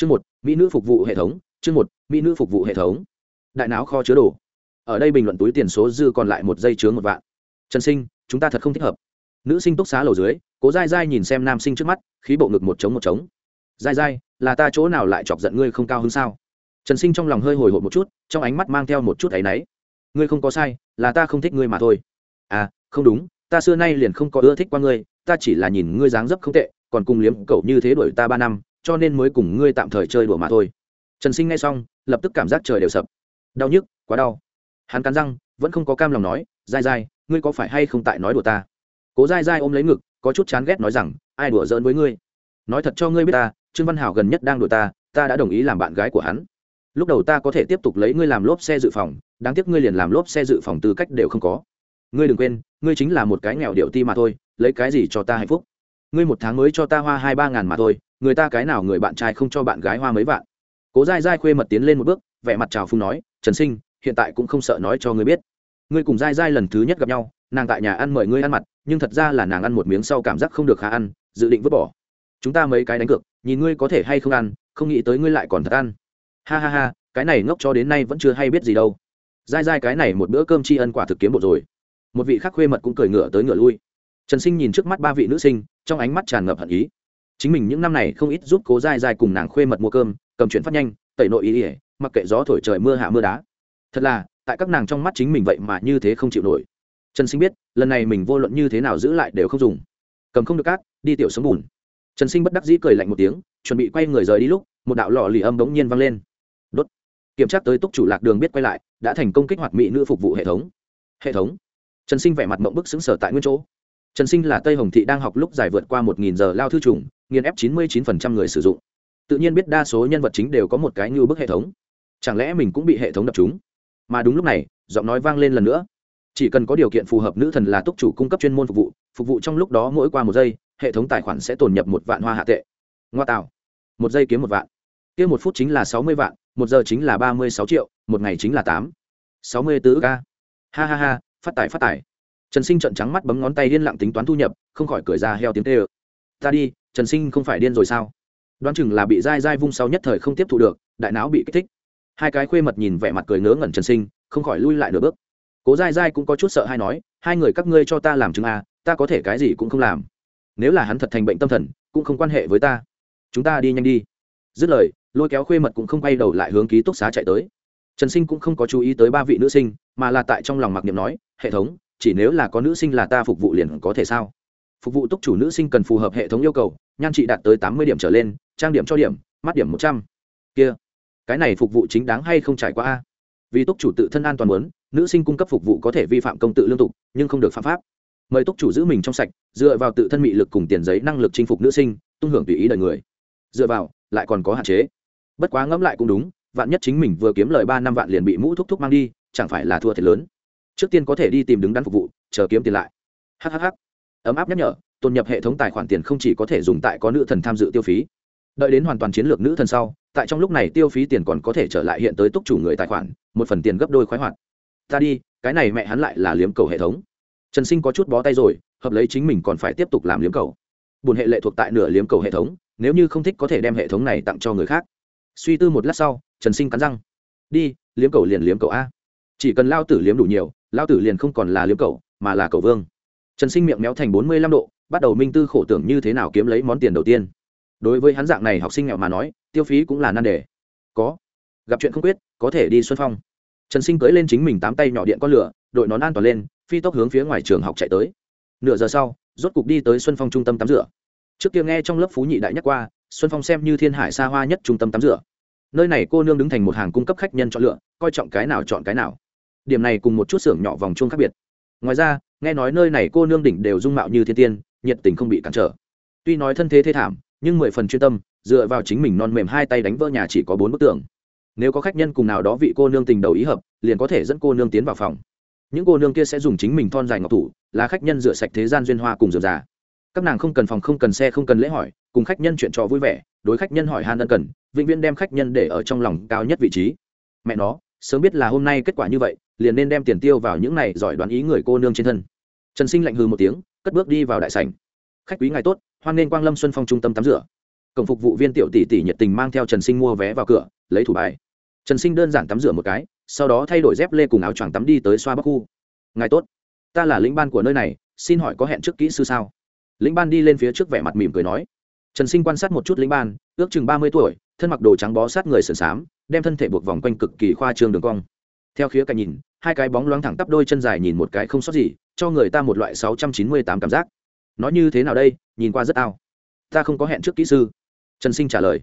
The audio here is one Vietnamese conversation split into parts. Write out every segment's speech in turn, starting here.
chương một, mỹ nữ phục vụ hệ thống, chương một, mỹ nữ phục vụ hệ thống. Đại não kho chứa đồ. Ở đây bình luận túi tiền số dư còn lại một giây chướng một vạn. Trần sinh, chúng ta thật không thích hợp. Nữ sinh túc xá lầu dưới, cố dai dai nhìn xem nam sinh trước mắt, khí bộ ngực một trống một trống. Dai dai là ta chỗ nào lại chọc giận ngươi không cao hơn sao? Trần sinh trong lòng hơi hồi hộp một chút, trong ánh mắt mang theo một chút áy náy. Ngươi không có sai, là ta không thích ngươi mà thôi. À không đúng, ta xưa nay liền không có ưa thích qua ngươi, ta chỉ là nhìn ngươi dáng dấp không tệ, còn cùng liếm cậu như thế đuổi ta ba năm cho nên mới cùng ngươi tạm thời chơi đùa mà thôi. Trần sinh nghe xong, lập tức cảm giác trời đều sập. Đau nhức, quá đau. Hắn cắn răng, vẫn không có cam lòng nói, dai dai, ngươi có phải hay không tại nói đùa ta? Cố dai dai ôm lấy ngực, có chút chán ghét nói rằng, ai đùa giỡn với ngươi? Nói thật cho ngươi biết ta, trương văn hảo gần nhất đang đùa ta ta đã đồng ý làm bạn gái của hắn. Lúc đầu ta có thể tiếp tục lấy ngươi làm lốp xe dự phòng, đáng tiếc ngươi liền làm lốp xe dự phòng tư cách đều không có. Ngươi đừng quên, ngươi chính là một cái nghèo điệu ti mà thôi, lấy cái gì cho ta hạnh phúc? Ngươi một tháng mới cho ta hoa hai ba ngàn mà thôi người ta cái nào người bạn trai không cho bạn gái hoa mấy vạn. Cố dai dai khuê mật tiến lên một bước, vẻ mặt trào phung nói, trần sinh, hiện tại cũng không sợ nói cho ngươi biết. Ngươi cùng dai dai lần thứ nhất gặp nhau, nàng tại nhà ăn mời ngươi ăn mặt, nhưng thật ra là nàng ăn một miếng sau cảm giác không được khá ăn, dự định vứt bỏ. Chúng ta mấy cái đánh cược, nhìn ngươi có thể hay không ăn, không nghĩ tới ngươi lại còn thật ăn. Ha ha ha, cái này ngốc cho đến nay vẫn chưa hay biết gì đâu. Dai dai cái này một bữa cơm tri ân quả thực kiếm bộ rồi. Một vị khác khuê mật cũng cười ngựa tới ngựa lui. Trần sinh nhìn trước mắt ba vị nữ sinh, trong ánh mắt tràn ngập hận ý chính mình những năm này không ít giúp cố dai dai cùng nàng khuê mật mua cơm, cầm chuyện phát nhanh, tẩy nội ý ỉa mặc kệ gió thổi trời mưa hạ mưa đá. Thật là, tại các nàng trong mắt chính mình vậy mà như thế không chịu nổi. Trần sinh biết, lần này mình vô luận như thế nào giữ lại đều không dùng. Cầm không được cát, đi tiểu sống bùn. Trần sinh bất đắc dĩ cười lạnh một tiếng, chuẩn bị quay người rời đi lúc, một đạo lò lì âm bỗng nhiên vang lên. Đốt. Kiểm tra tới túc chủ lạc đường biết quay lại, đã thành công kích hoạt mỹ nữ phục vụ hệ thống. Hệ thống. Trần sinh vẻ mặt mộng bức xứng sở tại nguyên chỗ trần sinh là tây hồng thị đang học lúc giải vượt qua một giờ lao thư trùng nghiên ép chín mươi chín người sử dụng. Tự nhiên biết đa số nhân vật chính đều có một cái như bức hệ thống. Chẳng lẽ mình cũng bị hệ thống đập chúng? Mà đúng lúc này, giọng nói vang lên lần nữa. Chỉ cần có điều kiện phù hợp nữ thần là túc chủ cung cấp chuyên môn phục vụ phục vụ trong lúc đó mỗi qua một giây, hệ thống tài khoản sẽ tồn nhập một vạn hoa hạ tệ. Ngoa tạo. Một giây kiếm một vạn. Kia một phút chính là sáu mươi vạn, một giờ chính là ba mươi sáu triệu, một ngày chính là tám. Sáu mươi tứ k ha ha ha, phát tài phát tài trần sinh trận trắng mắt bấm ngón tay điên lặng tính toán thu nhập, không khỏi cười ra heo tiếng tê ơ ta đi, trần sinh không phải điên rồi sao? Đoán chừng là bị dai dai vung sau nhất thời không tiếp thu được, đại não bị kích thích. Hai cái khuê mật nhìn vẻ mặt cười ngớ ngẩn trần sinh, không khỏi lui lại nửa bước. Cố dai dai cũng có chút sợ hay nói, hai người các ngươi cho ta làm chứng à ta có thể cái gì cũng không làm. Nếu là hắn thật thành bệnh tâm thần, cũng không quan hệ với ta. Chúng ta đi nhanh đi. Dứt lời, lôi kéo khuê mật cũng không quay đầu lại hướng ký túc xá chạy tới. Trần sinh cũng không có chú ý tới ba vị nữ sinh, mà là tại trong lòng mặc niệm nói, hệ thống chỉ nếu là có nữ sinh là ta phục vụ liền có thể sao? Phục vụ túc chủ nữ sinh cần phù hợp hệ thống yêu cầu, nhan trị đạt tới tám mươi điểm trở lên, trang điểm cho điểm, mắt điểm một trăm. Kia, cái này phục vụ chính đáng hay không trải qua a? Vì túc chủ tự thân an toàn muốn, nữ sinh cung cấp phục vụ có thể vi phạm công tự lương tục, nhưng không được phạm pháp. Mời túc chủ giữ mình trong sạch, dựa vào tự thân mị lực cùng tiền giấy năng lực chinh phục nữ sinh, tung hưởng tùy ý đời người. Dựa vào, lại còn có hạn chế. Bất quá ngẫm lại cũng đúng, vạn nhất chính mình vừa kiếm lời ba năm vạn liền bị mũ thúc thúc mang đi, chẳng phải là thua thiệt lớn trước tiên có thể đi tìm đứng đắn phục vụ, chờ kiếm tiền lại. Hhh ấm áp nhắc nhở tôn nhập hệ thống tài khoản tiền không chỉ có thể dùng tại có nữ thần tham dự tiêu phí. Đợi đến hoàn toàn chiến lược nữ thần sau, tại trong lúc này tiêu phí tiền còn có thể trở lại hiện tới túc chủ người tài khoản, một phần tiền gấp đôi khoái hoạt. Ta đi, cái này mẹ hắn lại là liếm cầu hệ thống. Trần sinh có chút bó tay rồi, hợp lấy chính mình còn phải tiếp tục làm liếm cầu. Bùn hệ lệ thuộc tại nửa liếm cầu hệ thống, nếu như không thích có thể đem hệ thống này tặng cho người khác. Suy tư một lát sau, trần sinh cắn răng. Đi, liếm cầu liền liếm cầu a. Chỉ cần lao tử liếm đủ nhiều lao tử liền không còn là liếm cậu, mà là cậu vương. Trần sinh miệng méo thành bốn mươi lăm độ bắt đầu minh tư khổ tưởng như thế nào kiếm lấy món tiền đầu tiên. Đối với hắn dạng này học sinh nghèo mà nói tiêu phí cũng là nan đề. Có. Gặp chuyện không quyết có thể đi xuân phong. Trần sinh cưới lên chính mình tám tay nhỏ điện con lửa đội nón an toàn lên phi tốc hướng phía ngoài trường học chạy tới. Nửa giờ sau rốt cục đi tới xuân phong trung tâm tắm rửa. Trước kia nghe trong lớp phú nhị đại nhắc qua xuân phong xem như thiên hải xa hoa nhất trung tâm tắm rửa. Nơi này cô nương đứng thành một hàng cung cấp khách nhân chọn lựa coi trọng cái nào chọn cái nào điểm này cùng một chút xưởng nhỏ vòng chuông khác biệt. Ngoài ra, nghe nói nơi này cô nương đỉnh đều dung mạo như thiên tiên, nhiệt tình không bị cản trở. Tuy nói thân thế thê thảm, nhưng mười phần chuyên tâm, dựa vào chính mình non mềm hai tay đánh vỡ nhà chỉ có bốn bức tường. Nếu có khách nhân cùng nào đó vị cô nương tình đầu ý hợp, liền có thể dẫn cô nương tiến vào phòng. Những cô nương kia sẽ dùng chính mình thon dài ngọc thủ, là khách nhân rửa sạch thế gian duyên hoa cùng dườm già. Các nàng không cần phòng, không cần xe, không cần lễ hỏi, cùng khách nhân chuyện trò vui vẻ, đối khách nhân hỏi han ân cần, vĩnh viễn đem khách nhân để ở trong lòng cao nhất vị trí. Mẹ nó sớm biết là hôm nay kết quả như vậy, liền nên đem tiền tiêu vào những này giỏi đoán ý người cô nương trên thân. Trần sinh lạnh hư một tiếng, cất bước đi vào đại sảnh. Khách quý ngài tốt, hoan nên quang lâm xuân phong trung tâm tắm rửa. Cổng phục vụ viên tiểu tỷ tỷ nhiệt tình mang theo trần sinh mua vé vào cửa, lấy thủ bài. Trần sinh đơn giản tắm rửa một cái, sau đó thay đổi dép lê cùng áo choàng tắm đi tới xoa bắc khu. Ngài tốt, ta là lĩnh ban của nơi này, xin hỏi có hẹn trước kỹ sư sao? Lĩnh ban đi lên phía trước vẻ mặt mỉm cười nói. Trần sinh quan sát một chút lĩnh ban, ước chừng ba mươi tuổi, thân mặc đồ trắng bó sát người sườn xám đem thân thể buộc vòng quanh cực kỳ khoa trương đường cong. Theo khía cạnh nhìn, hai cái bóng loáng thẳng tắp đôi chân dài nhìn một cái không sót gì, cho người ta một loại sáu trăm chín mươi tám cảm giác. Nói như thế nào đây? Nhìn qua rất ao. Ta không có hẹn trước kỹ sư. Trần sinh trả lời.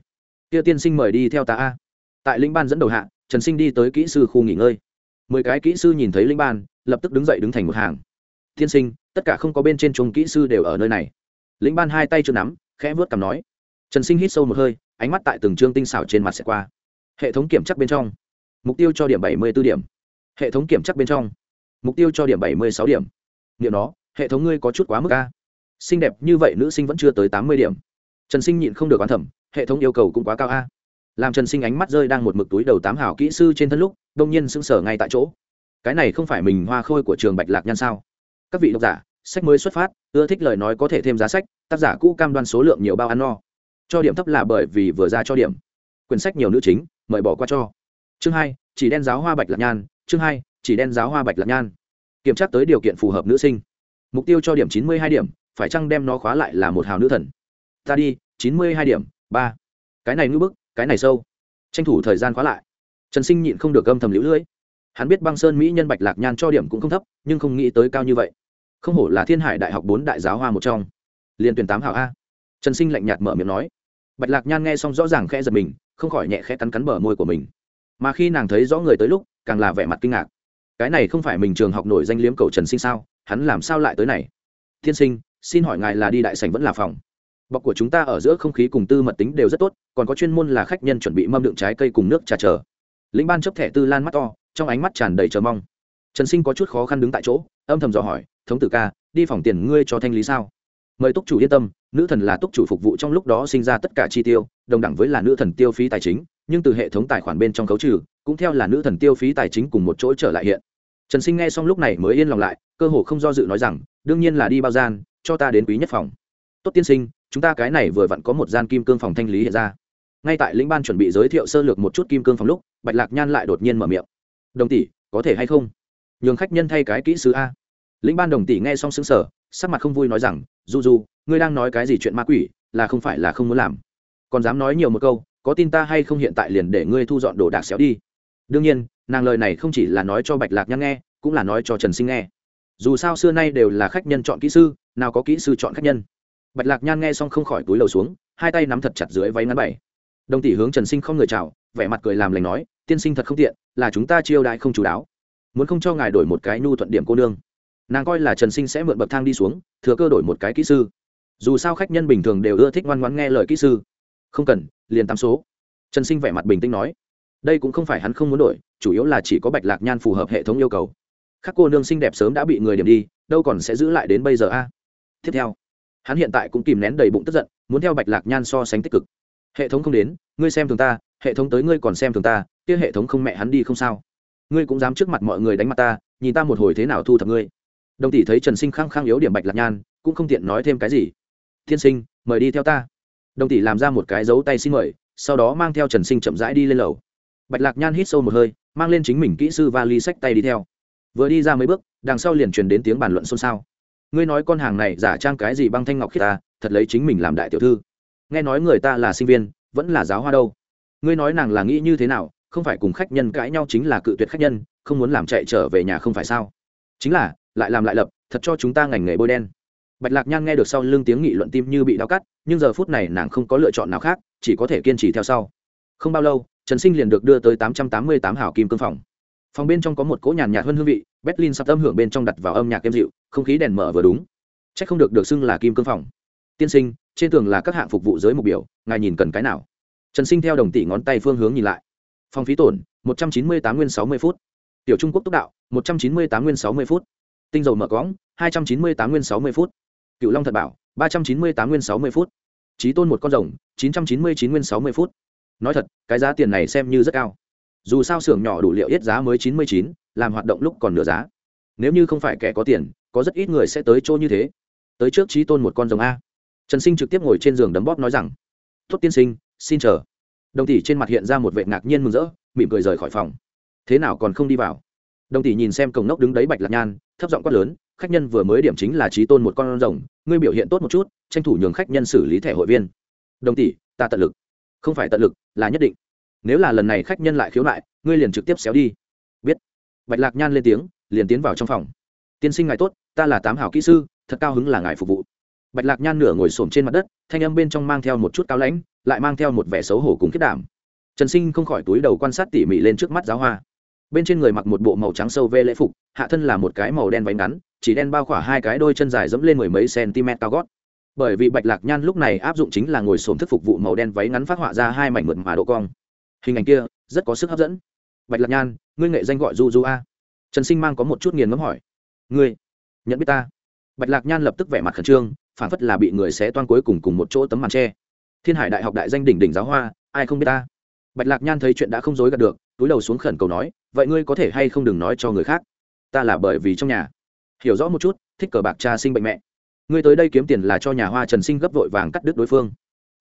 Kia tiên sinh mời đi theo ta a. Tại linh ban dẫn đầu hạ, trần sinh đi tới kỹ sư khu nghỉ ngơi. Mười cái kỹ sư nhìn thấy linh ban, lập tức đứng dậy đứng thành một hàng. Tiên sinh, tất cả không có bên trên chung kỹ sư đều ở nơi này. Lĩnh ban hai tay chưa nắm, khẽ vớt cằm nói. Trần sinh hít sâu một hơi, ánh mắt tại từng chương tinh xảo trên mặt sẽ qua hệ thống kiểm chắc bên trong. Mục tiêu cho điểm bảy mươi b ố điểm. Hệ thống kiểm chắc bên trong. Mục tiêu cho điểm bảy mươi sáu điểm. Nghiệm nó, hệ thống ngươi có chút quá mức ca xinh đẹp như vậy nữ sinh vẫn chưa tới tám mươi điểm. Trần sinh nhịn không được quan thẩm hệ thống yêu cầu cũng quá cao a. Làm trần sinh ánh mắt rơi đang một mực túi đầu tám hảo kỹ sư trên thân lúc, đông nhiên sững sờ ngay tại chỗ. Cái này không phải mình hoa khôi của trường bạch lạc nhan sao? Các vị độc giả, sách mới xuất phát, ưa thích lời nói có thể thêm giá sách, tác giả cũ cam đoan số lượng nhiều bao ăn no. Cho điểm thấp là bởi vì vừa ra cho điểm. Quyển sách nhiều nữ chính mời bỏ qua cho. Chương hai, chỉ đen giáo hoa bạch lạc nhan, chương hai, chỉ đen giáo hoa bạch lạc nhan. Kiểm tra tới điều kiện phù hợp nữ sinh. Mục tiêu cho điểm chín mươi hai điểm, phải chăng đem nó khóa lại là một hào nữ thần? Ta đi, chín mươi hai điểm, ba. Cái này ngưỡng bức, cái này sâu. Tranh thủ thời gian khóa lại. Trần sinh nhịn không được gâm thầm lũ lưỡi hắn biết băng sơn mỹ nhân bạch lạc nhan cho điểm cũng không thấp, nhưng không nghĩ tới cao như vậy. Không hổ là thiên hải đại học bốn đại giáo hoa một trong. Liền tuyển tám hảo a. Trần sinh lạnh nhạt mở miệng nói. Bạch lạc nhan nghe xong rõ ràng khẽ giật mình không khỏi nhẹ khẽ cắn cắn bờ môi của mình. Mà khi nàng thấy rõ người tới lúc, càng là vẻ mặt kinh ngạc. Cái này không phải mình trường học nổi danh liếm cầu trần sinh sao? Hắn làm sao lại tới này? Thiên sinh, xin hỏi ngài là đi đại sành vẫn là phòng? Bọc của chúng ta ở giữa không khí cùng tư mật tính đều rất tốt, còn có chuyên môn là khách nhân chuẩn bị mâm đựng trái cây cùng nước trà chờ. Lĩnh ban chấp thẻ tư lan mắt to, trong ánh mắt tràn đầy chờ mong. Trần sinh có chút khó khăn đứng tại chỗ, âm thầm dò hỏi, thống tử ca, đi phòng tiền ngươi cho thanh lý sao? Mời túc chủ yên tâm nữ thần là túc chủ phục vụ trong lúc đó sinh ra tất cả chi tiêu, đồng đẳng với là nữ thần tiêu phí tài chính, nhưng từ hệ thống tài khoản bên trong khấu trừ, cũng theo là nữ thần tiêu phí tài chính cùng một chỗ trở lại hiện. Trần sinh nghe xong lúc này mới yên lòng lại, cơ hồ không do dự nói rằng, đương nhiên là đi bao gian, cho ta đến quý nhất phòng. Tốt tiên sinh, chúng ta cái này vừa vặn có một gian kim cương phòng thanh lý hiện ra. Ngay tại lĩnh ban chuẩn bị giới thiệu sơ lược một chút kim cương phòng lúc, bạch lạc nhan lại đột nhiên mở miệng. Đồng tỷ, có thể hay không? Nhường khách nhân thay cái kỹ sứ a. Lĩnh ban đồng tỷ nghe xong xứng sở sắc mặt không vui nói rằng du du ngươi đang nói cái gì chuyện ma quỷ, là không phải là không muốn làm. Còn dám nói nhiều một câu, có tin ta hay không hiện tại liền để ngươi thu dọn đồ đạc xéo đi. Đương nhiên, nàng lời này không chỉ là nói cho bạch lạc nhan nghe, cũng là nói cho trần sinh nghe. Dù sao xưa nay đều là khách nhân chọn kỹ sư, nào có kỹ sư chọn khách nhân. Bạch lạc nhan nghe xong không khỏi túi lầu xuống, hai tay nắm thật chặt dưới váy ngắn bảy. Đồng tỷ hướng trần sinh không người chào, vẻ mặt cười làm lành nói, tiên sinh thật không tiện, là chúng ta chiêu đại không chú đáo. Muốn không cho ngài đổi một cái nhu thuận điểm cô nương. Nàng coi là trần sinh sẽ mượn bậc thang đi xuống, thừa cơ đổi một cái kỹ sư dù sao khách nhân bình thường đều ưa thích ngoan ngoãn nghe lời kỹ sư. Không cần, liền tám số. Trần sinh vẻ mặt bình tĩnh nói. Đây cũng không phải hắn không muốn đổi, chủ yếu là chỉ có bạch lạc nhan phù hợp hệ thống yêu cầu. Các cô nương xinh đẹp sớm đã bị người điểm đi, đâu còn sẽ giữ lại đến bây giờ a? Tiếp theo, hắn hiện tại cũng kìm nén đầy bụng tức giận, muốn theo bạch lạc nhan so sánh tích cực. Hệ thống không đến, ngươi xem thường ta, hệ thống tới ngươi còn xem thường ta, kia hệ thống không mẹ hắn đi không sao. Ngươi cũng dám trước mặt mọi người đánh mặt ta, nhìn ta một hồi thế nào thu thập ngươi. Đồng tỷ thấy trần sinh khăng khăng yếu điểm bạch lạc nhan, cũng không tiện nói thêm cái gì thiên sinh, mời đi theo ta. Đồng tỷ làm ra một cái dấu tay xin mời, sau đó mang theo trần sinh chậm rãi đi lên lầu. Bạch lạc nhan hít sâu một hơi, mang lên chính mình kỹ sư va ly sách tay đi theo. Vừa đi ra mấy bước, đằng sau liền truyền đến tiếng bàn luận xôn xao. Ngươi nói con hàng này giả trang cái gì băng thanh ngọc khi ta, thật lấy chính mình làm đại tiểu thư. Nghe nói người ta là sinh viên, vẫn là giáo hoa đâu. Ngươi nói nàng là nghĩ như thế nào, không phải cùng khách nhân cãi nhau chính là cự tuyệt khách nhân, không muốn làm chạy trở về nhà không phải sao? Chính là, lại làm lại lập, thật cho chúng ta ngành nghề bôi đen bạch lạc nhan nghe được sau lưng tiếng nghị luận tim như bị đau cắt, nhưng giờ phút này nàng không có lựa chọn nào khác, chỉ có thể kiên trì theo sau. Không bao lâu, trần sinh liền được đưa tới tám trăm tám mươi tám hảo kim cương phòng. Phòng bên trong có một cỗ nhàn nhạt hơn hương vị, berlin sắp âm hưởng bên trong đặt vào âm nhạc êm dịu, không khí đèn mở vừa đúng. C h ắ c không được được xưng là kim cương phòng. Tiên sinh, trên tường là các hạng phục vụ giới mục biểu, ngài nhìn cần cái nào? Trần sinh theo đồng tỷ ngón tay phương hướng nhìn lại. Phòng phí tổn, một trăm chín mươi tám nguyên sáu mươi phút. Tiểu trung quốc tốc đạo, một trăm chín mươi tám nguyên sáu mươi phút. Tinh dầu mở cóng hai trăm chín mươi tám nguyên sáu mươi phút cựu long thật bảo, ba trăm chín mươi tám nguyên sáu mươi phút. Trí tôn một con rồng, chín trăm chín mươi chín nguyên sáu mươi phút. Nói thật, cái giá tiền này xem như rất cao. Dù sao xưởng nhỏ đủ liệu ít giá mới chín mươi chín, làm hoạt động lúc còn nửa giá. Nếu như không phải kẻ có tiền, có rất ít người sẽ tới chỗ như thế. Tới trước trí tôn một con rồng a. Trần sinh trực tiếp ngồi trên giường đấm bóp nói rằng, tốt tiên sinh, xin chờ. Đồng tỷ trên mặt hiện ra một vệ ngạc nhiên mừng rỡ, mỉm cười rời khỏi phòng. Thế nào còn không đi vào? Đồng tỷ nhìn xem cổng nốc đứng đấy bạch lạc nhan, thấp giọng quát lớn khách nhân vừa mới điểm chính là trí tôn một con rồng, ngươi biểu hiện tốt một chút, tranh thủ nhường khách nhân xử lý thẻ hội viên. Đồng tỷ, ta tận lực. Không phải tận lực, là nhất định. Nếu là lần này khách nhân lại khiếu nại, ngươi liền trực tiếp xéo đi. Biết. Bạch lạc nhan lên tiếng, liền tiến vào trong phòng. Tiên sinh ngài tốt, ta là tám hảo kỹ sư, thật cao hứng là ngài phục vụ. Bạch lạc nhan nửa ngồi xổm trên mặt đất, thanh âm bên trong mang theo một chút cao lãnh, lại mang theo một vẻ xấu hổ cùng kết đảm. Trần sinh không khỏi túi đầu quan sát tỉ mỉ lên trước mắt giáo hoa. Bên trên người mặc một bộ màu trắng sâu vê lễ phục, hạ thân là một cái màu đen váy ngắn chỉ đen bao khỏa hai cái đôi chân dài dẫm lên mười mấy cm cao gót. Bởi vì bạch lạc nhan lúc này áp dụng chính là ngồi xổm thức phục vụ màu đen váy ngắn phát họa ra hai mảnh mượt mà độ cong. Hình ảnh kia rất có sức hấp dẫn. Bạch lạc nhan, ngươi nghệ danh gọi du du a. Trần sinh mang có một chút nghiền ngẫm hỏi. Ngươi nhận biết ta? Bạch lạc nhan lập tức vẻ mặt khẩn trương phản phất là bị người xé toan cuối cùng cùng một chỗ tấm màn tre thiên hải đại học đại danh đỉnh đỉnh giáo hoa, ai không biết ta? Bạch lạc nhan thấy chuyện đã không dối gạt được, túi đầu xuống khẩn cầu nói, vậy ngươi có thể hay không đừng nói cho người khác? Ta là bởi vì trong nhà hiểu rõ một chút, thích cờ bạc cha sinh bệnh mẹ. Ngươi tới đây kiếm tiền là cho nhà hoa trần sinh gấp vội vàng cắt đứt đối phương.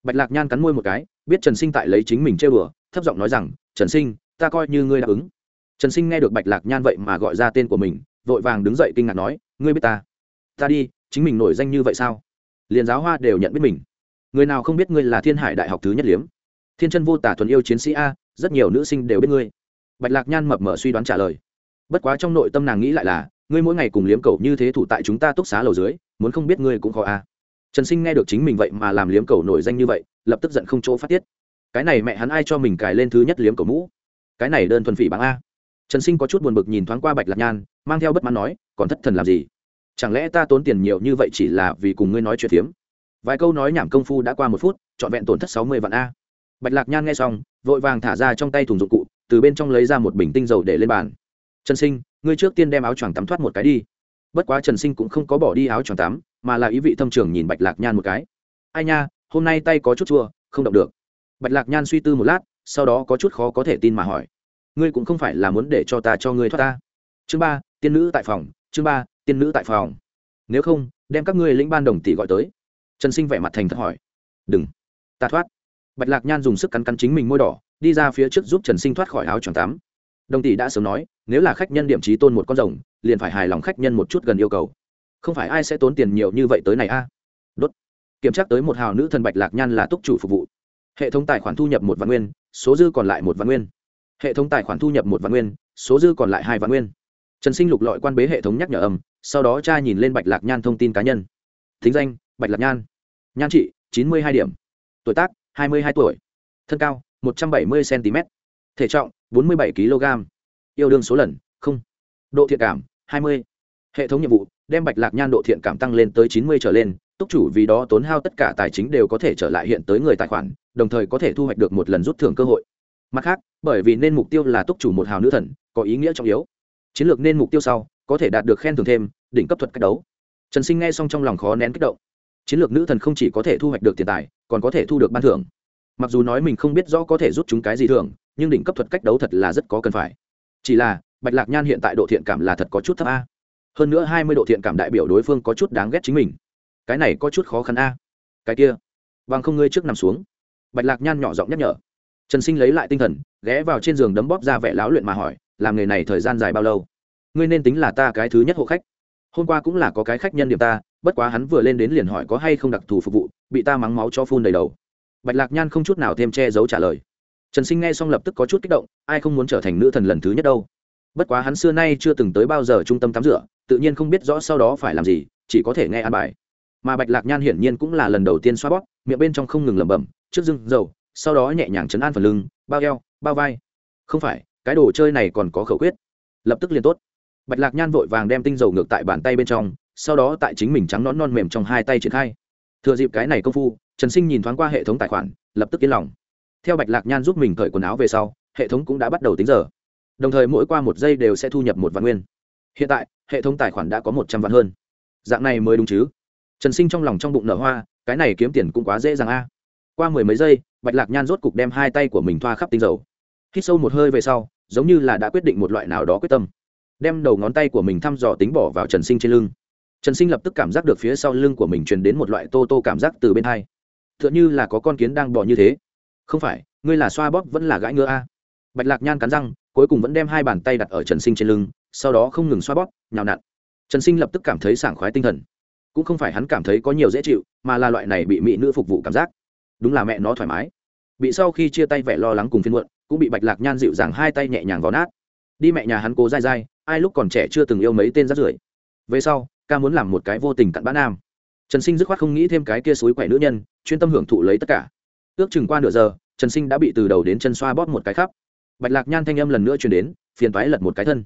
Bạch lạc nhan cắn môi một cái, biết trần sinh tại lấy chính mình chơi bừa thấp giọng nói rằng, trần sinh, ta coi như ngươi đáp ứng. Trần sinh nghe được bạch lạc nhan vậy mà gọi ra tên của mình, vội vàng đứng dậy kinh ngạc nói, ngươi biết ta? Ta đi, chính mình nổi danh như vậy sao? Liền giáo hoa đều nhận biết mình. Người nào không biết ngươi là thiên hải đại học thứ nhất liếm? Thiên chân vô tả thuần yêu chiến sĩ a, rất nhiều nữ sinh đều biết ngươi. Bạch lạc nhan mập mờ suy đoán trả lời. Bất quá trong nội tâm nàng nghĩ lại là ngươi mỗi ngày cùng liếm cầu như thế thủ tại chúng ta túc xá lầu dưới, muốn không biết ngươi cũng khó a trần sinh nghe được chính mình vậy mà làm liếm cầu nổi danh như vậy, lập tức giận không chỗ phát tiết. Cái này mẹ hắn ai cho mình cài lên thứ nhất liếm cầu mũ? Cái này đơn thuần phỉ bằng a. Trần sinh có chút buồn bực nhìn thoáng qua bạch lạc nhan, mang theo bất mãn nói, còn thất thần làm gì? Chẳng lẽ ta tốn tiền nhiều như vậy chỉ là vì cùng ngươi nói chuyện phiếm? Vài câu nói nhảm công phu đã qua một phút, trọn vẹn tổn thất sáu mươi vạn a. Bạch lạc nhan nghe xong, vội vàng thả ra trong tay thùng dụng cụ, từ bên trong lấy ra một bình tinh dầu để lên bàn. Trần sinh ngươi trước tiên đem áo choàng tắm thoát một cái đi. Bất quá trần sinh cũng không có bỏ đi áo choàng tắm, mà là ý vị thâm trường nhìn bạch lạc nhan một cái. Ai nha, hôm nay tay có chút chua, không động được. Bạch lạc nhan suy tư một lát, sau đó có chút khó có thể tin mà hỏi. Ngươi cũng không phải là muốn để cho ta cho ngươi thoát ta. Chương ba, tiên nữ tại phòng, chương ba, tiên nữ tại phòng. Nếu không, đem các ngươi lĩnh ban đồng tỷ gọi tới. Trần sinh vẻ mặt thành thật hỏi. Đừng, ta thoát. Bạch lạc nhan dùng sức cắn cắn chính mình môi đỏ, đi ra phía trước giúp trần sinh thoát khỏi áo choàng tắm đồng tỷ đã sớm nói, nếu là khách nhân điểm trí tôn một con rồng, liền phải hài lòng khách nhân một chút gần yêu cầu. Không phải ai sẽ tốn tiền nhiều như vậy tới này a? Đốt. Kiểm tra tới một hào nữ thần bạch lạc nhan là túc chủ phục vụ. Hệ thống tài khoản thu nhập một vạn nguyên, số dư còn lại một vạn nguyên. Hệ thống tài khoản thu nhập một vạn nguyên, số dư còn lại hai vạn nguyên. Trần sinh lục lọi quan bế hệ thống nhắc nhở âm, sau đó cha nhìn lên bạch lạc nhan thông tin cá nhân. Thính danh, bạch lạc nhan. Nhan trị, chín mươi hai điểm. Tuổi tác, hai mươi hai tuổi. Thân cao, một trăm bảy mươi cm thể trọng bốn mươi bảy kg. Yêu đương số lần, không. Độ thiện cảm, hai mươi. Hệ thống nhiệm vụ, đem bạch lạc nhan độ thiện cảm tăng lên tới chín mươi trở lên, túc chủ vì đó tốn hao tất cả tài chính đều có thể trở lại hiện tới người tài khoản, đồng thời có thể thu hoạch được một lần rút thưởng cơ hội. Mặt khác, bởi vì nên mục tiêu là túc chủ một hào nữ thần, có ý nghĩa trọng yếu. Chiến lược nên mục tiêu sau, có thể đạt được khen thưởng thêm, đỉnh cấp thuật cách đấu. Trần sinh nghe xong trong lòng khó nén kích động. Chiến lược nữ thần không chỉ có thể thu hoạch được tiền tài, còn có thể thu được ban thưởng. Mặc dù nói mình không biết rõ có thể rút chúng cái gì thưởng nhưng đỉnh cấp thuật cách đấu thật là rất có cần phải. Chỉ là, bạch lạc nhan hiện tại độ thiện cảm là thật có chút thấp a. Hơn nữa hai mươi độ thiện cảm đại biểu đối phương có chút đáng ghét chính mình. Cái này có chút khó khăn a. Cái kia, bằng không ngươi trước nằm xuống. Bạch lạc nhan nhỏ giọng nhắc nhở. Trần sinh lấy lại tinh thần, ghé vào trên giường đấm bóp ra vẻ láo luyện mà hỏi, làm nghề này thời gian dài bao lâu? Ngươi nên tính là ta cái thứ nhất hộ khách. Hôm qua cũng là có cái khách nhân điểm ta, bất quá hắn vừa lên đến liền hỏi có hay không đặc thù phục vụ, bị ta mắng máu cho phun đầy đầu. Bạch lạc nhan không chút nào thêm che giấu trả lời trần sinh nghe xong lập tức có chút kích động, ai không muốn trở thành nữ thần lần thứ nhất đâu. Bất quá hắn xưa nay chưa từng tới bao giờ trung tâm tắm rửa, tự nhiên không biết rõ sau đó phải làm gì, chỉ có thể nghe an bài. Mà bạch lạc nhan hiển nhiên cũng là lần đầu tiên xoa bóp, miệng bên trong không ngừng lẩm bẩm, trước dưng dầu, sau đó nhẹ nhàng chấn an phần lưng, bao eo, bao vai. Không phải, cái đồ chơi này còn có khẩu quyết. Lập tức liền tốt. Bạch lạc nhan vội vàng đem tinh dầu ngược tại bàn tay bên trong, sau đó tại chính mình trắng nón non mềm trong hai tay triển khai. Thừa dịp cái này công phu, trần sinh nhìn thoáng qua hệ thống tài khoản, lập tức yên lòng theo bạch lạc nhan giúp mình cởi quần áo về sau, hệ thống cũng đã bắt đầu tính giờ. Đồng thời mỗi qua một giây đều sẽ thu nhập một vạn nguyên. Hiện tại, hệ thống tài khoản đã có một trăm vạn hơn. Dạng này mới đúng chứ? Trần sinh trong lòng trong bụng nở hoa, cái này kiếm tiền cũng quá dễ dàng a. Qua mười mấy giây, bạch lạc nhan rốt cục đem hai tay của mình thoa khắp tinh dầu. Hít sâu một hơi về sau, giống như là đã quyết định một loại nào đó quyết tâm. Đem đầu ngón tay của mình thăm dò tính bỏ vào trần sinh trên lưng. Trần sinh lập tức cảm giác được phía sau lưng của mình truyền đến một loại tô tô cảm giác từ bên hai. Tựa như là có con kiến đang bỏ như thế không phải, ngươi là xoa bóp vẫn là gãi ngựa a? Bạch lạc nhan cắn răng, cuối cùng vẫn đem hai bàn tay đặt ở trần sinh trên lưng, sau đó không ngừng xoa bóp, nhào nặn. Trần sinh lập tức cảm thấy sảng khoái tinh thần. Cũng không phải hắn cảm thấy có nhiều dễ chịu, mà là loại này bị mỹ nữ phục vụ cảm giác. Đúng là mẹ nó thoải mái. Bị sau khi chia tay vẻ lo lắng cùng phiên muộn, cũng bị bạch lạc nhan dịu dàng hai tay nhẹ nhàng vào nát. Đi mẹ nhà hắn cố dai dai, ai lúc còn trẻ chưa từng yêu mấy tên rát rưởi. Về sau, ca muốn làm một cái vô tình cặn bã nam. Trần sinh dứt khoát không nghĩ thêm cái kia suối quẻ nữ nhân, chuyên tâm hưởng thụ lấy tất cả ước chừng qua nửa giờ, trần sinh đã bị từ đầu đến chân xoa bóp một cái khắp. Bạch lạc nhan thanh âm lần nữa chuyển đến, phiền toái lật một cái thân.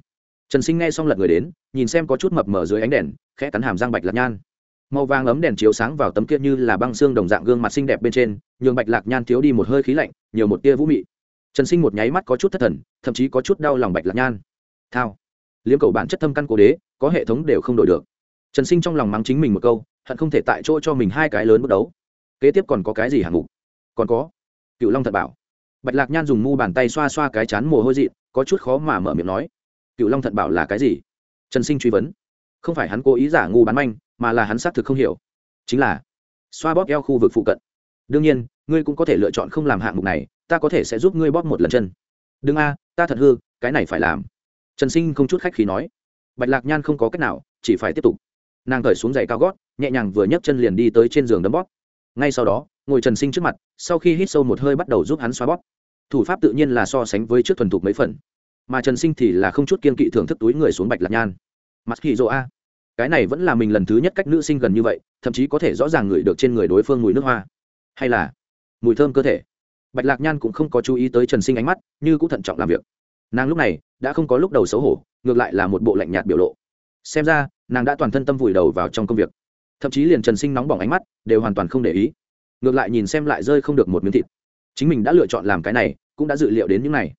Trần sinh nghe xong lật người đến, nhìn xem có chút mập mờ dưới ánh đèn, khẽ cắn hàm răng bạch lạc nhan. Màu vàng ấm đèn chiếu sáng vào tấm kia như là băng xương đồng dạng gương mặt xinh đẹp bên trên, nhường bạch lạc nhan thiếu đi một hơi khí lạnh, nhiều một tia vũ mị. Trần sinh một nháy mắt có chút thất thần, thậm chí có chút đau lòng bạch lạc nhan. Thao. Liếm cầu bản chất thâm căn cố đế, có hệ thống đều không đổi được. Trần sinh trong lòng mắng chính mình một câu, hận không thể tại chỗ cho mình hai cái lớn bước đấu. Kế tiếp còn có cái gì hạng mục? Còn có. Cựu long thật bảo. Bạch lạc nhan dùng mu bàn tay xoa xoa cái chán mồ hôi dị, có chút khó mà mở miệng nói. Cựu long thận bảo là cái gì? Trần sinh truy vấn. Không phải hắn cố ý giả ngu bán manh, mà là hắn xác thực không hiểu. Chính là, xoa bóp eo khu vực phụ cận. Đương nhiên, ngươi cũng có thể lựa chọn không làm hạng mục này, ta có thể sẽ giúp ngươi bóp một lần chân. Đừng a, ta thật hư, cái này phải làm. Trần sinh không chút khách khí nói. Bạch lạc nhan không có cách nào, chỉ phải tiếp tục. Nàng cởi xuống giày cao gót, nhẹ nhàng vừa nhấc chân liền đi tới trên giường đấm bóp ngay sau đó, ngồi trần sinh trước mặt, sau khi hít sâu một hơi bắt đầu giúp hắn xoa bóp. Thủ pháp tự nhiên là so sánh với trước thuần thục mấy phần. Mà trần sinh thì là không chút kiên kỵ thưởng thức túi người xuống bạch lạc nhan. Mặt hì rộ a. Cái này vẫn là mình lần thứ nhất cách nữ sinh gần như vậy, thậm chí có thể rõ ràng ngửi được trên người đối phương mùi nước hoa. Hay là mùi thơm cơ thể. Bạch lạc nhan cũng không có chú ý tới trần sinh ánh mắt, như cũng thận trọng làm việc. Nàng lúc này đã không có lúc đầu xấu hổ, ngược lại là một bộ lạnh nhạt biểu lộ. Xem ra, nàng đã toàn thân tâm vùi đầu vào trong công việc thậm chí liền trần sinh nóng bỏng ánh mắt đều hoàn toàn không để ý ngược lại nhìn xem lại rơi không được một miếng thịt chính mình đã lựa chọn làm cái này cũng đã dự liệu đến những này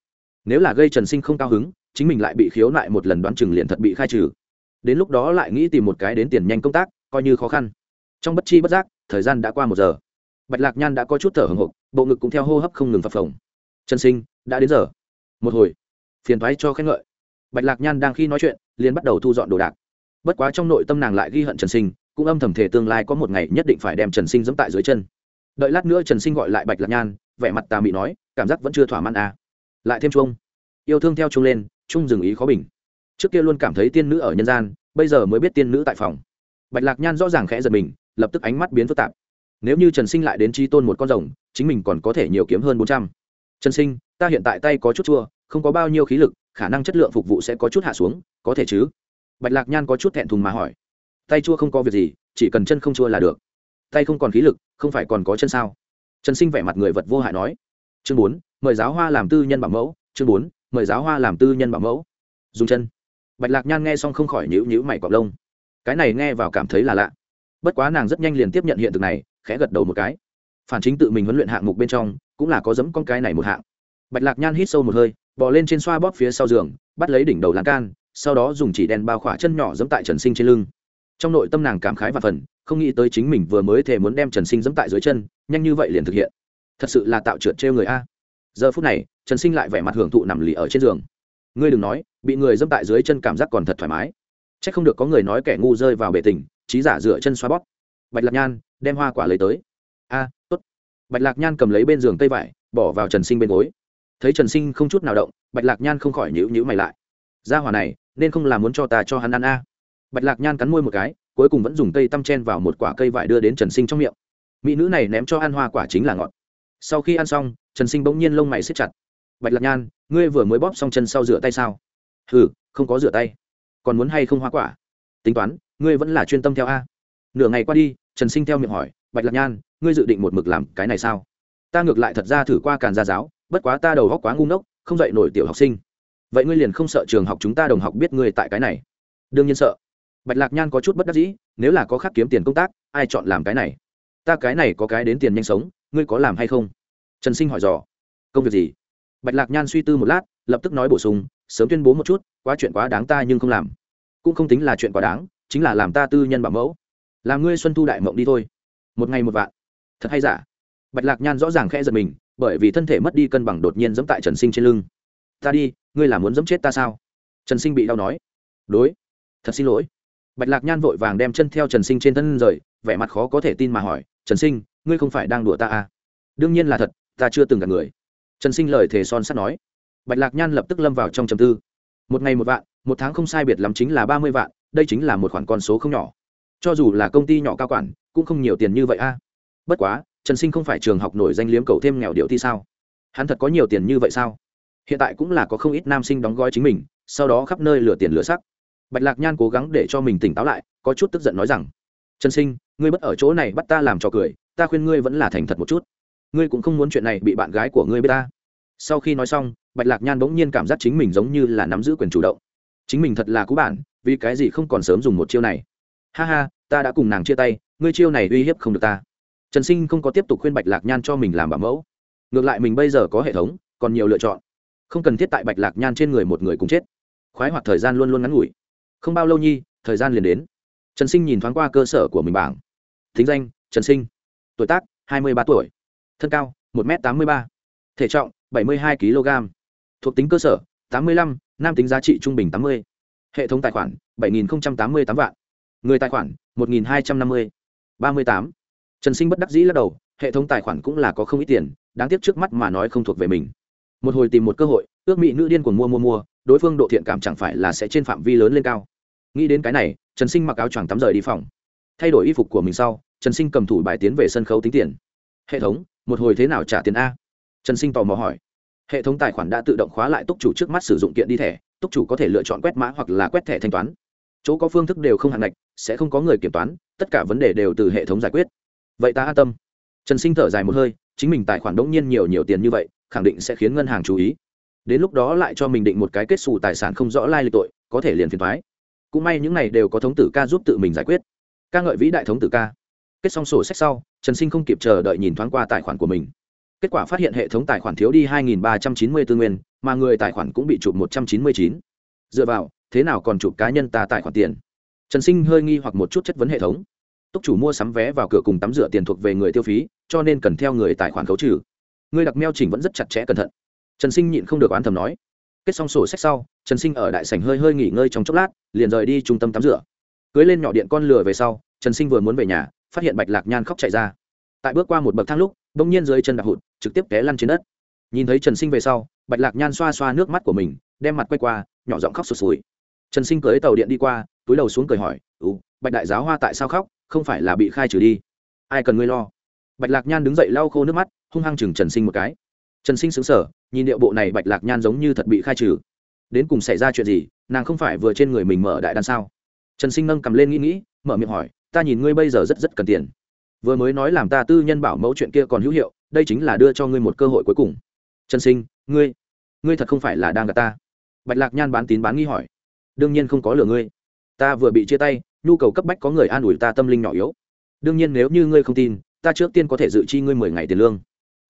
nếu là gây trần sinh không cao hứng chính mình lại bị khiếu nại một lần đoán chừng liền thật bị khai trừ đến lúc đó lại nghĩ tìm một cái đến tiền nhanh công tác coi như khó khăn trong bất chi bất giác thời gian đã qua một giờ bạch lạc nhan đã có chút thở hồng hộc bộ ngực cũng theo hô hấp không ngừng phập phồng trần sinh đã đến giờ một hồi phiền thoái cho khen ngợi bạch lạc nhan đang khi nói chuyện liền bắt đầu thu dọn đồ đạc bất quá trong nội tâm nàng lại ghi hận trần sinh cũng âm thầm thể tương lai có một ngày nhất định phải đem trần sinh dẫm tại dưới chân. Đợi lát nữa trần sinh gọi lại bạch lạc nhan, vẻ mặt tà mị nói, cảm giác vẫn chưa thỏa mãn à. lại thêm chuông. Yêu thương theo chuông lên trung dừng ý khó bình. Trước kia luôn cảm thấy tiên nữ ở nhân gian, bây giờ mới biết tiên nữ tại phòng. Bạch lạc nhan rõ ràng khẽ giật mình, lập tức ánh mắt biến phức tạp. Nếu như trần sinh lại đến chi tôn một con rồng, chính mình còn có thể nhiều kiếm hơn bốn trăm. Trần sinh, ta hiện tại tay có chút chua, không có bao nhiêu khí lực, khả năng chất lượng phục vụ sẽ có chút hạ xuống, có thể chứ? Bạch lạc nhan có chút thẹn thùng mà hỏi tay chua không có việc gì, chỉ cần chân không chua là được. Tay không còn khí lực, không phải còn có chân sao? Trần sinh vẻ mặt người vật vô hại nói. Chương bốn, mời giáo hoa làm tư nhân bảo mẫu. Chương bốn, mời giáo hoa làm tư nhân bảo mẫu. Dùng chân. Bạch lạc nhan nghe xong không khỏi nhữ nhữ mày cọc lông. Cái này nghe vào cảm thấy là lạ. Bất quá nàng rất nhanh liền tiếp nhận hiện thực này, khẽ gật đầu một cái. Phản chính tự mình huấn luyện hạng mục bên trong, cũng là có dẫm con cái này một hạng. Bạch lạc nhan hít sâu một hơi, bò lên trên xoa bóp phía sau giường, bắt lấy đỉnh đầu lan can, sau đó dùng chỉ đèn bao khỏa chân nhỏ dẫm tại trần sinh trên lưng trong nội tâm nàng cảm khái và phần không nghĩ tới chính mình vừa mới thể muốn đem trần sinh dẫm tại dưới chân nhanh như vậy liền thực hiện. Thật sự là tạo trượt trêu người a. Giờ phút này trần sinh lại vẻ mặt hưởng thụ nằm lì ở trên giường. Ngươi đừng nói bị người dẫm tại dưới chân cảm giác còn thật thoải mái. C h ắ c không được có người nói kẻ ngu rơi vào bể tình trí giả dựa chân xoa bóp. Bạch lạc nhan đem hoa quả lấy tới. A à, tốt. Bạch lạc nhan cầm lấy bên giường cây vải bỏ vào trần sinh bên gối. Thấy trần sinh không chút nào động bạch lạc nhan không khỏi nhữ nhữ mày lại. Ra hỏa này nên không làm muốn cho ta cho hắn ăn a bạch lạc nhan cắn môi một cái, cuối cùng vẫn dùng cây tăm chen vào một quả cây vải đưa đến trần sinh trong miệng. Mỹ nữ này ném cho ăn hoa quả chính là ngọt. Sau khi ăn xong, trần sinh bỗng nhiên lông mày xếp chặt. Bạch lạc nhan, ngươi vừa mới bóp xong chân sau rửa tay sao? Hừ, không có rửa tay. Còn muốn hay không hoa quả? Tính toán, ngươi vẫn là chuyên tâm theo a. Nửa ngày qua đi, trần sinh theo miệng hỏi, bạch lạc nhan, ngươi dự định một mực làm cái này sao? Ta ngược lại thật ra thử qua càn gia giáo, bất quá ta đầu góc quá ngu ngốc, không dạy nổi tiểu học sinh. Vậy ngươi liền không sợ trường học chúng ta đồng học biết ngươi tại cái này? Đương nhiên sợ bạch lạc nhan có chút bất đắc dĩ, nếu là có khác kiếm tiền công tác, ai chọn làm cái này? Ta cái này có cái đến tiền nhanh sống, ngươi có làm hay không? Trần sinh hỏi dò. Công việc gì? Bạch lạc nhan suy tư một lát, lập tức nói bổ sung, sớm tuyên bố một chút, quá chuyện quá đáng ta nhưng không làm. Cũng không tính là chuyện quá đáng, chính là làm ta tư nhân bảo mẫu. Làm ngươi xuân thu đại mộng đi thôi. Một ngày một vạn. Thật hay giả? Bạch lạc nhan rõ ràng khẽ giật mình, bởi vì thân thể mất đi cân bằng đột nhiên dẫm tại trần sinh trên lưng. Ta đi, ngươi là muốn dẫm chết ta sao? Trần sinh bị đau nói. Đối. Thật xin lỗi bạch lạc nhan vội vàng đem chân theo trần sinh trên thân rời, vẻ mặt khó có thể tin mà hỏi, trần sinh, ngươi không phải đang đùa ta à? Đương nhiên là thật, ta chưa từng gặp người. Trần sinh lời thề son sắt nói. Bạch lạc nhan lập tức lâm vào trong trầm tư. Một ngày một vạn, một tháng không sai biệt lắm chính là ba mươi vạn, đây chính là một khoản con số không nhỏ. Cho dù là công ty nhỏ cao quản, cũng không nhiều tiền như vậy a. Bất quá, trần sinh không phải trường học nổi danh liếm cầu thêm nghèo điệu thi sao? Hắn thật có nhiều tiền như vậy sao? Hiện tại cũng là có không ít nam sinh đóng gói chính mình, sau đó khắp nơi lừa tiền lừa sắc bạch lạc nhan cố gắng để cho mình tỉnh táo lại, có chút tức giận nói rằng, trần sinh, ngươi bất ở chỗ này bắt ta làm trò cười, ta khuyên ngươi vẫn là thành thật một chút. Ngươi cũng không muốn chuyện này bị bạn gái của ngươi biết ta. Sau khi nói xong, bạch lạc nhan bỗng nhiên cảm giác chính mình giống như là nắm giữ quyền chủ động. Chính mình thật là cú bản, vì cái gì không còn sớm dùng một chiêu này? Ha ha, ta đã cùng nàng chia tay, ngươi chiêu này uy hiếp không được ta. Trần sinh không có tiếp tục khuyên bạch lạc nhan cho mình làm bảo mẫu. Ngược lại mình bây giờ có hệ thống, còn nhiều lựa chọn. Không cần thiết tại bạch lạc nhan trên người một người cùng chết. Khoái hoặc thời gian luôn luôn ngắn ngủi không bao lâu nhi, thời gian liền đến. Trần sinh nhìn thoáng qua cơ sở của mình bảng. Thính danh, trần sinh. Tuổi tác, hai mươi ba tuổi. Thân cao, một m tám mươi ba. Thể trọng, bảy mươi hai kg thuộc tính cơ sở, tám mươi lăm, nam tính giá trị trung bình tám mươi. Hệ thống tài khoản, bảy nghìn tám mươi tám vạn. Người tài khoản, một nghìn hai trăm năm mươi. ba mươi tám. Trần sinh bất đắc dĩ lắc đầu, hệ thống tài khoản cũng là có không ít tiền, đáng tiếc trước mắt mà nói không thuộc về mình. Một hồi tìm một cơ hội, ước mỹ nữ điên cuồng mua mua mua, đối phương độ thiện cảm chẳng phải là sẽ trên phạm vi lớn lên cao nghĩ đến cái này, trần sinh mặc áo choàng tắm rời đi phòng. Thay đổi y phục của mình sau, trần sinh cầm thủ bài tiến về sân khấu tính tiền. Hệ thống, một hồi thế nào trả tiền a? Trần sinh tò mò hỏi. Hệ thống tài khoản đã tự động khóa lại túc chủ trước mắt sử dụng kiện đi thẻ, túc chủ có thể lựa chọn quét mã hoặc là quét thẻ thanh toán. Chỗ có phương thức đều không hạn ngạch, sẽ không có người kiểm toán, tất cả vấn đề đều từ hệ thống giải quyết. Vậy ta an tâm. Trần sinh thở dài một hơi, chính mình tài khoản đ ỗ n g nhiên nhiều nhiều tiền như vậy, khẳng định sẽ khiến ngân hàng chú ý. Đến lúc đó lại cho mình định một cái kết xù tài sản không rõ lai lịch tội, có thể liền phiền thoái cũng may những này đều có thống tử ca giúp tự mình giải quyết. Ca ngợi vĩ đại thống tử ca. Kết xong sổ sách sau, trần sinh không kịp chờ đợi nhìn thoáng qua tài khoản của mình. Kết quả phát hiện hệ thống tài khoản thiếu đi 2.394 nguyên, mà người tài khoản cũng bị chụp 199. dựa vào, thế nào còn chụp cá nhân ta tài khoản tiền? Trần sinh hơi nghi hoặc một chút chất vấn hệ thống. Túc chủ mua sắm vé vào cửa cùng tắm rửa tiền thuộc về người tiêu phí, cho nên cần theo người tài khoản khấu trừ. Người đặc meo chỉnh vẫn rất chặt chẽ cẩn thận. Trần sinh nhịn không được oán thầm nói kết xong sổ sách sau, trần sinh ở đại sảnh hơi hơi nghỉ ngơi trong chốc lát, liền rời đi trung tâm tắm rửa. Cưới lên nhỏ điện con lừa về sau, trần sinh vừa muốn về nhà, phát hiện bạch lạc nhan khóc chạy ra. Tại bước qua một bậc thang lúc đ ỗ n g nhiên dưới chân đạp hụt, trực tiếp té lăn trên đất. Nhìn thấy trần sinh về sau, bạch lạc nhan xoa xoa nước mắt của mình, đem mặt quay qua, nhỏ giọng khóc sụt sùi. Trần sinh cưới tàu điện đi qua, túi đầu xuống cười hỏi ú bạch đại giáo hoa tại sao khóc? Không phải là bị khai trừ đi. Ai cần ngươi lo? Bạch lạc nhan đứng dậy lau khô nước mắt, hung hăng chừng trần sinh một cái trần sinh xứng sở nhìn điệu bộ này bạch lạc nhan giống như thật bị khai trừ. Đến cùng xảy ra chuyện gì, nàng không phải vừa trên người mình mở đại đan sao? Trần sinh nâng cầm lên nghĩ nghĩ, mở miệng hỏi, ta nhìn ngươi bây giờ rất rất cần tiền. Vừa mới nói làm ta tư nhân bảo mẫu chuyện kia còn hữu hiệu, đây chính là đưa cho ngươi một cơ hội cuối cùng. Trần sinh, ngươi ngươi thật không phải là đang gặp ta. Bạch lạc nhan bán tín bán nghi hỏi. Đương nhiên không có lừa ngươi. Ta vừa bị chia tay, nhu cầu cấp bách có người an ủi ta tâm linh nhỏ yếu. Đương nhiên nếu như ngươi không tin, ta trước tiên có thể dự chi ngươi mười ngày tiền lương.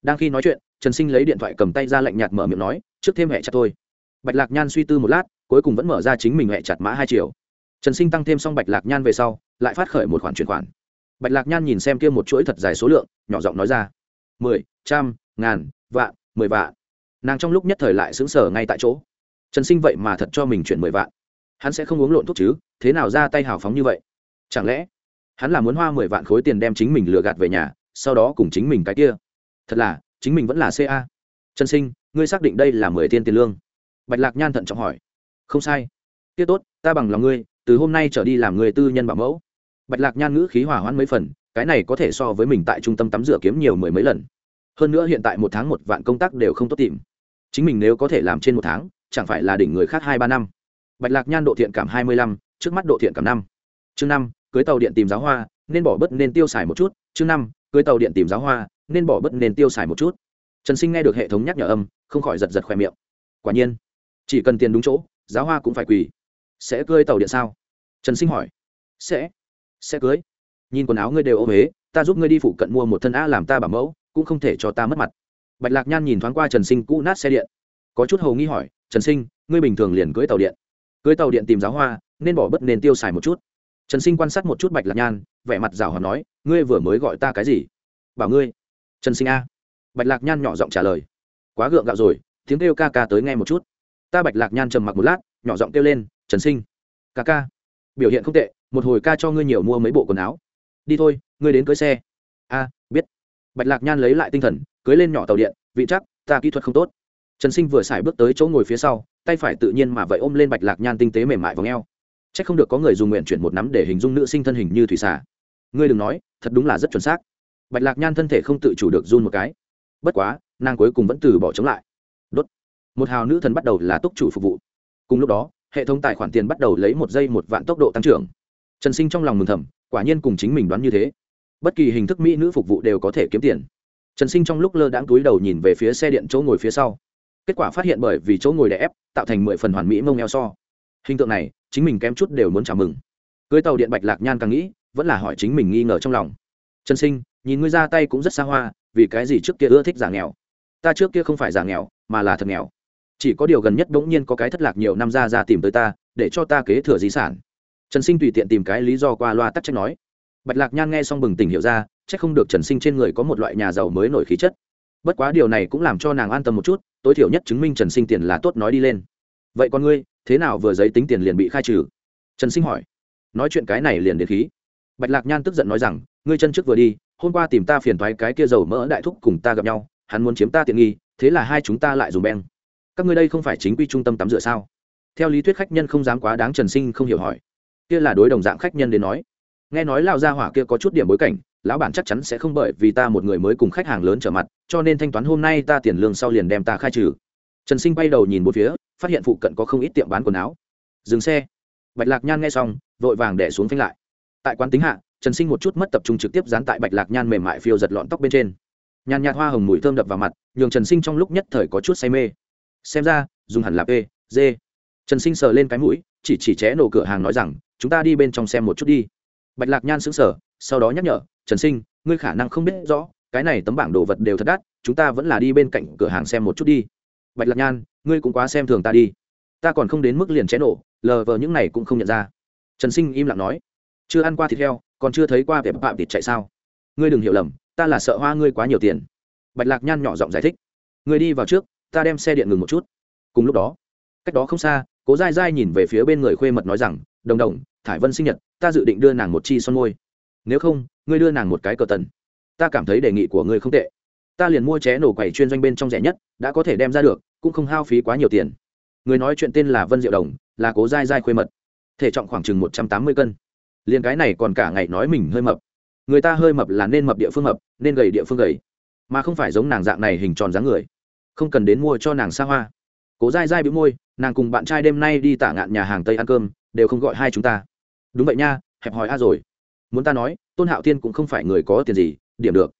Đang khi nói chuyện trần sinh lấy điện thoại cầm tay ra lạnh nhạt mở miệng nói, trước thêm hẹ chặt thôi. Bạch lạc nhan suy tư một lát, cuối cùng vẫn mở ra chính mình hẹ chặt mã hai triệu trần sinh tăng thêm xong bạch lạc nhan về sau, lại phát khởi một khoản chuyển khoản. Bạch lạc nhan nhìn xem kia một chuỗi thật dài số lượng, nhỏ giọng nói ra, mười, trăm, ngàn, vạn, mười vạn. Nàng trong lúc nhất thời lại xứng sở ngay tại chỗ. Trần sinh vậy mà thật cho mình chuyển mười vạn. Hắn sẽ không uống lộn thuốc chứ, thế nào ra tay hào phóng như vậy? Chẳng lẽ hắn là muốn hoa mười vạn khối tiền đem chính mình lừa gạt về nhà, sau đó cùng chính mình cái kia? Thật là chính mình vẫn là ca trần sinh, ngươi xác định đây là mười tiên tiền lương? Bạch lạc nhan thận trọng hỏi. Không sai. Tiết tốt, ta bằng lòng ngươi, từ hôm nay trở đi làm người tư nhân bảo mẫu. Bạch lạc nhan ngữ khí hỏa hoãn mấy phần, cái này có thể so với mình tại trung tâm tắm rửa kiếm nhiều mười mấy lần. Hơn nữa hiện tại một tháng một vạn công tác đều không tốt tìm. Chính mình nếu có thể làm trên một tháng, chẳng phải là đỉnh người khác hai ba năm. Bạch lạc nhan độ thiện cảm hai mươi lăm, trước mắt độ thiện cảm năm. Chương năm, cưới tàu điện tìm giáo hoa, nên bỏ bớt nên tiêu xài một chút. Chương năm, cưới tàu điện tìm giáo hoa nên bỏ bớt nên tiêu xài một chút. Trần sinh nghe được hệ thống nhắc nhở âm, không khỏi giật giật khoe miệng. Quả nhiên, chỉ cần tiền đúng chỗ giáo hoa cũng phải quỳ. Sẽ cưới tàu điện sao? Trần sinh hỏi. Sẽ sẽ cưới. Nhìn quần áo ngươi đều ô huế ta giúp ngươi đi phụ cận mua một thân a làm ta bảo mẫu, cũng không thể cho ta mất mặt. Bạch lạc nhan nhìn thoáng qua trần sinh cũ nát xe điện. Có chút hầu nghi hỏi, trần sinh, ngươi bình thường liền cưới tàu điện? Cưới tàu điện tìm giáo hoa, nên bỏ bớt nên tiêu xài một chút. Trần sinh quan sát một chút bạch lạc nhan, vẻ mặt rào hòa nói, ngươi vừa mới gọi ta cái gì? Bảo ngươi trần sinh a. Bạch lạc nhan nhỏ giọng trả lời. Quá gượng gạo rồi, tiếng kêu ca ca tới nghe một chút. Ta bạch lạc nhan trầm mặc một lát, nhỏ giọng kêu lên, trần sinh, ca ca. Biểu hiện không tệ, một hồi ca cho ngươi nhiều mua mấy bộ quần áo. Đi thôi, ngươi đến cưới xe. A, biết. Bạch lạc nhan lấy lại tinh thần, cưới lên nhỏ tàu điện, vị chắc, ta kỹ thuật không tốt. Trần sinh vừa xài bước tới chỗ ngồi phía sau, tay phải tự nhiên mà vậy ôm lên bạch lạc nhan tinh tế mềm mại và ngheo. c h ắ c không được có người dùng nguyện chuyển một nắm để hình dung nữ sinh thân hình như thủy xà. Ngươi đừng nói, thật đúng là rất chuẩn xác bạch lạc nhan thân thể không tự chủ được run một cái. Bất quá, nàng cuối cùng vẫn từ bỏ chống lại. Đốt. Một hào nữ thần bắt đầu là túc chủ phục vụ. Cùng lúc đó, hệ thống tài khoản tiền bắt đầu lấy một giây một vạn tốc độ tăng trưởng. Trần sinh trong lòng mừng thầm, quả nhiên cùng chính mình đoán như thế. Bất kỳ hình thức mỹ nữ phục vụ đều có thể kiếm tiền. Trần sinh trong lúc lơ đãng túi đầu nhìn về phía xe điện chỗ ngồi phía sau. Kết quả phát hiện bởi vì chỗ ngồi đè ép, tạo thành mười phần hoàn mỹ mông eo so. Hình tượng này, chính mình kém chút đều muốn chào mừng. Cưới tàu điện bạch lạc nhan càng nghĩ, vẫn là hỏi chính mình nghi ngờ trong lòng trần sinh, nhìn ngươi ra tay cũng rất xa hoa, vì cái gì trước kia ưa thích giả nghèo? Ta trước kia không phải giả nghèo, mà là thật nghèo. Chỉ có điều gần nhất bỗng nhiên có cái thất lạc nhiều năm ra ra tìm tới ta, để cho ta kế thừa di sản. Trần sinh tùy tiện tìm cái lý do qua loa tắc trách nói. Bạch lạc nhan nghe xong bừng tỉnh hiểu ra, chắc không được trần sinh trên người có một loại nhà giàu mới nổi khí chất. Bất quá điều này cũng làm cho nàng an tâm một chút, tối thiểu nhất chứng minh trần sinh tiền là tốt nói đi lên. Vậy con ngươi, thế nào vừa giấy tính tiền liền bị khai trừ? Trần sinh hỏi. Nói chuyện cái này liền đến khí. Bạch lạc nhan tức giận nói rằng ngươi chân trước vừa đi, hôm qua tìm ta phiền thoái cái kia dầu mỡ đại thúc cùng ta gặp nhau, hắn muốn chiếm ta tiện nghi, thế là hai chúng ta lại dùng beng. Các ngươi đây không phải chính quy trung tâm tắm rửa sao? Theo lý thuyết khách nhân không dám quá đáng trần sinh không hiểu hỏi. Kia là đối đồng dạng khách nhân đến nói. Nghe nói lao gia hỏa kia có chút điểm bối cảnh, lão bản chắc chắn sẽ không bởi vì ta một người mới cùng khách hàng lớn trở mặt, cho nên thanh toán hôm nay ta tiền lương sau liền đem ta khai trừ. Trần sinh bay đầu nhìn một phía, phát hiện phụ cận có không ít tiệm bán quần áo. Dừng xe. Bạch lạc nhan nghe xong, vội vàng đẻ xuống phanh lại. Tại quán tính hạ trần sinh một chút mất tập trung trực tiếp dán tại bạch lạc nhan mềm mại phiêu giật lọn tóc bên trên. Nhàn nhạt hoa hồng mùi thơm đập vào mặt, nhường trần sinh trong lúc nhất thời có chút say mê. Xem ra, dùng hẳn là p d trần sinh sờ lên cái mũi, chỉ chỉ ché nổ cửa hàng nói rằng, chúng ta đi bên trong xem một chút đi. Bạch lạc nhan sững sờ, sau đó nhắc nhở, trần sinh, ngươi khả năng không biết rõ, cái này tấm bảng đồ vật đều thật đắt, chúng ta vẫn là đi bên cạnh cửa hàng xem một chút đi. Bạch lạc nhan, ngươi cũng quá xem thường ta đi. Ta còn không đến mức liền ché nổ, lờ vờ những này cũng không nhận ra. Trần sinh im lặng nói, chưa ăn qua thịt heo còn chưa thấy qua vẻ bạm thịt chạy sao? Ngươi đừng hiểu lầm, ta là sợ hoa ngươi quá nhiều tiền. Bạch lạc nhan nhỏ giọng giải thích. Ngươi đi vào trước, ta đem xe điện ngừng một chút. Cùng lúc đó, cách đó không xa, cố dai dai nhìn về phía bên người khuê mật nói rằng, đồng đồng, thải vân sinh nhật, ta dự định đưa nàng một chi son môi. Nếu không, ngươi đưa nàng một cái cờ tần. Ta cảm thấy đề nghị của ngươi không tệ. Ta liền mua ché nổ quầy chuyên doanh bên trong rẻ nhất, đã có thể đem ra được, cũng không hao phí quá nhiều tiền. Người nói chuyện tên là vân diệu đồng, là cố dai dai khuê mật. Thể trọng khoảng chừng một trăm tám mươi cân liền cái này còn cả ngày nói mình hơi mập. Người ta hơi mập là nên mập địa phương mập, nên gầy địa phương gầy. Mà không phải giống nàng dạng này hình tròn dáng người. Không cần đến mua cho nàng xa hoa. Cố dai dai bị môi, nàng cùng bạn trai đêm nay đi tả ngạn nhà hàng tây ăn cơm, đều không gọi hai chúng ta. Đúng vậy nha, hẹp hỏi a rồi. Muốn ta nói, tôn hạo thiên cũng không phải người có tiền gì, điểm được.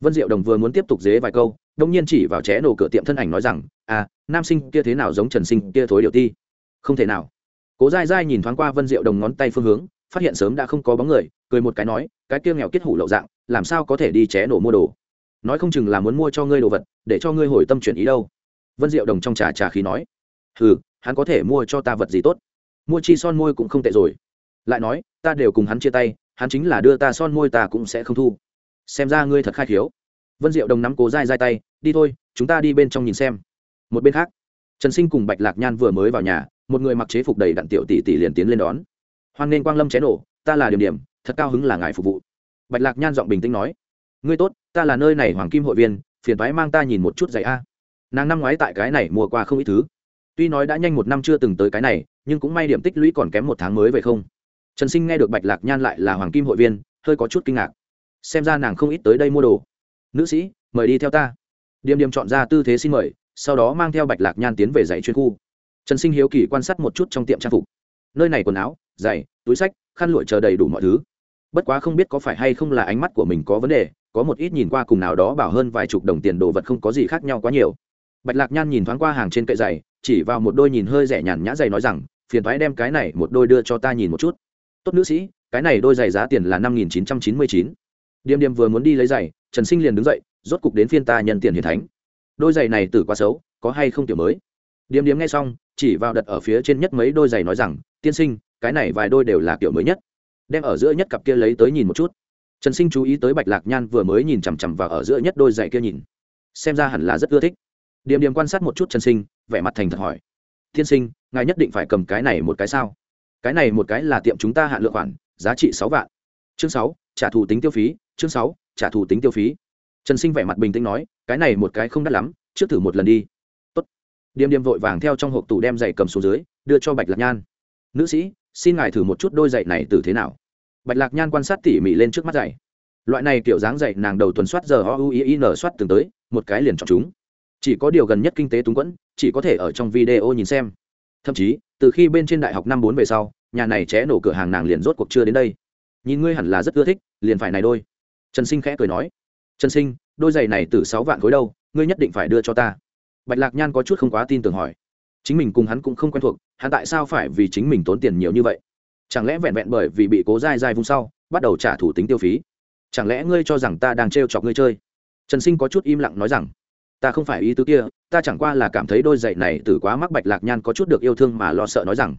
Vân diệu đồng vừa muốn tiếp tục dế vài câu, đông nhiên chỉ vào ché nổ cửa tiệm thân ảnh nói rằng à nam sinh kia thế nào giống trần sinh kia thối điều ti? Không thể nào. Cố dai dai nhìn thoáng qua vân diệu đồng ngón tay phương hướng phát hiện sớm đã không có bóng người, cười một cái nói, cái kia nghèo kết hủ lậu dạng, làm sao có thể đi ché nổ mua đồ? Nói không chừng là muốn mua cho ngươi đồ vật, để cho ngươi hồi tâm chuyển ý đâu. Vân diệu đồng trong trà trà khí nói ừ hắn có thể mua cho ta vật gì tốt? Mua chi son môi cũng không tệ rồi. Lại nói, ta đều cùng hắn chia tay, hắn chính là đưa ta son môi ta cũng sẽ không thu. Xem ra ngươi thật khai khiếu. Vân diệu đồng nắm cố dai dai tay, đi thôi, chúng ta đi bên trong nhìn xem. Một bên khác, trần sinh cùng bạch lạc nhan vừa mới vào nhà, một người mặc chế phục đầy đặn tiểu tỷ tỷ liền tiến lên đón hoan nên quang lâm cháy nổ, ta là điểm điểm, thật cao hứng là ngài phục vụ. Bạch lạc nhan giọng bình tĩnh nói, ngươi tốt, ta là nơi này hoàng kim hội viên, phiền thoái mang ta nhìn một chút giày a. Nàng năm ngoái tại cái này mua qua không ít thứ. Tuy nói đã nhanh một năm chưa từng tới cái này, nhưng cũng may điểm tích lũy còn kém một tháng mới về không. Trần sinh nghe được bạch lạc nhan lại là hoàng kim hội viên, hơi có chút kinh ngạc. Xem ra nàng không ít tới đây mua đồ. Nữ sĩ, mời đi theo ta. Điềm điềm chọn ra tư thế xin mời, sau đó mang theo bạch lạc nhan tiến về dạy chuyên khu. Trần sinh hiếu kỳ quan sát một chút trong tiệm trang phục nơi này quần áo, giày, túi sách, khăn lụa chờ đầy đủ mọi thứ. Bất quá không biết có phải hay không là ánh mắt của mình có vấn đề, có một ít nhìn qua cùng nào đó bảo hơn vài chục đồng tiền đồ vật không có gì khác nhau quá nhiều. Bạch lạc nhan nhìn thoáng qua hàng trên kệ giày, chỉ vào một đôi nhìn hơi rẻ nhàn nhã giày nói rằng, phiền thoái đem cái này một đôi đưa cho ta nhìn một chút. Tốt nữ sĩ, cái này đôi giày giá tiền là năm nghìn chín trăm chín mươi chín. Điềm điềm vừa muốn đi lấy giày, trần sinh liền đứng dậy, rốt cục đến phiên ta nhận tiền hiền thánh. Đôi giày này tử quá xấu, có hay không tiểu mới? Điềm điềm nghe xong, chỉ vào đặt ở phía trên nhất mấy đôi giày nói rằng tiên sinh, cái này vài đôi đều là kiểu mới nhất. Đem ở giữa nhất cặp kia lấy tới nhìn một chút. Trần sinh chú ý tới bạch lạc nhan vừa mới nhìn chằm chằm vào ở giữa nhất đôi giày kia nhìn. Xem ra hẳn là rất ưa thích. Điềm điềm quan sát một chút trần sinh, vẻ mặt thành thật hỏi. Tiên sinh, ngài nhất định phải cầm cái này một cái sao? Cái này một cái là tiệm chúng ta hạ lượng khoản, giá trị sáu vạn. Chương sáu, trả thù tính tiêu phí, chương sáu, trả thù tính tiêu phí. Trần sinh vẻ mặt bình tĩnh nói, cái này một cái không đắt lắm, trước thử một lần đi. Tốt. điềm điềm vội vàng theo trong hộp tủ đem giày cầm xuống dưới, đưa cho bạch lạc nhan nữ sĩ, xin ngài thử một chút đôi giày này từ thế nào? Bạch lạc nhan quan sát tỉ mỉ lên trước mắt giày. Loại này kiểu dáng giày nàng đầu tuần soát giờ o u i n soát từng tới, một cái liền chọn chúng. Chỉ có điều gần nhất kinh tế túng quẫn, chỉ có thể ở trong video nhìn xem. Thậm chí, từ khi bên trên đại học năm bốn về sau, nhà này ché nổ cửa hàng nàng liền rốt cuộc chưa đến đây. Nhìn ngươi hẳn là rất ưa thích, liền phải này đôi. Trần sinh khẽ cười nói. Trần sinh, đôi giày này từ sáu vạn khối đâu, ngươi nhất định phải đưa cho ta. Bạch lạc nhan có chút không quá tin tưởng hỏi chính mình cùng hắn cũng không quen thuộc, hắn tại sao phải vì chính mình tốn tiền nhiều như vậy? Chẳng lẽ vẹn vẹn bởi vì bị cố dai dai vung sau, bắt đầu trả thủ tính tiêu phí? Chẳng lẽ ngươi cho rằng ta đang trêu chọc ngươi chơi? Trần sinh có chút im lặng nói rằng, ta không phải ý tứ kia, ta chẳng qua là cảm thấy đôi giày này từ quá mắc bạch lạc nhan có chút được yêu thương mà lo sợ nói rằng,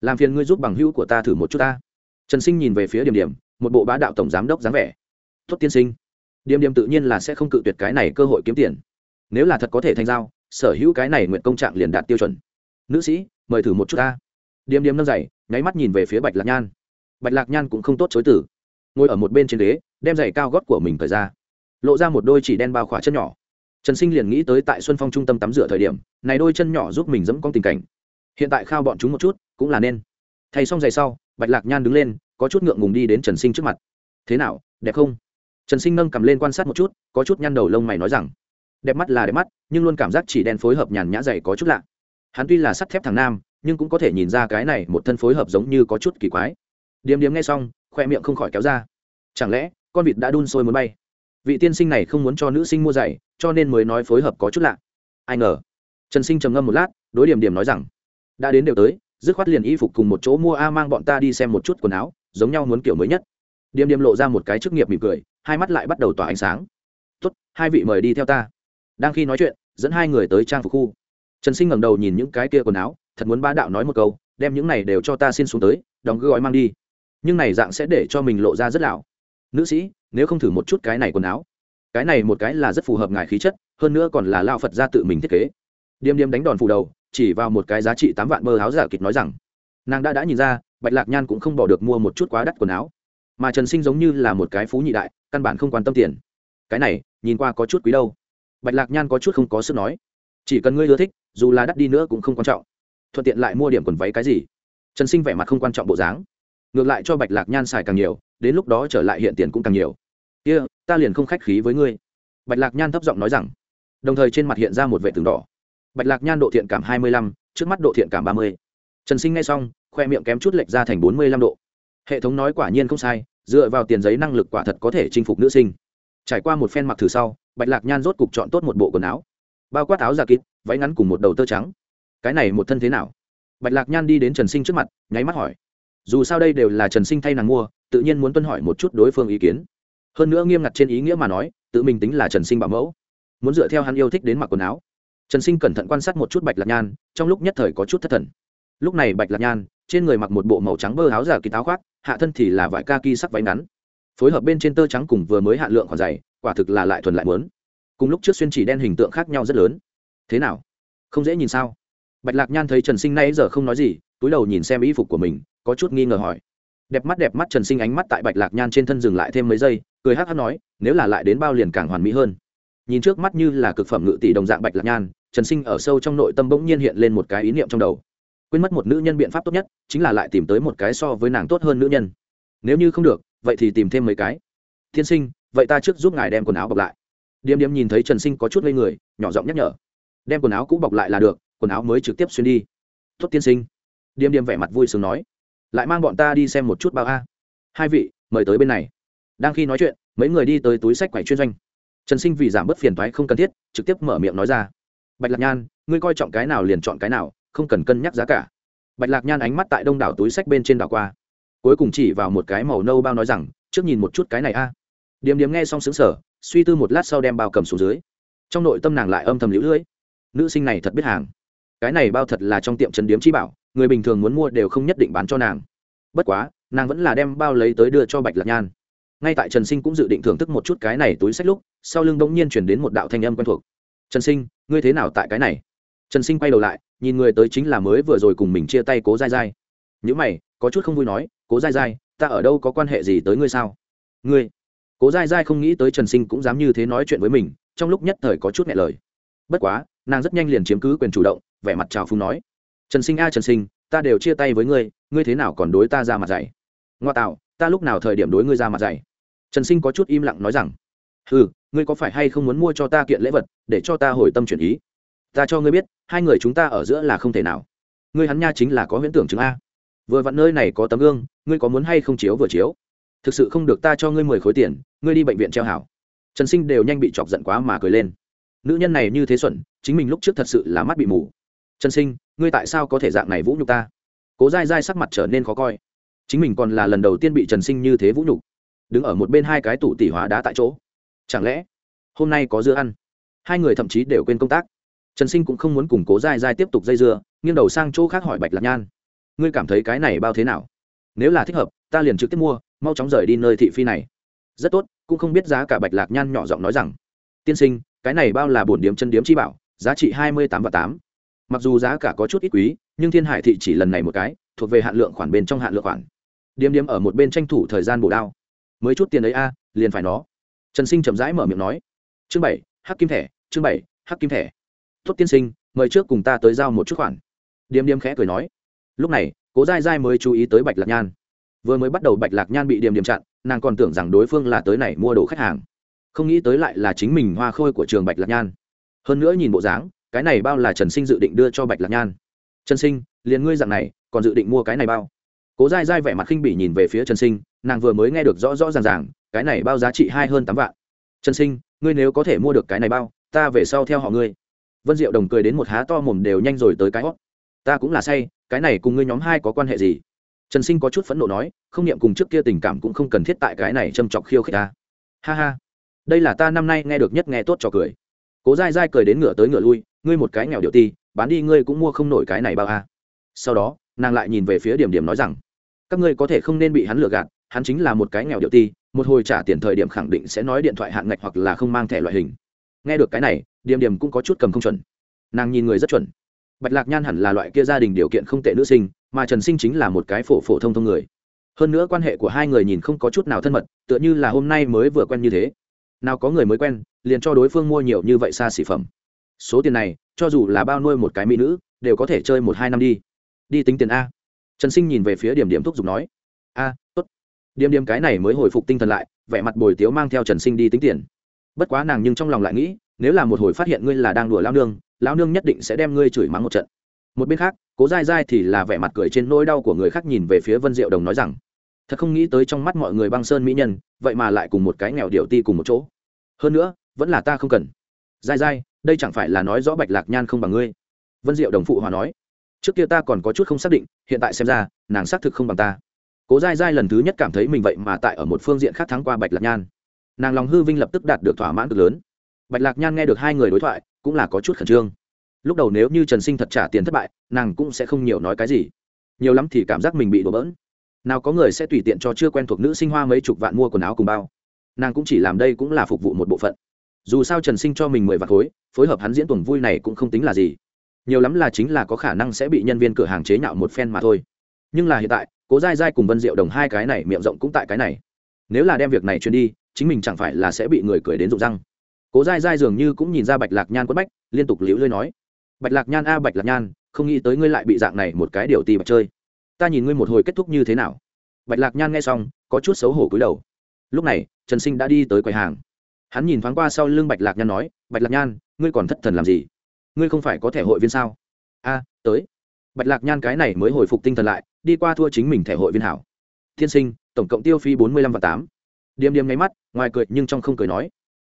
làm phiền ngươi giúp bằng hữu của ta thử một chút ta. Trần sinh nhìn về phía điểm điểm một bộ bá đạo tổng giám đốc dáng vẻ. Tốt tiên sinh. Điểm điểm tự nhiên là sẽ không cự tuyệt cái này cơ hội kiếm tiền. Nếu là thật có thể thành giao, sở hữu cái này nguyện công trạng liền đạt tiêu chuẩn nữ sĩ, mời thử một chút ta. Điểm điểm nâng giày, nháy mắt nhìn về phía bạch lạc nhan. Bạch lạc nhan cũng không tốt chối tử ngồi ở một bên trên ghế, đem giày cao gót của mình thời ra. Lộ ra một đôi chỉ đen bao khỏa chân nhỏ. Trần sinh liền nghĩ tới tại xuân phong trung tâm tắm rửa thời điểm, này đôi chân nhỏ giúp mình dẫm con tình cảnh. Hiện tại khao bọn chúng một chút, cũng là nên. Thay xong giày sau, bạch lạc nhan đứng lên, có chút ngượng ngùng đi đến trần sinh trước mặt. Thế nào, đẹp không? Trần sinh nâng cầm lên quan sát một chút, có chút nhăn đầu lông mày nói rằng, đẹp mắt là đẹp mắt, nhưng luôn cảm giác chỉ đen phối hợp nhàn nhã dày có chút lạ hắn tuy là sắt thép thằng nam, nhưng cũng có thể nhìn ra cái này một thân phối hợp giống như có chút kỳ quái. Điếm điếm nghe xong, khoe miệng không khỏi kéo ra. Chẳng lẽ, con vịt đã đun sôi muốn bay? Vị tiên sinh này không muốn cho nữ sinh mua giày, cho nên mới nói phối hợp có chút lạ. Ai ngờ. Trần sinh trầm ngâm một lát, đối điểm điểm nói rằng, đã đến đều tới, dứt khoát liền y phục cùng một chỗ mua a mang bọn ta đi xem một chút quần áo, giống nhau muốn kiểu mới nhất. Điểm điểm lộ ra một cái chức nghiệp mỉm cười, hai mắt lại bắt đầu tỏa ánh sáng. Tốt, hai vị mời đi theo ta. Đang khi nói chuyện, dẫn hai người tới trang phục khu trần sinh ngẩng đầu nhìn những cái kia quần áo, thật muốn bá đạo nói một câu, đem những này đều cho ta xin xuống tới, đóng gói mang đi. Nhưng này dạng sẽ để cho mình lộ ra rất lão nữ sĩ, nếu không thử một chút cái này quần áo. Cái này một cái là rất phù hợp ngài khí chất, hơn nữa còn là lao phật ra tự mình thiết kế. Điềm điềm đánh đòn phủ đầu, chỉ vào một cái giá trị tám vạn mơ áo giả kịch nói rằng, nàng đã đã nhìn ra, bạch lạc nhan cũng không bỏ được mua một chút quá đắt quần áo. Mà trần sinh giống như là một cái phú nhị đại, căn bản không quan tâm tiền. Cái này, nhìn qua có chút quý đâu. Bạch lạc nhan có chút không có sức nói chỉ cần ngươi ưa thích dù là đắt đi nữa cũng không quan trọng. Thuận tiện lại mua điểm quần váy cái gì? Trần sinh vẻ mặt không quan trọng bộ dáng. Ngược lại cho bạch lạc nhan xài càng nhiều đến lúc đó trở lại hiện tiền cũng càng nhiều. Kia、yeah, ta liền không khách khí với ngươi. Bạch lạc nhan thấp giọng nói rằng. Đồng thời trên mặt hiện ra một vệ tường đỏ. Bạch lạc nhan độ thiện cảm hai mươi lăm trước mắt độ thiện cảm ba mươi. Trần sinh ngay xong khoe miệng kém chút lệch ra thành bốn mươi lăm độ. Hệ thống nói quả nhiên không sai dựa vào tiền giấy năng lực quả thật có thể chinh phục nữ sinh. Trải qua một phen mặc thử sau bạch lạc nhan rốt cục chọn tốt một bộ quần áo bao quát áo giả kịp váy ngắn cùng một đầu tơ trắng. Cái này một thân thế nào? Bạch lạc nhan đi đến trần sinh trước mặt, nháy mắt hỏi. Dù sao đây đều là trần sinh thay nàng mua, tự nhiên muốn tuân hỏi một chút đối phương ý kiến. Hơn nữa nghiêm ngặt trên ý nghĩa mà nói, tự mình tính là trần sinh bảo mẫu. Muốn dựa theo hắn yêu thích đến mặc quần áo. Trần sinh cẩn thận quan sát một chút bạch lạc nhan, trong lúc nhất thời có chút thất thần. Lúc này bạch lạc nhan, trên người mặc một bộ màu trắng bơ áo giả kỳ táo khoác, hạ thân thì là vải kaki sắc váy ngắn. Phối hợp bên trên tơ trắng cùng vừa mới hạn lượng còn dày, quả thực là lại thuần lại mướn cùng lúc trước xuyên chỉ đen hình tượng khác nhau rất lớn. Thế nào? Không dễ nhìn sao? Bạch lạc nhan thấy trần sinh nay giờ không nói gì, túi đầu nhìn xem y phục của mình, có chút nghi ngờ hỏi. Đẹp mắt đẹp mắt trần sinh ánh mắt tại bạch lạc nhan trên thân dừng lại thêm mấy giây, cười hát hát nói, nếu là lại đến bao liền càng hoàn mỹ hơn. Nhìn trước mắt như là cực phẩm ngự tỷ đồng dạng bạch lạc nhan, trần sinh ở sâu trong nội tâm bỗng nhiên hiện lên một cái ý niệm trong đầu. Quên mất một nữ nhân biện pháp tốt nhất, chính là lại tìm tới một cái so với nàng tốt hơn nữ nhân. Nếu như không được, vậy thì tìm thêm mấy cái. Tiên sinh, vậy ta trước giúp ngài đem quần áo bọc lại điềm điềm nhìn thấy trần sinh có chút lây người, nhỏ giọng nhắc nhở. Đem quần áo cũ bọc lại là được, quần áo mới trực tiếp xuyên đi. Tốt tiên sinh. Điềm điềm vẻ mặt vui sướng nói. Lại mang bọn ta đi xem một chút bao a. Hai vị, mời tới bên này. Đang khi nói chuyện, mấy người đi tới túi sách quầy chuyên doanh. Trần sinh vì giảm bớt phiền thoái không cần thiết, trực tiếp mở miệng nói ra. Bạch lạc nhan, ngươi coi trọng cái nào liền chọn cái nào, không cần cân nhắc giá cả. Bạch lạc nhan ánh mắt tại đông đảo túi sách bên trên đảo qua. Cuối cùng chỉ vào một cái màu nâu bao nói rằng, trước nhìn một chút cái này a. À. điềm điềm nghe xong xứng sở suy tư một lát sau đem bao cầm xuống dưới. Trong nội tâm nàng lại âm thầm lũ lưỡi nữ sinh này thật biết hàng. Cái này bao thật là trong tiệm trần điếm chi bảo, người bình thường muốn mua đều không nhất định bán cho nàng. Bất quá, nàng vẫn là đem bao lấy tới đưa cho bạch lạc nhan. Ngay tại trần sinh cũng dự định thưởng thức một chút cái này túi sách lúc, sau lưng bỗng nhiên chuyển đến một đạo thanh âm quen thuộc. Trần sinh, ngươi thế nào tại cái này? Trần sinh quay đầu lại, nhìn người tới chính là mới vừa rồi cùng mình chia tay cố dai dai những mày, có chút không vui nói, cố dai dai ta ở đâu có quan hệ gì tới ngươi sao? Ngươi cố dai dai không nghĩ tới trần sinh cũng dám như thế nói chuyện với mình, trong lúc nhất thời có chút nhẹ lời. Bất quá, nàng rất nhanh liền chiếm cứ quyền chủ động, vẻ mặt trào phung nói, trần sinh a, trần sinh, ta đều chia tay với ngươi ngươi thế nào còn đối ta ra mặt dày ngoa tạo, ta lúc nào thời điểm đối ngươi ra mặt dày trần sinh có chút im lặng nói rằng ừ ngươi có phải hay không muốn mua cho ta kiện lễ vật, để cho ta hồi tâm chuyển ý? Ta cho ngươi biết, hai người chúng ta ở giữa là không thể nào. Ngươi hắn nha chính là có huyễn tưởng chứng a. Vừa vặn nơi này có tấm gương, ngươi có muốn hay không chiếu vừa chiếu? Thực sự không được ta cho ngươi mười khối tiền ngươi đi bệnh viện treo hảo. Trần sinh đều nhanh bị chọc giận quá mà cười lên. Nữ nhân này như thế xuẩn, chính mình lúc trước thật sự là mắt bị mù. Trần sinh, ngươi tại sao có thể dạng này vũ nhục ta? Cố dai dai sắc mặt trở nên khó coi. Chính mình còn là lần đầu tiên bị trần sinh như thế vũ nhục. Đứng ở một bên hai cái tủ tỉ hóa đá tại chỗ. Chẳng lẽ, hôm nay có dưa ăn? Hai người thậm chí đều quên công tác. Trần sinh cũng không muốn cùng cố dai dai tiếp tục dây dưa, nghiêng đầu sang chỗ khác hỏi bạch lạc nhan. Ngươi cảm thấy cái này bao thế nào? Nếu là thích hợp, ta liền trực tiếp mua, mau chóng rời đi nơi thị phi này rất tốt, cũng không biết giá cả bạch lạc nhan nhỏ giọng nói rằng, tiên sinh, cái này bao là bổn điếm chân điếm chi bảo, giá trị hai mươi tám và tám. Mặc dù giá cả có chút ít quý, nhưng thiên hải thị chỉ lần này một cái, thuộc về hạn lượng khoản bên trong hạn lượng khoản. Điếm điếm ở một bên tranh thủ thời gian bổ đao. Mới chút tiền ấy a, liền phải nó. Trần sinh chậm rãi mở miệng nói. Chương bảy, hắc kim thẻ, chương bảy, hắc kim thẻ. Tốt tiên sinh, mời trước cùng ta tới giao một chút khoản. Điếm điếm khẽ cười nói. Lúc này, cố dai dai mới chú ý tới bạch lạc nhan vừa mới bắt đầu bạch lạc nhan bị điểm điểm chặn, nàng còn tưởng rằng đối phương là tới này mua đồ khách hàng. Không nghĩ tới lại là chính mình hoa khôi của trường bạch lạc nhan. Hơn nữa nhìn bộ dáng, cái này bao là trần sinh dự định đưa cho bạch lạc nhan. Trần sinh, liền ngươi dạng này, còn dự định mua cái này bao? Cố dai dai vẻ mặt khinh bỉ nhìn về phía trần sinh, nàng vừa mới nghe được rõ rõ ràng ràng, cái này bao giá trị hai hơn tám vạn. Trần sinh, ngươi nếu có thể mua được cái này bao, ta về sau theo họ ngươi. Vân diệu đồng cười đến một há to mồm đều nhanh rồi tới cái hót ta cũng là say, cái này cùng ngươi nhóm hai có quan hệ gì? Trần sinh có chút phẫn nộ nói, không niệm cùng trước kia tình cảm cũng không cần thiết tại cái này châm chọc khiêu khích ta. Ha ha. Đây là ta năm nay nghe được nhất nghe tốt cho cười. Cố dai dai cười đến ngựa tới ngựa lui, ngươi một cái nghèo điệu ti, bán đi ngươi cũng mua không nổi cái này bao a. Sau đó, nàng lại nhìn về phía điểm điểm nói rằng, các ngươi có thể không nên bị hắn lừa gạt, hắn chính là một cái nghèo điệu ti, một hồi trả tiền thời điểm khẳng định sẽ nói điện thoại hạn ngạch hoặc là không mang thẻ loại hình. Nghe được cái này, điểm điểm cũng có chút cầm không chuẩn. Nàng nhìn người rất chuẩn bạch lạc nhan hẳn là loại kia gia đình điều kiện không tệ nữ sinh, mà trần sinh chính là một cái phổ phổ thông thông người. Hơn nữa quan hệ của hai người nhìn không có chút nào thân mật, tựa như là hôm nay mới vừa quen như thế. Nào có người mới quen, liền cho đối phương mua nhiều như vậy xa xỉ phẩm. Số tiền này, cho dù là bao nuôi một cái mỹ nữ, đều có thể chơi một hai năm đi. Đi tính tiền a. Trần sinh nhìn về phía điểm điểm thúc giục nói. A, tốt. Điểm điểm cái này mới hồi phục tinh thần lại, vẻ mặt bồi tiếu mang theo trần sinh đi tính tiền. Bất quá nàng nhưng trong lòng lại nghĩ, nếu là một hồi phát hiện ngươi là đang đùa lao nương Lão nương nhất định sẽ đem ngươi chửi mắng một trận. Một bên khác, cố dai dai thì là vẻ mặt cười trên nỗi đau của người khác nhìn về phía vân diệu đồng nói rằng, thật không nghĩ tới trong mắt mọi người băng sơn mỹ nhân, vậy mà lại cùng một cái nghèo điệu ti cùng một chỗ. Hơn nữa, vẫn là ta không cần. Dai dai đây chẳng phải là nói rõ bạch lạc nhan không bằng ngươi? Vân diệu đồng phụ hòa nói. Trước kia ta còn có chút không xác định, hiện tại xem ra, nàng xác thực không bằng ta. Cố dai dai lần thứ nhất cảm thấy mình vậy mà tại ở một phương diện khác thắng qua bạch lạc nhan. Nàng lòng hư vinh lập tức đạt được thỏa mãn cực lớn. Bạch lạc nhan nghe được hai người đối thoại cũng là có chút khẩn trương. Lúc đầu nếu như trần sinh thật trả tiền thất bại, nàng cũng sẽ không nhiều nói cái gì. Nhiều lắm thì cảm giác mình bị đổ bỡn. Nào có người sẽ tùy tiện cho chưa quen thuộc nữ sinh hoa mấy chục vạn mua quần áo cùng bao. Nàng cũng chỉ làm đây cũng là phục vụ một bộ phận. Dù sao trần sinh cho mình mười vạn khối, phối hợp hắn diễn tuồng vui này cũng không tính là gì. Nhiều lắm là chính là có khả năng sẽ bị nhân viên cửa hàng chế nhạo một phen mà thôi. Nhưng là hiện tại, cố dai dai cùng vân diệu đồng hai cái này miệng rộng cũng tại cái này. Nếu là đem việc này truyền đi, chính mình chẳng phải là sẽ bị người cười đến rụng răng cố dai dai dường như cũng nhìn ra bạch lạc nhan quất bách, liên tục liễu lơi nói, bạch lạc nhan a, bạch lạc nhan, không nghĩ tới ngươi lại bị dạng này một cái điều tì bạch chơi. Ta nhìn ngươi một hồi kết thúc như thế nào? Bạch lạc nhan nghe xong, có chút xấu hổ cúi đầu. Lúc này, trần sinh đã đi tới quầy hàng. Hắn nhìn thoáng qua sau lưng bạch lạc nhan nói, bạch lạc nhan, ngươi còn thất thần làm gì? Ngươi không phải có thẻ hội viên sao? A, tới. Bạch lạc nhan cái này mới hồi phục tinh thần lại, đi qua thua chính mình thẻ hội viên hảo. Thiên sinh, tổng cộng tiêu phí bốn mươi lăm và tám. Điềm điềm nháy mắt, ngoài cười nhưng trong không cười nói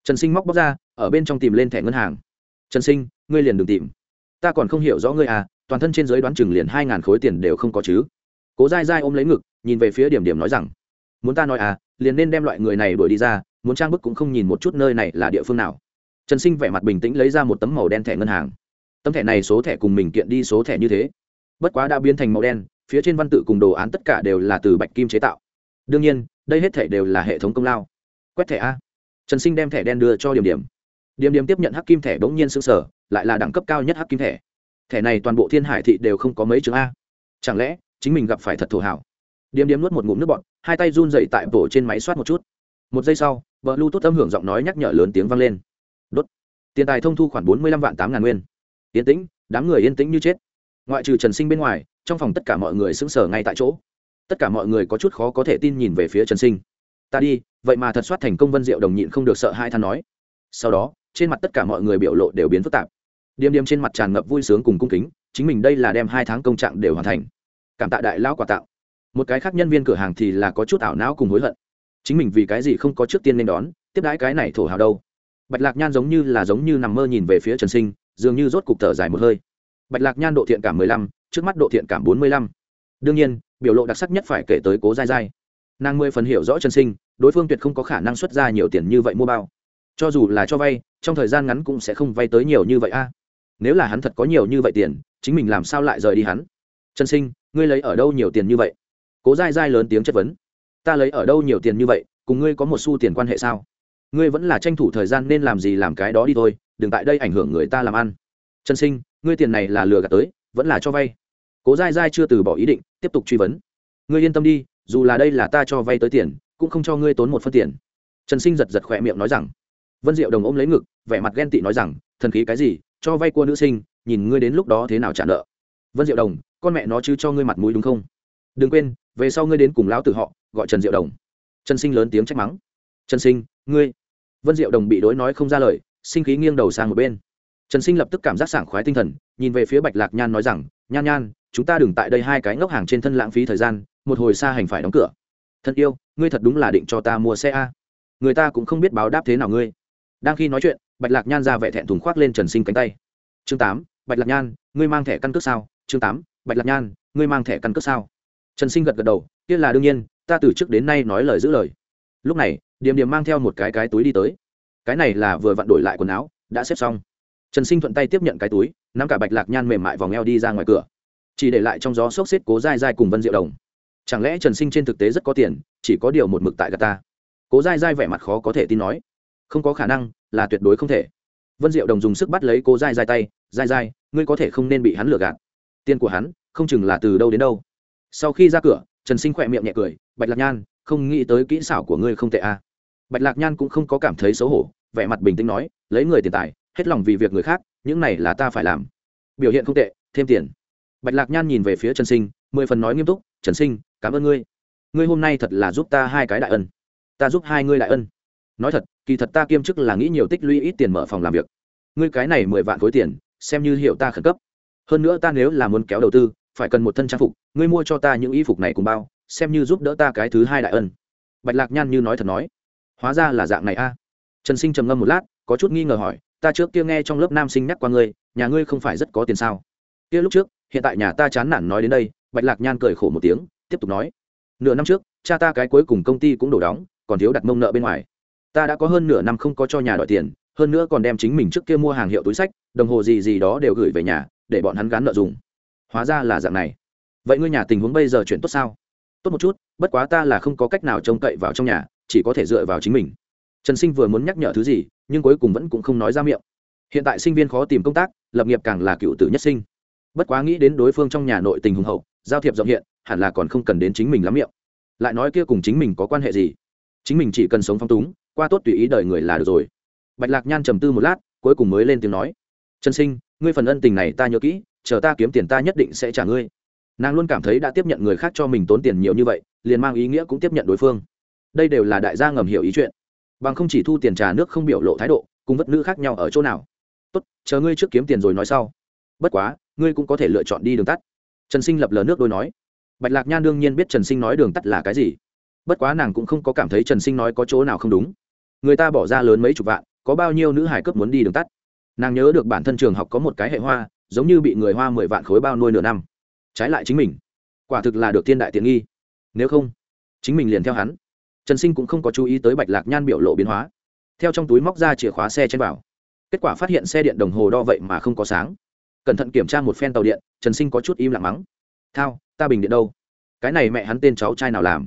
trần sinh móc bóc ra, ở bên trong tìm lên thẻ ngân hàng. Trần sinh, ngươi liền đừng tìm. Ta còn không hiểu rõ ngươi à toàn thân trên giới đoán chừng liền hai ngàn khối tiền đều không có chứ. Cố dai dai ôm lấy ngực, nhìn về phía điểm điểm nói rằng, muốn ta nói à liền nên đem loại người này đuổi đi ra, muốn trang bức cũng không nhìn một chút nơi này là địa phương nào. Trần sinh vẻ mặt bình tĩnh lấy ra một tấm màu đen thẻ ngân hàng. Tấm thẻ này số thẻ cùng mình kiện đi số thẻ như thế. Bất quá đã biến thành màu đen, phía trên văn tự cùng đồ án tất cả đều là từ bạch kim chế tạo. Đương nhiên, đây hết thẻ đều là hệ thống công lao. Quét thẻ a trần sinh đem thẻ đen đưa cho điểm điểm điểm điểm tiếp nhận hắc kim thẻ bỗng nhiên s ư sở lại là đẳng cấp cao nhất hắc kim thẻ. Thẻ này toàn bộ thiên hải thị đều không có mấy chữ a. Chẳng lẽ, chính mình gặp phải thật thổ hảo? Điểm điểm nuốt một ngụm nước bọt, hai tay run dậy tại vỗ trên máy soát một chút. Một giây sau vợ lưu tốt âm hưởng giọng nói nhắc nhở lớn tiếng vang lên. Đốt. Tiền tài thông thu khoảng bốn mươi lăm vạn tám ngàn nguyên. Yên tĩnh, đám người yên tĩnh như chết. Ngoại trừ trần sinh bên ngoài, trong phòng tất cả mọi người sững sờ ngay tại chỗ. Tất cả mọi người có chút khó có thể tin nhìn về phía trần sinh ta đi, vậy mà thật soát thành công vân diệu đồng nhịn không được sợ hai than nói. Sau đó, trên mặt tất cả mọi người biểu lộ đều biến phức tạp. Điềm điềm trên mặt tràn ngập vui sướng cùng cung kính, chính mình đây là đem hai tháng công trạng đều hoàn thành. Cảm tạ đại lão quà tặng một cái khác nhân viên cửa hàng thì là có chút ảo não cùng hối hận. Chính mình vì cái gì không có trước tiên nên đón, tiếp đãi cái này thổ hào đâu? Bạch lạc nhan giống như là giống như nằm mơ nhìn về phía trần sinh, dường như rốt cục thở dài một hơi. Bạch lạc nhan độ thiện cảm mười lăm, trước mắt độ thiện cảm bốn mươi lăm. Đương nhiên, biểu lộ đặc sắc nhất phải kể tới cố dai dai nàng mười phần hiểu rõ trần sinh, đối phương tuyệt không có khả năng xuất ra nhiều tiền như vậy mua bao. Cho dù là cho vay, trong thời gian ngắn cũng sẽ không vay tới nhiều như vậy a. Nếu là hắn thật có nhiều như vậy tiền, chính mình làm sao lại rời đi hắn? Trần sinh, ngươi lấy ở đâu nhiều tiền như vậy? Cố dai dai lớn tiếng chất vấn. Ta lấy ở đâu nhiều tiền như vậy, cùng ngươi có một xu tiền quan hệ sao? Ngươi vẫn là tranh thủ thời gian nên làm gì làm cái đó đi thôi, đừng tại đây ảnh hưởng người ta làm ăn. Trần sinh, ngươi tiền này là lừa gạt tới, vẫn là cho vay. Cố dai dai chưa từ bỏ ý định, tiếp tục truy vấn. Ngươi yên tâm đi dù là đây là ta cho vay tới tiền, cũng không cho ngươi tốn một phân tiền. Trần sinh giật giật khỏe miệng nói rằng, vân diệu đồng ôm lấy ngực, vẻ mặt ghen tị nói rằng, thần khí cái gì, cho vay cua nữ sinh, nhìn ngươi đến lúc đó thế nào trả nợ. Vân diệu đồng, con mẹ nó chứ cho ngươi mặt mũi đúng không? Đừng quên, về sau ngươi đến cùng lão tử họ, gọi trần diệu đồng. Trần sinh lớn tiếng trách mắng. Trần sinh, ngươi. Vân diệu đồng bị đối nói không ra lời, sinh khí nghiêng đầu sang một bên. Trần sinh lập tức cảm giác sảng khoái tinh thần, nhìn về phía bạch lạc nhan nói rằng, nhan nhan, chúng ta đừng tại đây hai cái ngốc hàng trên thân lãng phí thời gian một hồi xa hành phải đóng cửa. Thân yêu, ngươi thật đúng là định cho ta mua xe a. Người ta cũng không biết báo đáp thế nào ngươi. Đang khi nói chuyện, bạch lạc nhan ra vẻ thẹn thùng khoác lên trần sinh cánh tay. Chương tám, bạch lạc nhan, ngươi mang thẻ căn cước sao? Chương tám, bạch lạc nhan, ngươi mang thẻ căn cước sao? Trần sinh gật gật đầu, kia là đương nhiên, ta từ trước đến nay nói lời giữ lời. Lúc này, điềm điềm mang theo một cái cái túi đi tới. Cái này là vừa vặn đổi lại quần áo, đã xếp xong. Trần sinh thuận tay tiếp nhận cái túi, nắm cả bạch lạc nhan mềm mại vòng eo đi ra ngoài cửa. Chỉ để lại trong gió xốc xếp cố dai dai cùng vân diệu đồng chẳng lẽ trần sinh trên thực tế rất có tiền, chỉ có điều một mực tại gà ta? Cố dai dai vẻ mặt khó có thể tin nói. Không có khả năng, là tuyệt đối không thể. Vân diệu đồng dùng sức bắt lấy cố dai dai tay. Dai dai ngươi có thể không nên bị hắn lừa gạt. Tiền của hắn, không chừng là từ đâu đến đâu. Sau khi ra cửa, trần sinh khỏe miệng nhẹ cười. Bạch lạc nhan, không nghĩ tới kỹ xảo của ngươi không tệ à. bạch lạc nhan cũng không có cảm thấy xấu hổ, vẻ mặt bình tĩnh nói, lấy người tiền tài, hết lòng vì việc người khác, những này là ta phải làm. Biểu hiện không tệ, thêm tiền. Bạch lạc nhan nhìn về phía trần sinh, mười phần nói nghiêm túc, trần sinh cảm ơn ngươi. Ngươi hôm nay thật là giúp ta hai cái đại ân. Ta giúp hai ngươi đại ân. Nói thật, kỳ thật ta kiêm chức là nghĩ nhiều tích lũy ít tiền mở phòng làm việc. Ngươi cái này mười vạn khối tiền, xem như hiệu ta khẩn cấp. Hơn nữa ta nếu là muốn kéo đầu tư, phải cần một thân trang phục, ngươi mua cho ta những y phục này cùng bao, xem như giúp đỡ ta cái thứ hai đại ân. Bạch lạc nhan như nói thật nói. Hóa ra là dạng này a. Trần sinh trầm ngâm một lát, có chút nghi ngờ hỏi, ta trước kia nghe trong lớp nam sinh nhắc qua ngươi, nhà ngươi không phải rất có tiền sao? Kia lúc trước, hiện tại nhà ta chán nản nói đến đây, bạch lạc nhan cười khổ một tiếng tiếp tục nói, nửa năm trước, cha ta cái cuối cùng công ty cũng đổ đóng, còn thiếu đặt mông nợ bên ngoài. Ta đã có hơn nửa năm không có cho nhà đòi tiền, hơn nữa còn đem chính mình trước kia mua hàng hiệu túi sách, đồng hồ gì gì đó đều gửi về nhà, để bọn hắn gắn nợ dùng. Hóa ra là dạng này. Vậy ngươi nhà tình huống bây giờ chuyển tốt sao? Tốt một chút, bất quá ta là không có cách nào trông cậy vào trong nhà, chỉ có thể dựa vào chính mình. Trần sinh vừa muốn nhắc nhở thứ gì, nhưng cuối cùng vẫn cũng không nói ra miệng. Hiện tại sinh viên khó tìm công tác, lập nghiệp càng là cựu tử nhất sinh. Bất quá nghĩ đến đối phương trong nhà nội tình hùng hậu, giao thiệp rộng hiện hẳn là còn không cần đến chính mình lắm miệng. Lại nói kia cùng chính mình có quan hệ gì? Chính mình chỉ cần sống phong túng, qua tốt tùy ý đời người là được rồi. Bạch lạc nhan trầm tư một lát, cuối cùng mới lên tiếng nói, trần sinh, ngươi phần ân tình này ta nhớ kỹ, chờ ta kiếm tiền ta nhất định sẽ trả ngươi. Nàng luôn cảm thấy đã tiếp nhận người khác cho mình tốn tiền nhiều như vậy, liền mang ý nghĩa cũng tiếp nhận đối phương. Đây đều là đại gia ngầm hiểu ý chuyện. Bằng không chỉ thu tiền trà nước không biểu lộ thái độ, cùng vất nữ khác nhau ở chỗ nào. Tốt, chờ ngươi trước kiếm tiền rồi nói sau. Bất quá, ngươi cũng có thể lựa chọn đi đường tắt. Trần sinh lập lờ nước đôi nói bạch lạc nhan đương nhiên biết trần sinh nói đường tắt là cái gì. Bất quá nàng cũng không có cảm thấy trần sinh nói có chỗ nào không đúng. Người ta bỏ ra lớn mấy chục vạn có bao nhiêu nữ hải cấp muốn đi đường tắt. Nàng nhớ được bản thân trường học có một cái hệ hoa giống như bị người hoa mười vạn khối bao nuôi nửa năm. Trái lại chính mình. Quả thực là được thiên đại tiện nghi. Nếu không chính mình liền theo hắn. Trần sinh cũng không có chú ý tới bạch lạc nhan biểu lộ biến hóa. Theo trong túi móc ra chìa khóa xe trên bảo, kết quả phát hiện xe điện đồng hồ đo vậy mà không có sáng. Cẩn thận kiểm tra một phen tàu điện trần sinh có chút im lặng mắng. Thao ta bình điện đâu? Cái này mẹ hắn tên cháu trai nào làm?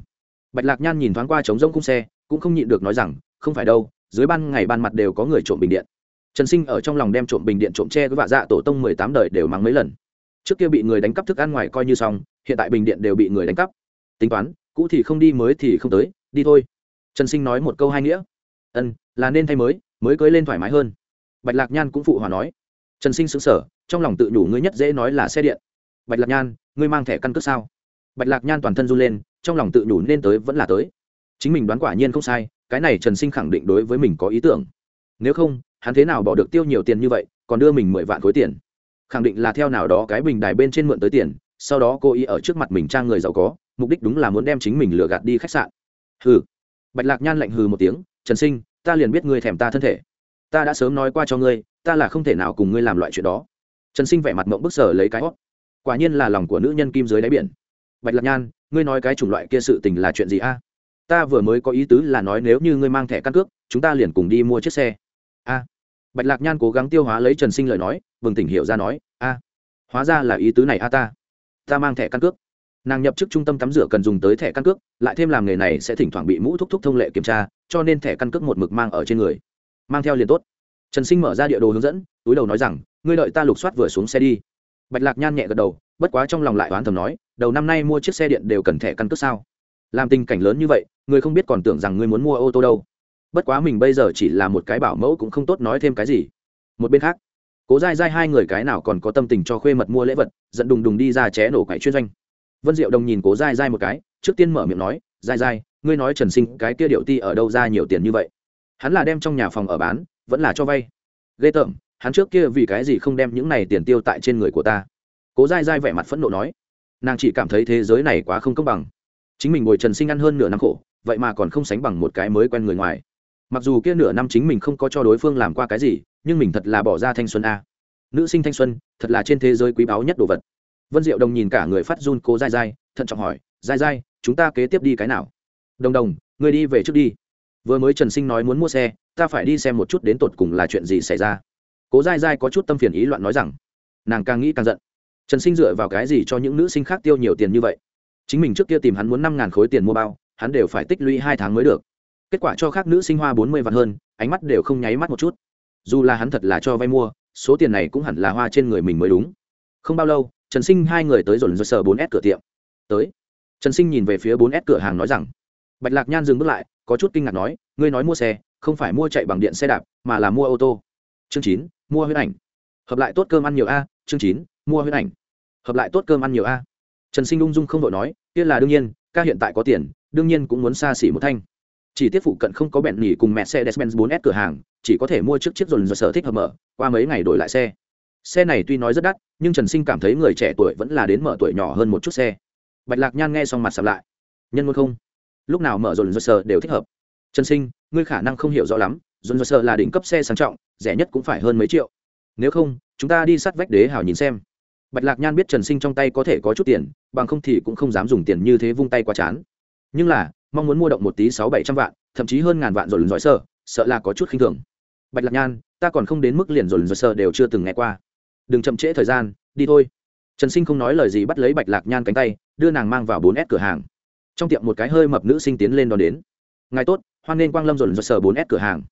Bạch lạc nhan nhìn thoáng qua trống rông cung xe, cũng không nhịn được nói rằng, không phải đâu, dưới ban ngày ban mặt đều có người trộm bình điện. Trần sinh ở trong lòng đem trộm bình điện trộm tre với vạ dạ tổ tông mười tám đời đều mắng mấy lần. Trước kia bị người đánh cắp thức ăn ngoài coi như xong, hiện tại bình điện đều bị người đánh cắp. Tính toán, cũ thì không đi, mới thì không tới, đi thôi. Trần sinh nói một câu hai nghĩa. Ân, là nên thay mới mới cưới lên thoải mái hơn. Bạch lạc nhan cũng phụ hòa nói. Trần sinh xứng sở trong lòng tự nhủ ngươi nhất dễ nói là xe điện. Bạch lạc nhan ngươi mang thẻ căn cước sao? Bạch lạc nhan toàn thân run lên, trong lòng tự nhủ nên tới vẫn là tới. Chính mình đoán quả nhiên không sai, cái này trần sinh khẳng định đối với mình có ý tưởng. Nếu không, hắn thế nào bỏ được tiêu nhiều tiền như vậy, còn đưa mình mười vạn khối tiền? Khẳng định là theo nào đó cái bình đài bên trên mượn tới tiền, sau đó cô ý ở trước mặt mình trang người giàu có, mục đích đúng là muốn đem chính mình lừa gạt đi khách sạn. Hừ. Bạch lạc nhan lạnh hừ một tiếng, trần sinh, ta liền biết ngươi thèm ta thân thể. Ta đã sớm nói qua cho ngươi, ta là không thể nào cùng ngươi làm loại chuyện đó. Trần sinh vẻ mặt mộng bức sở lấy cái hót quả nhiên là lòng của nữ nhân kim dưới đáy biển. Bạch lạc nhan, ngươi nói cái chủng loại kia sự tình là chuyện gì a? Ta vừa mới có ý tứ là nói nếu như ngươi mang thẻ căn cước, chúng ta liền cùng đi mua chiếc xe. A. Bạch lạc nhan cố gắng tiêu hóa lấy trần sinh lời nói vừng tỉnh hiểu ra nói, a, hóa ra là ý tứ này a ta. Ta mang thẻ căn cước. Nàng nhập chức trung tâm tắm rửa cần dùng tới thẻ căn cước, lại thêm làm nghề này sẽ thỉnh thoảng bị mũ thúc thúc thông lệ kiểm tra, cho nên thẻ căn cước một mực mang ở trên người. Mang theo liền tốt. Trần sinh mở ra địa đồ hướng dẫn, túi đầu nói rằng, ngươi đợi ta lục soát vừa xuống xe đi bạch lạc nhan nhẹ gật đầu, bất quá trong lòng lại oán thầm nói, đầu năm nay mua chiếc xe điện đều cần thẻ căn cước sao? Làm tình cảnh lớn như vậy, người không biết còn tưởng rằng ngươi muốn mua ô tô đâu. Bất quá mình bây giờ chỉ là một cái bảo mẫu cũng không tốt nói thêm cái gì. Một bên khác, cố dai dai hai người cái nào còn có tâm tình cho khuê mật mua lễ vật dẫn đùng đùng đi ra ché nổ quậy chuyên doanh. Vân diệu đồng nhìn cố dai dai một cái, trước tiên mở miệng nói dai dai ngươi nói trần sinh cái kia điệu ti ở đâu ra nhiều tiền như vậy? Hắn là đem trong nhà phòng ở bán, vẫn là cho vay. Ghê tởm hắn trước kia vì cái gì không đem những này tiền tiêu tại trên người của ta? Cố dai dai vẻ mặt phẫn nộ nói, nàng chỉ cảm thấy thế giới này quá không công bằng. Chính mình ngồi trần sinh ăn hơn nửa năm khổ, vậy mà còn không sánh bằng một cái mới quen người ngoài. Mặc dù kia nửa năm chính mình không có cho đối phương làm qua cái gì, nhưng mình thật là bỏ ra thanh xuân a. Nữ sinh thanh xuân, thật là trên thế giới quý báu nhất đồ vật. Vân diệu đồng nhìn cả người phát run cố dai dai thận trọng hỏi dai dai chúng ta kế tiếp đi cái nào? Đồng đồng người đi về trước đi. Vừa mới trần sinh nói muốn mua xe, ta phải đi xem một chút đến tột cùng là chuyện gì xảy ra cố dai dai có chút tâm phiền ý loạn nói rằng, nàng càng nghĩ càng giận. Trần sinh dựa vào cái gì cho những nữ sinh khác tiêu nhiều tiền như vậy? Chính mình trước kia tìm hắn muốn năm ngàn khối tiền mua bao, hắn đều phải tích lũy hai tháng mới được. Kết quả cho khác nữ sinh hoa bốn mươi vạn hơn, ánh mắt đều không nháy mắt một chút. Dù là hắn thật là cho vay mua, số tiền này cũng hẳn là hoa trên người mình mới đúng. Không bao lâu, trần sinh hai người tới dồn dơ sờ bốn s cửa tiệm. Tới. Trần sinh nhìn về phía bốn s cửa hàng nói rằng, bạch lạc nhan dừng bước lại, có chút kinh ngạc nói, ngươi nói mua xe, không phải mua chạy bằng điện xe đạp, mà là mua ô tô chương chín, mua huyết ảnh. Hợp lại tốt cơm ăn nhiều a, chương chín, mua huyết ảnh. Hợp lại tốt cơm ăn nhiều a. Trần sinh ung dung không vội nói, kia là đương nhiên, ca hiện tại có tiền, đương nhiên cũng muốn xa xỉ một thanh. Chỉ tiếp phụ cận không có bẹn nỉ cùng mẹ xe despen 4S cửa hàng, chỉ có thể mua trước chiếc dồn dồn sở thích hợp mở, qua mấy ngày đổi lại xe. Xe này tuy nói rất đắt, nhưng trần sinh cảm thấy người trẻ tuổi vẫn là đến mở tuổi nhỏ hơn một chút xe. Bạch lạc nhan nghe xong mặt sập lại. Nhân luôn không? Lúc nào mở dồn dồn sở đều thích hợp. Trần sinh, ngươi khả năng không hiểu rõ lắm dồn dồn sợ là đỉnh cấp xe sang trọng rẻ nhất cũng phải hơn mấy triệu. Nếu không chúng ta đi sát vách đế hảo nhìn xem. Bạch lạc nhan biết trần sinh trong tay có thể có chút tiền bằng không thì cũng không dám dùng tiền như thế vung tay qua chán. Nhưng là mong muốn mua động một tí sáu bảy trăm vạn thậm chí hơn ngàn vạn rồi lần giỏi sợ, sợ là có chút khinh thường. Bạch lạc nhan ta còn không đến mức liền rồi lần sợ đều chưa từng nghe qua. Đừng chậm trễ thời gian đi thôi. Trần sinh không nói lời gì bắt lấy bạch lạc nhan cánh tay đưa nàng mang vào bốn s cửa hàng. Trong tiệm một cái hơi mập nữ sinh tiến lên đón đến. Ngài tốt hoan nên quang lâm rồi lần sợ bốn s cửa hàng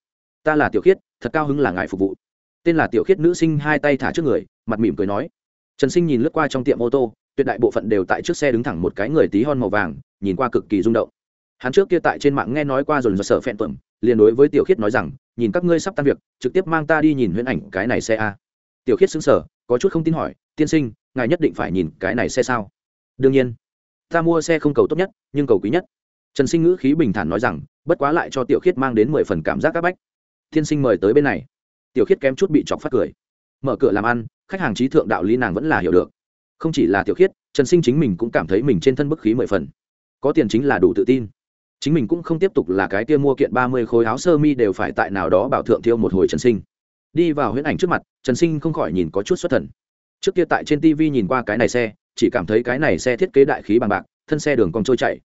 ta là tiểu khiết, thật cao hứng là ngài phục vụ. Tên là tiểu khiết nữ sinh hai tay thả trước người, mặt mỉm cười nói. Trần sinh nhìn lướt qua trong tiệm ô tô, tuyệt đại bộ phận đều tại trước xe đứng thẳng một cái người tí hon màu vàng, nhìn qua cực kỳ rung động. Hắn trước kia tại trên mạng nghe nói qua dồn do sở phẹn tuẩm, liền đối với tiểu khiết nói rằng, nhìn các ngươi sắp tan việc, trực tiếp mang ta đi nhìn huyễn ảnh cái này xe a. Tiểu khiết xứng sở có chút không tin hỏi, tiên sinh, ngài nhất định phải nhìn cái này xe sao? Đương nhiên. Ta mua xe không cầu tốt nhất, nhưng cầu quý nhất. Trần sinh ngữ khí bình thản nói rằng, bất quá lại cho tiểu khiết mang đến mười phần cảm giác c áp bách tiên sinh mời tới bên này. Tiểu khiết kém chút bị chọc phát cười. Mở cửa làm ăn, khách hàng trí thượng đạo lý nàng vẫn là hiểu được. Không chỉ là tiểu khiết, trần sinh chính mình cũng cảm thấy mình trên thân bức khí mười phần. Có tiền chính là đủ tự tin. Chính mình cũng không tiếp tục là cái kia mua kiện ba mươi khối áo sơ mi đều phải tại nào đó bảo thượng thiêu một hồi trần sinh. Đi vào huyễn ảnh trước mặt, trần sinh không khỏi nhìn có chút xuất thần. Trước kia tại trên tv nhìn qua cái này xe, chỉ cảm thấy cái này xe thiết kế đại khí bằng bạc, thân xe đường còn trôi chạy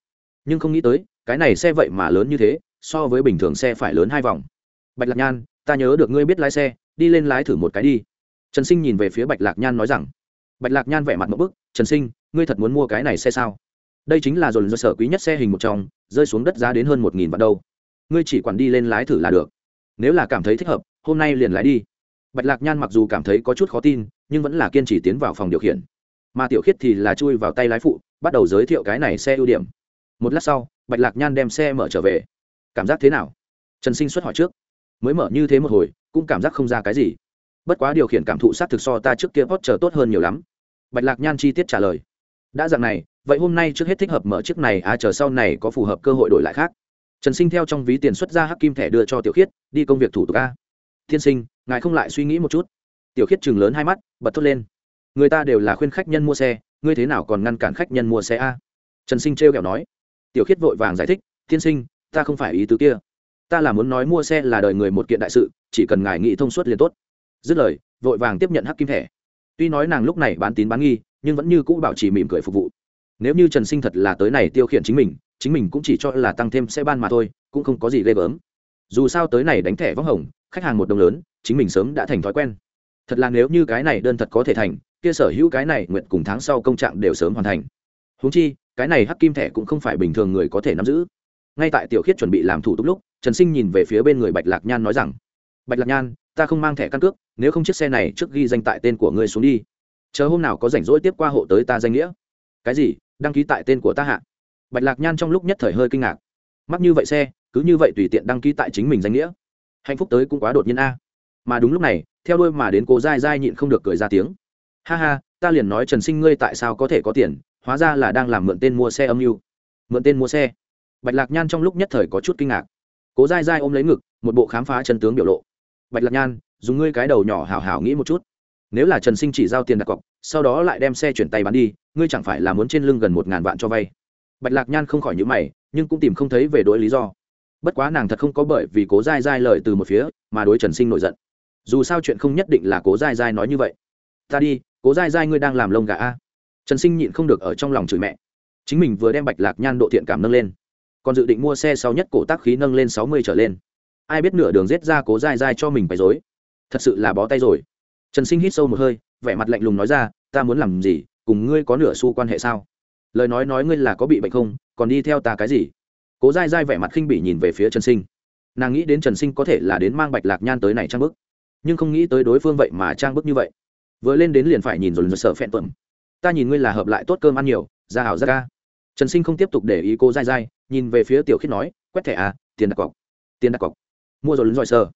nhưng không nghĩ tới, cái này xe vậy mà lớn như thế, so với bình thường xe phải lớn hai vòng bạch lạc nhan, ta nhớ được ngươi biết lái xe, đi lên lái thử một cái đi. Trần sinh nhìn về phía bạch lạc nhan nói rằng, bạch lạc nhan vẻ mặt một bức, trần sinh, ngươi thật muốn mua cái này xe sao? Đây chính là dồn dơ sở quý nhất xe hình một trong, rơi xuống đất giá đến hơn một nghìn vạn đâu. Ngươi chỉ quản đi lên lái thử là được. Nếu là cảm thấy thích hợp, hôm nay liền lái đi. Bạch lạc nhan mặc dù cảm thấy có chút khó tin, nhưng vẫn là kiên trì tiến vào phòng điều khiển. Mà tiểu khiết thì là chui vào tay lái phụ, bắt đầu giới thiệu cái này xe ưu điểm. Một lát sau, bạch lạc nhan đem xe mở trở về. Cảm giác thế nào? Trần sinh xuất hỏi trước mới mở như thế một hồi, cũng cảm giác không ra cái gì. Bất quá điều khiển cảm thụ sát thực so ta trước kia hot chờ tốt hơn nhiều lắm. Bạch lạc nhan chi tiết trả lời. Đã dạng này, vậy hôm nay trước hết thích hợp mở chiếc này à chờ sau này có phù hợp cơ hội đổi lại khác. Trần sinh theo trong ví tiền xuất ra hắc kim thẻ đưa cho tiểu khiết, đi công việc thủ tục a. Tiên sinh, ngài không lại suy nghĩ một chút. Tiểu khiết chừng lớn hai mắt, bật thốt lên. Người ta đều là khuyên khách nhân mua xe, ngươi thế nào còn ngăn cản khách nhân mua xe a? Trần sinh trêu kẹo nói. Tiểu khiết vội vàng giải thích. Tiên sinh, ta không phải ý tứ kia ta là muốn nói mua xe là đời người một kiện đại sự, chỉ cần ngài nghĩ thông suốt liền tốt. Dứt lời, vội vàng tiếp nhận hắc kim thẻ. Tuy nói nàng lúc này bán tín bán nghi, nhưng vẫn như cũ bảo trì mỉm cười phục vụ. Nếu như trần sinh thật là tới này tiêu khiển chính mình chính mình cũng chỉ cho là tăng thêm xe ban mà thôi, cũng không có gì ghê gớm. Dù sao tới này đánh thẻ vắng hồng, khách hàng một đồng lớn, chính mình sớm đã thành thói quen. Thật là nếu như cái này đơn thật có thể thành, kia sở hữu cái này nguyện cùng tháng sau công trạng đều sớm hoàn thành. Húng chi, cái này hắc kim thẻ cũng không phải bình thường người có thể nắm giữ ngay tại tiểu khiết chuẩn bị làm thủ tục lúc, trần sinh nhìn về phía bên người bạch lạc nhan nói rằng, bạch lạc nhan, ta không mang thẻ căn cước, nếu không chiếc xe này trước ghi danh tại tên của ngươi xuống đi. Chờ hôm nào có rảnh rỗi tiếp qua hộ tới ta danh nghĩa. Cái gì? Đăng ký tại tên của ta hạ? Bạch lạc nhan trong lúc nhất thời hơi kinh ngạc. Mắc như vậy xe, cứ như vậy tùy tiện đăng ký tại chính mình danh nghĩa. Hạnh phúc tới cũng quá đột nhiên a. Mà đúng lúc này, theo đôi mà đến cô dai dai nhịn không được cười ra tiếng. Ha ha, ta liền nói trần sinh ngươi tại sao có thể có tiền, hóa ra là đang làm mượn tên mua xe âm mưu. Mượn tên mua xe? Bạch lạc nhan trong lúc nhất thời có chút kinh ngạc. Cố dai dai ôm lấy ngực, một bộ khám phá chân tướng biểu lộ. Bạch lạc nhan, dùng ngươi cái đầu nhỏ hảo hảo nghĩ một chút. Nếu là trần sinh chỉ giao tiền đặt cọc, sau đó lại đem xe chuyển tay bán đi, ngươi chẳng phải là muốn trên lưng gần một ngàn vạn cho vay? Bạch lạc nhan không khỏi nhữ mày, nhưng cũng tìm không thấy về đối lý do. Bất quá nàng thật không có bởi vì cố dai dai lời từ một phía, mà đối trần sinh nổi giận. Dù sao chuyện không nhất định là cố dai dai nói như vậy. Ta đi, cố dai dai ngươi đang làm lông gà a. Trần sinh nhịn không được ở trong lòng chửi mẹ. Chính mình vừa đem bạch lạc nhan độ thiện cảm nâng lên còn dự định mua xe sau nhất cổ tác khí nâng lên sáu mươi trở lên. Ai biết nửa đường rết ra cố dai dai cho mình bày dối. Thật sự là bó tay rồi. Trần sinh hít sâu một hơi, vẻ mặt lạnh lùng nói ra, ta muốn làm gì, cùng ngươi có nửa xu quan hệ sao? Lời nói nói ngươi là có bị bệnh không, còn đi theo ta cái gì? Cố dai dai vẻ mặt khinh bỉ nhìn về phía trần sinh. Nàng nghĩ đến trần sinh có thể là đến mang bạch lạc nhan tới này trang bức, nhưng không nghĩ tới đối phương vậy mà trang bức như vậy. Vừa lên đến liền phải nhìn rồi sợ phẹn tuẩm. Ta nhìn ngươi là hợp lại tốt cơm ăn nhiều, ra hảo ra ca trần sinh không tiếp tục để ý cô dai dai nhìn về phía tiểu khiết nói, quét thẻ à tiền đặt cọc, tiền đặt cọc. Mua rồi lớn giỏi sơ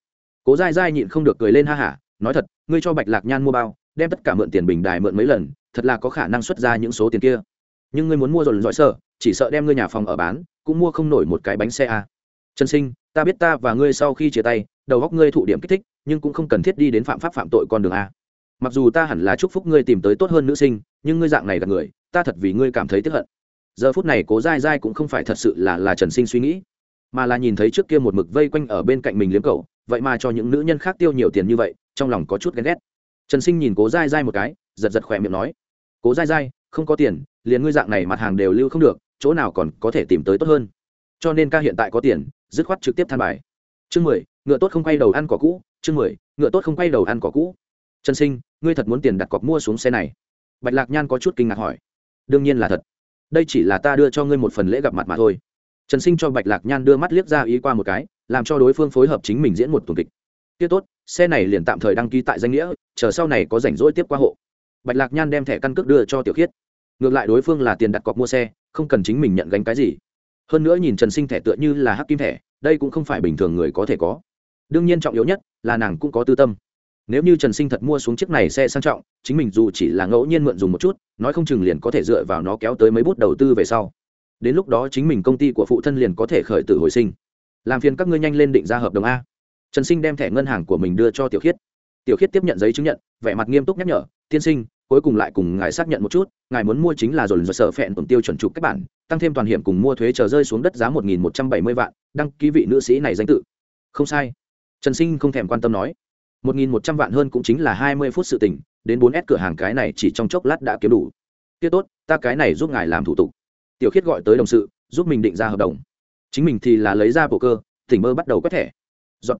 cố dai dai nhịn không được cười lên ha hả, nói thật, ngươi cho bạch lạc nhan mua bao, đem tất cả mượn tiền bình đài mượn mấy lần, thật là có khả năng xuất ra những số tiền kia. Nhưng ngươi muốn mua rồi lớn giỏi sơ chỉ sợ đem ngươi nhà phòng ở bán, cũng mua không nổi một cái bánh xe à. trần sinh, ta biết ta và ngươi sau khi chia tay, đầu góc ngươi thụ điểm kích thích, nhưng cũng không cần thiết đi đến phạm pháp phạm tội con đường a. Mặc dù ta hẳn là chúc phúc ngươi tìm tới tốt hơn nữ sinh, nhưng ngươi dạng này là người, ta thật vì ngươi cảm thấy tiếc hận giờ phút này cố dai dai cũng không phải thật sự là là trần sinh suy nghĩ, mà là nhìn thấy trước kia một mực vây quanh ở bên cạnh mình liếm cầu vậy mà cho những nữ nhân khác tiêu nhiều tiền như vậy, trong lòng có chút ghen ghét. Trần sinh nhìn cố dai dai một cái, giật giật khỏe miệng nói, cố dai dai, không có tiền, liền ngươi dạng này mặt hàng đều lưu không được, chỗ nào còn có thể tìm tới tốt hơn. Cho nên ca hiện tại có tiền, dứt khoát trực tiếp than bài. Chương mười, ngựa tốt không quay đầu ăn cỏ cũ, chương mười, ngựa tốt không quay đầu ăn cỏ cũ. Trần sinh, ngươi thật muốn tiền đặt cọc mua xuống xe này. Bạch lạc nhan có chút kinh ngạc hỏi. Đương nhiên là thật đây chỉ là ta đưa cho ngươi một phần lễ gặp mặt mà thôi. Trần sinh cho bạch lạc nhan đưa mắt liếc ra ý qua một cái, làm cho đối phương phối hợp chính mình diễn một tuần kịch. Tiết tốt, xe này liền tạm thời đăng ký tại danh nghĩa, chờ sau này có rảnh rỗi tiếp qua hộ. Bạch lạc nhan đem thẻ căn cước đưa cho tiểu khiết. Ngược lại đối phương là tiền đặt cọc mua xe, không cần chính mình nhận gánh cái gì. Hơn nữa nhìn trần sinh thẻ tựa như là hắc kim thẻ, đây cũng không phải bình thường người có thể có. Đương nhiên trọng yếu nhất là nàng cũng có tư tâm nếu như trần sinh thật mua xuống chiếc này xe sang trọng, chính mình dù chỉ là ngẫu nhiên mượn dùng một chút, nói không chừng liền có thể dựa vào nó kéo tới mấy bút đầu tư về sau. Đến lúc đó chính mình công ty của phụ thân liền có thể khởi tử hồi sinh. Làm phiền các ngươi nhanh lên định ra hợp đồng a. Trần sinh đem thẻ ngân hàng của mình đưa cho tiểu khiết. Tiểu khiết tiếp nhận giấy chứng nhận, vẻ mặt nghiêm túc nhắc nhở, tiên sinh, cuối cùng lại cùng ngài xác nhận một chút, ngài muốn mua chính là dồn dồn sở phẹn tổn tiêu chuẩn trục các bản, tăng thêm toàn hiểm cùng mua thuế chờ rơi xuống đất giá một nghìn một trăm bảy mươi vạn, đăng ký vị nữ sĩ này danh tự. Không sai. Trần sinh không thèm quan tâm nói một nghìn một trăm vạn hơn cũng chính là hai mươi phút sự tỉnh đến bốn s cửa hàng cái này chỉ trong chốc lát đã kiếm đủ. Tiết tốt, ta cái này giúp ngài làm thủ tục. Tiểu khiết gọi tới đồng sự, giúp mình định ra hợp đồng. Chính mình thì là lấy ra bộ cơ tỉnh mơ bắt đầu quét thẻ. Dọn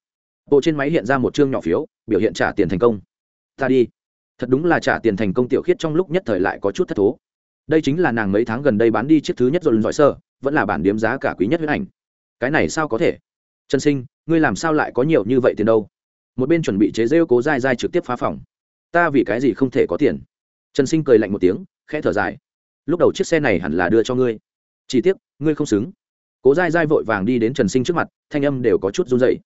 bộ trên máy hiện ra một chương nhỏ phiếu, biểu hiện trả tiền thành công. Ta đi. Thật đúng là trả tiền thành công tiểu khiết trong lúc nhất thời lại có chút thất thố. Đây chính là nàng mấy tháng gần đây bán đi chiếc thứ nhất rồi giỏi sơ, vẫn là bản điếm giá cả quý nhất huyết ảnh. Cái này sao có thể? Trần sinh, ngươi làm sao lại có nhiều như vậy tiền đâu? Một bên chuẩn bị chế rêu cố dai dai trực tiếp phá phòng. Ta vì cái gì không thể có tiền? Trần sinh cười lạnh một tiếng, khẽ thở dài. Lúc đầu chiếc xe này hẳn là đưa cho ngươi. Chỉ tiếc, ngươi không xứng. Cố dai dai vội vàng đi đến trần sinh trước mặt, thanh âm đều có chút run dậy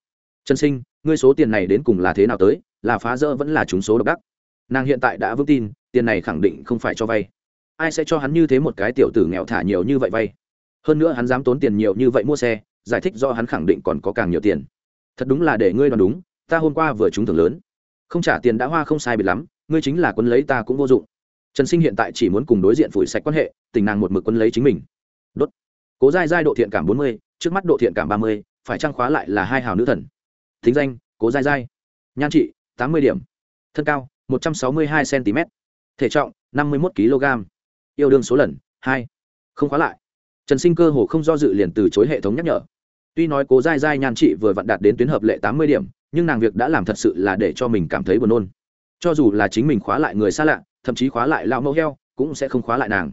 trần sinh, ngươi số tiền này đến cùng là thế nào tới? Là phá rỡ vẫn là trúng số độc đắc? Nàng hiện tại đã vững tin, tiền này khẳng định không phải cho vay. Ai sẽ cho hắn như thế một cái tiểu tử nghèo thả nhiều như vậy vay? Hơn nữa hắn dám tốn tiền nhiều như vậy mua xe, giải thích do hắn khẳng định còn có càng nhiều tiền. Thật đúng là để ngươi đoán đúng ta hôm qua vừa trúng thưởng lớn. Không trả tiền đã hoa không sai biệt lắm, ngươi chính là quân lấy ta cũng vô dụng. Trần sinh hiện tại chỉ muốn cùng đối diện phủi sạch quan hệ, tình nàng một mực quân lấy chính mình. Đốt. Cố giai giai độ thiện cảm bốn mươi, trước mắt độ thiện cảm ba mươi, phải trang khóa lại là hai hào nữ thần? Thính danh, cố giai giai. Nhan trị, tám mươi điểm. Thân cao, một trăm sáu mươi hai cm thể trọng, năm mươi một kg yêu đương số lần, hai. Không khóa lại. Trần sinh cơ hồ không do dự liền từ chối hệ thống nhắc nhở. Tuy nói cố dai dai nhan trị vừa vặn đạt đến tuyến hợp lệ tám mươi điểm nhưng nàng việc đã làm thật sự là để cho mình cảm thấy buồn nôn. Cho dù là chính mình khóa lại người xa lạ, thậm chí khóa lại lão mẫu heo, cũng sẽ không khóa lại nàng.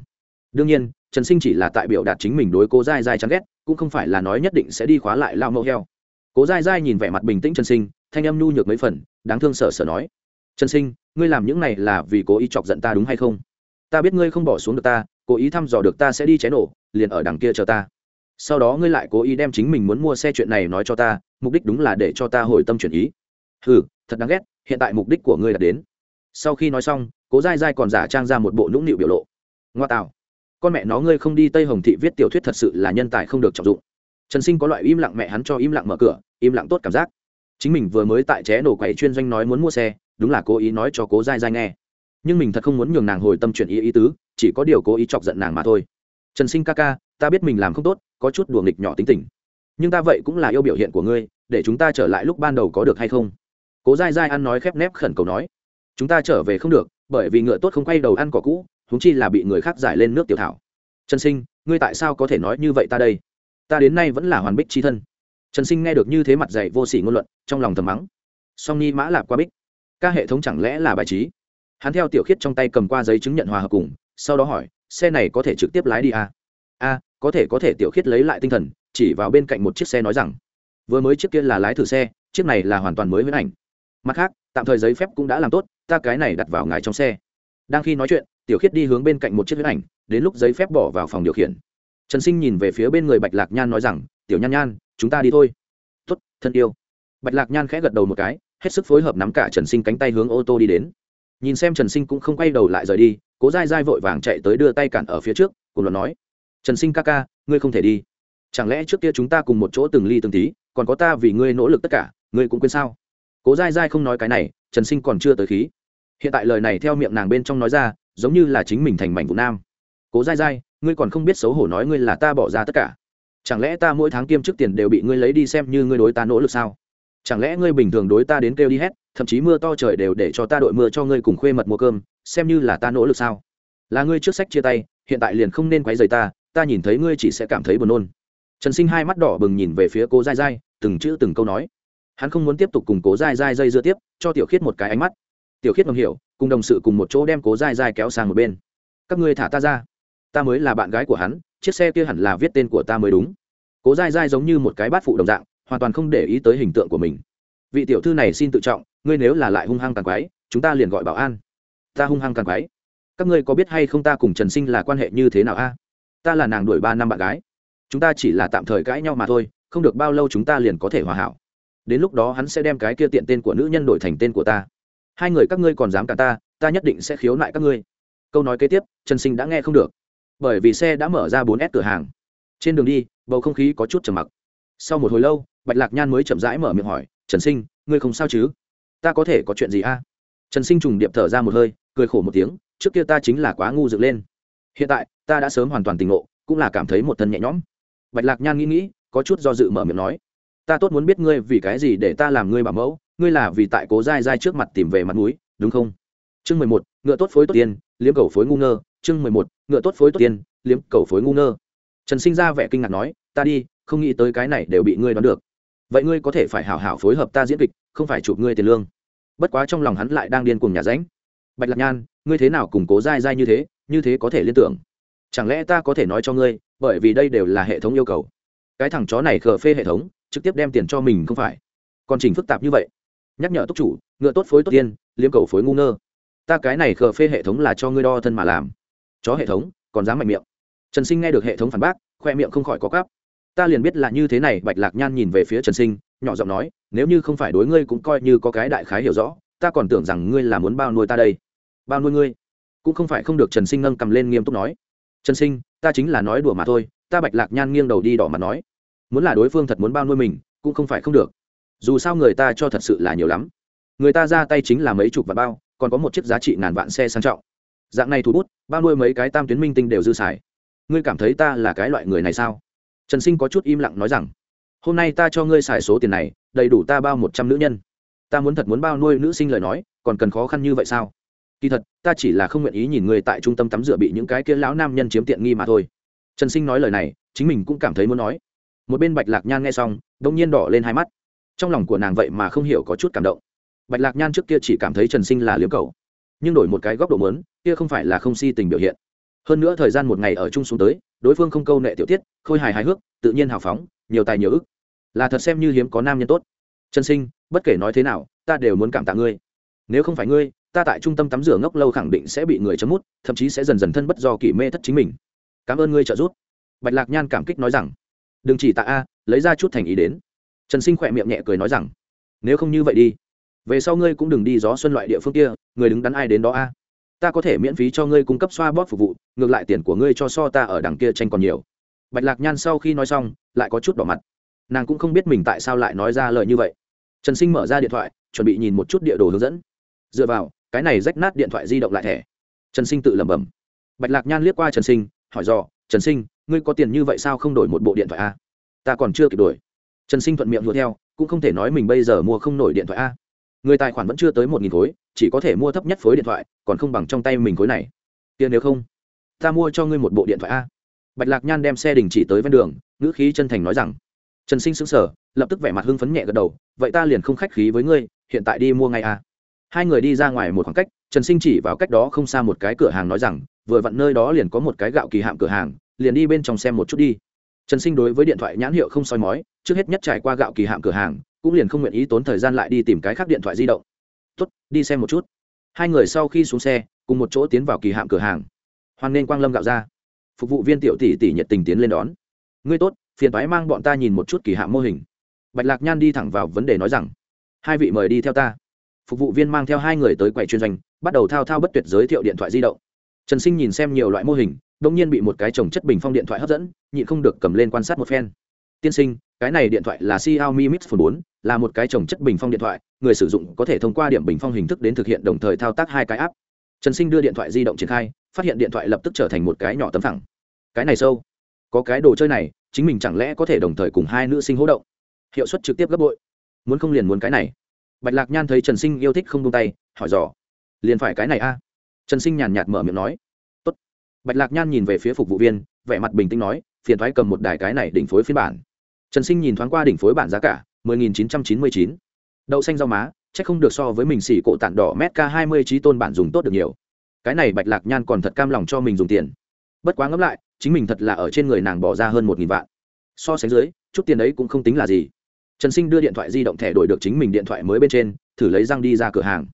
Đương nhiên, trần sinh chỉ là tại biểu đạt chính mình đối cố dai dai chán ghét, cũng không phải là nói nhất định sẽ đi khóa lại lão mẫu heo. Cố dai dai nhìn vẻ mặt bình tĩnh trần sinh, thanh âm nhu nhược mấy phần, đáng thương sở sở nói, trần sinh, ngươi làm những này là vì cố ý chọc giận ta đúng hay không? Ta biết ngươi không bỏ xuống được ta, cố ý thăm dò được ta sẽ đi cháy nổ, liền ở đằng kia chờ ta. Sau đó ngươi lại cố ý đem chính mình muốn mua xe chuyện này nói cho ta mục đích đúng là để cho ta hồi tâm chuyển ý. Ừ thật đáng ghét, hiện tại mục đích của ngươi đã đến. Sau khi nói xong, cố dai dai còn giả trang ra một bộ nũng nịu biểu lộ. Ngoa tạo con mẹ nó ngươi không đi tây hồng thị viết tiểu thuyết thật sự là nhân tài không được trọng dụng. Trần sinh có loại im lặng mẹ hắn cho im lặng mở cửa, im lặng tốt cảm giác. Chính mình vừa mới tại ché nổ quầy chuyên doanh nói muốn mua xe, đúng là cố ý nói cho cố dai dai nghe. Nhưng mình thật không muốn nhường nàng hồi tâm chuyển ý ý tứ, chỉ có điều cố ý chọc giận nàng mà thôi. Trần sinh ca ca, ta biết mình làm không tốt, có chút đùa nghịch nhỏ tính tình nhưng ta vậy cũng là yêu biểu hiện của ngươi, để chúng ta trở lại lúc ban đầu có được hay không? Cố dai dai ăn nói khép nép khẩn cầu nói, chúng ta trở về không được, bởi vì ngựa tốt không quay đầu ăn cỏ cũ húng chi là bị người khác giải lên nước tiểu thảo. Trần sinh, ngươi tại sao có thể nói như vậy ta đây? Ta đến nay vẫn là hoàn bích c h i thân. Trần sinh nghe được như thế mặt dạy vô s ỉ ngôn luận, trong lòng thầm mắng, song nhi mã lạp qua bích các hệ thống chẳng lẽ là bài trí? Hắn theo tiểu khiết trong tay cầm qua giấy chứng nhận hòa hợp cùng, sau đó hỏi, xe này có thể trực tiếp lái đi à? a, có thể có thể. Tiểu khiết lấy lại tinh thần chỉ vào bên cạnh một chiếc xe nói rằng, vừa mới chiếc kia là lái thử xe, chiếc này là hoàn toàn mới với ảnh. Mặt khác, tạm thời giấy phép cũng đã làm tốt, ta cái này đặt vào ngài trong xe. Đang khi nói chuyện, tiểu khiết đi hướng bên cạnh một chiếc huyễn ảnh, đến lúc giấy phép bỏ vào phòng điều khiển. Trần sinh nhìn về phía bên người bạch lạc nhan nói rằng, tiểu nhan nhan, chúng ta đi thôi. Tuất thân yêu. Bạch lạc nhan khẽ gật đầu một cái, hết sức phối hợp nắm cả trần sinh cánh tay hướng ô tô đi đến. Nhìn xem trần sinh cũng không quay đầu lại rời đi, cố dai dai vội vàng chạy tới đưa tay cản ở phía trước, cùng luận nói, trần sinh ca ca, ngươi không thể đi chẳng lẽ trước kia chúng ta cùng một chỗ từng ly từng tí, còn có ta vì ngươi nỗ lực tất cả, ngươi cũng quên sao? Cố dai dai không nói cái này, trần sinh còn chưa tới khí. Hiện tại lời này theo miệng nàng bên trong nói ra, giống như là chính mình thành mảnh vụ nam. Cố dai dai ngươi còn không biết xấu hổ nói ngươi là ta bỏ ra tất cả. Chẳng lẽ ta mỗi tháng kiêm trước tiền đều bị ngươi lấy đi xem như ngươi đối ta nỗ lực sao? Chẳng lẽ ngươi bình thường đối ta đến kêu đi hết, thậm chí mưa to trời đều để cho ta đội mưa cho ngươi cùng khuê mật mua cơm, xem như là ta nỗ lực sao? Là ngươi trước sách chia tay, hiện tại liền không nên quấy rầy ta ta nhìn thấy ngươi chỉ sẽ cảm thấy buồn nôn trần sinh hai mắt đỏ bừng nhìn về phía cố dai dai từng chữ từng câu nói. Hắn không muốn tiếp tục cùng cố dai dai dây dưa tiếp, cho tiểu khiết một cái ánh mắt. Tiểu khiết ngầm hiểu, cùng đồng sự cùng một chỗ đem cố dai dai kéo sang một bên. Các ngươi thả ta ra. Ta mới là bạn gái của hắn, chiếc xe kia hẳn là viết tên của ta mới đúng. Cố dai dai giống như một cái bát phụ đồng dạng, hoàn toàn không để ý tới hình tượng của mình. Vị tiểu thư này xin tự trọng, ngươi nếu là lại hung hăng càng quái, chúng ta liền gọi bảo an. Ta hung hăng càng quái. Các ngươi có biết hay không ta cùng trần sinh là quan hệ như thế nào a? Ta là nàng đuổi ba năm bạn gái chúng ta chỉ là tạm thời cãi nhau mà thôi, không được bao lâu chúng ta liền có thể hòa hảo. Đến lúc đó hắn sẽ đem cái kia tiện tên của nữ nhân đổi thành tên của ta. Hai người các ngươi còn dám cả ta ta nhất định sẽ khiếu nại các ngươi. Câu nói kế tiếp, trần sinh đã nghe không được. Bởi vì xe đã mở ra bốn s cửa hàng. Trên đường đi, bầu không khí có chút trầm mặc. Sau một hồi lâu, bạch lạc nhan mới chậm rãi mở miệng hỏi, trần sinh, ngươi không sao chứ? Ta có thể có chuyện gì a? Trần sinh trùng điệp thở ra một hơi, cười khổ một tiếng, trước kia ta chính là quá ngu dựng lên. Hiện tại, ta đã sớm hoàn toàn tỉnh ngộ, cũng là cảm thấy một thân nhẹ nhõm bạch lạc nhan nghĩ nghĩ, có chút do dự mở miệng nói, ta tốt muốn biết ngươi vì cái gì để ta làm ngươi bảo mẫu, ngươi là vì tại cố dai dai trước mặt tìm về mặt núi đúng không? Chương mười một, ngựa tốt phối tốt tiên, liếm cầu phối ngu ngơ. Chương mười một, ngựa tốt phối tốt tiên, liếm cầu phối ngu ngơ. Trần sinh ra vẻ kinh ngạc nói, ta đi, không nghĩ tới cái này đều bị ngươi đoán được. Vậy ngươi có thể phải hảo hảo phối hợp ta diễn kịch, không phải chụp ngươi tiền lương. Bất quá trong lòng hắn lại đang điên cùng nhà ránh. Bạch lạc nhan, ngươi thế nào củng cố dai dai như thế như thế có thể liên tưởng? Chẳng lẽ ta có thể nói cho ngươi bởi vì đây đều là hệ thống yêu cầu. Cái thằng chó này khờ phê hệ thống, trực tiếp đem tiền cho mình không phải. Còn trình phức tạp như vậy. Nhắc nhở túc chủ, ngựa tốt phối tốt tiên, liếm cầu phối ngu ngơ. Ta cái này khờ phê hệ thống là cho ngươi đo thân mà làm. Chó hệ thống, còn dám mạnh miệng. Trần sinh nghe được hệ thống phản bác, khoe miệng không khỏi có cắp. Ta liền biết là như thế này, bạch lạc nhan nhìn về phía trần sinh, nhỏ giọng nói, nếu như không phải đối ngươi cũng coi như có cái đại khái hiểu rõ, ta còn tưởng rằng ngươi là muốn bao nuôi ta đây. Bao nuôi ngươi? Cũng không phải không được trần sinh nâng cầm lên nghiêm túc nói trần sinh, ta chính là nói đùa mà thôi, ta bạch lạc nhan nghiêng đầu đi đỏ mặt nói. Muốn là đối phương thật muốn bao nuôi mình, cũng không phải không được. Dù sao người ta cho thật sự là nhiều lắm. Người ta ra tay chính là mấy chục vạn bao, còn có một chiếc giá trị ngàn vạn xe sang trọng. Dạng này thủ bút, bao nuôi mấy cái tam tuyến minh tinh đều dư xài. Ngươi cảm thấy ta là cái loại người này sao? Trần sinh có chút im lặng nói rằng, hôm nay ta cho ngươi xài số tiền này, đầy đủ ta bao một trăm nữ nhân. Ta muốn thật muốn bao nuôi nữ sinh lời nói, còn cần khó khăn như vậy sao? Kỳ thật, ta chỉ là không nguyện ý nhìn người tại trung tâm tắm rửa bị những cái kia lão nam nhân chiếm tiện nghi mà thôi. Trần sinh nói lời này, chính mình cũng cảm thấy muốn nói. Một bên bạch lạc nhan nghe xong, đông nhiên đỏ lên hai mắt. Trong lòng của nàng vậy mà không hiểu có chút cảm động. Bạch lạc nhan trước kia chỉ cảm thấy trần sinh là liếm cầu nhưng đổi một cái góc độ mớn kia không phải là không si tình biểu hiện. Hơn nữa thời gian một ngày ở chung xuống tới, đối phương không câu nệ tiểu tiết, khôi hài hài hước, tự nhiên hào phóng, nhiều tài nhiều ức. Là thật xem như hiếm có nam nhân tốt. Trần sinh, bất kể nói thế nào, ta đều muốn cảm tạ ngươi. Nếu không phải ngươi ta tại trung tâm tắm rửa ngốc lâu khẳng định sẽ bị người chấm mút, thậm chí sẽ dần dần thân bất do kỷ mê thất chính mình. Cảm ơn ngươi trợ giúp. Bạch lạc nhan cảm kích nói rằng. Đừng chỉ tạ a, lấy ra chút thành ý đến. Trần sinh khỏe miệng nhẹ cười nói rằng. Nếu không như vậy đi, về sau ngươi cũng đừng đi gió xuân loại địa phương kia, người đứng đắn ai đến đó a. Ta có thể miễn phí cho ngươi cung cấp xoa bóp phục vụ, ngược lại tiền của ngươi cho so ta ở đằng kia tranh còn nhiều. Bạch lạc nhan sau khi nói xong, lại có chút đỏ mặt. Nàng cũng không biết mình tại sao lại nói ra lời như vậy. Trần sinh mở ra điện thoại, chuẩn bị nhìn một chút địa đồ hướng dẫn. Dựa vào cái này rách nát điện thoại di động lại thẻ. Trần sinh tự lẩm bẩm. Bạch lạc nhan liếc qua trần sinh, hỏi dò, trần sinh, ngươi có tiền như vậy sao không đổi một bộ điện thoại a? Ta còn chưa kịp đổi. Trần sinh thuận miệng đùa theo, cũng không thể nói mình bây giờ mua không nổi điện thoại a. Người tài khoản vẫn chưa tới một nghìn khối, chỉ có thể mua thấp nhất phối điện thoại, còn không bằng trong tay mình khối này. Tiền nếu không, ta mua cho ngươi một bộ điện thoại a. Bạch lạc nhan đem xe đình chỉ tới ven đường, ngữ khí chân thành nói rằng. Trần sinh xứng sở lập tức vẻ mặt hưng phấn nhẹ gật đầu, vậy ta liền không khách khí với ngươi, hiện tại đi mua ngay a hai người đi ra ngoài một khoảng cách, trần sinh chỉ vào cách đó không xa một cái cửa hàng nói rằng, vừa vặn nơi đó liền có một cái gạo kỳ hạm cửa hàng, liền đi bên trong xem một chút đi. Trần sinh đối với điện thoại nhãn hiệu không soi mói, trước hết nhất trải qua gạo kỳ hạm cửa hàng, cũng liền không nguyện ý tốn thời gian lại đi tìm cái khác điện thoại di động. Tốt, đi xem một chút. Hai người sau khi xuống xe, cùng một chỗ tiến vào kỳ hạm cửa hàng. Hoan nên quang lâm gạo ra. Phục vụ viên tiểu tỷ tỷ nhiệt tình tiến lên đón. Ngươi tốt, phiền thoái mang bọn ta nhìn một chút kỳ hạm mô hình. Bạch lạc nhan đi thẳng vào vấn đề nói rằng, hai vị mời đi theo ta phục vụ viên mang theo hai người tới quầy chuyên doanh bắt đầu thao thao bất tuyệt giới thiệu điện thoại di động trần sinh nhìn xem nhiều loại mô hình đông nhiên bị một cái trồng chất bình phong điện thoại hấp dẫn nhịn không được cầm lên quan sát một phen tiên sinh cái này điện thoại là Xiaomi Mix 4, là một cái trồng chất bình phong điện thoại, người sử dụng có thể thông qua điểm bình phong hình thức đến thực hiện đồng thời thao tác hai cái app. Trần Sinh đưa điện thoại di động triển khai, phát hiện điện thoại lập tức trở thành một cái nhỏ tấm phẳng. Cái này sâu, có cái đồ chơi này, chính mình chẳng lẽ có thể đồng thời cùng hai nữ sinh hô động, hiệu suất trực tiếp gấp bội. Muốn không liền muốn cái này. Bạch Lạc Nhan thấy Trần Sinh yêu thích không buông tay, hỏi dò, liền phải cái này a? Trần Sinh nhàn nhạt mở miệng nói, tốt. Bạch Lạc Nhan nhìn về phía phục vụ viên, vẻ mặt bình tĩnh nói, phiền thoái cầm một đài cái này đỉnh phối phiên bản. Trần sinh nhìn thoáng qua đỉnh phối bản giá cả 10.999. đậu xanh rau má chắc không được so với mình xỉ cộ tản đỏ mét k 20 trí tôn bản dùng tốt được nhiều. Cái này bạch lạc nhan còn thật cam lòng cho mình dùng tiền. Bất quá ngẫm lại chính mình thật là ở trên người nàng bỏ ra hơn một nghìn vạn. So sánh dưới chút tiền ấy cũng không tính là gì trần sinh đưa điện thoại di động thẻ đổi được chính mình điện thoại mới bên trên, thử lấy răng đi ra cửa hàng.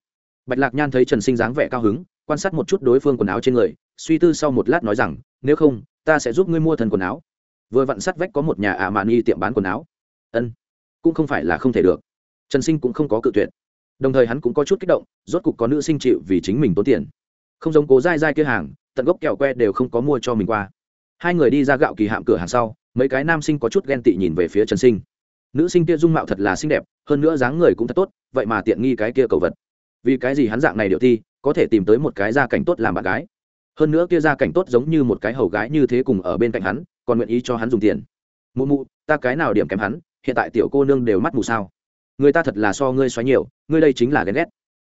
Bạch lạc nhan thấy trần sinh dáng vẻ cao hứng, quan sát một chút đối phương quần áo trên người, suy tư sau một lát nói rằng, nếu không, ta sẽ giúp ngươi mua thần quần áo. Vừa vặn sát vách có một nhà ả mạn y tiệm bán quần áo. Ân, cũng không phải là không thể được. Trần sinh cũng không có cự tuyệt. Đồng thời hắn cũng có chút kích động, rốt cục có nữ sinh chịu vì chính mình tốn tiền. Không giống cố dai dai kia hàng, tận gốc kẹo que đều không có mua cho mình qua. Hai người đi ra gạo kỳ hạm cửa hàng sau, mấy cái nam sinh có chút ghen tị nhìn về phía trần sinh nữ sinh kia dung mạo thật là xinh đẹp, hơn nữa dáng người cũng thật tốt, vậy mà tiện nghi cái kia cầu vật. Vì cái gì hắn dạng này điệu thi, có thể tìm tới một cái gia cảnh tốt làm bạn gái. Hơn nữa kia gia cảnh tốt giống như một cái hầu gái như thế cùng ở bên cạnh hắn, còn nguyện ý cho hắn dùng tiền. Mụ mụ, ta cái nào điểm kém hắn, hiện tại tiểu cô nương đều mắt mù sao? Người ta thật là so ngươi xoáy nhiều, ngươi đây chính là ghen ghét.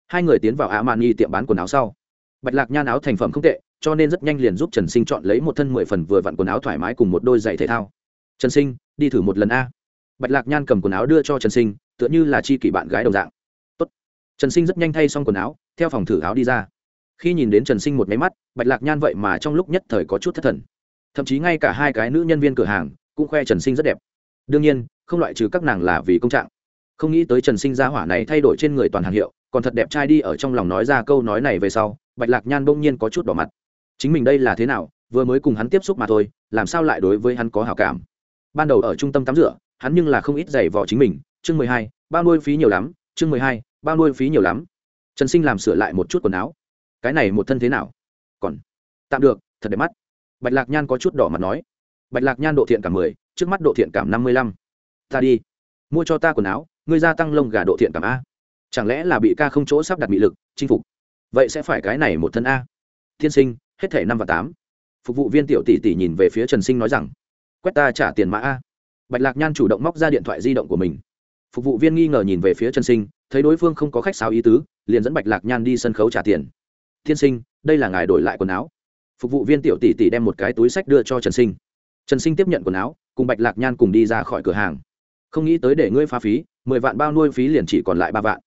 Hai người tiến vào ả mạn nghi tiệm bán quần áo sau. Bạch lạc nhan áo thành phẩm không tệ, cho nên rất nhanh liền giúp trần sinh chọn lấy một thân mười phần vừa vặn quần áo thoải mái cùng một đôi giày thể thao. Trần sinh, đi thử một lần a bạch lạc nhan cầm quần áo đưa cho trần sinh, tựa như là chi kỷ bạn gái đồng dạng. Tốt. trần sinh rất nhanh thay xong quần áo, theo phòng thử áo đi ra. Khi nhìn đến trần sinh một máy mắt, bạch lạc nhan vậy mà trong lúc nhất thời có chút thất thần. Thậm chí ngay cả hai cái nữ nhân viên cửa hàng cũng khoe trần sinh rất đẹp. Đương nhiên, không loại trừ các nàng là vì công trạng. Không nghĩ tới trần sinh ra hỏa này thay đổi trên người toàn hàng hiệu, còn thật đẹp trai đi ở trong lòng nói ra câu nói này về sau, bạch lạc nhan bỗng nhiên có chút đỏ mặt. Chính mình đây là thế nào, vừa mới cùng hắn tiếp xúc mà thôi, làm sao lại đối với hắn có hào cảm? Ban đầu ở trung tâm tắm rửa hắn nhưng là không ít giày vò chính mình, chương mười hai, bao nuôi phí nhiều lắm, chương mười hai, bao nuôi phí nhiều lắm. Trần sinh làm sửa lại một chút quần áo. Cái này một thân thế nào? Còn tạm được, thật đẹp mắt. Bạch lạc nhan có chút đỏ mặt nói. Bạch lạc nhan độ thiện cảm mười, trước mắt độ thiện cảm năm mươi lăm. Ta đi. Mua cho ta quần áo, ngươi gia tăng lông gà độ thiện cảm a. Chẳng lẽ là bị ca không chỗ sắp đặt bị lực, chinh phục? Vậy sẽ phải cái này một thân a. Thiên sinh, hết thể năm và tám. Phục vụ viên tiểu tỷ tỷ nhìn về phía trần sinh nói rằng, quét ta trả tiền mã a bạch lạc nhan chủ động móc ra điện thoại di động của mình. Phục vụ viên nghi ngờ nhìn về phía trần sinh, thấy đối phương không có khách sáo ý tứ, liền dẫn bạch lạc nhan đi sân khấu trả tiền. Thiên sinh, đây là ngài đổi lại quần áo. Phục vụ viên tiểu tỷ tỷ đem một cái túi sách đưa cho trần sinh. Trần sinh tiếp nhận quần áo, cùng bạch lạc nhan cùng đi ra khỏi cửa hàng. Không nghĩ tới để ngươi phá phí, mười vạn bao nuôi phí liền chỉ còn lại ba vạn.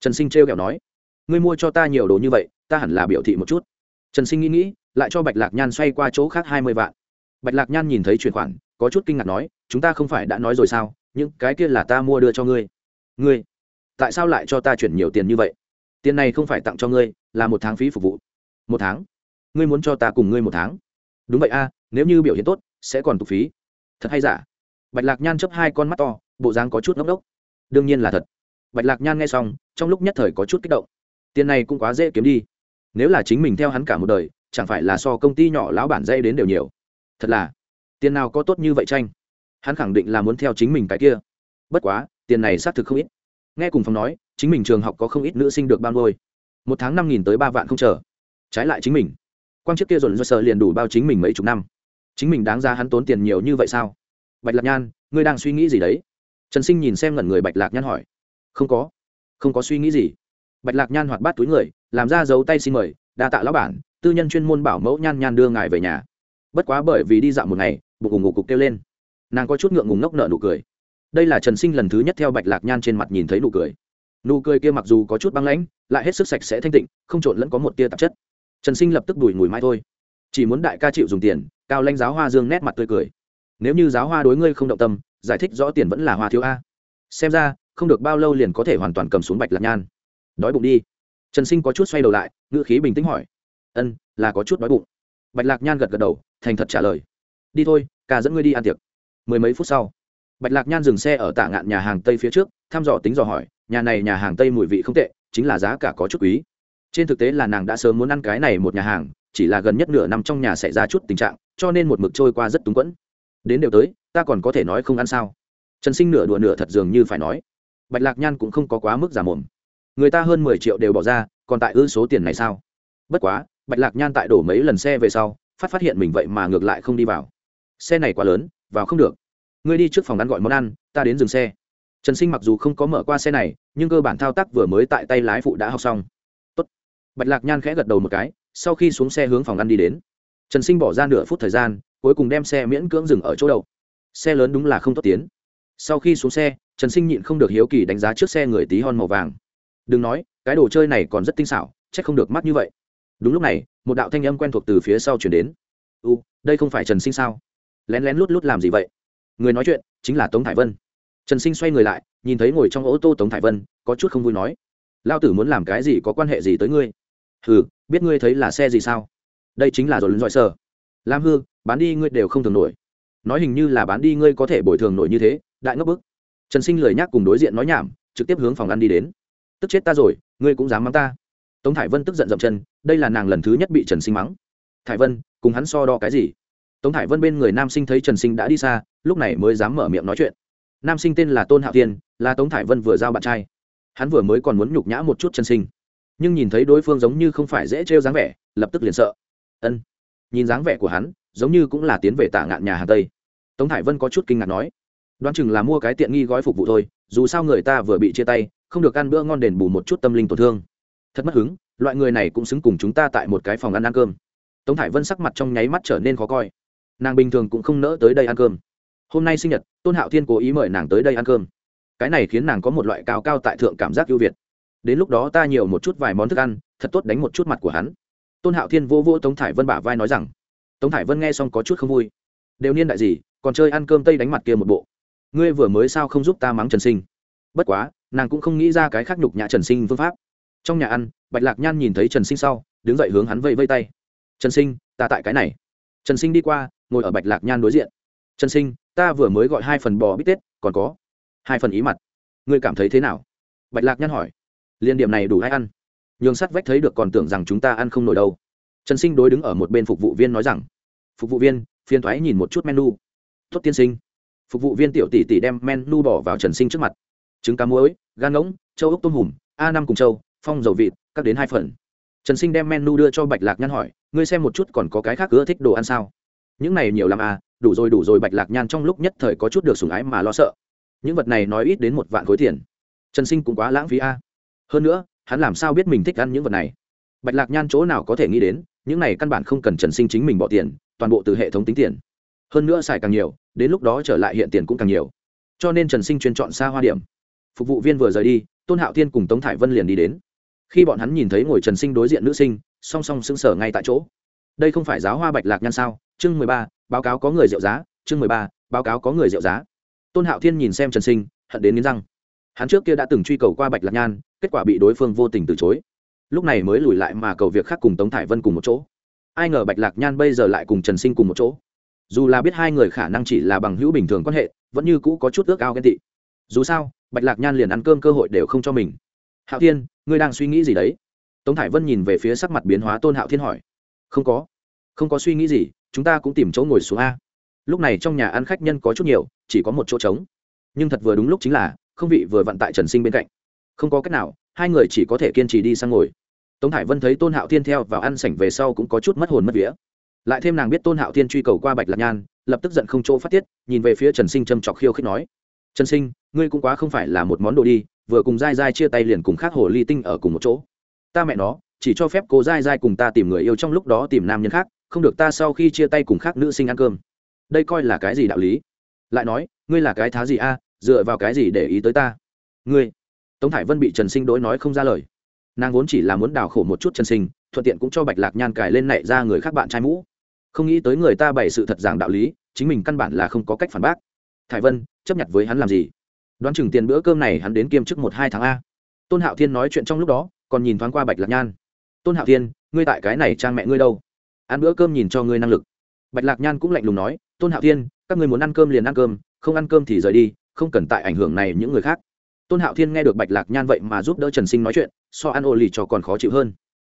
Trần sinh trêu kẹo nói. Ngươi mua cho ta nhiều đồ như vậy, ta hẳn là biểu thị một chút. Trần sinh nghĩ nghĩ, lại cho bạch lạc nhan xoay qua chỗ khác hai mươi vạn. Bạch lạc nhan nhìn thấy chuyển khoản có chút kinh ngạc nói, chúng ta không phải đã nói rồi sao? Những cái kia là ta mua đưa cho ngươi. Ngươi? Tại sao lại cho ta chuyển nhiều tiền như vậy? Tiền này không phải tặng cho ngươi, là một tháng phí phục vụ. Một tháng? Ngươi muốn cho ta cùng ngươi một tháng? Đúng vậy a, nếu như biểu hiện tốt, sẽ còn tục phí. Thật hay giả? Bạch lạc nhan chấp hai con mắt to, bộ dáng có chút ngốc ngốc. Đương nhiên là thật. Bạch lạc nhan nghe xong, trong lúc nhất thời có chút kích động. Tiền này cũng quá dễ kiếm đi. Nếu là chính mình theo hắn cả một đời, chẳng phải là so công ty nhỏ lão bản dây đến đều nhiều. Thật là tiền nào có tốt như vậy tranh? Hắn khẳng định là muốn theo chính mình cái kia. Bất quá, tiền này xác thực không ít. Nghe cùng phòng nói, chính mình trường học có không ít nữ sinh được bao nuôi. Một tháng năm nghìn tới ba vạn không chờ. Trái lại chính mình. Quan chức kia dồn do sợ liền đủ bao chính mình mấy chục năm. Chính mình đáng ra hắn tốn tiền nhiều như vậy sao? Bạch lạc nhan, ngươi đang suy nghĩ gì đấy? Trần sinh nhìn xem ngẩn người bạch lạc nhan hỏi. Không có. Không có suy nghĩ gì. Bạch lạc nhan hoạt bát túi người, làm ra dấu tay xin mời, đa tạ lão bản, tư nhân chuyên môn bảo mẫu nhan nhan đưa ngài về nhà. Bất quá bởi vì đi dạo một ngày bụng ủng ngủ cục kêu lên. Nàng có chút ngượng ngùng ngốc nợ nụ cười. Đây là trần sinh lần thứ nhất theo bạch lạc nhan trên mặt nhìn thấy nụ cười. Nụ cười kia mặc dù có chút băng lãnh, lại hết sức sạch sẽ thanh tịnh, không trộn lẫn có một tia tạp chất. Trần sinh lập tức đùi mùi mai thôi. Chỉ muốn đại ca chịu dùng tiền, cao lanh giáo hoa dương nét mặt tươi cười. Nếu như giáo hoa đối ngươi không động tâm, giải thích rõ tiền vẫn là hoa thiếu a. Xem ra, không được bao lâu liền có thể hoàn toàn cầm xuống bạch lạc nhan. Đói bụng đi. Trần sinh có chút xoay đầu lại, ngữ khí bình tĩnh hỏi. Ân, là có chút đói bụng. Bạch lạc nhan gật gật đầu, thành thật trả lời đi thôi, ca dẫn ngươi đi ăn tiệc. Mười mấy phút sau, bạch lạc nhan dừng xe ở tạ ngạn nhà hàng tây phía trước, thăm dò tính dò hỏi, nhà này nhà hàng tây mùi vị không tệ, chính là giá cả có chút quý. Trên thực tế là nàng đã sớm muốn ăn cái này một nhà hàng, chỉ là gần nhất nửa năm trong nhà xảy ra chút tình trạng, cho nên một mực trôi qua rất túng quẫn. Đến đều tới, ta còn có thể nói không ăn sao? Trần sinh nửa đùa nửa thật dường như phải nói. Bạch lạc nhan cũng không có quá mức giả mồm. Người ta hơn mười triệu đều bỏ ra, còn tại ư số tiền này sao? Bất quá, bạch lạc nhan tại đổ mấy lần xe về sau, phát phát hiện mình vậy mà ngược lại không đi vào xe này quá lớn, vào không được. Ngươi đi trước phòng ăn gọi món ăn, ta đến dừng xe. Trần sinh mặc dù không có mở qua xe này, nhưng cơ bản thao tác vừa mới tại tay lái phụ đã học xong. Tốt. bạch lạc nhan khẽ gật đầu một cái, sau khi xuống xe hướng phòng ăn đi đến. Trần sinh bỏ ra nửa phút thời gian, cuối cùng đem xe miễn cưỡng dừng ở chỗ đậu. Xe lớn đúng là không tốt tiến. Sau khi xuống xe, trần sinh nhịn không được hiếu kỳ đánh giá trước xe người tí hon màu vàng. Đừng nói, cái đồ chơi này còn rất tinh xảo c h ắ c không được mắt như vậy. Đúng lúc này, một đạo thanh âm quen thuộc từ phía sau chuyển đến. U đây không phải trần sinh sao? Lén lén lút lút làm gì vậy? Người nói chuyện chính là tống thải vân. Trần sinh xoay người lại, nhìn thấy ngồi trong ô tô tống thải vân, có chút không vui nói lao tử muốn làm cái gì có quan hệ gì tới ngươi? Hừ, biết ngươi thấy là xe gì sao? Đây chính là rồi lớn dọi sờ. Lam hư, bán đi ngươi đều không thường nổi. Nói hình như là bán đi ngươi có thể bồi thường nổi như thế, đại ngốc bức. Trần sinh lời nhắc cùng đối diện nói nhảm, trực tiếp hướng phòng ăn đi đến. Tức chết ta rồi, ngươi cũng dám mắng ta. Tống thải vân tức giận dậm chân, đây là nàng lần thứ nhất bị trần sinh mắng. Thải vân, cùng hắn so đo cái gì? Tống thải vân bên người nam sinh thấy trần sinh đã đi xa, lúc này mới dám mở miệng nói chuyện. Nam sinh tên là tôn hạo tiên là tống thải vân vừa giao bạn trai. Hắn vừa mới còn muốn nhục nhã một chút trần sinh. Nhưng nhìn thấy đối phương giống như không phải dễ trêu dáng vẻ, lập tức liền sợ. Ân. Nhìn dáng vẻ của hắn, giống như cũng là tiến về tả ngạn nhà hà tây. Tống thải vân có chút kinh ngạc nói. Đoán chừng là mua cái tiện nghi gói phục vụ thôi, dù sao người ta vừa bị chia tay, không được ăn bữa ngon đền bù một chút tâm linh tổn thương. Thật mất hứng, loại người này cũng xứng cùng chúng ta tại một cái phòng ăn ăn cơm. Tống thải vân sắc mặt trong nháy mắt trở nên khó coi nàng bình thường cũng không nỡ tới đây ăn cơm. Hôm nay sinh nhật, tôn hạo thiên cố ý mời nàng tới đây ăn cơm. Cái này khiến nàng có một loại cao cao tại thượng cảm giác ưu việt. Đến lúc đó ta nhiều một chút vài món thức ăn, thật tốt đánh một chút mặt của hắn. Tôn hạo thiên vô vô tống thải vân bả vai nói rằng, tống thải vân nghe xong có chút không vui. Đều niên đại gì, còn chơi ăn cơm tây đánh mặt kia một bộ. Ngươi vừa mới sao không giúp ta mắng trần sinh? Bất quá, nàng cũng không nghĩ ra cái khác nhục nhã trần sinh phương pháp. Trong nhà ăn, bạch lạc nhan nhìn thấy trần sinh sau, đứng dậy hướng hắn vây vây tay. Trần sinh, ta tại cái này. Trần sinh đi qua ngồi ở bạch lạc nhan đối diện. Trần sinh, ta vừa mới gọi hai phần bò bít tết, còn có hai phần ý mặt. Ngươi cảm thấy thế nào? Bạch lạc nhăn hỏi. Liên điểm này đủ hay ăn? Nhường sắt vách thấy được còn tưởng rằng chúng ta ăn không nổi đâu. Trần sinh đối đứng ở một bên phục vụ viên nói rằng, phục vụ viên phiên thoái nhìn một chút menu. Tuất tiên sinh. Phục vụ viên tiểu tỷ tỷ đem menu bỏ vào trần sinh trước mặt. Trứng cá muối, gan ngỗng, châu ốc tôm hùm, a năm cùng châu, phong dầu vịt, các đến hai phần. Trần sinh đem menu đưa cho bạch lạc nhan hỏi, ngươi xem một chút còn có cái khác ưa thích đồ ăn sao? Những này nhiều lắm à đủ rồi đủ rồi, bạch lạc nhan trong lúc nhất thời có chút được sủng ái mà lo sợ. Những vật này nói ít đến một vạn khối tiền. Trần sinh cũng quá lãng phí a hơn nữa, hắn làm sao biết mình thích ăn những vật này? Bạch lạc nhan chỗ nào có thể nghĩ đến, những này căn bản không cần trần sinh chính mình bỏ tiền, toàn bộ từ hệ thống tính tiền. Hơn nữa xài càng nhiều, đến lúc đó trở lại hiện tiền cũng càng nhiều. Cho nên trần sinh chuyên chọn xa hoa điểm. Phục vụ viên vừa rời đi, tôn hạo thiên cùng tống thải vân liền đi đến. Khi bọn hắn nhìn thấy ngồi trần sinh đối diện nữ sinh, song song sững sờ ngay tại chỗ đây không phải giáo hoa bạch lạc nhan sao? Chương mười ba, báo cáo có người rượu giá. Chương mười ba, báo cáo có người rượu giá. Tôn hạo thiên nhìn xem trần sinh, hận đến nghiến răng. Hắn trước kia đã từng truy cầu qua bạch lạc nhan, kết quả bị đối phương vô tình từ chối. Lúc này mới lùi lại mà cầu việc khác cùng tống thải vân cùng một chỗ. Ai ngờ bạch lạc nhan bây giờ lại cùng trần sinh cùng một chỗ. Dù là biết hai người khả năng chỉ là bằng hữu bình thường quan hệ, vẫn như cũ có chút ước ao ghen tị. Dù sao, bạch lạc nhan liền ăn cơm cơ hội đều không cho mình. Hạo thiên, ngươi đang suy nghĩ gì đấy? Tống thải vân nhìn về phía sắc mặt biến hóa tôn hạo thiên hỏi không có. Không có suy nghĩ gì, chúng ta cũng tìm chỗ ngồi xuống a. Lúc này trong nhà ăn khách nhân có chút nhiều, chỉ có một chỗ trống. Nhưng thật vừa đúng lúc chính là, không vị vừa vặn tại trần sinh bên cạnh. Không có cách nào, hai người chỉ có thể kiên trì đi sang ngồi. Tống hải vân thấy tôn hạo thiên theo vào ăn sảnh về sau cũng có chút mất hồn mất vía. Lại thêm nàng biết tôn hạo thiên truy cầu qua bạch lạc nhan, lập tức giận không chỗ phát tiết, nhìn về phía trần sinh châm chọc khiêu khích nói. Trần sinh, ngươi cũng quá không phải là một món đồ đi, vừa cùng dai dai chia tay liền cùng khác hồ ly tinh ở cùng một chỗ. Ta mẹ nó chỉ cho phép cô dai dai cùng ta tìm người yêu trong lúc đó tìm nam nhân khác, không được ta sau khi chia tay cùng khác nữ sinh ăn cơm. Đây coi là cái gì đạo lý? Lại nói, ngươi là cái thá gì a, dựa vào cái gì để ý tới ta? Ngươi. Tống thải vân bị trần sinh đỗi nói không ra lời. Nàng vốn chỉ là muốn đào khổ một chút trần sinh, thuận tiện cũng cho bạch lạc nhan cài lên nảy ra người khác bạn trai mũ. Không nghĩ tới người ta bày sự thật giảng đạo lý, chính mình căn bản là không có cách phản bác. Thải vân, chấp nhận với hắn làm gì? Đoán chừng tiền bữa cơm này hắn đến kiêm chức một hai tháng a. Tôn hạo thiên nói chuyện trong lúc đó, còn nhìn thoáng qua bạch lạc nhan tôn hạo thiên, ngươi tại cái này trang mẹ ngươi đâu? Ăn bữa cơm nhìn cho ngươi năng lực. Bạch lạc nhan cũng lạnh lùng nói, tôn hạo thiên, các ngươi muốn ăn cơm liền ăn cơm, không ăn cơm thì rời đi, không cần tại ảnh hưởng này những người khác. Tôn hạo thiên nghe được bạch lạc nhan vậy mà giúp đỡ trần sinh nói chuyện, so ăn ô lì cho còn khó chịu hơn.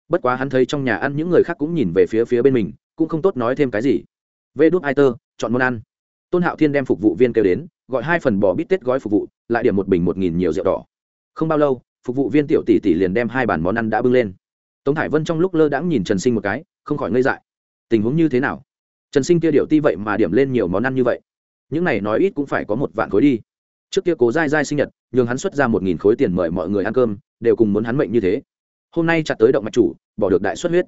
Bất quá hắn thấy trong nhà ăn những người khác cũng nhìn về phía phía bên mình, cũng không tốt nói thêm cái gì. Vê đúc ai tơ chọn món ăn. Tôn hạo thiên đem phục vụ viên kêu đến, gọi hai phần bò bít tết gói phục vụ, lại điểm một bình một nghìn nhiều rượu đỏ. Không bao lâu, phục vụ viên tiểu tỷ tỷ liền đem hai bản món ăn đã bưng lên tống Thải vân trong lúc lơ đãng nhìn trần sinh một cái, không khỏi ngây dại. Tình huống như thế nào? Trần sinh kia điệu ti vậy mà điểm lên nhiều món ăn như vậy. Những này nói ít cũng phải có một vạn khối đi. Trước kia cố dai dai sinh nhật, nhường hắn xuất ra một nghìn khối tiền mời mọi người ăn cơm, đều cùng muốn hắn mệnh như thế. Hôm nay chặt tới động mạch chủ, bỏ được đại xuất huyết.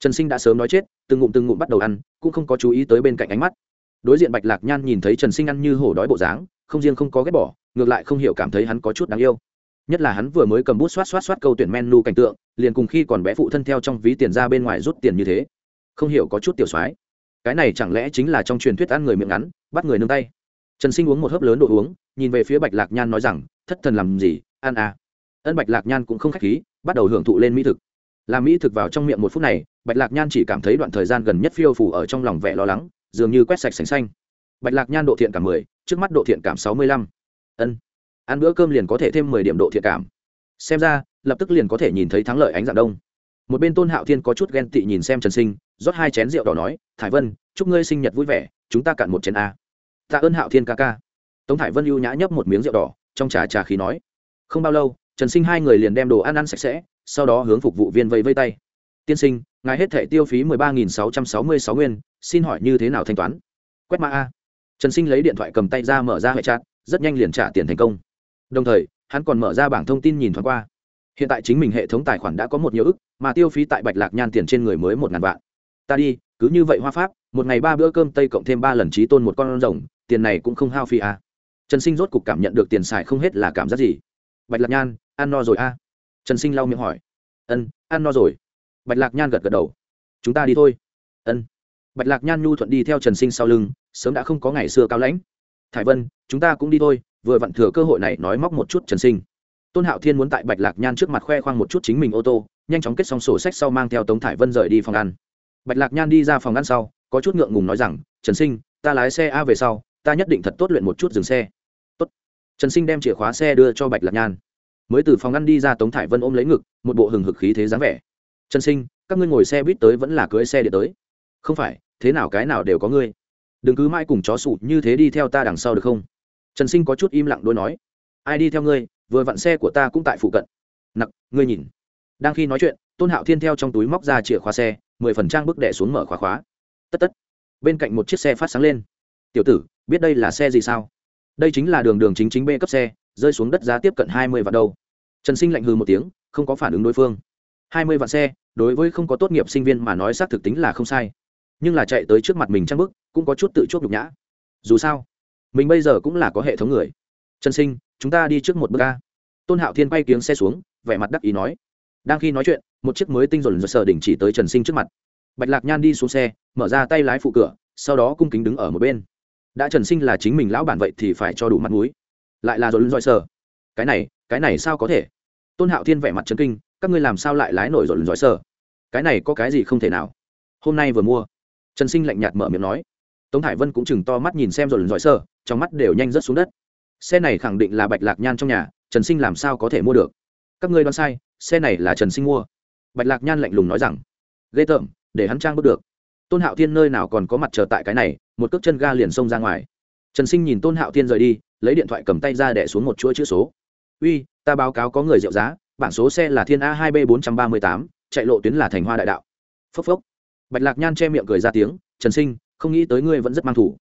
Trần sinh đã sớm nói chết, từng ngụm từng ngụm bắt đầu ăn, cũng không có chú ý tới bên cạnh ánh mắt. Đối diện bạch lạc nhan nhìn thấy trần sinh ăn như hổ đói bộ dáng, không riêng không có ghét bỏ, ngược lại không hiểu cảm thấy hắn có chút đáng yêu nhất là hắn vừa mới cầm bút xoát xoát xoát câu tuyển menu cảnh tượng, liền cùng khi còn bé phụ thân theo trong ví tiền ra bên ngoài rút tiền như thế. Không hiểu có chút tiểu soái. Cái này chẳng lẽ chính là trong truyền thuyết ăn người miệng ngắn, bắt người nương tay? Trần sinh uống một hớp lớn đồ uống, nhìn về phía bạch lạc nhan nói rằng, thất thần làm gì, ăn à? Ân bạch lạc nhan cũng không k h á c h khí, bắt đầu hưởng thụ lên mỹ thực. Làm mỹ thực vào trong miệng một phút này, bạch lạc nhan chỉ cảm thấy đoạn thời gian gần nhất phiêu phủ ở trong lòng vẻ lo lắng, dường như quét sạch sành xanh. Bạch lạc nhan độ thiện cảm mười, trước mắt độ thiện cảm sáu mươi lăm. Ân ăn bữa cơm liền có thể thêm mười điểm độ thiện cảm. Xem ra lập tức liền có thể nhìn thấy thắng lợi ánh dạng đông. Một bên tôn hạo thiên có chút ghen tị nhìn xem trần sinh rót hai chén rượu đỏ nói thải vân chúc ngươi sinh nhật vui vẻ chúng ta cạn một chén a. Tạ ơn hạo thiên ca ca. Tống thải vân ưu nhã nhấp một miếng rượu đỏ trong trà trà khí nói. Không bao lâu trần sinh hai người liền đem đồ ăn ăn sạch sẽ sau đó hướng phục vụ viên vây vây tay. Tiên sinh ngài hết thẻ tiêu phí mười ba nghìn sáu trăm sáu mươi sáu nguyên xin hỏi như thế nào thanh toán? Quét mã a. Trần sinh lấy điện thoại cầm tay ra mở ra hệ trạng, rất nhanh liền trả tiền thành công đồng thời, hắn còn mở ra bảng thông tin nhìn thoáng qua. Hiện tại chính mình hệ thống tài khoản đã có một nhiều ức, mà tiêu phí tại bạch lạc nhan tiền trên người mới một ngàn vạn. Ta đi, cứ như vậy hoa pháp, một ngày ba bữa cơm tây cộng thêm ba lần trí tôn một con rồng, tiền này cũng không hao phi à. trần sinh rốt cục cảm nhận được tiền xài không hết là cảm giác gì. Bạch lạc nhan, ăn no rồi à? trần sinh lau miệng hỏi. Ân, ăn no rồi. Bạch lạc nhan gật gật đầu. Chúng ta đi thôi. Ân. Bạch lạc nhan nhu thuận đi theo trần sinh sau lưng, sớm đã không có ngày xưa cao lãnh. Thải vân, chúng ta cũng đi thôi vừa vặn thừa cơ hội này nói móc một chút trần sinh. Tôn hạo thiên muốn tại bạch lạc nhan trước mặt khoe khoang một chút chính mình ô tô, nhanh chóng kết xong sổ sách sau mang theo tống thải vân rời đi phòng ăn. Bạch lạc nhan đi ra phòng ăn sau, có chút ngượng ngùng nói rằng, trần sinh, ta lái xe a về sau, ta nhất định thật tốt luyện một chút dừng xe. Tốt. Trần sinh đem chìa khóa xe đưa cho bạch lạc nhan. Mới từ phòng ăn đi ra, tống thải vân ôm lấy ngực, một bộ hừng hực khí thế dáng vẻ. Trần sinh, các ngươi ngồi xe buýt tới vẫn là cưới xe điện tới. Không phải, thế nào cái nào đều có ngươi. Đừng cứ mãi cùng chó sụt như thế đi theo ta đằng sau được không? Trần sinh có chút im lặng đôi nói, ai đi theo ngươi, vừa vặn xe của ta cũng tại phụ cận. Nặc, ngươi nhìn. Đang khi nói chuyện, tôn hạo thiên theo trong túi móc ra chìa khóa xe, mười phần trang bức đẻ xuống mở khóa khóa. Tất tất. Bên cạnh một chiếc xe phát sáng lên. Tiểu tử, biết đây là xe gì sao? Đây chính là đường đường chính chính b cấp xe, rơi xuống đất giá tiếp cận hai mươi vạn đâu. Trần sinh lạnh hừ một tiếng, không có phản ứng đối phương. Hai mươi vạn xe, đối với không có tốt nghiệp sinh viên mà nói xác thực tính là không sai. Nhưng là chạy tới trước mặt mình trang bức, cũng có chút tự chuốc nhục nhã. Dù sao mình bây giờ cũng là có hệ thống người. Trần sinh, chúng ta đi trước một bước ca tôn hạo thiên bay kiếng xe xuống, vẻ mặt đắc ý nói. Đang khi nói chuyện, một chiếc mới tinh dồn dồn sờ đỉnh chỉ tới trần sinh trước mặt. Bạch lạc nhan đi xuống xe, mở ra tay lái phụ cửa, sau đó cung kính đứng ở một bên. Đã trần sinh là chính mình lão bản vậy thì phải cho đủ mặt mũi. Lại là dồn dồn sờ. Cái này cái này sao có thể? Tôn hạo thiên vẻ mặt trấn kinh, các ngươi làm sao lại lái nổi dồn dồn sờ? Cái này có cái gì không thể nào? Hôm nay vừa mua. Trần sinh lạnh nhạt mở miệng nói. Tống hải vân cũng chừng to mắt nhìn xem dồn dồn sờ trong mắt đều nhanh rớt xuống đất. Xe này khẳng định là bạch lạc nhan trong nhà, trần sinh làm sao có thể mua được? Các ngươi đoán sai, xe này là trần sinh mua. Bạch lạc nhan lạnh lùng nói rằng, ghê tởm, để hắn trang bước được. Tôn hạo thiên nơi nào còn có mặt chờ tại cái này, một cước chân ga liền xông ra ngoài. Trần sinh nhìn tôn hạo thiên rời đi, lấy điện thoại cầm tay ra đẻ xuống một chuỗi chữ số. Uy, ta báo cáo có người rượu giá bản số xe là thiên a hai b bốn trăm ba mươi tám, chạy lộ tuyến là thành hoa đại đạo. Phốc phốc. Bạch lạc nhan che miệng cười ra tiếng, trần sinh, không nghĩ tới ngươi vẫn rất mang thủ.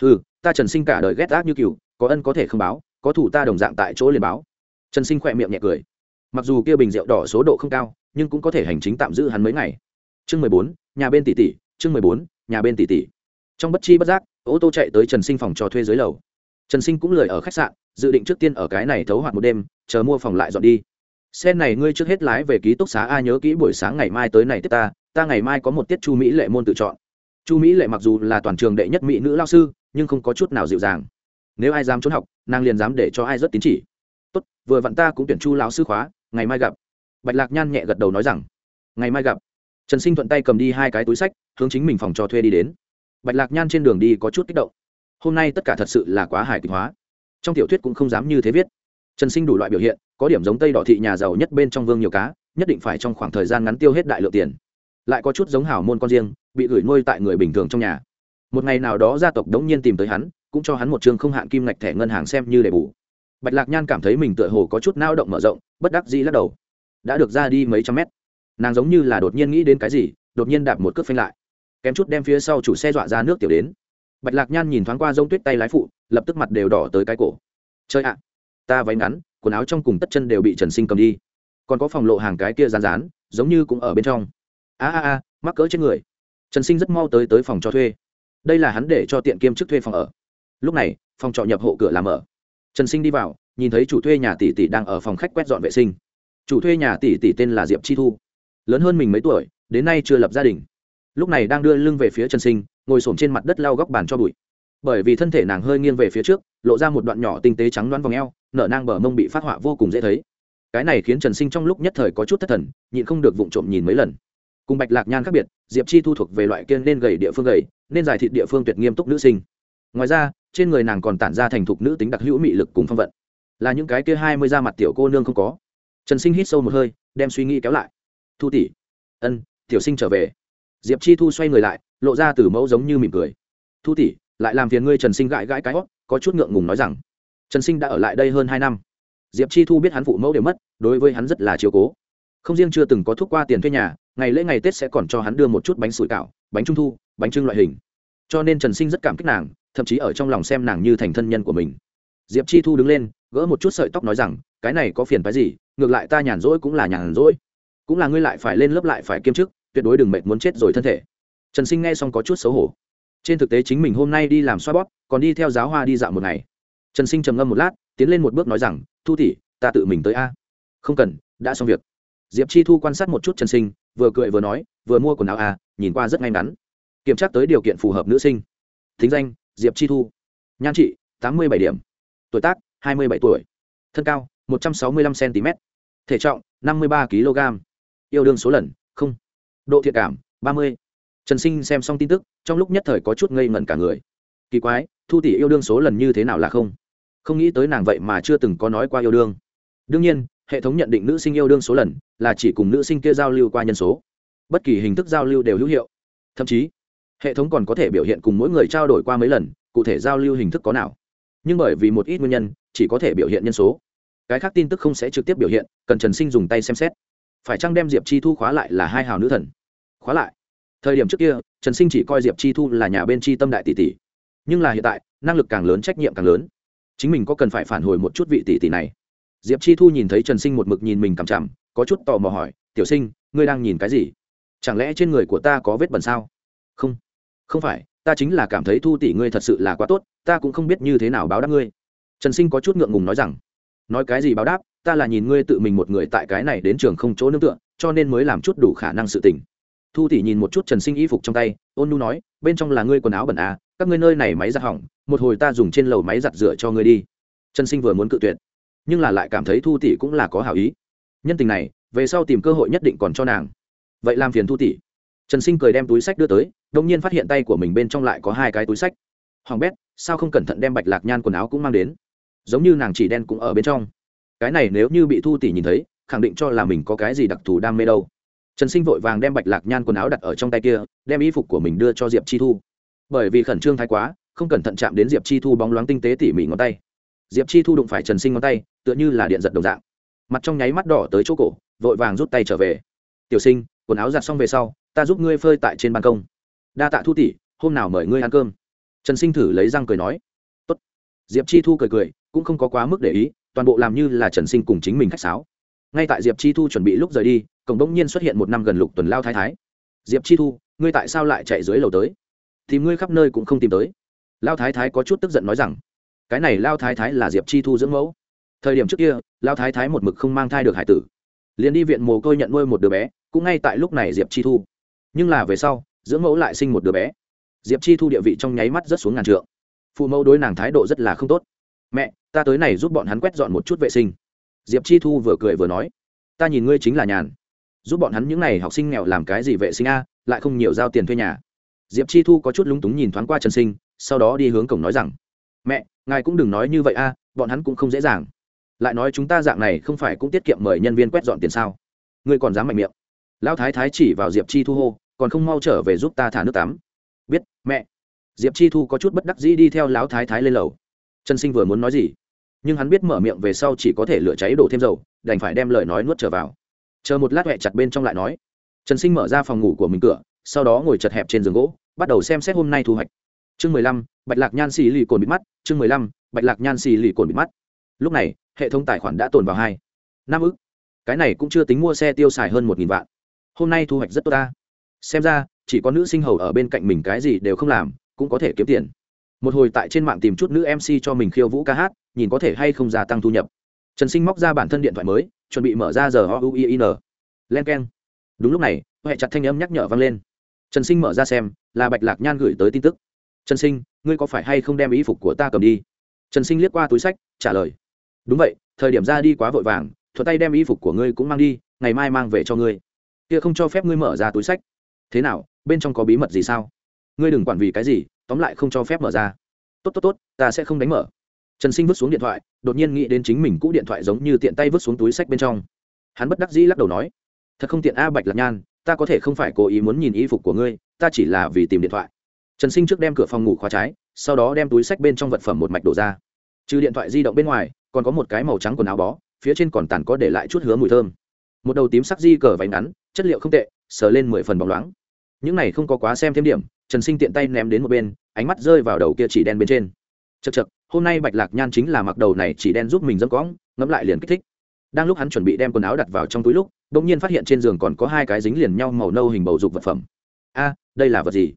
Ừ ta trần sinh cả đời ghét ác như cừu, có ân có thể không báo, có thủ ta đồng dạng tại chỗ liền báo. Trần sinh khỏe miệng nhẹ cười. Mặc dù kia bình rượu đỏ số độ không cao, nhưng cũng có thể hành chính tạm giữ hắn mấy ngày. Chương mười bốn, nhà bên tỷ tỷ, chương mười bốn, nhà bên tỷ tỷ. Trong bất chi bất giác, ô tô chạy tới trần sinh phòng cho thuê dưới lầu. Trần sinh cũng lười ở khách sạn, dự định trước tiên ở cái này thấu hoạt một đêm, chờ mua phòng lại dọn đi. Xe này ngươi trước hết lái về ký túc xá a nhớ kỹ buổi sáng ngày mai tới này tiếp ta ta ngày mai có một tiết chu mỹ lệ môn tự chọn. Chu mỹ lệ mặc dù là toàn trường đệ nhất mỹ nữ lao sư nhưng không có chút nào dịu dàng. Nếu ai dám trốn học, nàng liền dám để cho ai rất tín chỉ. Tốt, vừa vặn ta cũng tuyển chu lão sư khóa, ngày mai gặp. Bạch lạc nhan nhẹ gật đầu nói rằng, ngày mai gặp. Trần sinh thuận tay cầm đi hai cái túi sách, hướng chính mình phòng cho thuê đi đến. Bạch lạc nhan trên đường đi có chút kích động. Hôm nay tất cả thật sự là quá hài kịch hóa. Trong tiểu thuyết cũng không dám như thế viết. Trần sinh đủ loại biểu hiện, có điểm giống tây đỏ thị nhà giàu nhất bên trong vương nhiều cá, nhất định phải trong khoảng thời gian ngắn tiêu hết đại lượng tiền. Lại có chút giống hảo môn con riêng, bị gửi nuôi tại người bình thường trong nhà một ngày nào đó gia tộc đống nhiên tìm tới hắn, cũng cho hắn một chương không hạn kim ngạch thẻ ngân hàng xem như để bù. Bạch lạc nhan cảm thấy mình tựa hồ có chút nao động mở rộng, bất đắc dĩ lắc đầu. Đã được ra đi mấy trăm mét. Nàng giống như là đột nhiên nghĩ đến cái gì, đột nhiên đạp một cước phanh lại. Kém chút đem phía sau chủ xe dọa ra nước tiểu đến. Bạch lạc nhan nhìn thoáng qua rông tuyết tay lái phụ, lập tức mặt đều đỏ tới cái cổ. Chơi ạ, ta váy ngắn, quần áo trong cùng tất chân đều bị trần sinh cầm đi. Còn có phòng lộ hàng cái kia rán rán giống như cũng ở bên trong. A a a, mắc cỡ trên người. Trần sinh rất mau tới tới phòng cho thuê đây là hắn để cho tiện kiêm chức thuê phòng ở. Lúc này phòng trọ nhập hộ cửa làm ở trần sinh đi vào nhìn thấy chủ thuê nhà tỷ tỷ đang ở phòng khách quét dọn vệ sinh. Chủ thuê nhà tỷ tỷ tên là diệp chi thu. Lớn hơn mình mấy tuổi đến nay chưa lập gia đình. Lúc này đang đưa lưng về phía trần sinh ngồi s trên mặt đất lau góc bàn cho bụi. Bởi vì thân thể nàng hơi nghiêng về phía trước lộ ra một đoạn nhỏ tinh tế trắng đoán vòng eo, nở nang bờ mông bị phát họa vô cùng dễ thấy. Cái này khiến trần sinh trong lúc nhất thời có chút thất thần nhịn không được vụng trộm nhìn mấy lần cùng bạch lạc nhan khác biệt, diệp chi thu thuộc về loại kiên nên gầy địa phương gầy, nên giải thịt địa phương tuyệt nghiêm túc nữ sinh. Ngoài ra, trên người nàng còn tản ra thành thục nữ tính đặc hữu mị lực cùng phong vận. Là những cái kia hai mươi da mặt tiểu cô nương không có. Trần sinh hít sâu một hơi, đem suy nghĩ kéo lại. Thu tỷ. Ân, tiểu sinh trở về. Diệp chi thu xoay người lại, lộ ra từ mẫu giống như mỉm cười. Thu tỷ, lại làm phiền ngươi trần sinh gãi gãi cái hót, có chút ngượng ngùng nói rằng, trần sinh đã ở lại đây hơn hai năm. Diệp chi thu biết hắn phụ mẫu đều mất, đối với hắn rất là chiều cố không riêng chưa từng có thuốc qua tiền thuê nhà, ngày lễ ngày tết sẽ còn cho hắn đưa một chút bánh sủi cảo, bánh trung thu, bánh trưng loại hình. Cho nên trần sinh rất cảm kích nàng, thậm chí ở trong lòng xem nàng như thành thân nhân của mình. Diệp chi thu đứng lên, gỡ một chút sợi tóc nói rằng, cái này có phiền phái gì, ngược lại ta nhàn rỗi cũng là nhàn rỗi. Cũng là ngươi lại phải lên lớp lại phải kiêm chức, tuyệt đối đừng mệt muốn chết rồi thân thể. Trần sinh nghe xong có chút xấu hổ. Trên thực tế chính mình hôm nay đi làm xoa bóp, còn đi theo giáo hoa đi dạo một ngày. Trần sinh trầm ngâm một lát, tiến lên một bước nói rằng, thu tỷ, ta tự mình tới a. Không cần, đã xong việc diệp chi thu quan sát một chút trần sinh, vừa cười vừa nói, vừa mua quần áo a nhìn qua rất ngay ngắn. Kiểm tra tới điều kiện phù hợp nữ sinh. Thính danh, diệp chi thu. Nhan trị, tám mươi bảy điểm. Tuổi tác, hai mươi bảy tuổi. Thân cao, một trăm sáu mươi lăm cm thể trọng, năm mươi ba kg. Yêu đương số lần, không. Độ thiện cảm, ba mươi. Trần sinh xem xong tin tức, trong lúc nhất thời có chút ngây ngẩn cả người. Kỳ quái, thu tỷ yêu đương số lần như thế nào là không? Không nghĩ tới nàng vậy mà chưa từng có nói qua yêu đương. Đương nhiên, hệ thống nhận định nữ sinh yêu đương số lần là chỉ cùng nữ sinh kia giao lưu qua nhân số. Bất kỳ hình thức giao lưu đều hữu hiệu. Thậm chí, hệ thống còn có thể biểu hiện cùng mỗi người trao đổi qua mấy lần, cụ thể giao lưu hình thức có nào. Nhưng bởi vì một ít nguyên nhân, chỉ có thể biểu hiện nhân số. Cái khác tin tức không sẽ trực tiếp biểu hiện, cần trần sinh dùng tay xem xét. Phải chăng đem diệp chi thu khóa lại là hai hào nữ thần? Khóa lại. Thời điểm trước kia, trần sinh chỉ coi diệp chi thu là nhà bên chi tâm đại tỷ tỷ. Nhưng là hiện tại, năng lực càng lớn, trách nhiệm càng lớn. Chính mình có cần phải phản hồi một chút vị tỷ tỷ này? Diệp chi thu nhìn thấy trần sinh một mực nhìn mình cằm chằm có chút tò mò hỏi, tiểu sinh, ngươi đang nhìn cái gì? Chẳng lẽ trên người của ta có vết bẩn sao? Không không phải, ta chính là cảm thấy thu tỷ ngươi thật sự là quá tốt, ta cũng không biết như thế nào báo đáp ngươi. Trần sinh có chút ngượng ngùng nói rằng, nói cái gì báo đáp, ta là nhìn ngươi tự mình một người tại cái này đến trường không chỗ nương tựa, cho nên mới làm chút đủ khả năng sự tình. Thu tỷ nhìn một chút trần sinh y phục trong tay, ôn nu nói, bên trong là ngươi quần áo bẩn à các ngươi nơi này máy giặt hỏng, một hồi ta dùng trên lầu máy giặt rửa cho ngươi đi. Trần sinh vừa muốn cự tuyệt, nhưng là lại cảm thấy thu tỷ cũng là có hảo ý nhân tình này, về sau tìm cơ hội nhất định còn cho nàng. Vậy làm phiền thu tỷ. Trần sinh cười đem túi sách đưa tới đông nhiên phát hiện tay của mình bên trong lại có hai cái túi sách. Hoàng bét, sao không cẩn thận đem bạch lạc nhan quần áo cũng mang đến? Giống như nàng chỉ đen cũng ở bên trong. Cái này nếu như bị thu tỷ nhìn thấy, khẳng định cho là mình có cái gì đặc thù đam mê đâu. Trần sinh vội vàng đem bạch lạc nhan quần áo đặt ở trong tay kia, đem y phục của mình đưa cho diệp chi thu. Bởi vì khẩn trương thái quá, không cẩn thận chạm đến diệp chi thu bóng loáng tinh tế tỉ mỉ ngón tay. Diệp chi thu đụng phải trần sinh ngón tay, tựa như là điện giật đồng dạng mặt trong nháy mắt đỏ tới chỗ cổ, vội vàng rút tay trở về. Tiểu sinh, quần áo giặt xong về sau, ta giúp ngươi phơi tại trên ban công. Đa tạ thu tỷ, hôm nào mời ngươi ăn cơm. Trần sinh thử lấy răng cười nói. Tốt. diệp chi thu cười cười, cũng không có quá mức để ý, toàn bộ làm như là trần sinh cùng chính mình khách sáo. Ngay tại diệp chi thu chuẩn bị lúc rời đi, cổng đông nhiên xuất hiện một năm gần lục tuần lao thái thái. Diệp chi thu, ngươi tại sao lại chạy dưới lầu tới? Tìm ngươi khắp nơi cũng không tìm tới. Lao thái thái có chút tức giận nói rằng, cái này lao thái thái là diệp chi thu dưỡng mẫu thời điểm trước kia lao thái thái một mực không mang thai được hải tử. Liền đi viện mồ côi nhận nuôi một đứa bé, cũng ngay tại lúc này diệp chi thu. Nhưng là về sau, dưỡng mẫu lại sinh một đứa bé. Diệp chi thu địa vị trong nháy mắt rất xuống ngàn trượng. Phụ mẫu đối nàng thái độ rất là không tốt. Mẹ, ta tới này giúp bọn hắn quét dọn một chút vệ sinh. Diệp chi thu vừa cười vừa nói, ta nhìn ngươi chính là nhàn. Giúp bọn hắn những n à y học sinh nghèo làm cái gì vệ sinh a, lại không nhiều giao tiền thuê nhà. Diệp chi thu có chút lúng túng nhìn thoáng qua trần sinh, sau đó đi hướng cổng nói rằng, mẹ, ngài cũng đừng nói như vậy a, bọn hắn cũng không dễ dàng lại nói chúng ta dạng này không phải cũng tiết kiệm mời nhân viên quét dọn tiền sao? Ngươi còn dám mạnh miệng. Lão thái thái chỉ vào diệp chi thu hô, còn không mau trở về giúp ta thả nước tắm. Biết, mẹ. Diệp chi thu có chút bất đắc dĩ đi theo lão thái thái lên lầu. Trần sinh vừa muốn nói gì, nhưng hắn biết mở miệng về sau chỉ có thể lửa cháy đổ thêm dầu, đành phải đem lời nói nuốt trở vào. Chờ một lát huệ chặt bên trong lại nói. Trần sinh mở ra phòng ngủ của mình cửa, sau đó ngồi chật hẹp trên giường gỗ, bắt đầu xem xét hôm nay thu hoạch. Chương mười lăm, bạch lạc nhan xì lì cồn bịt mắt, chương mười lăm, bạch lạc nhan xì lì cồn bịt mắt lúc này, hệ thống tài khoản đã tồn vào hai, năm ức. Cái này cũng chưa tính mua xe tiêu xài hơn một nghìn vạn. Hôm nay thu hoạch rất tốt ta. Xem ra, chỉ có nữ sinh hầu ở bên cạnh mình cái gì đều không làm, cũng có thể kiếm tiền. Một hồi tại trên mạng tìm chút nữ mc cho mình khiêu vũ ca hát, nhìn có thể hay không gia tăng thu nhập. Trần sinh móc ra bản thân điện thoại mới, chuẩn bị mở ra giờ o u i n. Len k e n đúng lúc này huệ chặt thanh âm nhắc nhở vang lên. Trần sinh mở ra xem, là bạch lạc nhan gửi tới tin tức. Trần sinh, ngươi có phải hay không đem ý phục của ta cầm đi? Trần sinh liếc qua túi sách, trả lời đúng vậy, thời điểm ra đi quá vội vàng thuật tay đem y phục của ngươi cũng mang đi, ngày mai mang về cho ngươi. Kia không cho phép ngươi mở ra túi sách. Thế nào, bên trong có bí mật gì sao? Ngươi đừng quản vì cái gì, tóm lại không cho phép mở ra. Tốt tốt tốt, ta sẽ không đánh mở. Trần sinh vứt xuống điện thoại, đột nhiên nghĩ đến chính mình cũ điện thoại giống như tiện tay vứt xuống túi sách bên trong. Hắn bất đắc dĩ lắc đầu nói, thật không tiện a, bạch lạc nhan, ta có thể không phải cố ý muốn nhìn y phục của ngươi, ta chỉ là vì tìm điện thoại. Trần sinh trước đem cửa phòng ngủ khóa trái, sau đó đem túi sách bên trong vật phẩm một mạch đổ ra. Trừ điện thoại di động bên ngoài còn có một cái màu trắng quần áo bó, phía trên còn tàn có để lại chút hứa mùi thơm. Một đầu tím sắc di cờ váy ngắn, chất liệu không tệ, sờ lên mười phần bóng loáng. Những này không có quá xem thêm điểm, trần sinh tiện tay ném đến một bên, ánh mắt rơi vào đầu kia chỉ đen bên trên. Chật chật hôm nay bạch lạc nhan chính là mặc đầu này chỉ đen giúp mình dâm cõng, ngẫm lại liền kích thích. Đang lúc hắn chuẩn bị đem quần áo đặt vào trong túi lúc đ ỗ n g nhiên phát hiện trên giường còn có hai cái dính liền nhau màu nâu hình bầu dục vật phẩm. A, đây là vật gì?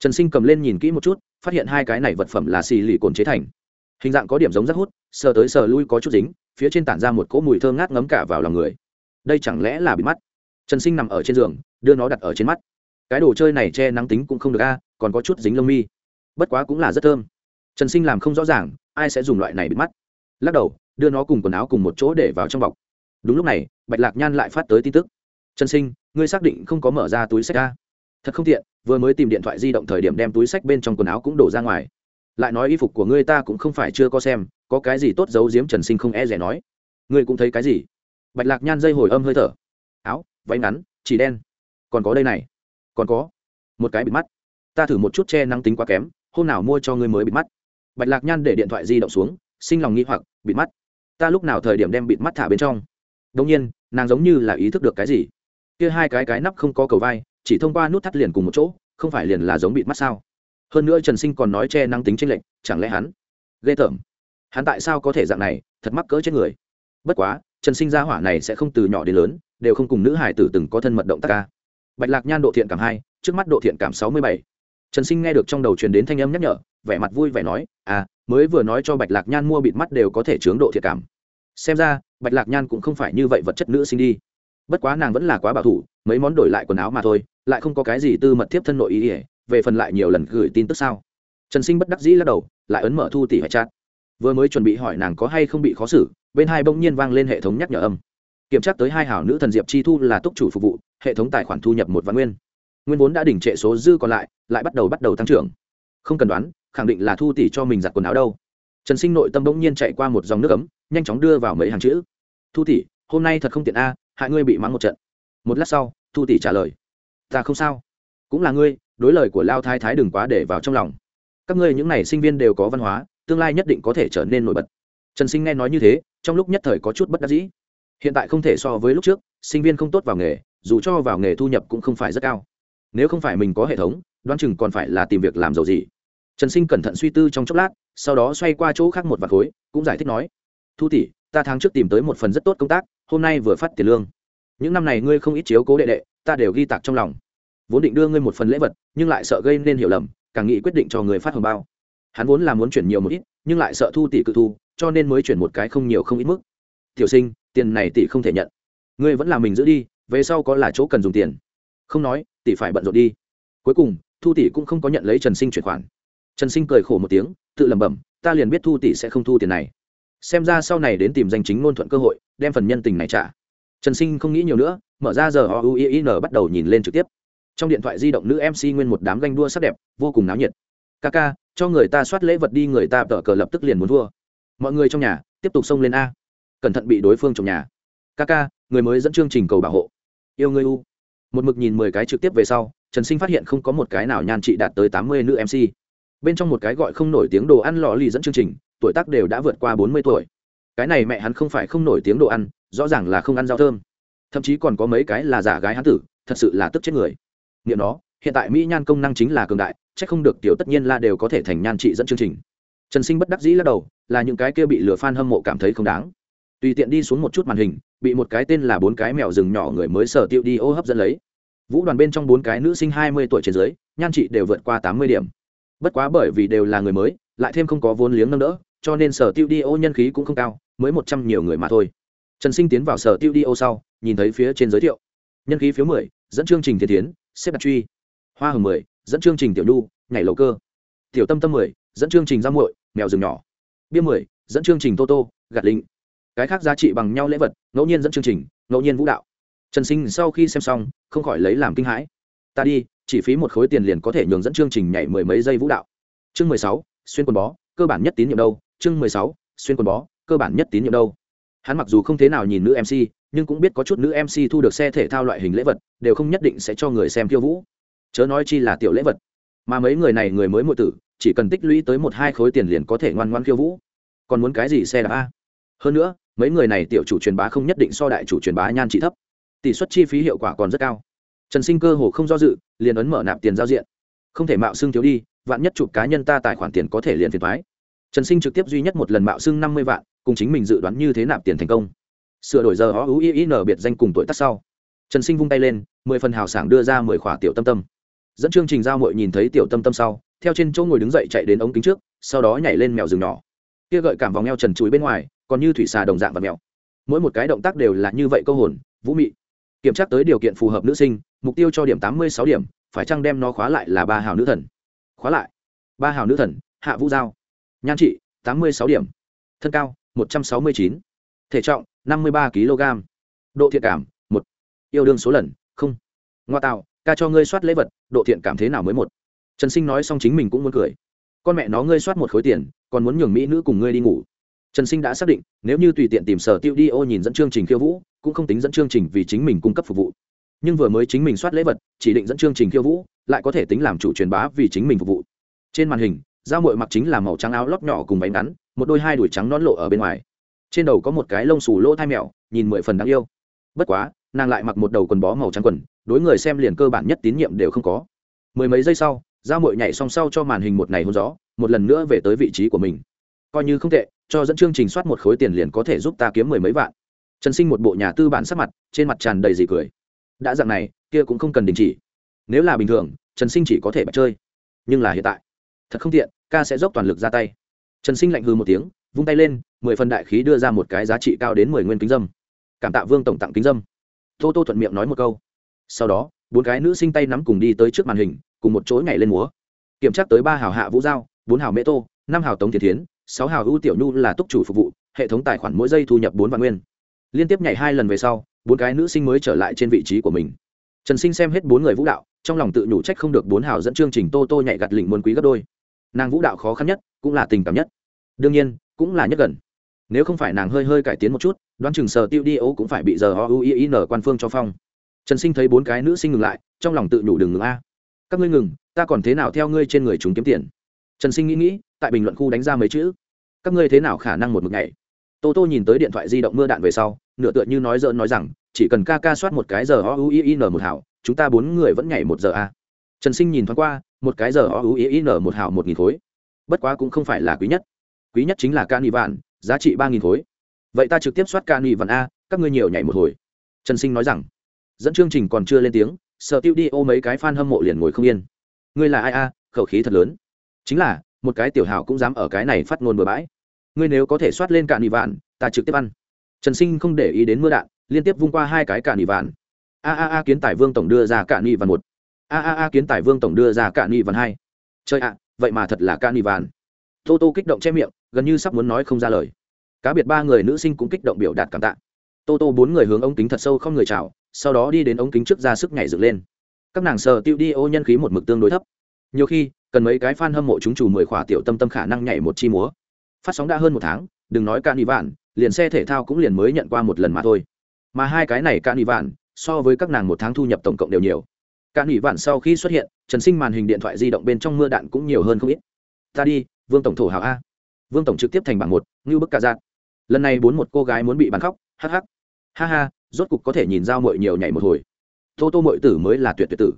Trần sinh cầm lên nhìn kỹ một chút, phát hiện hai cái này vật phẩm là xì lì cồn chế thành hình dạng có điểm giống rất hút, sờ tới sờ lui có chút dính, phía trên tản ra một cỗ mùi thơ ngát ngấm cả vào lòng người. Đây chẳng lẽ là bị mắt? Trần sinh nằm ở trên giường, đưa nó đặt ở trên mắt. Cái đồ chơi này che nắng tính cũng không được a, còn có chút dính lông mi. Bất quá cũng là rất thơm. Trần sinh làm không rõ ràng, ai sẽ dùng loại này bịt mắt. Lắc đầu, đưa nó cùng quần áo cùng một chỗ để vào trong bọc. Đúng lúc này, bạch lạc nhan lại phát tới tin tức. Trần sinh, ngươi xác định không có mở ra túi sách a? Thật không tiện, vừa mới tìm điện thoại di động thời điểm đem túi sách bên trong quần áo cũng đổ ra ngoài lại nói y phục của ngươi ta cũng không phải chưa có xem, có cái gì tốt giấu giếm trần sinh không e rẻ nói. Ngươi cũng thấy cái gì? Bạch lạc nhan dây hồi âm hơi thở. Áo, váy ngắn, chỉ đen. Còn có đây này. Còn có một cái bịt mắt. Ta thử một chút che năng tính quá kém, hôm nào mua cho ngươi mới bịt mắt. Bạch lạc nhan để điện thoại di động xuống, sinh lòng nghi hoặc, bịt mắt. Ta lúc nào thời điểm đem bịt mắt thả bên trong? Đông nhiên, nàng giống như là ý thức được cái gì. Kia hai cái cái nắp không có cầu vai, chỉ thông qua nút thắt liền cùng một chỗ, không phải liền là giống bịt mắt sao? Hơn nữa trần sinh còn nói che năng tính tranh lệch, chẳng lẽ hắn ghê tởm? Hắn tại sao có thể dạng này, thật mắc cỡ chết người? Bất quá, trần sinh gia hỏa này sẽ không từ nhỏ đến lớn, đều không cùng nữ hải tử từng có thân mật động tác ca. Bạch lạc nhan độ thiện cảm hai, trước mắt độ thiện cảm sáu mươi bảy. Trần sinh nghe được trong đầu truyền đến thanh âm nhắc nhở, vẻ mặt vui vẻ nói à mới vừa nói cho bạch lạc nhan mua bịt mắt đều có thể chướng độ thiện cảm. Xem ra, bạch lạc nhan cũng không phải như vậy vật chất nữ sinh đi. Bất quá nàng vẫn là quá bảo thủ, mấy món đổi lại quần áo mà thôi, lại không có cái gì tư mật tiếp thân nội ý ỉa về phần lại nhiều lần gửi tin tức sao? Trần sinh bất đắc dĩ lắc đầu lại ấn mở thu tỷ hệ chát vừa mới chuẩn bị hỏi nàng có hay không bị khó xử bên hai bỗng nhiên vang lên hệ thống nhắc nhở âm. Kiểm tra tới hai hảo nữ thần diệp chi thu là túc chủ phục vụ hệ thống tài khoản thu nhập một vạn nguyên. Nguyên vốn đã đỉnh trệ số dư còn lại lại bắt đầu bắt đầu tăng trưởng. Không cần đoán khẳng định là thu tỷ cho mình giặt quần áo đâu. Trần sinh nội tâm bỗng nhiên chạy qua một dòng nước ấm nhanh chóng đưa vào mấy hàng chữ. Thu tỷ hôm nay thật không tiện a à, hại ngươi bị mắng một trận. Một lát sau thu tỷ trả lời. Ta không sao. Cũng là ngươi đối lời của lao thái thái đừng quá để vào trong lòng. Các ngươi những n à y sinh viên đều có văn hóa, tương lai nhất định có thể trở nên nổi bật. Trần sinh nghe nói như thế, trong lúc nhất thời có chút bất đắc dĩ. Hiện tại không thể so với lúc trước, sinh viên không tốt vào nghề, dù cho vào nghề thu nhập cũng không phải rất cao. Nếu không phải mình có hệ thống, đoán chừng còn phải là tìm việc làm giàu gì. Trần sinh cẩn thận suy tư trong chốc lát, sau đó xoay qua chỗ khác một vạt khối, cũng giải thích nói, thu tỷ, ta tháng trước tìm tới một phần rất tốt công tác, hôm nay vừa phát tiền lương. Những năm này ngươi không ít chiếu cố đệ đệ, ta đều ghi tạc trong lòng vốn định đưa ngươi một phần lễ vật, nhưng lại sợ gây nên hiểu lầm, càng nghĩ quyết định cho người phát hồng bao. Hắn vốn là muốn chuyển nhiều một ít, nhưng lại sợ thu tỷ cự thu, cho nên mới chuyển một cái không nhiều không ít mức. Tiểu sinh, tiền này tỷ không thể nhận. Ngươi vẫn là mình giữ đi, về sau có là chỗ cần dùng tiền. Không nói, tỷ phải bận rộn đi. Cuối cùng, thu tỷ cũng không có nhận lấy trần sinh chuyển khoản. Trần sinh cười khổ một tiếng, tự lẩm bẩm, ta liền biết thu tỷ sẽ không thu tiền này. Xem ra sau này đến tìm danh chính ngôn thuận cơ hội, đem phần nhân tình này trả. Trần sinh không nghĩ nhiều nữa, mở ra giờ o u i n bắt đầu nhìn lên trực tiếp trong điện thoại di động nữ mc nguyên một đám ganh đua sắc đẹp, vô cùng náo nhiệt. Ca ca cho người ta soát lễ vật đi, người ta tờ cờ lập tức liền muốn thua. Mọi người trong nhà, tiếp tục xông lên a. Cẩn thận bị đối phương trong nhà. Ca ca người mới dẫn chương trình cầu bảo hộ. Yêu người u. Một mực nhìn mười cái trực tiếp về sau, trần sinh phát hiện không có một cái nào nhan trị đạt tới tám mươi nữ mc bên trong một cái gọi không nổi tiếng đồ ăn lò lì dẫn chương trình, tuổi tác đều đã vượt qua bốn mươi tuổi. Cái này mẹ hắn không phải không nổi tiếng đồ ăn, rõ ràng là không ăn rau thơm. Thậm chí còn có mấy cái là giả gái hán tử, thật sự là tức chết người nghiệm nó, hiện tại mỹ nhan công năng chính là cường đại c h ắ c không được tiểu tất nhiên là đều có thể thành nhan trị dẫn chương trình. Trần sinh bất đắc dĩ lắc đầu, là những cái kia bị lừa f a n hâm mộ cảm thấy không đáng. Tùy tiện đi xuống một chút màn hình, bị một cái tên là bốn cái mèo rừng nhỏ người mới sở tiêu đi ô hấp dẫn lấy. Vũ đoàn bên trong bốn cái nữ sinh hai mươi tuổi trên dưới, nhan trị đều vượt qua tám mươi điểm. Bất quá bởi vì đều là người mới, lại thêm không có vốn liếng nâng đỡ, cho nên sở tiêu đi ô nhân khí cũng không cao, mới một trăm nhiều người mà thôi. Trần sinh tiến vào sở tiêu đi ô sau, nhìn thấy phía trên giới thiệu. Nhân khí phiếu mười, dẫn chương trình thiên tiến xếp đặt truy. Hoa hồng mười, dẫn chương trình tiểu nhu, nhảy lầu cơ. Tiểu tâm tâm mười, dẫn chương trình giam muội, mèo rừng nhỏ. Bia mười, dẫn chương trình tô tô, gạt lính cái khác giá trị bằng nhau lễ vật, ngẫu nhiên dẫn chương trình, ngẫu nhiên vũ đạo. Trần sinh sau khi xem xong, không khỏi lấy làm kinh hãi. Ta đi, chỉ phí một khối tiền liền có thể nhường dẫn chương trình nhảy mười mấy giây vũ đạo. Chương mười sáu, xuyên quần bó, cơ bản nhất tín nhiệm đâu. Chương mười sáu, xuyên quần bó, cơ bản nhất tín nhiệm đâu. Hắn mặc dù không thế nào nhìn nữ mc nhưng cũng biết có chút nữ mc thu được xe thể thao loại hình lễ vật, đều không nhất định sẽ cho người xem khiêu vũ. Chớ nói chi là tiểu lễ vật. Mà mấy người này người mới muội tử, chỉ cần tích lũy tới một hai khối tiền liền có thể ngoan ngoan khiêu vũ. Còn muốn cái gì xe đạp a? Hơn nữa, mấy người này tiểu chủ truyền bá không nhất định so đại chủ truyền bá nhan trị thấp. Tỷ suất chi phí hiệu quả còn rất cao. Trần sinh cơ hồ không do dự, liền ấn mở nạp tiền giao diện. Không thể mạo xưng thiếu đi, vạn nhất chụp cá nhân ta tài khoản tiền có thể liền phiền thoái trần sinh trực tiếp duy nhất một lần mạo xưng năm mươi vạn, cùng chính mình dự đoán như thế nạp tiền thành công sửa đổi giờ ó ú ý n biệt danh cùng tuổi tác sau. Trần sinh vung tay lên, mười phần hào sảng đưa ra mười khỏa tiểu tâm tâm. Dẫn chương trình giao mội nhìn thấy tiểu tâm tâm sau, theo trên chỗ ngồi đứng dậy chạy đến ống kính trước, sau đó nhảy lên mèo rừng nhỏ. Kia gợi cảm vòng eo trần chuối bên ngoài, còn như thủy xà đồng dạng và mèo. Mỗi một cái động tác đều là như vậy câu hồn, vũ mị. Kiểm tra tới điều kiện phù hợp nữ sinh, mục tiêu cho điểm tám mươi sáu điểm, phải chăng đem nó khóa lại là ba hào nữ thần? Khóa lại. Ba hào nữ thần, hạ vũ giao. Nhan trị, tám mươi sáu điểm. Thân cao, một trăm sáu mươi chín. Thể trọng năm mươi ba kg. Độ thiện cảm, một. Yêu đương số lần, không. Ngoa tạo, ca cho ngươi soát lễ vật, độ thiện cảm thế nào mới một. Trần sinh nói xong chính mình cũng muốn cười. Con mẹ nó ngươi soát một khối tiền, còn muốn nhường mỹ nữ cùng ngươi đi ngủ. Trần sinh đã xác định, nếu như tùy tiện tìm sở tiêu đi ô nhìn dẫn chương trình khiêu vũ, cũng không tính dẫn chương trình vì chính mình cung cấp phục vụ. Nhưng vừa mới chính mình soát lễ vật, chỉ định dẫn chương trình khiêu vũ, lại có thể tính làm chủ truyền bá vì chính mình phục vụ. Trên màn hình giao mội mặc chính là màu trắng áo lót nhỏ cùng váy ngắn, một đôi hai đùi trắng nón lộ ở bên ngoài trên đầu có một cái lông xù lỗ thai mèo, nhìn mười phần đáng yêu. Bất quá, nàng lại mặc một đầu quần bó màu trắng quần, đối người xem liền cơ bản nhất tín nhiệm đều không có. Mười mấy giây sau, giao mội nhảy song sau cho màn hình một ngày hôn gió, một lần nữa về tới vị trí của mình. Coi như không tệ, cho dẫn chương trình soát một khối tiền liền có thể giúp ta kiếm mười mấy vạn. Trần sinh một bộ nhà tư bản sắc mặt, trên mặt tràn đầy dị cười. Đã dạng này, kia cũng không cần đình chỉ. Nếu là bình thường, trần sinh chỉ có thể bạch chơi. Nhưng là hiện tại, thật không tiện, ca sẽ dốc toàn lực ra tay. Trần sinh lạnh hư một tiếng vung tay lên, mười phần đại khí đưa ra một cái giá trị cao đến mười nguyên kính dâm. Cảm tạ vương tổng tặng kính dâm. Tô tô thuận miệng nói một câu. Sau đó, bốn cái nữ sinh tay nắm cùng đi tới trước màn hình, cùng một chỗ nhảy lên múa. Kiểm tra tới ba hào hạ vũ giao, bốn hào mễ tô, năm hào tống thiệt thiến, sáu hào ưu tiểu nhu là túc chủ phục vụ, hệ thống tài khoản mỗi giây thu nhập bốn vạn nguyên. Liên tiếp nhảy hai lần về sau, bốn cái nữ sinh mới trở lại trên vị trí của mình. Trần sinh xem hết bốn người vũ đạo, trong lòng tự nhủ trách không được bốn hào dẫn chương trình tô tô nhảy gặt lỉnh muôn quý gấp đôi. Nàng vũ đạo khó khăn nhất, cũng là tình cảm nhất. Đương nhiên cũng là nhất gần. Nếu không phải nàng hơi hơi cải tiến một chút, đoán chừng sờ tiêu đi ô cũng phải bị giờ o u i n quan phương cho phong. Trần sinh thấy bốn cái nữ sinh ngừng lại, trong lòng tự nhủ đừng ngừng a. Các ngươi ngừng, ta còn thế nào theo ngươi trên người chúng kiếm tiền? Trần sinh nghĩ nghĩ, tại bình luận khu đánh ra mấy chữ. Các ngươi thế nào khả năng một mực ngày tô tô nhìn tới điện thoại di động mưa đạn về sau, nửa tựa như nói dỡn nói rằng, chỉ cần ca ca soát một cái giờ o u i n một hảo, chúng ta bốn người vẫn nhảy một giờ a. Trần sinh nhìn thoáng qua, một cái giờ o u i n một hảo một nghìn khối. Bất quá cũng không phải là quý nhất quý nhất chính là ca ni vạn, giá trị ba nghìn khối. Vậy ta trực tiếp soát ca ni vạn a, các ngươi nhiều nhảy một hồi. Trần sinh nói rằng, dẫn chương trình còn chưa lên tiếng sợ tiêu đi ô mấy cái f a n hâm mộ liền ngồi không yên. Ngươi là ai a, khẩu khí thật lớn. Chính là, một cái tiểu hào cũng dám ở cái này phát ngôn bừa bãi. Ngươi nếu có thể soát lên cả nị vạn, ta trực tiếp ăn. Trần sinh không để ý đến mưa đạn, liên tiếp vung qua hai cái cả nị vạn. A a a kiến tài vương tổng đưa ra cả nị vạn một. A a a kiến tài vương tổng đưa ra cả nị vạn hai. Chơi ạ, vậy mà thật là cả nị vạn. Tô tô kích động che miệng gần như sắp muốn nói không ra lời. Cá biệt ba người nữ sinh cũng kích động biểu đạt cảm tạ. Tô tô bốn người hướng ống kính thật sâu không người chào, sau đó đi đến ống kính trước ra sức nhảy dựng lên. Các nàng sờ tiêu đi ô nhân khí một mực tương đối thấp. Nhiều khi, cần mấy cái fan hâm mộ chúng chủ mười khỏa tiểu tâm tâm khả năng nhảy một chi múa. Phát sóng đã hơn một tháng, đừng nói can đi vạn, liền xe thể thao cũng liền mới nhận qua một lần mà thôi. Mà hai cái này can đi vạn, so với các nàng một tháng thu nhập tổng cộng đều nhiều. Can đi vạn sau khi xuất hiện, trần sinh màn hình điện thoại di động bên trong mưa đạn cũng nhiều hơn không ít. Ta đi, vương tổng thổ hào a vương tổng trực tiếp thành bảng một, ngưu bức cả dạng lần này bốn một cô gái muốn bị bắn khóc hh ha ha, rốt cục có thể nhìn dao mội nhiều nhảy một hồi. Tô tô mội tử mới là tuyệt tuyệt tử.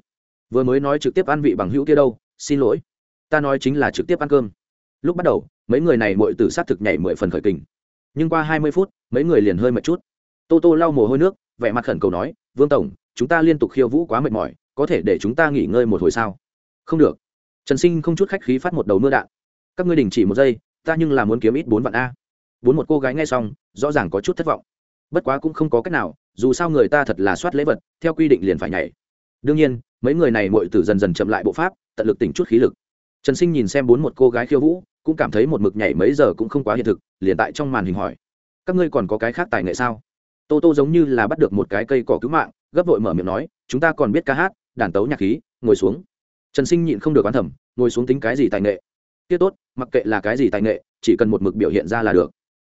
Vừa mới nói trực tiếp ăn vị bằng hữu kia đâu, xin lỗi. Ta nói chính là trực tiếp ăn cơm. Lúc bắt đầu, mấy người này mội tử s á t thực nhảy mười phần khởi kình. Nhưng qua hai mươi phút, mấy người liền hơi mệt chút. Tô tô lau mồ hôi nước, vẻ mặt khẩn cầu nói, vương tổng, chúng ta liên tục khiêu vũ quá mệt mỏi, có thể để chúng ta nghỉ ngơi một hồi sao? Không được. Trần sinh không chút khách khí phát một đầu mưa đạn. Các ngươi đình chỉ một giây ta nhưng là muốn kiếm ít bốn vạn a. Bốn một cô gái nghe xong, rõ ràng có chút thất vọng. Bất quá cũng không có cách nào, dù sao người ta thật là soát lễ vật, theo quy định liền phải nhảy. Đương nhiên, mấy người này mội tử dần dần chậm lại bộ pháp, tận lực tỉnh chút khí lực. Trần sinh nhìn xem bốn một cô gái khiêu vũ, cũng cảm thấy một mực nhảy mấy giờ cũng không quá hiện thực, liền tại trong màn hình hỏi. Các ngươi còn có cái khác tài nghệ sao? Tô tô giống như là bắt được một cái cây cỏ cứu mạng, gấp vội mở miệng nói, chúng ta còn biết ca hát, đàn tấu nhạc khí, ngồi xuống. Trần sinh nhịn không được oán thẩm ngồi xuống tính cái gì tài nghệ? Tiết tốt, mặc kệ là cái gì tài nghệ, chỉ cần một mực biểu hiện ra là được.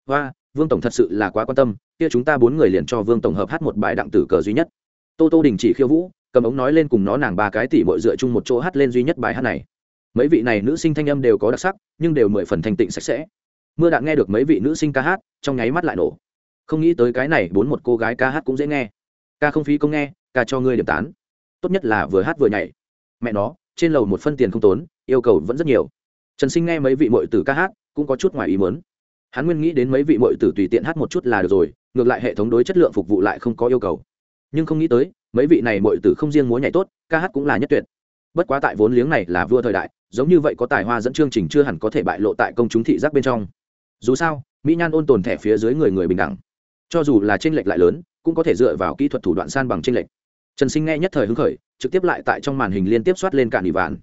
Và vương tổng thật sự là quá quan tâm, kia chúng ta bốn người liền cho vương tổng hợp hát một bài đặng tử cờ duy nhất. Tô tô đình chỉ khiêu vũ, cầm ống nói lên cùng nó nàng ba cái tỉ mội dựa chung một chỗ hát lên duy nhất bài hát này. Mấy vị này nữ sinh thanh âm đều có đặc sắc, nhưng đều mười phần thanh tịnh sạch sẽ. Mưa đạn nghe được mấy vị nữ sinh ca hát, trong nháy mắt lại nổ. Không nghĩ tới cái này bốn một cô gái ca hát cũng dễ nghe. Ca không phí công nghe, ca cho ngươi điểm tán. Tốt nhất là vừa hát vừa nhảy. Mẹ nó, trên lầu một phân tiền không tốn, yêu cầu vẫn rất nhiều trần sinh nghe mấy vị mội tử ca hát, cũng có chút ngoài ý mớn hắn nguyên nghĩ đến mấy vị mội tử tùy tiện hát một chút là được rồi, ngược lại hệ thống đối chất lượng phục vụ lại không có yêu cầu. Nhưng không nghĩ tới, mấy vị này mội tử không riêng múa nhảy tốt, ca hát cũng là nhất tuyệt. Bất quá tại vốn liếng này là vua thời đại, giống như vậy có tài hoa dẫn chương trình chưa hẳn có thể bại lộ tại công chúng thị giác bên trong. Dù sao, mỹ nhan ôn tồn thẻ phía dưới người người bình đẳng. Cho dù là tranh lệch lại lớn, cũng có thể dựa vào kỹ thuật thủ đoạn san bằng tranh lệch. Trần sinh nghe nhất thời hứng khởi, trực tiếp lại tại trong màn hình liên tiếp soát lên cạn đỉ vạn.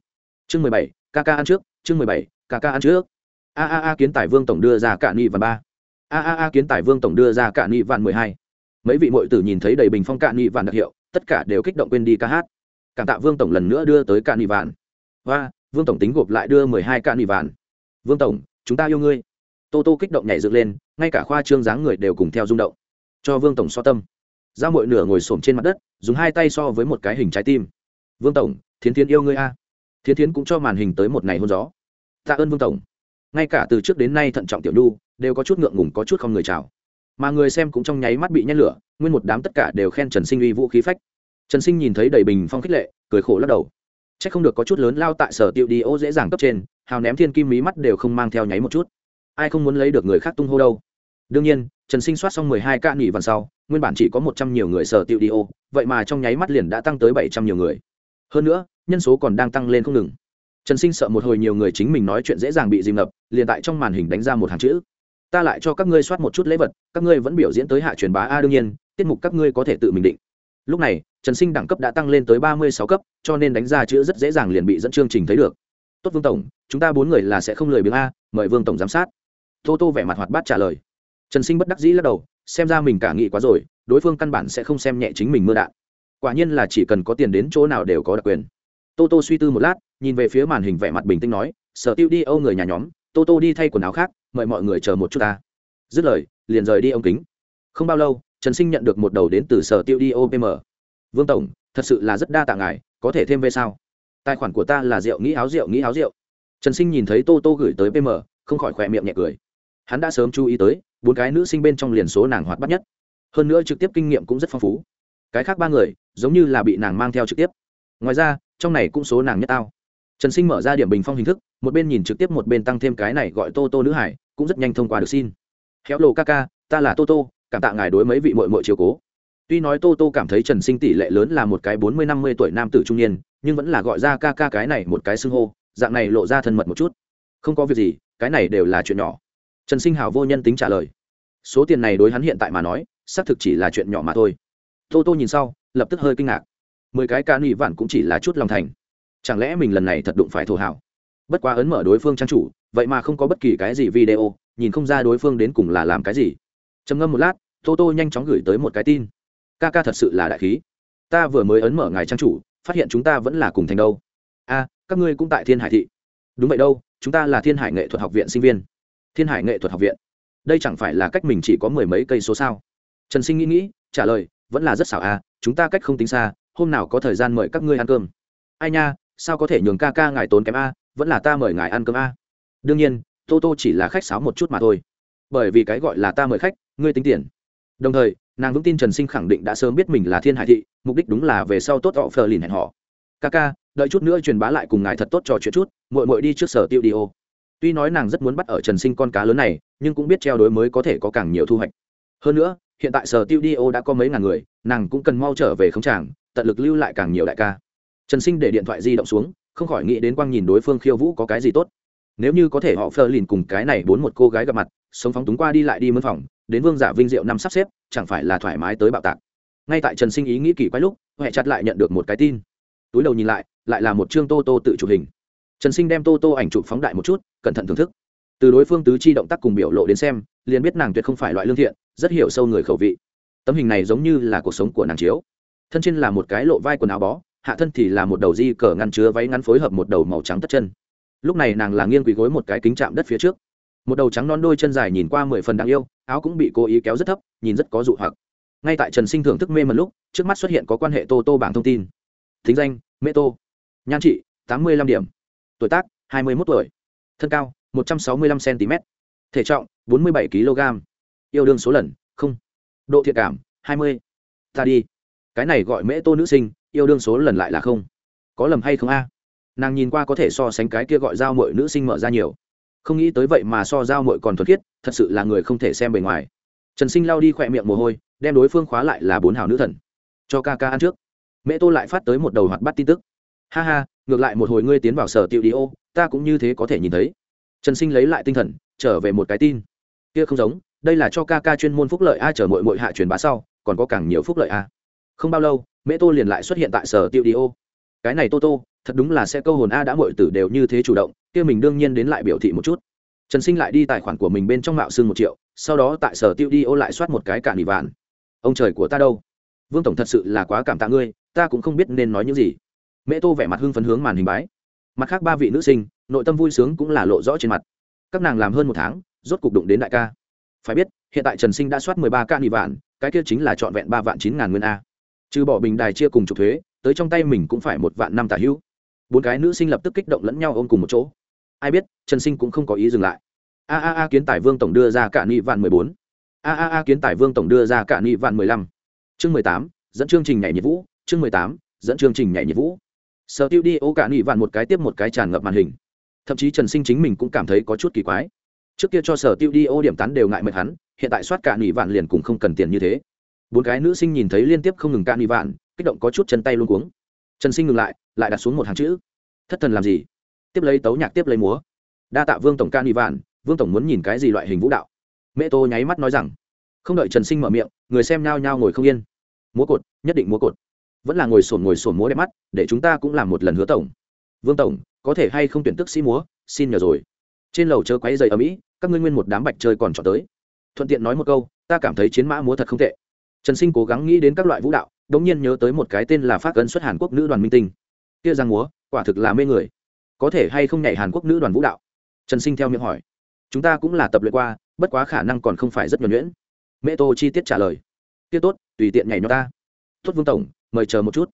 Chương mười bảy kk ăn trước, chương mười bảy kk ăn trước. A a a kiến tài vương tổng đưa ra cả nghị vạn ba. A a a kiến tài vương tổng đưa ra cả nghị vạn mười hai. Mấy vị mội tử nhìn thấy đầy bình phong cạn nghị vạn đặc hiệu, tất cả đều kích động quên đi ca hát. Cảm tạ vương tổng lần nữa đưa tới cạn nghị vạn. Và vương tổng tính gộp lại đưa mười hai cạn nỉ vạn. Vương tổng, chúng ta yêu ngươi. Tô tô kích động nhảy dựng lên, ngay cả khoa trương dáng người đều cùng theo rung động. Cho vương tổng so tâm. Giao mội nửa ngồi s trên mặt đất, dùng hai tay so với một cái hình trái tim. Vương tổng, thiến thiến yêu ngươi a thiến thiến cũng cho màn hình tới một ngày hôn gió. Tạ ơn vương tổng. Ngay cả từ trước đến nay thận trọng tiểu nhu, đều có chút ngượng ngùng, có chút không người chào. Mà người xem cũng trong nháy mắt bị nhét lửa, nguyên một đám tất cả đều khen trần sinh uy vũ khí phách. Trần sinh nhìn thấy đầy bình phong khích lệ, cười khổ lắc đầu. C h ắ c không được có chút lớn lao tại sở tiệu đi ô dễ dàng cấp trên, hào ném thiên kim mí mắt đều không mang theo nháy một chút. Ai không muốn lấy được người khác tung hô đâu. Đương nhiên, trần sinh soát xong mười hai ca nghỉ vằn sau, nguyên bản chỉ có một trăm nhiều người sở tiệu đi ô, vậy mà trong nháy mắt liền đã tăng tới bảy trăm nhiều người hơn nữa, nhân số còn đang tăng lên không ngừng. Trần sinh sợ một hồi nhiều người chính mình nói chuyện dễ dàng bị dìm ngập, liền tại trong màn hình đánh ra một hàng chữ. Ta lại cho các ngươi soát một chút lễ vật, các ngươi vẫn biểu diễn tới hạ truyền bá a đương nhiên, tiết mục các ngươi có thể tự mình định. Lúc này, trần sinh đẳng cấp đã tăng lên tới ba mươi sáu cấp, cho nên đánh ra chữ rất dễ dàng liền bị dẫn chương trình thấy được. Tốt vương tổng, chúng ta bốn người là sẽ không lười biếng a, mời vương tổng giám sát. Tô tô vẻ mặt hoạt bát trả lời. Trần sinh bất đắc dĩ lắc đầu, xem ra mình cả nghị quá rồi, đối phương căn bản sẽ không xem nhẹ chính mình mưa đạn quả nhiên là chỉ cần có tiền đến chỗ nào đều có đặc quyền. Tô tô suy tư một lát, nhìn về phía màn hình vẻ mặt bình tĩnh nói, sở tiêu đi âu người nhà nhóm, tô tô đi thay quần áo khác, mời mọi người chờ một chút ta. Dứt lời, liền rời đi ông kính. Không bao lâu, trần sinh nhận được một đầu đến từ sở tiêu đi opm vương tổng, thật sự là rất đa tạ ngài, có thể thêm về sao? Tài khoản của ta là rượu nghĩ áo rượu nghĩ áo rượu trần sinh nhìn thấy tô tô gửi tới pm không khỏi khỏe miệng nhẹ cười. Hắn đã sớm chú ý tới, bốn cái nữ sinh bên trong liền số nàng hoạt bắt nhất. Hơn nữa trực tiếp kinh nghiệm cũng rất phong phú cái khác ba người, giống như là bị nàng mang theo trực tiếp. Ngoài ra, trong này cũng số nàng nhất tao trần sinh mở ra điểm bình phong hình thức, một bên nhìn trực tiếp một bên tăng thêm cái này gọi tô tô nữ hải, cũng rất nhanh thông qua được xin. Khéo lộ ca ca, ta là tô tô, cảm tạ ngài đối mấy vị mội mội chiều cố. Tuy nói tô tô cảm thấy trần sinh tỷ lệ lớn là một cái bốn mươi năm mươi tuổi nam tử trung niên, nhưng vẫn là gọi ra ca ca cái này một cái xưng hô, dạng này lộ ra thân mật một chút. Không có việc gì, cái này đều là chuyện nhỏ. Trần sinh hào vô nhân tính trả lời. Số tiền này đối hắn hiện tại mà nói, xác thực chỉ là chuyện nhỏ mà thôi tô tô nhìn sau, lập tức hơi kinh ngạc. Mười cái ca nghị vạn cũng chỉ là chút lòng thành. Chẳng lẽ mình lần này thật đụng phải thổ hảo bất quá ấn mở đối phương trang chủ, vậy mà không có bất kỳ cái gì video, nhìn không ra đối phương đến cùng là làm cái gì. Trầm ngâm một lát, tô tô nhanh chóng gửi tới một cái tin. Ca ca thật sự là đại khí. Ta vừa mới ấn mở ngài trang chủ, phát hiện chúng ta vẫn là cùng thành đâu. A, các ngươi cũng tại thiên hải thị. Đúng vậy đâu, chúng ta là thiên hải nghệ thuật học viện sinh viên. Thiên hải nghệ thuật học viện. Đây chẳng phải là cách mình chỉ có mười mấy cây số sao? Trần sinh nghĩ nghĩ, trả lời vẫn là rất xảo a chúng ta cách không tính xa, hôm nào có thời gian mời các ngươi ăn cơm. Ai nha, sao có thể nhường ca ca ngài tốn kém a, vẫn là ta mời ngài ăn cơm a. Đương nhiên, tô tô chỉ là khách sáo một chút mà thôi. Bởi vì cái gọi là ta mời khách, ngươi tính tiền. Đồng thời, nàng vững tin trần sinh khẳng định đã sớm biết mình là thiên hải thị, mục đích đúng là về sau tốt họ phờ lìn hẹn họ. Ca ca, đợi chút nữa truyền bá lại cùng ngài thật tốt trò chuyện chút mội mội đi trước sở tiêu đi ô. Tuy nói nàng rất muốn bắt ở trần sinh con cá lớn này, nhưng cũng biết treo đối mới có thể có càng nhiều thu hoạch. Hơn nữa hiện tại sở tiêu đi ô đã có mấy ngàn người, nàng cũng cần mau trở về không tràng tận lực lưu lại càng nhiều đại ca. Trần sinh để điện thoại di động xuống, không khỏi nghĩ đến quang nhìn đối phương khiêu vũ có cái gì tốt. Nếu như có thể họ phơ lìn cùng cái này bốn một cô gái gặp mặt, sống phóng túng qua đi lại đi mân phòng, đến vương giả vinh diệu năm sắp xếp, chẳng phải là thoải mái tới bạo tạc. Ngay tại trần sinh ý nghĩ kỳ quái lúc, huệ chặt lại nhận được một cái tin. Túi đầu nhìn lại lại là một chương tô tô tự chụp hình. Trần sinh đem tô tô ảnh chụp phóng đại một chút, cẩn thận thưởng thức. Từ đối phương tứ chi động tác cùng biểu lộ đến xem, liền biết nàng tuyệt không phải loại lương thiện rất hiểu sâu người khẩu vị. Tấm hình này giống như là cuộc sống của nàng chiếu. Thân trên là một cái lộ vai quần áo bó, hạ thân thì là một đầu di cờ ngăn chứa váy ngắn phối hợp một đầu màu trắng tất chân. Lúc này nàng là nghiêng quỳ gối một cái kính chạm đất phía trước. Một đầu trắng non đôi chân dài nhìn qua mười phần đáng yêu, áo cũng bị cố ý kéo rất thấp, nhìn rất có dụ hoặc. Ngay tại trần sinh thưởng thức mê một lúc, trước mắt xuất hiện có quan hệ tô tô bảng thông tin. Thính danh, mê tô. Nhan trị, tám mươi lăm điểm. Tuổi tác, hai mươi một tuổi. Thân cao, một trăm sáu mươi lăm cm thể trọng, bốn mươi bảy kg yêu đương số lần, không. Độ thiện cảm, hai mươi. Ta đi. Cái này gọi mễ tô nữ sinh, yêu đương số lần lại là không. Có lầm hay không a? Nàng nhìn qua có thể so sánh cái kia gọi dao mội nữ sinh mở ra nhiều. Không nghĩ tới vậy mà so dao mội còn thuật khiết, thật sự là người không thể xem bề ngoài. Trần sinh lao đi khỏe miệng mồ hôi, đem đối phương khóa lại là bốn hào nữ thần. Cho ca ca ăn trước. Mẹ tô lại phát tới một đầu hoạt bắt tin tức. Ha ha, ngược lại một hồi ngươi tiến vào sở tiệu đi ô, ta cũng như thế có thể nhìn thấy. Trần sinh lấy lại tinh thần, trở về một cái tin. Kia không giống đây là cho ca ca chuyên môn phúc lợi a, chờ mội mội hạ truyền bá sau, còn có càng nhiều phúc lợi a. Không bao lâu mẹ tô liền lại xuất hiện tại sở tiêu đi ô. Cái này tô tô, thật đúng là sẽ câu hồn a, đã mọi tử đều như thế chủ động, kia mình đương nhiên đến lại biểu thị một chút. Trần sinh lại đi tài khoản của mình bên trong mạo xương một triệu, sau đó tại sở tiêu đi ô lại soát một cái cạn bị vạn. Ông trời của ta đâu? Vương tổng thật sự là quá cảm tạ ngươi, ta cũng không biết nên nói những gì. Mẹ tô vẻ mặt hưng phấn hướng màn hình bái. Mặt khác ba vị nữ sinh, nội tâm vui sướng cũng là lộ rõ trên mặt. Các nàng làm hơn một tháng, rốt cục đụng đến đại ca phải biết, hiện tại trần sinh đã soát mười ba ca nghị vạn, cái kia chính là trọn vẹn ba vạn chín ngàn nguyên a. Trừ bỏ bình đài chia cùng trục thuế, tới trong tay mình cũng phải một vạn năm tả hữu. Bốn cái nữ sinh lập tức kích động lẫn nhau ôm cùng một chỗ. Ai biết, trần sinh cũng không có ý dừng lại. A a a kiến tài vương tổng đưa ra cả nghị vạn mười bốn. A a a kiến tài vương tổng đưa ra cả nghị vạn mười lăm. Chương mười tám, dẫn chương trình nhảy nhiệt vũ chương mười tám, dẫn chương trình nhảy nhiệt vũ sở tiêu đi ô cả nghị vạn một cái tiếp một cái tràn ngập màn hình. Thậm chí trần sinh chính mình cũng cảm thấy có chút kỳ quái trước kia cho sở tiêu đi ô điểm tán đều ngại mệt hắn, hiện tại soát cả nghị vạn liền cũng không cần tiền như thế. Bốn cái nữ sinh nhìn thấy liên tiếp không ngừng cả nghị vạn, kích động có chút chân tay luôn cuống. Trần sinh ngừng lại lại đặt xuống một hàng chữ. Thất thần làm gì? Tiếp lấy tấu nhạc tiếp lấy múa. Đa tạ vương tổng ca nghị vạn, vương tổng muốn nhìn cái gì loại hình vũ đạo? Mẹ tô nháy mắt nói rằng, không đợi trần sinh mở miệng, người xem nhao nhao ngồi không yên. Múa cột, nhất định múa cột. Vẫn là ngồi sổn ngồi sổn múa đẹp mắt, để chúng ta cũng làm một lần hứa tổng. Vương tổng, có thể hay không tuyển tức sĩ múa? Xin nhờ rồi trên lầu chớ quấy dày ở mỹ, các ngươi nguyên một đám bạch chơi còn chọn tới. Thuận tiện nói một câu, ta cảm thấy chiến mã múa thật không tệ. Trần sinh cố gắng nghĩ đến các loại vũ đạo đ ỗ n g nhiên nhớ tới một cái tên là phát ấn xuất hàn quốc nữ đoàn minh tinh. Kia giang múa, quả thực là mê người. Có thể hay không nhảy hàn quốc nữ đoàn vũ đạo? Trần sinh theo miệng hỏi. Chúng ta cũng là tập luyện qua, bất quá khả năng còn không phải rất nhuẩn nhuyễn. Mẹ tô chi tiết trả lời. Kia tốt, tùy tiện nhảy cho ta. Tốt vương tổng, mời chờ một chút.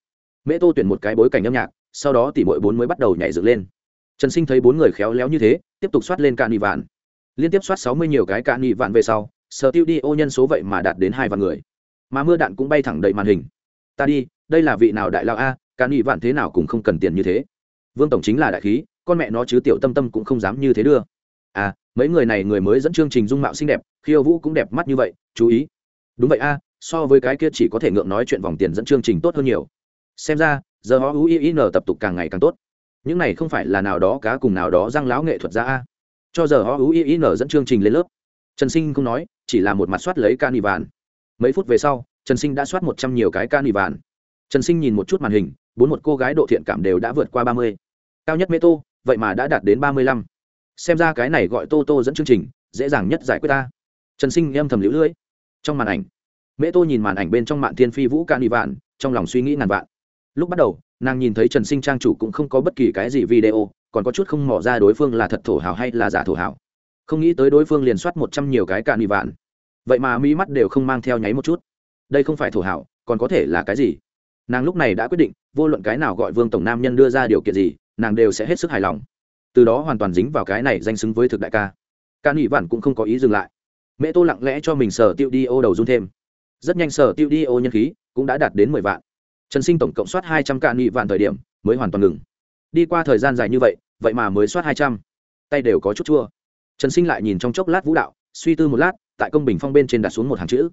Mẹ tô tuyển một cái bối cảnh âm nhạc, sau đó tỉ mỗi bốn mới bắt đầu nhảy dựng lên trần sinh thấy bốn người khéo léo như thế, tiếp tục soát lên cạn nị vạn. Liên tiếp soát sáu mươi nhiều cái cạn nị vạn về sau, sở tiêu đi ô nhân số vậy mà đạt đến hai vạn người. Mà mưa đạn cũng bay thẳng đầy màn hình. Ta đi, đây là vị nào đại lao a, cạn nị vạn thế nào cũng không cần tiền như thế. Vương tổng chính là đại khí, con mẹ nó chứ tiểu tâm tâm cũng không dám như thế đưa. À mấy người này người mới dẫn chương trình dung mạo xinh đẹp, khiêu vũ cũng đẹp mắt như vậy, chú ý. Đúng vậy a, so với cái kia chỉ có thể ngượng nói chuyện vòng tiền dẫn chương trình tốt hơn nhiều. Xem ra, giờ họ uin tập tục càng ngày càng tốt những này không phải là nào đó cá cùng nào đó răng láo nghệ thuật ra a. Cho giờ họ ui nở dẫn chương trình lên lớp. Trần sinh không nói, chỉ là một mặt soát lấy can ỉ vàn mấy phút về sau, trần sinh đã soát một trăm nhiều cái can ỉ vàn trần sinh nhìn một chút màn hình, bốn một cô gái độ thiện cảm đều đã vượt qua ba mươi. Cao nhất mê tô vậy mà đã đạt đến ba mươi lăm. Xem ra cái này gọi tô tô dẫn chương trình, dễ dàng nhất giải quyết ta trần sinh âm thầm lũ lưỡi. Trong màn ảnh mễ tô nhìn màn ảnh bên trong mạng thiên phi vũ can ỉ vạn trong lòng suy nghĩ ngàn vạn. Lúc bắt đầu nàng nhìn thấy trần sinh trang chủ cũng không có bất kỳ cái gì video, còn có chút không mỏ ra đối phương là thật thổ hào hay là giả thổ hào. Không nghĩ tới đối phương liền soát một trăm nhiều cái cạn bị vạn. Vậy mà mỹ mắt đều không mang theo nháy một chút. Đây không phải thổ hào, còn có thể là cái gì? Nàng lúc này đã quyết định, vô luận cái nào gọi vương tổng nam nhân đưa ra điều kiện gì, nàng đều sẽ hết sức hài lòng. Từ đó hoàn toàn dính vào cái này danh xứng với thực đại ca. Ca nghị vạn cũng không có ý dừng lại. Mẹ tô lặng lẽ cho mình sở tiêu đi ô đầu run thêm. Rất nhanh sở tiêu đi ô nhân khí cũng đã đạt đến mười vạn trần sinh tổng cộng soát hai trăm cạn nghị vạn thời điểm, mới hoàn toàn ngừng. Đi qua thời gian dài như vậy vậy mà mới soát hai trăm. Tay đều có chút chua. Trần sinh lại nhìn trong chốc lát vũ đạo, suy tư một lát, tại công bình phong bên trên đặt xuống một hàng chữ.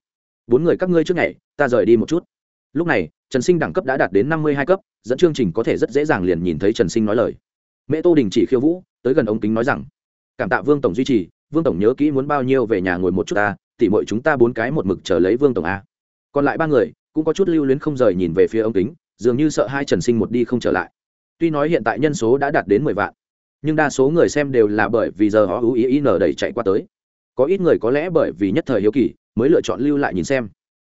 Bốn người các ngươi trước ngày, ta rời đi một chút. Lúc này, trần sinh đẳng cấp đã đạt đến năm mươi hai cấp, dẫn chương trình có thể rất dễ dàng liền nhìn thấy trần sinh nói lời. Mẹ tô đình chỉ khiêu vũ, tới gần ống kính nói rằng, cảm tạ vương tổng duy trì, vương tổng nhớ kỹ muốn bao nhiêu về nhà ngồi một chút ta, tỉ mọi chúng ta bốn cái một mực chờ lấy vương tổng a. Còn lại ba người cũng có chút lưu luyến không rời nhìn về phía ống kính, dường như sợ hai trần sinh một đi không trở lại. Tuy nói hiện tại nhân số đã đạt đến mười vạn, nhưng đa số người xem đều là bởi vì giờ họ ưu ý ý nở đẩy chạy qua tới. Có ít người có lẽ bởi vì nhất thời hiếu kỳ, mới lựa chọn lưu lại nhìn xem.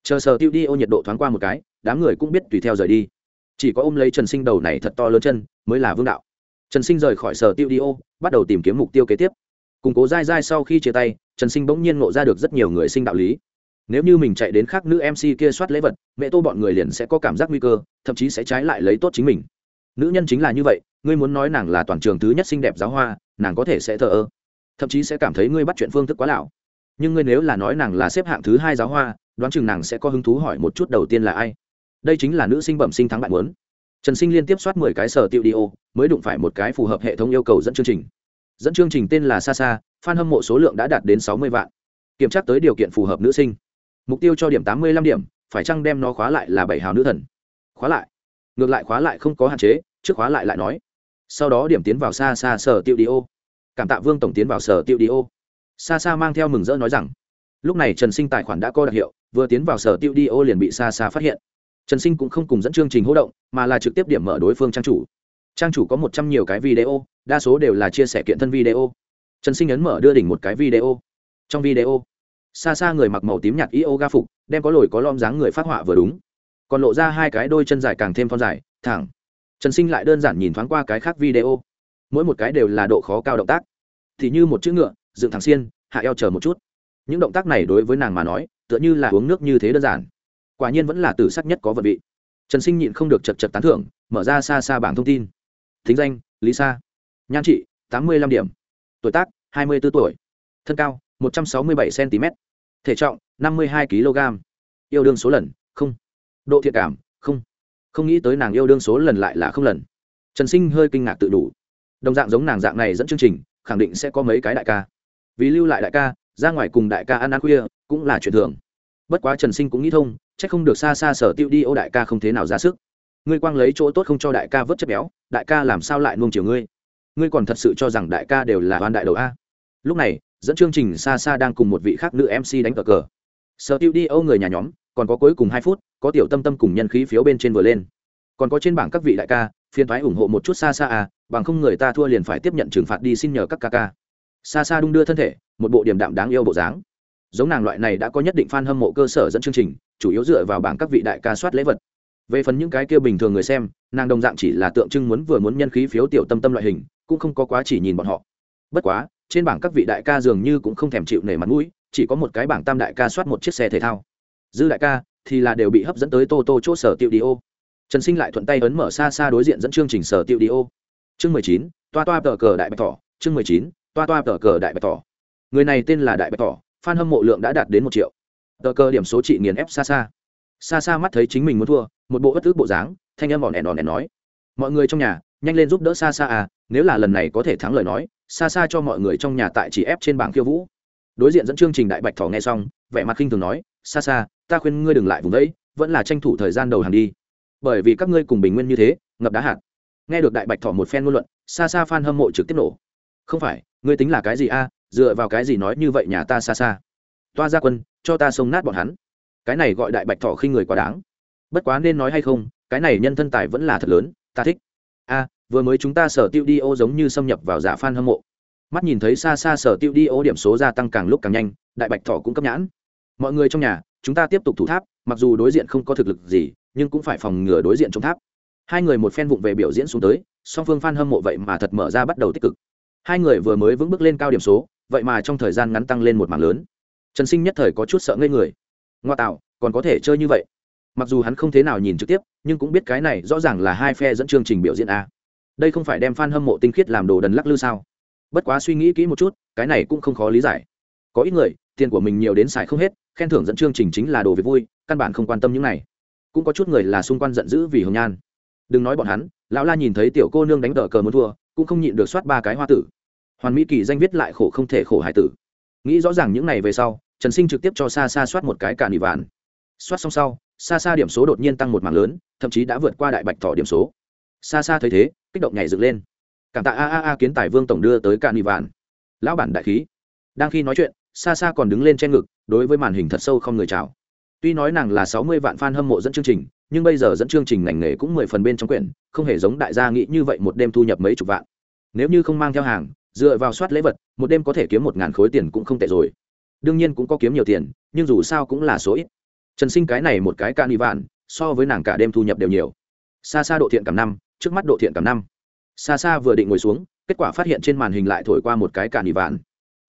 Chờ sờ tiêu đi ô nhiệt độ thoáng qua một cái, đám người cũng biết tùy theo rời đi. Chỉ có ôm lấy trần sinh đầu này thật to lớn chân, mới là vương đạo. Trần sinh rời khỏi sở tiêu đi ô, bắt đầu tìm kiếm mục tiêu kế tiếp. Củng cố dai dai sau khi chia tay, trần sinh bỗng nhiên ngộ ra được rất nhiều người sinh đạo lý nếu như mình chạy đến khác nữ mc kia soát lễ vật, mẹ tô bọn người liền sẽ có cảm giác nguy cơ, thậm chí sẽ trái lại lấy tốt chính mình. Nữ nhân chính là như vậy, ngươi muốn nói nàng là toàn trường thứ nhất xinh đẹp giáo hoa, nàng có thể sẽ thờ ơ. Thậm chí sẽ cảm thấy ngươi bắt chuyện phương thức quá lão nhưng ngươi nếu là nói nàng là xếp hạng thứ hai giáo hoa, đoán chừng nàng sẽ có hứng thú hỏi một chút đầu tiên là ai. Đây chính là nữ sinh bẩm sinh thắng bạn muốn. Trần sinh liên tiếp soát mười cái sở tiệu đi ô, mới đụng phải một cái phù hợp hệ thống yêu cầu dẫn chương trình. Dẫn chương trình tên là sa sa f hâm mộ số lượng đã đạt đến sáu mươi vạn. Kiểm tra tới điều kiện phù hợp nữ sinh mục tiêu cho điểm tám mươi lăm điểm, phải chăng đem nó khóa lại là bảy hào nữ thần? Khóa lại. Ngược lại khóa lại không có hạn chế, trước khóa lại lại nói. Sau đó điểm tiến vào xa xa sở tiêu đi ô. Cảm tạ vương tổng tiến vào sở tiêu đi ô. Xa xa mang theo mừng rỡ nói rằng, lúc này trần sinh tài khoản đã có đặc hiệu, vừa tiến vào sở tiêu đi ô liền bị xa xa phát hiện. Trần sinh cũng không cùng dẫn chương trình hỗ động, mà là trực tiếp điểm mở đối phương trang chủ. Trang chủ có một trăm nhiều cái video, đa số đều là chia sẻ kiện thân video. Trần sinh ấn mở đưa đỉnh một cái video. Trong video xa xa người mặc màu tím nhạt yoga phục, đem có lồi có lom dáng người phát họa vừa đúng. Còn lộ ra hai cái đôi chân dài càng thêm thon dài, thẳng. Trần sinh lại đơn giản nhìn thoáng qua cái khác video. Mỗi một cái đều là độ khó cao động tác. Thì như một chữ ngựa, dựng thẳng xiên, hạ eo chờ một chút. Những động tác này đối với nàng mà nói, tựa như là uống nước như thế đơn giản. Quả nhiên vẫn là từ sắc nhất có vật vị. Trần sinh nhịn không được chật chật tán thưởng, mở ra xa xa bảng thông tin. Thính danh lý sa nhan trị tám mươi lăm điểm. Tuổi tác, hai mươi b ố tuổi. Thân cao một trăm sáu mươi bảy cm. Thể trọng, năm mươi hai kg. Yêu đương số lần, không. Độ thiện cảm, không. Không nghĩ tới nàng yêu đương số lần lại là không lần. Trần sinh hơi kinh ngạc tự đủ. Đồng dạng giống nàng dạng này dẫn chương trình, khẳng định sẽ có mấy cái đại ca. Vì lưu lại đại ca, ra ngoài cùng đại ca ăn ăn khuya, cũng là chuyện thường. Bất quá trần sinh cũng nghĩ thông c h ắ c không được xa xa sở tiêu đi ô đại ca không thế nào ra sức. Ngươi quang lấy chỗ tốt không cho đại ca vớt chất béo, đại ca làm sao lại nuông chiều ngươi? Ngươi còn thật sự cho rằng đại ca đều là oan đại đầu a? Lúc này dẫn chương trình xa xa đang cùng một vị khác nữ mc đánh cờ cờ. Sở tiêu đi âu người nhà nhóm, còn có cuối cùng hai phút, có tiểu tâm tâm cùng nhân khí phiếu bên trên vừa lên. Còn có trên bảng các vị đại ca phiên thoái ủng hộ một chút xa xa à bằng không người ta thua liền phải tiếp nhận trừng phạt đi xin nhờ các ca ca. Xa xa đung đưa thân thể, một bộ điểm đạm đáng yêu bộ dáng. Giống nàng loại này đã có nhất định f a n hâm mộ cơ sở dẫn chương trình, chủ yếu dựa vào bảng các vị đại ca soát lễ vật. Về phần những cái kia bình thường người xem, nàng đồng dạng chỉ là tượng trưng muốn vừa muốn nhân khí phiếu tiểu tâm tâm loại hình, cũng không có quá chỉ nhìn bọn họ. Bất quá trên bảng các vị đại ca dường như cũng không thèm chịu nể mặt mũi chỉ có một cái bảng tam đại ca soát một chiếc xe thể thao. Dư đại ca thì là đều bị hấp dẫn tới tô tô chỗ sở tiệu đi ô. Trần sinh lại thuận tay ấn mở xa xa đối diện dẫn chương trình sở tiệu đi ô. Chương mười chín toa toa tờ cờ đại bạch thỏ. chương mười chín toa toa tờ cờ đại bạch thỏ. người này tên là đại bạch thỏ, f a n hâm mộ lượng đã đạt đến một triệu. Tờ cờ điểm số trị nghiền ép xa xa. Xa xa mắt thấy chính mình muốn thua một bộ bất tức bộ dáng thanh âm ỏn ẻn ỏn ẻn nói. Mọi người trong nhà nhanh lên giúp đỡ xa xa à nếu là lần này có thể thắng lời nói xa xa cho mọi người trong nhà tại chỉ ép trên bảng khiêu vũ. Đối diện dẫn chương trình đại bạch thỏ nghe xong, vẻ mặt khinh thường nói xa xa ta khuyên ngươi đừng lại vùng đấy, vẫn là tranh thủ thời gian đầu hàng đi. Bởi vì các ngươi cùng bình nguyên như thế, ngập đá hạt. Nghe được đại bạch thỏ một phen ngôn luận xa xa f hâm mộ trực tiếp nổ. Không phải, ngươi tính là cái gì a? Dựa vào cái gì nói như vậy nhà ta xa xa toa ra quân, cho ta sông nát bọn hắn. Cái này gọi đại bạch thỏ khi người quá đáng. Bất quá nên nói hay không, cái này nhân thân tài vẫn là thật lớn, ta thích. A vừa mới chúng ta sở tiêu đi ô giống như xâm nhập vào giả phan hâm mộ. Mắt nhìn thấy xa xa sở tiêu đi ô điểm số gia tăng càng lúc càng nhanh, đại bạch thỏ cũng cấp nhãn. Mọi người trong nhà, chúng ta tiếp tục thủ tháp, mặc dù đối diện không có thực lực gì, nhưng cũng phải phòng ngừa đối diện trong tháp. Hai người một phen vụng về biểu diễn xuống tới, song phương f hâm mộ vậy mà thật mở ra bắt đầu tích cực. Hai người vừa mới vững bước lên cao điểm số, vậy mà trong thời gian ngắn tăng lên một mảng lớn. Trần sinh nhất thời có chút sợ ngây người. Ngoa tạo, còn có thể chơi như vậy? Mặc dù hắn không thế nào nhìn trực tiếp, nhưng cũng biết cái này rõ ràng là hai phe dẫn chương trình biểu diễn a đây không phải đem f a n hâm mộ tinh khiết làm đồ đần lắc lư sao? Bất quá suy nghĩ kỹ một chút, cái này cũng không khó lý giải. Có ít người, tiền của mình nhiều đến xài không hết, khen thưởng dẫn chương trình chính là đồ việc vui, căn bản không quan tâm những này. Cũng có chút người là xung quanh giận dữ vì hồng nhan. Đừng nói bọn hắn, lão la nhìn thấy tiểu cô nương đánh đỡ cờ muốn thua, cũng không nhịn được soát ba cái hoa tử. Hoàn mỹ kỳ danh viết lại khổ không thể khổ hải tử. Nghĩ rõ ràng những này về sau, trần sinh trực tiếp cho xa xa soát một cái cả nỉ vạn. Soát xong sau xa xa điểm số đột nhiên tăng một mảng lớn, thậm chí đã vượt qua đại bạch thỏ điểm số. Xa xa thấy thế kích động nhảy dựng lên. Cảm tạ a a a kiến tài vương tổng đưa tới cạn nị vạn. Lão bản đại khí. Đang khi nói chuyện xa xa còn đứng lên trên ngực, đối với màn hình thật sâu không người chào. Tuy nói nàng là sáu mươi vạn fan hâm mộ dẫn chương trình, nhưng bây giờ dẫn chương trình ngành nghề cũng mười phần bên trong quyển, không hề giống đại gia nghĩ như vậy một đêm thu nhập mấy chục vạn. Nếu như không mang theo hàng, dựa vào soát lễ vật, một đêm có thể kiếm một ngàn khối tiền cũng không tệ rồi. Đương nhiên cũng có kiếm nhiều tiền, nhưng dù sao cũng là số ít. Trần sinh cái này một cái ca ni vạn, so với nàng cả đêm thu nhập đều nhiều. Xa xa độ thiện cảm năm trước mắt độ thiện cảm năm. Xa xa vừa định ngồi xuống, kết quả phát hiện trên màn hình lại thổi qua một cái cạn ni vạn.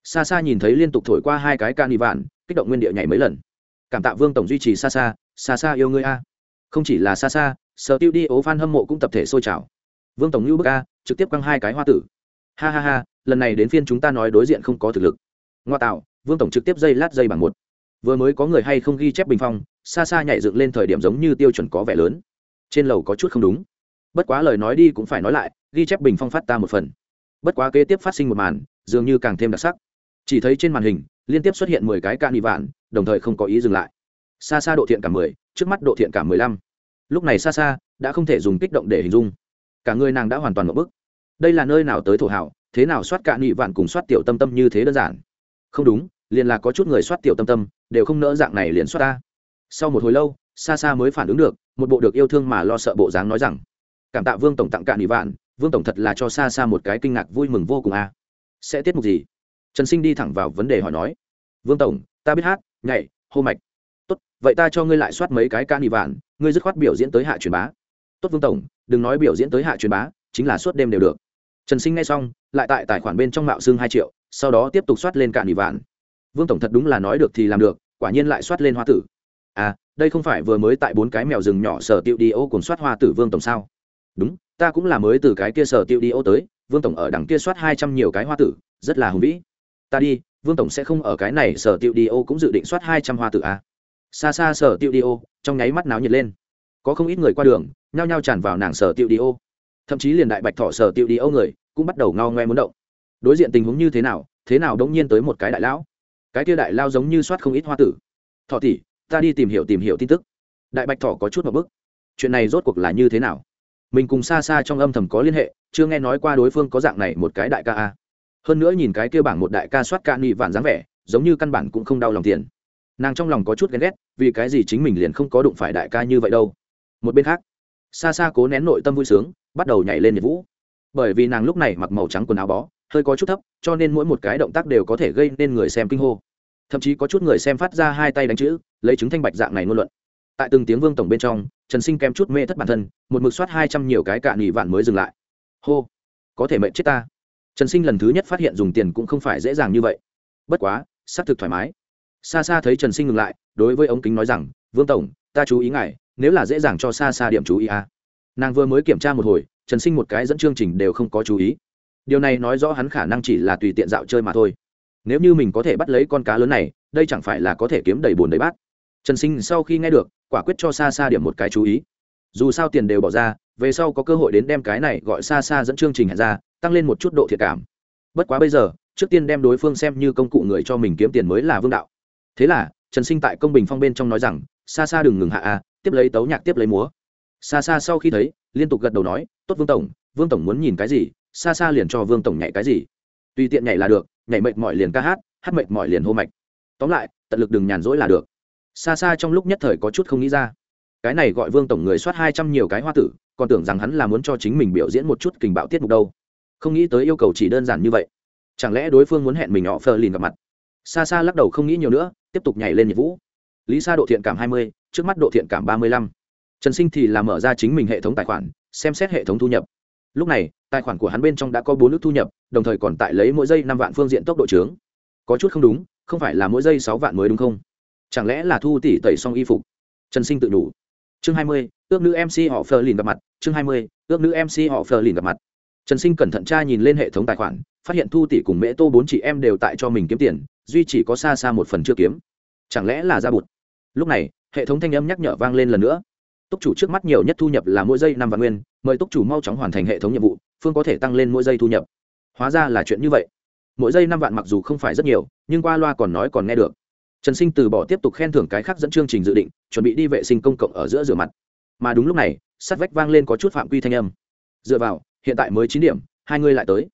Xa xa nhìn thấy liên tục thổi qua hai cái cạn ni vạn, kích động nguyên địa nhảy mấy lần. Cảm tạ vương tổng duy trì xa xa xa xa yêu ngươi a. Không chỉ là xa xa sở tiêu đi ố f hâm mộ cũng tập thể sôi trào. Vương tổng lưu bức a, trực tiếp quăng hai cái hoa tử. Ha ha ha, lần này đến phiên chúng ta nói đối diện không có thực lực. Ngoa tạo, vương tổng trực tiếp dây lát dây bằng một. Vừa mới có người hay không ghi chép bình phong xa xa nhảy dựng lên thời điểm giống như tiêu chuẩn có vẻ lớn. Trên lầu có chút không đúng bất quá lời nói đi cũng phải nói lại, ghi chép bình phong phát ta một phần. Bất quá kế tiếp phát sinh một màn, dường như càng thêm đặc sắc. Chỉ thấy trên màn hình, liên tiếp xuất hiện mười cái can bị vạn, đồng thời không có ý dừng lại. Xa xa độ thiện cảm mười, trước mắt độ thiện cảm mười lăm. Lúc này xa xa, đã không thể dùng kích động để hình dung. Cả người nàng đã hoàn toàn một bức đây là nơi nào tới thổ hảo, thế nào soát cạn nhị vạn cùng soát tiểu tâm tâm như thế đơn giản? Không đúng, liền là có chút người soát tiểu tâm tâm, đều không nỡ dạng này liền soát ta. Sau một hồi lâu, xa xa mới phản ứng được, một bộ được yêu thương mà lo sợ bộ dáng nói rằng cảm tạ vương tổng tặng cạn nị vạn, vương tổng thật là cho xa xa một cái kinh ngạc vui mừng vô cùng a. À. sẽ tiết mục gì? Trần sinh đi thẳng vào vấn đề hỏi nói. Vương tổng, ta biết hát, nhảy, hô mạch. Tốt, vậy ta cho ngươi lại soát mấy cái ca nị vạn, ngươi dứt khoát biểu diễn tới hạ truyền bá. Tốt vương tổng, đừng nói biểu diễn tới hạ truyền bá, chính là suốt đêm đều được. Trần sinh ngay xong, lại tại tài khoản bên trong mạo xương hai triệu, sau đó tiếp tục soát lên cạn ỷ vạn. Vương tổng thật đúng là nói được thì làm được, quả nhiên lại soát lên hoa tử. À đây không phải vừa mới tại bốn cái mèo rừng nhỏ sở tiệu đi ô cùng soát hoa tử vương tổng sao? Đúng, ta cũng là mới từ cái kia sở tiêu đi ô tới, vương tổng ở đằng kia soát hai trăm nhiều cái hoa tử, rất là hùng vĩ. Ta đi, vương tổng sẽ không ở cái này, sở tiêu đi ô cũng dự định soát hai trăm hoa tử à. xa xa sở tiêu đi ô, trong nháy mắt náo nhiệt lên. Có không ít người qua đường, nhao nhao tràn vào nàng sở tiêu đi ô. Thậm chí liền đại bạch thọ sở tiêu đi ô người, cũng bắt đầu ngao ngoe muốn động. Đối diện tình huống như thế nào thế nào đống nhiên tới một cái đại lão. Cái kia đại lao giống như soát không ít hoa tử. Thọ tỷ, ta đi tìm hiểu tìm hiểu tin tức. Đại bạch thọ có chút một bức chuyện này rốt cuộc là như thế nào? Mình cùng xa xa trong âm thầm có liên hệ, chưa nghe nói qua đối phương có dạng này một cái đại ca a. Hơn nữa nhìn cái kia bảng một đại ca soát ca nghị vạn dáng vẻ, giống như căn bản cũng không đau lòng tiền. Nàng trong lòng có chút ghen ghét, vì cái gì chính mình liền không có đụng phải đại ca như vậy đâu. Một bên khác, xa xa cố nén nội tâm vui sướng, bắt đầu nhảy lên nhiệt vũ. Bởi vì nàng lúc này mặc màu trắng quần áo bó, hơi có chút thấp, cho nên mỗi một cái động tác đều có thể gây nên người xem kinh hô. Thậm chí có chút người xem phát ra hai tay đánh chữ, lấy chứng thanh bạch dạng này ngôn luận tại từng tiếng vương tổng bên trong, trần sinh kém chút mê thất bản thân, một mực soát hai trăm nhiều cái cạn nghỉ vạn mới dừng lại. Hô, có thể mệnh chết ta. Trần sinh lần thứ nhất phát hiện dùng tiền cũng không phải dễ dàng như vậy. Bất quá, xác thực thoải mái. Xa xa thấy trần sinh ngừng lại, đối với ống kính nói rằng, vương tổng, ta chú ý ngài, nếu là dễ dàng cho xa xa điểm chú ý à. nàng vừa mới kiểm tra một hồi, trần sinh một cái dẫn chương trình đều không có chú ý. Điều này nói rõ hắn khả năng chỉ là tùy tiện dạo chơi mà thôi. Nếu như mình có thể bắt lấy con cá lớn này, đây chẳng phải là có thể kiếm đầy bùn đầy bát. Trần sinh sau khi nghe được quả quyết cho xa xa điểm một cái chú ý. Dù sao tiền đều bỏ ra, về sau có cơ hội đến đem cái này gọi xa xa dẫn chương trình hẹn ra, tăng lên một chút độ thiệt cảm. Bất quá bây giờ, trước tiên đem đối phương xem như công cụ người cho mình kiếm tiền mới là vương đạo. Thế là, trần sinh tại công bình phong bên trong nói rằng xa xa đừng ngừng hạ a, tiếp lấy tấu nhạc tiếp lấy múa. Xa xa sau khi thấy, liên tục gật đầu nói, tốt vương tổng vương tổng muốn nhìn cái gì xa xa liền cho vương tổng nhảy cái gì. Tùy tiện nhảy là được, nhảy mệt mỏi liền ca hát hát mệt mỏi liền hô mạch. Tóm lại, tận lực đừng nhàn rỗi là được xa xa trong lúc nhất thời có chút không nghĩ ra. Cái này gọi vương tổng người soát hai trăm nhiều cái hoa tử, còn tưởng rằng hắn là muốn cho chính mình biểu diễn một chút kình bạo tiết mục đâu. Không nghĩ tới yêu cầu chỉ đơn giản như vậy. Chẳng lẽ đối phương muốn hẹn mình họ phờ lìn gặp mặt? Xa xa lắc đầu không nghĩ nhiều nữa, tiếp tục nhảy lên nhiệt vũ lý sa độ thiện cảm hai mươi, trước mắt độ thiện cảm ba mươi lăm. Trần sinh thì làm mở ra chính mình hệ thống tài khoản, xem xét hệ thống thu nhập. Lúc này, tài khoản của hắn bên trong đã có bốn nước thu nhập, đồng thời còn tại lấy mỗi giây năm vạn phương diện tốc độ trướng. Có chút không đúng, không phải là mỗi giây sáu vạn mới đúng không? Chẳng lẽ là thu tỷ tẩy xong y phục? Trần sinh tự đủ chương hai mươi, ước nữ mc họ phờ lìn gặp mặt. Chương hai mươi, ước nữ mc họ phờ lìn gặp mặt. Trần sinh cẩn thận tra nhìn lên hệ thống tài khoản, phát hiện thu tỷ cùng mễ tô bốn chị em đều tại cho mình kiếm tiền, duy chỉ có xa xa một phần chưa kiếm. Chẳng lẽ là ra bụt? Lúc này, hệ thống thanh âm nhắc nhở vang lên lần nữa. Túc chủ trước mắt nhiều nhất thu nhập là mỗi giây năm vạn nguyên, mời túc chủ mau chóng hoàn thành hệ thống nhiệm vụ, phương có thể tăng lên mỗi giây thu nhập. Hóa ra là chuyện như vậy. Mỗi giây năm vạn mặc dù không phải rất nhiều, nhưng qua loa còn nói còn nghe được trần sinh từ bỏ tiếp tục khen thưởng cái khác dẫn chương trình dự định, chuẩn bị đi vệ sinh công cộng ở giữa rửa mặt. Mà đúng lúc này sắt vách vang lên có chút phạm quy thanh âm. Dựa vào, hiện tại mới chín điểm, hai ngươi lại tới.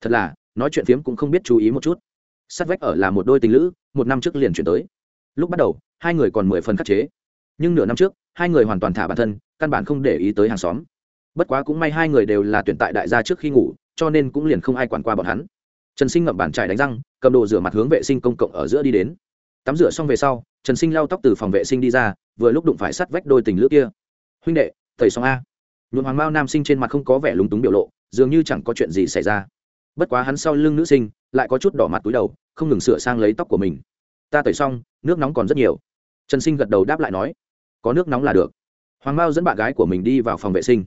Thật là, nói chuyện phiếm cũng không biết chú ý một chút. Sắt vách ở là một đôi tình lữ, một năm trước liền chuyển tới. Lúc bắt đầu, hai người còn mười phần khắc chế. Nhưng nửa năm trước, hai người hoàn toàn thả bản thân, căn bản không để ý tới hàng xóm. Bất quá cũng may hai người đều là tuyển tại đại gia trước khi ngủ, cho nên cũng liền không ai quản qua bọn hắn. Trần sinh ngậm bàn trải đánh răng, cầm đồ rửa mặt hướng vệ sinh công cộng ở giữa đi đến tắm rửa xong về sau, trần sinh lau tóc từ phòng vệ sinh đi ra, vừa lúc đụng phải sắt vách đôi tình lữ kia. Huynh đệ thầy xong a. Nhuộm hoàng mao nam sinh trên mặt không có vẻ lúng túng biểu lộ, dường như chẳng có chuyện gì xảy ra. Bất quá hắn sau lưng nữ sinh lại có chút đỏ mặt túi đầu, không ngừng sửa sang lấy tóc của mình. Ta tẩy xong, nước nóng còn rất nhiều. Trần sinh gật đầu đáp lại nói, có nước nóng là được. Hoàng mao dẫn bạn gái của mình đi vào phòng vệ sinh.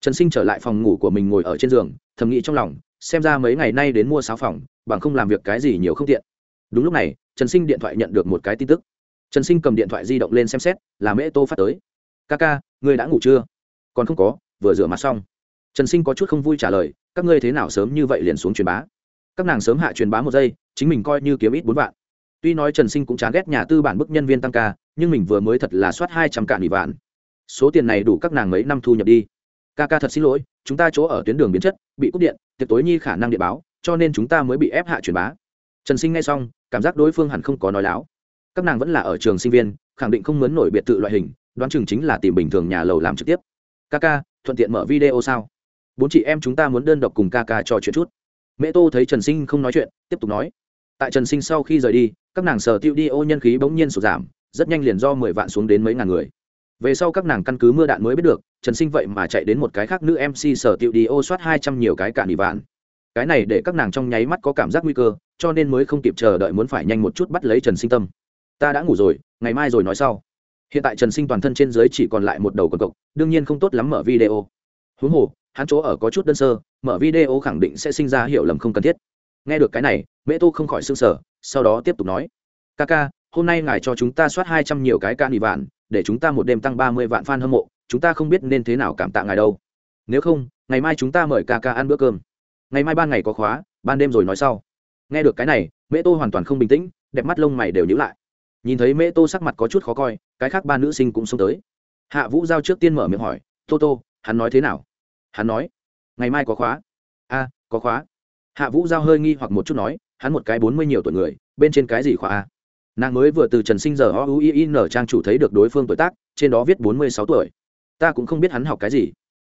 Trần sinh trở lại phòng ngủ của mình ngồi ở trên giường, thầm nghĩ trong lòng, xem ra mấy ngày nay đến mua sáo phòng, bằng không làm việc cái gì nhiều không tiện đúng lúc này, trần sinh điện thoại nhận được một cái tin tức. Trần sinh cầm điện thoại di động lên xem xét, là mễ tô phát tới. Ca ca, ngươi đã ngủ chưa? Còn không có, vừa rửa mặt xong. Trần sinh có chút không vui trả lời, các ngươi thế nào sớm như vậy liền xuống truyền bá? Các nàng sớm hạ truyền bá một giây, chính mình coi như kiếm ít bốn vạn. Tuy nói trần sinh cũng chán ghét nhà tư bản bức nhân viên tăng ca, nhưng mình vừa mới thật là soát hai trăm cạn ủy vạn. Số tiền này đủ các nàng mấy năm thu nhập đi. Ca ca thật xin lỗi, chúng ta chỗ ở tuyến đường biến chất, bị cúp điện, tiệc tối nhi khả năng điện báo, cho nên chúng ta mới bị ép hạ truyền bá. Trần sinh nghe xong cảm giác đối phương hẳn không có nói láo. Các nàng vẫn là ở trường sinh viên, khẳng định không muốn nổi biệt tự loại hình, đoán chừng chính là tìm bình thường nhà lầu làm trực tiếp. Ca ca thuận tiện mở video sao? Bốn chị em chúng ta muốn đơn độc cùng ca ca trò chuyện chút. Mẹ tô thấy trần sinh không nói chuyện, tiếp tục nói. Tại trần sinh sau khi rời đi, các nàng sở tiêu đi ô nhân khí bỗng nhiên sụt giảm, rất nhanh liền do mười vạn xuống đến mấy ngàn người. Về sau các nàng căn cứ mưa đạn mới biết được, trần sinh vậy mà chạy đến một cái khác nữ mc sở tiêu đi ô soát hai trăm nhiều cái cả nỉ vạn cái này để các nàng trong nháy mắt có cảm giác nguy cơ, cho nên mới không kịp chờ đợi muốn phải nhanh một chút bắt lấy trần sinh tâm. Ta đã ngủ rồi, ngày mai rồi nói sau. Hiện tại trần sinh toàn thân trên dưới chỉ còn lại một đầu quần cộc, đương nhiên không tốt lắm mở video. Huống hồ, hắn chỗ ở có chút đơn sơ, mở video khẳng định sẽ sinh ra hiểu lầm không cần thiết. Nghe được cái này, mễ tô không khỏi s ư n g sở, sau đó tiếp tục nói. Ca ca, hôm nay ngài cho chúng ta soát hai trăm nhiều cái ca nị vạn, để chúng ta một đêm tăng ba mươi vạn f a n hâm mộ, chúng ta không biết nên thế nào cảm tạ ngài đâu. Nếu không, ngày mai chúng ta mời ca ca ăn bữa cơm ngày mai ban ngày có khóa, ban đêm rồi nói sau. Nghe được cái này, mễ tô hoàn toàn không bình tĩnh, đẹp mắt lông mày đều nhữ lại. Nhìn thấy mễ tô sắc mặt có chút khó coi, cái khác ba nữ sinh cũng xông tới. Hạ vũ giao trước tiên mở miệng hỏi, tô tô, hắn nói thế nào? Hắn nói, ngày mai có khóa. A, có khóa. Hạ vũ giao hơi nghi hoặc một chút nói, hắn một cái bốn mươi nhiều tuổi người, bên trên cái gì khóa a? Nàng mới vừa từ trần sinh giờ o u i n trang chủ thấy được đối phương tuổi tác, trên đó viết bốn mươi sáu tuổi. Ta cũng không biết hắn học cái gì.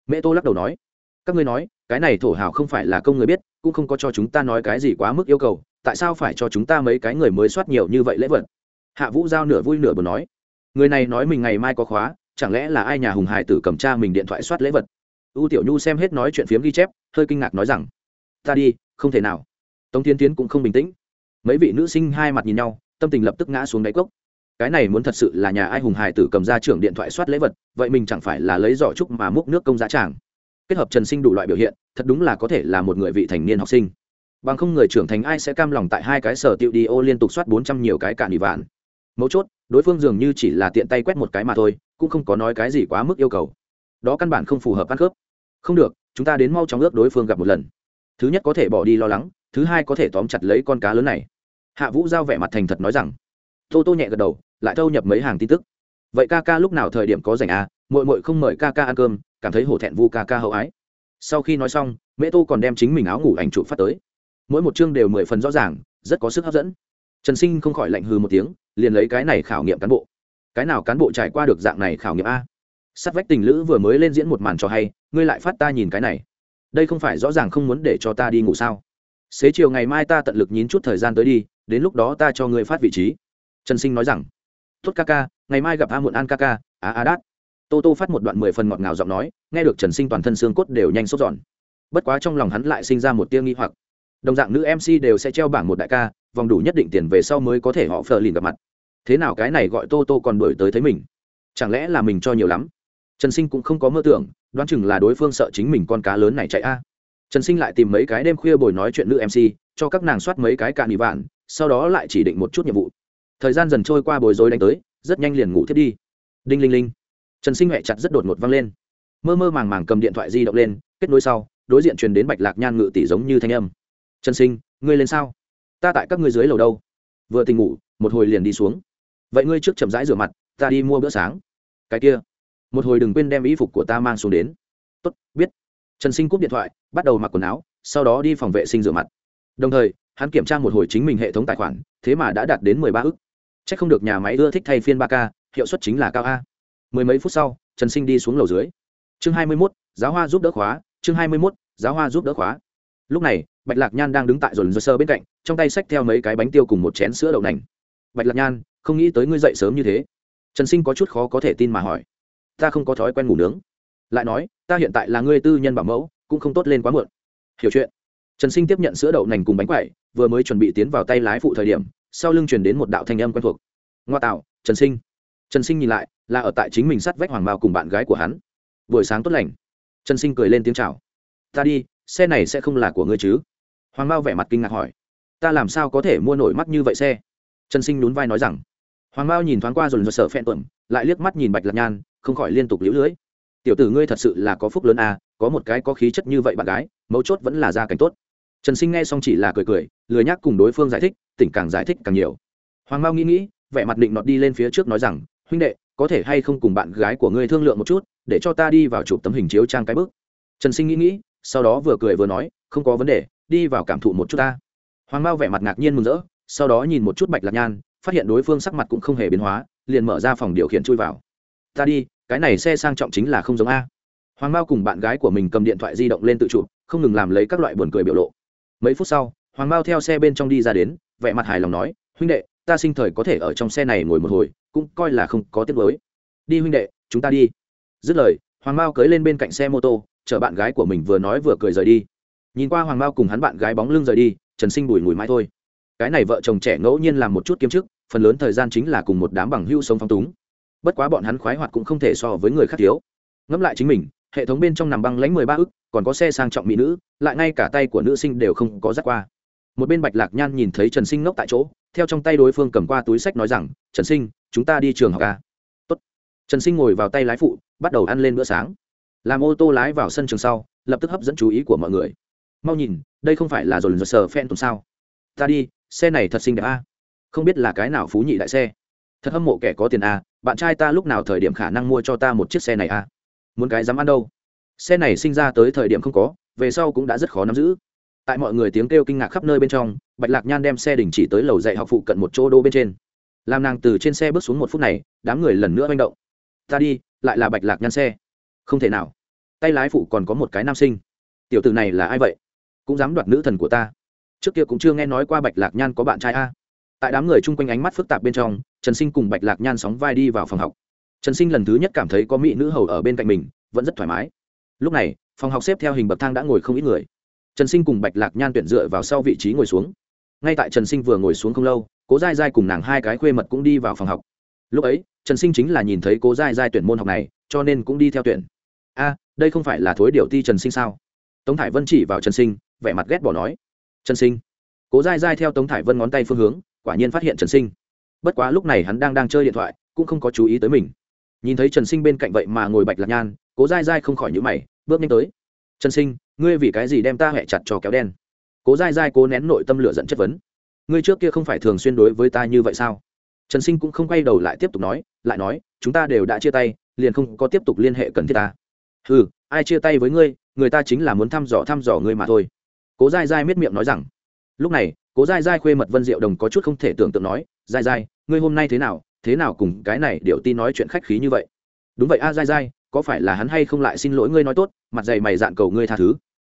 Mẹ tô lắc đầu nói các ngươi nói, cái này thổ hào không phải là công người biết, cũng không có cho chúng ta nói cái gì quá mức yêu cầu, tại sao phải cho chúng ta mấy cái người mới soát nhiều như vậy lễ vật? Hạ vũ giao nửa vui nửa buồn nói. Người này nói mình ngày mai có khóa, chẳng lẽ là ai nhà hùng hải tử cầm cha mình điện thoại soát lễ vật? U tiểu nhu xem hết nói chuyện phiếm ghi chép, hơi kinh ngạc nói rằng, ta đi, không thể nào. Tống tiến tiến cũng không bình tĩnh. Mấy vị nữ sinh hai mặt nhìn nhau, tâm tình lập tức ngã xuống đáy cốc. Cái này muốn thật sự là nhà ai hùng hải tử cầm ra trưởng điện thoại soát lễ vật, vậy mình chẳng phải là lấy giỏ trúc mà múc nước công giá tràng kết hợp trần sinh đủ loại biểu hiện, thật đúng là có thể là một người vị thành niên học sinh. Bằng không người trưởng thành ai sẽ cam lòng tại hai cái sở tiệu đi ô liên tục soát bốn trăm nhiều cái cạn ỉ vạn. Mấu chốt, đối phương dường như chỉ là tiện tay quét một cái mà thôi, cũng không có nói cái gì quá mức yêu cầu. Đó căn bản không phù hợp ăn khớp. Không được, chúng ta đến mau chóng ước đối phương gặp một lần. Thứ nhất có thể bỏ đi lo lắng, thứ hai có thể tóm chặt lấy con cá lớn này. Hạ vũ giao vẻ mặt thành thật nói rằng. Tô tô nhẹ gật đầu, lại thâu nhập mấy hàng tin tức. Vậy ca ca lúc nào thời điểm có rảnh à? Mội mội không mời ca ca ăn cơm cảm thấy hổ thẹn vu ca ca hậu ái. Sau khi nói xong mẹ tô còn đem chính mình áo ngủ ảnh chụp phát tới. Mỗi một chương đều mười phần rõ ràng, rất có sức hấp dẫn. Trần sinh không khỏi lạnh hư một tiếng, liền lấy cái này khảo nghiệm cán bộ. Cái nào cán bộ trải qua được dạng này khảo nghiệm a? Sát vách tình lữ vừa mới lên diễn một màn cho hay, ngươi lại phát ta nhìn cái này. Đây không phải rõ ràng không muốn để cho ta đi ngủ sao? Xế chiều ngày mai ta tận lực nhín chút thời gian tới đi, đến lúc đó ta cho ngươi phát vị trí. Trần sinh nói rằng. Tốt ca ca, ngày mai gặp a muộn an ca ca, á á đát tô tô phát một đoạn mười phần ngọt ngào giọng nói, nghe được trần sinh toàn thân xương cốt đều nhanh sốt giòn bất quá trong lòng hắn lại sinh ra một tia nghi hoặc. Đồng dạng nữ mc đều sẽ treo bảng một đại ca, vòng đủ nhất định tiền về sau mới có thể họ phờ lìn gặp mặt. Thế nào cái này gọi tô tô còn đổi tới thấy mình? Chẳng lẽ là mình cho nhiều lắm? Trần sinh cũng không có mơ tưởng, đoán chừng là đối phương sợ chính mình con cá lớn này chạy a. Trần sinh lại tìm mấy cái đêm khuya bồi nói chuyện nữ mc cho các nàng soát mấy cái cạn bị vạn, sau đó lại chỉ định một chút nhiệm vụ. Thời gian dần trôi qua bồi dối đánh tới, rất nhanh liền ngủ thiết đi. Đinh linh linh trần sinh huệ chặt rất đột ngột văng lên. Mơ mơ màng màng cầm điện thoại di động lên, kết nối sau, đối diện truyền đến bạch lạc nhan ngự tỷ giống như thanh âm. Trần sinh, ngươi lên sao? Ta tại các ngươi dưới lầu đâu? Vừa tình ngủ, một hồi liền đi xuống. Vậy ngươi trước chậm rãi rửa mặt, ta đi mua bữa sáng. Cái kia. Một hồi đừng quên đem y phục của ta mang xuống đến. Tốt, biết. Trần sinh cúp điện thoại, bắt đầu mặc quần áo, sau đó đi phòng vệ sinh rửa mặt. Đồng thời, hắn kiểm tra một hồi chính mình hệ thống tài khoản, thế mà đã đạt đến mười ba ức. C h ắ c không được nhà máy ưa thích thay phiên ba k hiệu suất chính là cao a mười mấy phút sau, trần sinh đi xuống lầu dưới. Chương hai mươi mốt, giáo hoa giúp đỡ khóa, chương hai mươi mốt, giáo hoa giúp đỡ khóa. Lúc này, bạch lạc nhan đang đứng tại dồn dơ sơ bên cạnh, trong tay xách theo mấy cái bánh tiêu cùng một chén sữa đậu nành. Bạch lạc nhan, không nghĩ tới ngươi dậy sớm như thế. Trần sinh có chút khó có thể tin mà hỏi. Ta không có thói quen ngủ nướng. Lại nói, ta hiện tại là ngươi tư nhân bảo mẫu, cũng không tốt lên quá muộn. Hiểu chuyện. Trần sinh tiếp nhận sữa đậu nành cùng bánh quậy vừa mới chuẩn bị tiến vào tay lái phụ thời điểm, sau lưng truyền đến một đạo thanh âm quen thuộc. Ngoa tạo, trần sinh trần sinh nhìn lại, là ở tại chính mình sát vách hoàng mao cùng bạn gái của hắn. Buổi sáng tốt lành. Trần sinh cười lên tiếng chào. Ta đi, xe này sẽ không là của ngươi chứ? Hoàng mao vẻ mặt kinh ngạc hỏi. Ta làm sao có thể mua nổi mắt như vậy xe? Trần sinh nhún vai nói rằng. Hoàng mao nhìn thoáng qua rồi sợ phen tuẩm lại liếc mắt nhìn bạch lạc nhan, không khỏi liên tục liễu lưới. Tiểu tử ngươi thật sự là có phúc lớn à có một cái có khí chất như vậy bạn gái, mấu chốt vẫn là gia cảnh tốt. Trần sinh nghe xong chỉ là cười cười, lười nhắc cùng đối phương giải thích tỉnh càng giải thích càng nhiều. Hoàng mao nghĩ nghĩ, vẻ mặt định nọt đi lên phía trước nói rằng huynh đệ, có thể hay không cùng bạn gái của ngươi thương lượng một chút, để cho ta đi vào chụp tấm hình chiếu trang cái bước. Trần sinh nghĩ nghĩ, sau đó vừa cười vừa nói, không có vấn đề, đi vào cảm thụ một chút ta. Hoàng mao vẻ mặt ngạc nhiên mừng rỡ, sau đó nhìn một chút bạch lạc nhan, phát hiện đối phương sắc mặt cũng không hề biến hóa, liền mở ra phòng điều khiển chui vào. Ta đi, cái này xe sang trọng chính là không giống a. Hoàng mao cùng bạn gái của mình cầm điện thoại di động lên tự chụp, không ngừng làm lấy các loại buồn cười biểu lộ. Mấy phút sau, hoàng mao theo xe bên trong đi ra đến, vẻ mặt hài lòng nói, huynh đệ, ta sinh thời có thể ở trong xe này ngồi một hồi cũng coi là không có tiếc mới đi huynh đệ, chúng ta đi. Dứt lời, hoàng mao cưới lên bên cạnh xe mô tô, chở bạn gái của mình vừa nói vừa cười rời đi. Nhìn qua hoàng mao cùng hắn bạn gái bóng lưng rời đi, trần sinh bùi ngùi mãi thôi. Cái này vợ chồng trẻ ngẫu nhiên làm một chút kiếm chức, phần lớn thời gian chính là cùng một đám bằng hưu sống phong túng. Bất quá bọn hắn khoái hoạt cũng không thể so với người khác thiếu. Ngẫm lại chính mình, hệ thống bên trong nằm băng lãnh mười ba ức, còn có xe sang trọng mỹ nữ, lại ngay cả tay của nữ sinh đều không có dắt qua. Một bên bạch lạc nhan nhìn thấy trần sinh ngốc tại chỗ, theo trong tay đối phương cầm qua túi sách nói rằng, trần sinh chúng ta đi trường học a Tốt. trần sinh ngồi vào tay lái phụ, bắt đầu ăn lên bữa sáng làm ô tô lái vào sân trường sau, lập tức hấp dẫn chú ý của mọi người mau nhìn, đây không phải là dồn dồn sờ phen tùng sao ta đi, xe này thật xinh đẹp a à? không biết là cái nào phú nhị đại xe thật hâm mộ kẻ có tiền a à? bạn trai ta lúc nào thời điểm khả năng mua cho ta một chiếc xe này a à? muốn cái dám ăn đâu xe này sinh ra tới thời điểm không có, về sau cũng đã rất khó nắm giữ tại mọi người tiếng kêu kinh ngạc khắp nơi bên trong, bạch lạc nhan đem xe đình chỉ tới lầu dạy học phụ cận một chỗ đô bên trên làm nàng từ trên xe bước xuống một phút này, đám người lần nữa manh động. Ta đi, lại là bạch lạc nhăn xe. Không thể nào. Tay lái phụ còn có một cái nam sinh. Tiểu t ử này là ai vậy? Cũng dám đoạt nữ thần của ta. Trước kia cũng chưa nghe nói qua bạch lạc nhan có bạn trai a. Tại đám người chung quanh ánh mắt phức tạp bên trong, trần sinh cùng bạch lạc nhan sóng vai đi vào phòng học. Trần sinh lần thứ nhất cảm thấy có mỹ nữ hầu ở bên cạnh mình, vẫn rất thoải mái. Lúc này, phòng học xếp theo hình bậc thang đã ngồi không ít người. Trần sinh cùng bạch lạc nhan tuyển dựa vào sau vị trí ngồi xuống ngay tại trần sinh vừa ngồi xuống không lâu, cố dai dai cùng nàng hai cái khuê mật cũng đi vào phòng học. Lúc ấy, trần sinh chính là nhìn thấy cố dai dai tuyển môn học này, cho nên cũng đi theo tuyển. A, đây không phải là thối điều ti trần sinh sao? Tống thải vân chỉ vào trần sinh, vẻ mặt ghét bỏ nói. Trần sinh. Cố dai dai theo tống thải vân ngón tay phương hướng, quả nhiên phát hiện trần sinh. Bất quá lúc này hắn đang đang chơi điện thoại, cũng không có chú ý tới mình. Nhìn thấy trần sinh bên cạnh vậy mà ngồi bạch lạc nhan, cố dai dai không khỏi nhữ mày, bước nhanh tới. Trần sinh, ngươi vì cái gì đem ta hẹ chặt cho kéo đen? Cố dai dai cố nén nội tâm lửa dẫn chất vấn. Ngươi trước kia không phải thường xuyên đối với ta như vậy sao? Trần sinh cũng không quay đầu lại tiếp tục nói lại nói chúng ta đều đã chia tay liền không có tiếp tục liên hệ cần thiết ta. Ừ ai chia tay với ngươi người ta chính là muốn thăm dò thăm dò ngươi mà thôi. Cố dai dai miết miệng nói rằng lúc này cố dai dai khuê mật vân diệu đồng có chút không thể tưởng tượng nói dai dai ngươi hôm nay thế nào thế nào cùng cái này điệu ti nói chuyện khách khí như vậy? Đúng vậy a à, dai dai có phải là hắn hay không lại xin lỗi ngươi nói tốt mặt dày mày dạn cầu ngươi tha thứ?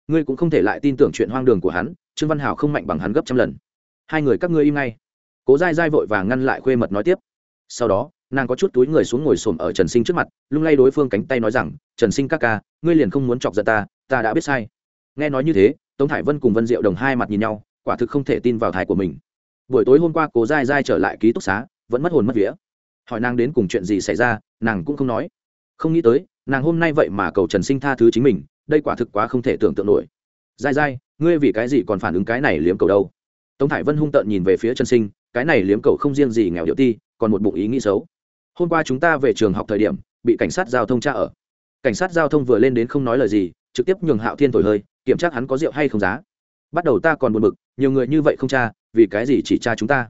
Ngươi cũng không thể lại tin tưởng chuyện hoang đường của hắn, trương văn hảo không mạnh bằng hắn gấp trăm lần. Hai người các ngươi im ngay. Cố dai dai vội và ngăn lại khuê mật nói tiếp. Sau đó, nàng có chút túi người xuống ngồi xổm ở trần sinh trước mặt, lung lay đối phương cánh tay nói rằng, trần sinh các ca, ngươi liền không muốn chọc giận ta ta đã biết sai. Nghe nói như thế, tống thải vân cùng vân diệu đồng hai mặt nhìn nhau, quả thực không thể tin vào thai của mình. Buổi tối hôm qua, cố dai dai trở lại ký túc xá, vẫn mất hồn mất vía. Hỏi nàng đến cùng chuyện gì xảy ra, nàng cũng không nói. Không nghĩ tới, nàng hôm nay vậy mà cầu trần sinh tha thứ chính mình đây quả thực quá không thể tưởng tượng nổi. Dai dai, ngươi vì cái gì còn phản ứng cái này liếm cầu đâu? Tống thải vân hung tợn nhìn về phía trần sinh, cái này liếm cầu không riêng gì nghèo điệu ti, còn một bụng ý nghĩ xấu. Hôm qua chúng ta về trường học thời điểm, bị cảnh sát giao thông tra ở. Cảnh sát giao thông vừa lên đến không nói lời gì, trực tiếp nhường hạo thiên thổi hơi, kiểm tra hắn có rượu hay không giá. Bắt đầu ta còn buồn bực, nhiều người như vậy không tra, vì cái gì chỉ tra chúng ta?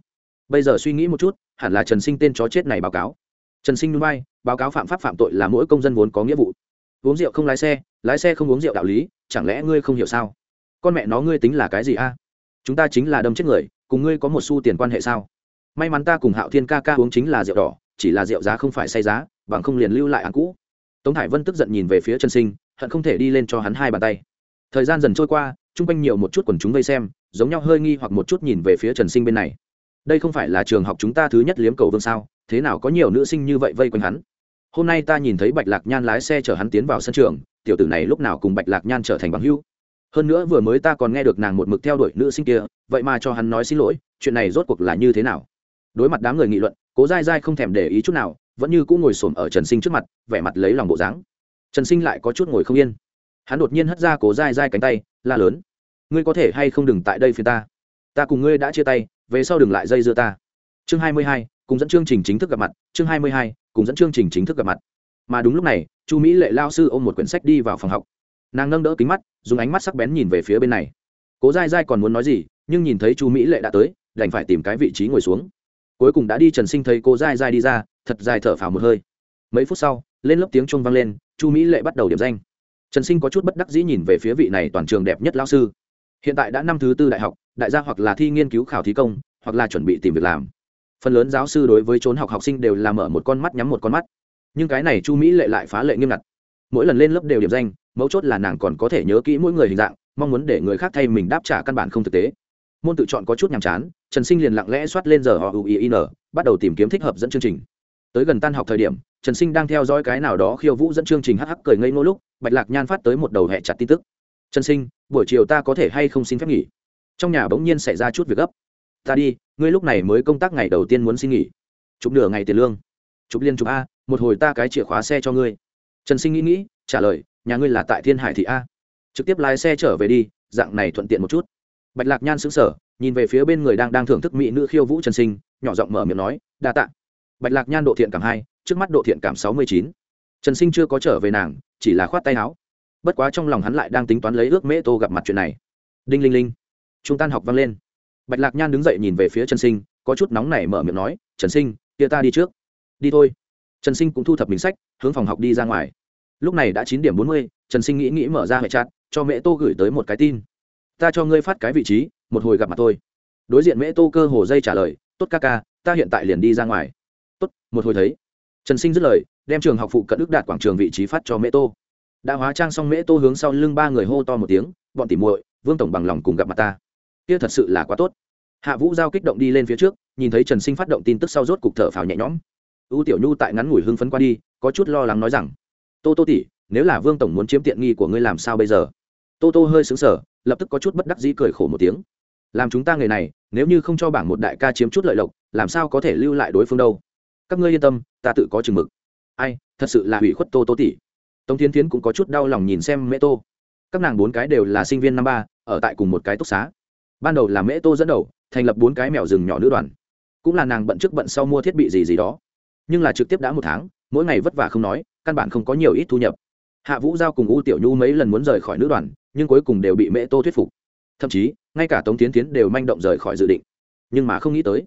Bây giờ suy nghĩ một chút, hẳn là trần sinh tên chó chết này báo cáo. Trần sinh núi bay báo cáo phạm pháp phạm tội là mỗi công dân vốn có nghĩa vụ. Uống rượu không lái xe lái xe không uống rượu đạo lý, chẳng lẽ ngươi không hiểu sao? Con mẹ nó ngươi tính là cái gì a? Chúng ta chính là đâm chết người, cùng ngươi có một xu tiền quan hệ sao? May mắn ta cùng hạo thiên ca ca uống chính là rượu đỏ, chỉ là rượu giá không phải say giá, bằng không liền lưu lại án cũ. Tống hải vân tức giận nhìn về phía trần sinh, hận không thể đi lên cho hắn hai bàn tay. Thời gian dần trôi qua, chung quanh nhiều một chút quần chúng vây xem, giống nhau hơi nghi hoặc một chút nhìn về phía trần sinh bên này. Đây không phải là trường học chúng ta thứ nhất liếm cầu vương sao? Thế nào có nhiều nữ sinh như vậy vây quanh hắn? Hôm nay ta nhìn thấy bạch lạc nhan lái xe chở hắn tiến vào sân trường tiểu tử này lúc nào cùng bạch lạc nhan trở thành bằng hữu. Hơn nữa vừa mới ta còn nghe được nàng một mực theo đuổi nữ sinh kia, vậy mà cho hắn nói xin lỗi, chuyện này rốt cuộc là như thế nào? Đối mặt đám người nghị luận, cố dai dai không thèm để ý chút nào, vẫn như cũng ngồi xổm ở trần sinh trước mặt, vẻ mặt lấy lòng bộ dáng. Trần sinh lại có chút ngồi không yên. Hắn đột nhiên hất ra cố dai dai cánh tay, la lớn. Ngươi có thể hay không đừng tại đây phía ta? Ta cùng ngươi đã chia tay, về sau đừng lại dây dưa ta. Chương hai mươi hai, cùng dẫn chương trình chính thức gặp mặt, chương hai mươi hai, cùng dẫn chương trình chính thức gặp mặt mà đúng lúc này, chu mỹ lệ lao sư ôm một quyển sách đi vào phòng học. Nàng nâng đỡ kính mắt, dùng ánh mắt sắc bén nhìn về phía bên này. Cố dai dai còn muốn nói gì, nhưng nhìn thấy chu mỹ lệ đã tới, đành phải tìm cái vị trí ngồi xuống. Cuối cùng đã đi trần sinh thấy cô dai dai đi ra, thật dài thở phào một hơi. Mấy phút sau, lên lớp tiếng chuông vang lên, chu mỹ lệ bắt đầu điểm danh. Trần sinh có chút bất đắc dĩ nhìn về phía vị này toàn trường đẹp nhất lao sư. Hiện tại đã năm thứ tư đại học, đại gia hoặc là thi nghiên cứu khảo thí công, hoặc là chuẩn bị tìm việc làm. Phần lớn giáo sư đối với trốn học học sinh đều là mở một con mắt nhắm một con mắt nhưng cái này chu mỹ lệ lại phá lệ nghiêm ngặt mỗi lần lên lớp đều điểm danh mấu chốt là nàng còn có thể nhớ kỹ mỗi người hình dạng mong muốn để người khác thay mình đáp trả căn bản không thực tế môn tự chọn có chút nhàm chán trần sinh liền lặng lẽ soát lên giờ họ uin bắt đầu tìm kiếm thích hợp dẫn chương trình tới gần tan học thời điểm trần sinh đang theo dõi cái nào đó khiêu vũ dẫn chương trình hh cười ngây ngô lúc bạch lạc nhan phát tới một đầu hẹ chặt tin tức trần sinh buổi chiều ta có thể hay không xin phép nghỉ trong nhà bỗng nhiên xảy ra chút việc gấp ta đi ngươi lúc này mới công tác ngày đầu tiên muốn xin nghỉ chụp nửa ngày tiền lương chụp liên chụp a một hồi ta cái chìa khóa xe cho ngươi. Trần sinh nghĩ nghĩ, trả lời, nhà ngươi là tại thiên hải thị a. Trực tiếp lái xe trở về đi, dạng này thuận tiện một chút. Bạch lạc nhan xứng sở nhìn về phía bên người đang đang thưởng thức mỹ nữ khiêu vũ trần sinh, nhỏ giọng mở miệng nói, đa t ạ bạch lạc nhan độ thiện cảm hai, trước mắt độ thiện cảm sáu mươi chín. Trần sinh chưa có trở về nàng, chỉ là khoát tay áo. Bất quá trong lòng hắn lại đang tính toán lấy ước mễ tô gặp mặt chuyện này. Đinh linh linh. Chúng tan học vang lên. Bạch lạc nhan đứng dậy nhìn về phía trần sinh, có chút nóng nảy mở miệng nói, trần sinh, kia ta đi trước. Đi thôi trần sinh cũng thu thập mình sách, hướng phòng học đi ra ngoài. Lúc này đã chín điểm bốn mươi, trần sinh nghĩ nghĩ mở ra hệ chặt cho mẹ tô gửi tới một cái tin. Ta cho ngươi phát cái vị trí, một hồi gặp mặt tôi đối diện mẹ tô cơ hồ dây trả lời, tốt ca ca, ta hiện tại liền đi ra ngoài. Tốt, một hồi thấy. Trần sinh dứt lời, đem trường học phụ cận đức đạt quảng trường vị trí phát cho mẹ tô. Đã hóa trang xong mễ tô hướng sau lưng ba người hô to một tiếng, bọn tỉ muội, vương tổng bằng lòng cùng gặp mặt ta. Kia thật sự là quá tốt. Hạ vũ giao kích động đi lên phía trước, nhìn thấy trần sinh phát động tin tức sau rốt cục thở phào nhẹ nhõm u tiểu nhu tại ngắn ngủi hưng phấn qua đi, có chút lo lắng nói rằng, tô tô tỉ nếu là vương tổng muốn chiếm tiện nghi của ngươi làm sao bây giờ? Tô tô hơi xứng sở lập tức có chút bất đắc dĩ cười khổ một tiếng. Làm chúng ta người này, nếu như không cho bảng một đại ca chiếm chút lợi lộc, làm sao có thể lưu lại đối phương đâu? Các ngươi yên tâm, ta tự có chừng mực. Ai, thật sự là hủy khuất tô tô tỉ tống tiến tiến cũng có chút đau lòng nhìn xem mễ tô. Các nàng bốn cái đều là sinh viên năm ba, ở tại cùng một cái túc xá. Ban đầu là mễ tô dẫn đầu, thành lập bốn cái mèo rừng nhỏ nữ đoàn. Cũng là nàng bận trước bận sau mua thiết bị gì gì đó nhưng là trực tiếp đã một tháng, mỗi ngày vất vả không nói, căn bản không có nhiều ít thu nhập. Hạ vũ giao cùng u tiểu nhu mấy lần muốn rời khỏi nữ đoàn, nhưng cuối cùng đều bị mễ tô thuyết phục. Thậm chí, ngay cả tống tiến tiến đều manh động rời khỏi dự định. Nhưng mà không nghĩ tới,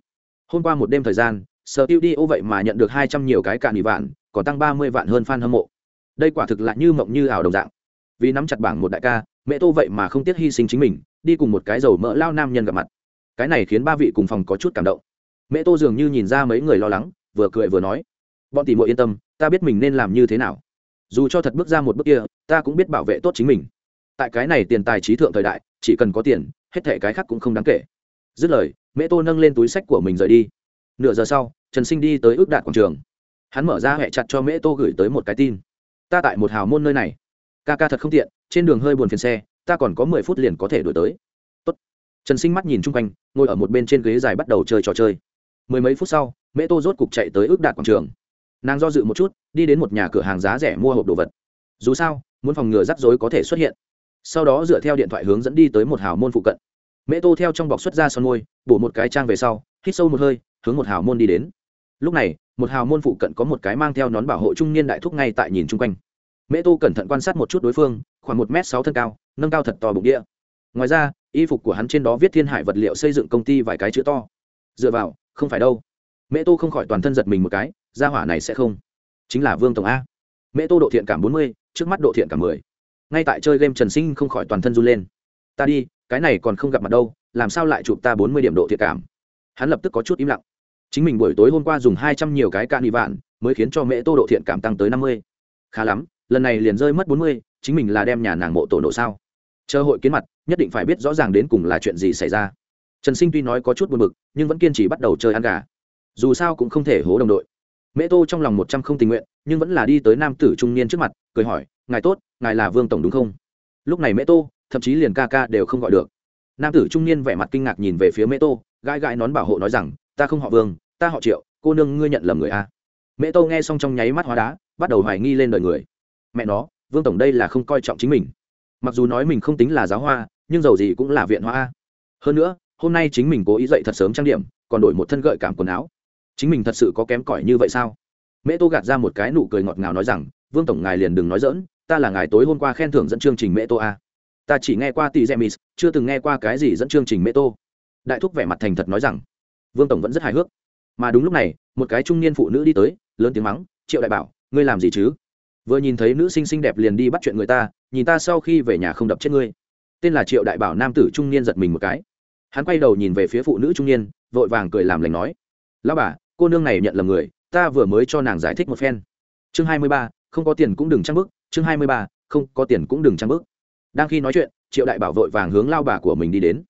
hôm qua một đêm thời gian, sở tiêu đi ô vậy mà nhận được hai trăm nhiều cái cạn nghỉ vạn, còn tăng ba mươi vạn hơn f a n hâm mộ. Đây quả thực là như mộng như ảo đồng dạng. Vì nắm chặt bảng một đại ca mẹ tô vậy mà không tiếc hy sinh chính mình, đi cùng một cái dầu mỡ lao nam nhân gặp mặt. Cái này khiến ba vị cùng phòng có chút cảm động. Mẹ tô dường như nhìn ra mấy người lo lắng vừa cười vừa nói, bọn tỷ muội yên tâm, ta biết mình nên làm như thế nào. Dù cho thật bước ra một bước kia, ta cũng biết bảo vệ tốt chính mình. Tại cái này tiền tài trí thượng thời đại, chỉ cần có tiền, hết thẻ cái khác cũng không đáng kể. Dứt lời mẹ tô nâng lên túi sách của mình rời đi. Nửa giờ sau, trần sinh đi tới ước đạt quảng trường. Hắn mở ra hẹ chặt cho mẹ tô gửi tới một cái tin. Ta tại một hào môn nơi này. Ca ca thật không tiện, trên đường hơi buồn phiền xe, ta còn có mười phút liền có thể đổi tới. Tốt. trần sinh mắt nhìn chung quanh, ngồi ở một bên trên ghế dài bắt đầu chơi trò chơi mười mấy phút sau mẹ tô rốt cục chạy tới ước đạt quảng trường. Nàng do dự một chút, đi đến một nhà cửa hàng giá rẻ mua hộp đồ vật. Dù sao, muốn phòng ngừa rắc rối có thể xuất hiện. Sau đó dựa theo điện thoại hướng dẫn đi tới một hào môn phụ cận. Mẹ tô theo trong bọc xuất ra son môi, bổ một cái trang về sau, hít sâu một hơi, hướng một hào môn đi đến. Lúc này, một hào môn phụ cận có một cái mang theo nón bảo hộ trung niên đại thúc ngay tại nhìn chung quanh. Mẹ tô cẩn thận quan sát một chút đối phương, khoảng một m sáu thân cao, nâng cao thật to bụng đĩa. Ngoài ra, y phục của hắn trên đó viết thiên hải vật liệu xây dựng công ty vài cái chữ to. Dựa vào không phải đâu. Mẹ tô không khỏi toàn thân giật mình một cái, gia hỏa này sẽ không? Chính là vương tổng a. Mẹ tô độ thiện cảm bốn mươi, trước mắt độ thiện cảm mười. Ngay tại chơi game trần sinh không khỏi toàn thân run lên. Ta đi, cái này còn không gặp mặt đâu, làm sao lại chụp ta bốn mươi điểm độ thiện cảm? Hắn lập tức có chút im lặng. Chính mình buổi tối hôm qua dùng hai trăm nhiều cái cạn bị vạn, mới khiến cho mẹ tô độ thiện cảm tăng tới năm mươi. Khá lắm, lần này liền rơi mất bốn mươi, chính mình là đem nhà nàng mộ tổ nổ sao? Chờ hội kiến mặt, nhất định phải biết rõ ràng đến cùng là chuyện gì xảy ra trần sinh tuy nói có chút buồn b ự c nhưng vẫn kiên trì bắt đầu chơi ăn gà. Dù sao cũng không thể hố đồng đội. Mẹ tô trong lòng một trăm không tình nguyện, nhưng vẫn là đi tới nam tử trung niên trước mặt, cười hỏi, ngài tốt, ngài là vương tổng đúng không? Lúc này mẹ tô, thậm chí liền ca ca đều không gọi được. Nam tử trung niên vẻ mặt kinh ngạc nhìn về phía mẹ tô, gãi gãi nón bảo hộ nói rằng, ta không họ vương, ta họ triệu, cô nương ngươi nhận lầm người a. Mẹ tô nghe xong trong nháy mắt hóa đá, bắt đầu hoài nghi lên đời người. Mẹ nó, vương tổng đây là không coi trọng chính mình. Mặc dù nói mình không tính là giáo hoa, nhưng dầu gì cũng là viện hoa a. Hơn nữa hôm nay chính mình cố ý dậy thật sớm trang điểm, còn đổi một thân gợi cảm quần áo. Chính mình thật sự có kém cỏi như vậy sao? Mẹ tô gạt ra một cái nụ cười ngọt ngào nói rằng, vương tổng ngài liền đừng nói dỡn ta là ngài tối hôm qua khen thưởng dẫn chương trình mẹ tô a. Ta chỉ nghe qua tỷ gemis chưa từng nghe qua cái gì dẫn chương trình mẹ tô. Đại thúc vẻ mặt thành thật nói rằng, vương tổng vẫn rất hài hước. Mà đúng lúc này, một cái trung niên phụ nữ đi tới, lớn tiếng mắng, triệu đại bảo, ngươi làm gì chứ? Vừa nhìn thấy nữ sinh xinh đẹp liền đi bắt chuyện người ta, nhìn ta sau khi về nhà không đập chết ngươi. Tên là triệu đại bảo nam tử trung niên giật mình một cái hắn quay đầu nhìn về phía phụ nữ trung niên, vội vàng cười làm lành nói, lão bà, cô nương này nhận lầm người, ta vừa mới cho nàng giải thích một phen. Chương hai mươi ba, không có tiền cũng đừng trang bức chương hai mươi ba, không có tiền cũng đừng trang bức đang khi nói chuyện, triệu đại bảo vội vàng hướng lao bà của mình đi đến.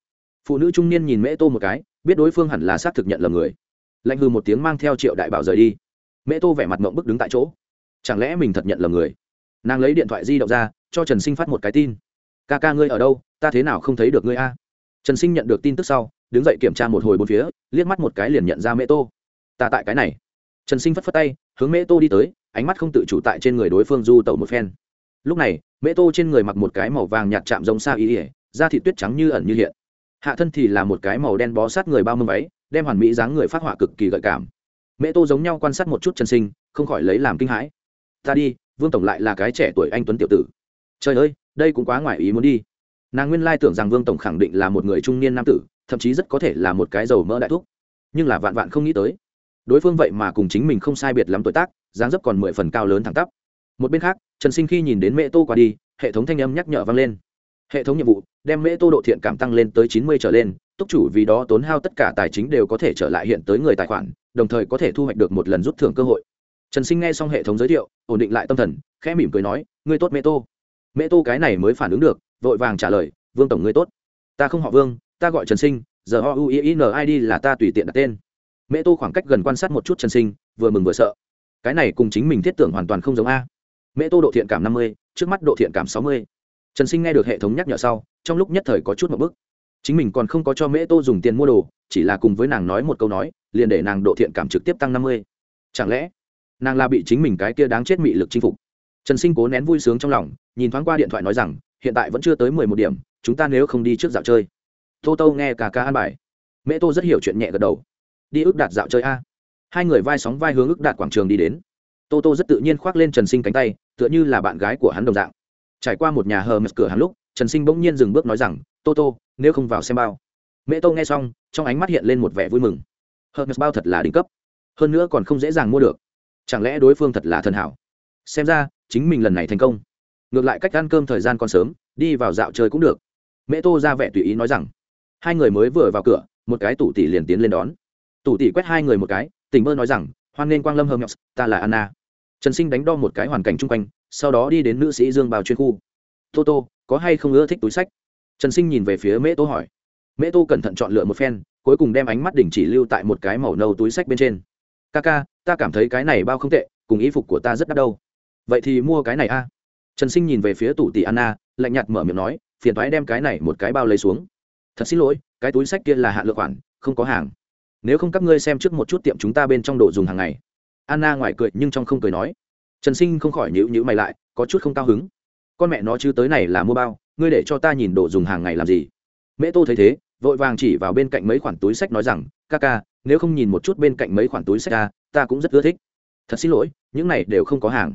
Phụ nữ trung niên nhìn mễ tô một cái, biết đối phương hẳn là xác thực nhận lầm người. Lạnh hư một tiếng mang theo triệu đại bảo rời đi. Mễ tô vẻ mặt mộng bức đứng tại chỗ. Chẳng lẽ mình thật nhận lầm người? Nàng lấy điện thoại di động ra, cho trần sinh phát một cái tin. Ca ca ngươi ở đâu? Ta thế nào không thấy được ngươi a? Trần sinh nhận được tin tức sau, đứng dậy kiểm tra một hồi bốn phía, liếc mắt một cái liền nhận ra mễ tô. Ta tại cái này. Trần sinh phất phất tay, hướng mễ tô đi tới, ánh mắt không tự chủ tại trên người đối phương du tẩu một phen. Lúc này, mễ tô trên người mặc một cái màu vàng nhạt chạm giống xa ý ỉa da thịt tuyết trắng như ẩn như hiện. Hạ thân thì là một cái màu đen bó sát người bao mâm váy, đem hoàn mỹ dáng người phát họa cực kỳ gợi cảm. Mễ tô giống nhau quan sát một chút trần sinh, không khỏi lấy làm kinh hãi. Ta đi, vương tổng lại là cái trẻ tuổi anh tuấn tiểu tử. Trời ơi, đây cũng quá ngoài ý muốn đi nàng nguyên lai tưởng rằng vương tổng khẳng định là một người trung niên nam tử, thậm chí rất có thể là một cái dầu mỡ đại thúc. Nhưng là vạn vạn không nghĩ tới, đối phương vậy mà cùng chính mình không sai biệt lắm tuổi tác, dáng dấp còn mười phần cao lớn thẳng tắp. Một bên khác, trần sinh khi nhìn đến mễ tô qua đi, hệ thống thanh âm nhắc nhở vang lên. Hệ thống nhiệm vụ, đem mễ tô độ thiện cảm tăng lên tới chín mươi trở lên, túc chủ vì đó tốn hao tất cả tài chính đều có thể trở lại hiện tới người tài khoản, đồng thời có thể thu hoạch được một lần rút thưởng cơ hội. Trần sinh nghe xong hệ thống giới thiệu, ổn định lại tâm thần, khẽ mỉm cười nói, ngươi tốt mễ tô. Mễ tô cái này mới phản ứng được vội vàng trả lời, vương tổng ngươi tốt. Ta không họ vương, ta gọi trần sinh, giờ o u i n i d là ta tùy tiện đặt tên. Mẹ tô khoảng cách gần quan sát một chút trần sinh, vừa mừng vừa sợ. Cái này cùng chính mình thiết tưởng hoàn toàn không giống a. Mẹ tô độ thiện cảm năm mươi, trước mắt độ thiện cảm sáu mươi. Trần sinh nghe được hệ thống nhắc nhở sau, trong lúc nhất thời có chút một bức. Chính mình còn không có cho mễ tô dùng tiền mua đồ, chỉ là cùng với nàng nói một câu nói, liền để nàng độ thiện cảm trực tiếp tăng năm mươi. Chẳng lẽ, nàng là bị chính mình cái kia đáng chết mị lực chinh phục? Trần sinh cố nén vui sướng trong lòng, nhìn thoáng qua điện thoại nói rằng hiện tại vẫn chưa tới mười một điểm, chúng ta nếu không đi trước dạo chơi. Tô tô nghe cả ca an bài. Mẹ tô rất hiểu chuyện nhẹ gật đầu. Đi ước đạt dạo chơi a. Hai người vai sóng vai hướng ước đạt quảng trường đi đến. Tô tô rất tự nhiên khoác lên trần sinh cánh tay, tựa như là bạn gái của hắn đồng dạng. Trải qua một nhà hờ mật cửa hắn lúc, trần sinh bỗng nhiên dừng bước nói rằng, tô tô, nếu không vào xem bao. Mẹ tô nghe xong, trong ánh mắt hiện lên một vẻ vui mừng. Hờ mật bao thật là đỉnh cấp. Hơn nữa còn không dễ dàng mua được. Chẳng lẽ đối phương thật là thần hảo? Xem ra, chính mình lần này thành công ngược lại cách ăn cơm thời gian còn sớm, đi vào dạo chơi cũng được. Mẹ tô ra vẻ tùy ý nói rằng, hai người mới vừa vào cửa, một cái tủ tỷ liền tiến lên đón. Tủ tỷ quét hai người một cái, tỉnh mơ nói rằng, hoan nên quang lâm hơm nhọc, ta là anna. Trần sinh đánh đo một cái hoàn cảnh chung quanh, sau đó đi đến nữ sĩ dương bào chuyên khu. Tô tô, có hay không ưa thích túi sách? Trần sinh nhìn về phía mễ tô hỏi. Mễ tô cẩn thận chọn lựa một phen, cuối cùng đem ánh mắt đỉnh chỉ lưu tại một cái màu nâu túi sách bên trên. Ca ca, ta cảm thấy cái này bao không tệ, cùng y phục của ta rất đắt đâu. Vậy thì mua cái này a trần sinh nhìn về phía tủ tỷ anna, lạnh nhạt mở miệng nói, phiền thoái đem cái này một cái bao lấy xuống. Thật xin lỗi, cái túi sách kia là hạn lượng khoản, không có hàng. Nếu không các ngươi xem trước một chút tiệm chúng ta bên trong đồ dùng hàng ngày. Anna ngoài cười nhưng trong không cười nói. Trần sinh không khỏi nhữ nhữ mày lại, có chút không cao hứng. Con mẹ nó chứ tới này là mua bao, ngươi để cho ta nhìn đồ dùng hàng ngày làm gì? Mẹ tô thấy thế, vội vàng chỉ vào bên cạnh mấy khoản túi sách nói rằng, ca ca, nếu không nhìn một chút bên cạnh mấy khoản túi sách ca ta cũng rất ưa thích. Thật xin lỗi, những này đều không có hàng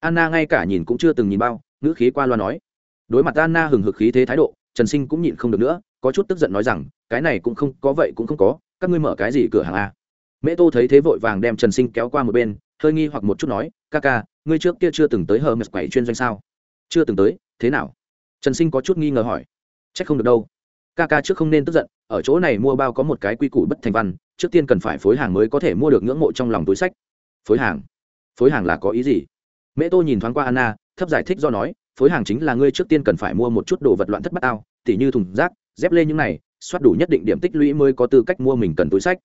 anna ngay cả nhìn cũng chưa từng nhìn bao, ngữ khí qua loa nói. Đối mặt anna hừng hực khí thế thái độ, trần sinh cũng nhịn không được nữa, có chút tức giận nói rằng, cái này cũng không có vậy cũng không có, các ngươi mở cái gì cửa hàng a? Mẹ tô thấy thế vội vàng đem trần sinh kéo qua một bên, hơi nghi hoặc một chút nói, ca ca, ngươi trước kia chưa từng tới hờ mệt quẩy chuyên doanh sao? Chưa từng tới, thế nào? Trần sinh có chút nghi ngờ hỏi. C h ắ c không được đâu. Ca ca trước không nên tức giận, ở chỗ này mua bao có một cái quy củ bất thành văn, trước tiên cần phải phối hàng mới có thể mua được ngưỡng mộ trong lòng túi sách. Phối hàng? Phối hàng là có ý gì? Mẹ tô nhìn thoáng qua anna, thấp giải thích do nói, phối hàng chính là ngươi trước tiên cần phải mua một chút đồ vật loạn thất bát ao tỉ như thùng rác, dép lê những này, soát đủ nhất định điểm tích lũy mới có tư cách mua mình cần túi sách.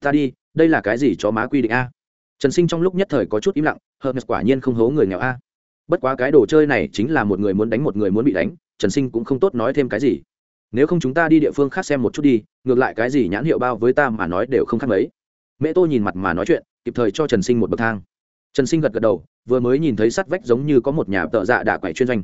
Ta đi, đây là cái gì cho má quy định a? Trần sinh trong lúc nhất thời có chút im lặng hơn quả nhiên không hố người nghèo a. Bất quá cái đồ chơi này chính là một người muốn đánh một người muốn bị đánh, trần sinh cũng không tốt nói thêm cái gì. Nếu không chúng ta đi địa phương khác xem một chút đi, ngược lại cái gì nhãn hiệu bao với ta mà nói đều không khác mấy. Mẹ tô nhìn mặt mà nói chuyện, kịp thời cho trần sinh một bậc thang trần sinh gật gật đầu, vừa mới nhìn thấy sắt vách giống như có một nhà tợ dạ đạ quậy chuyên doanh.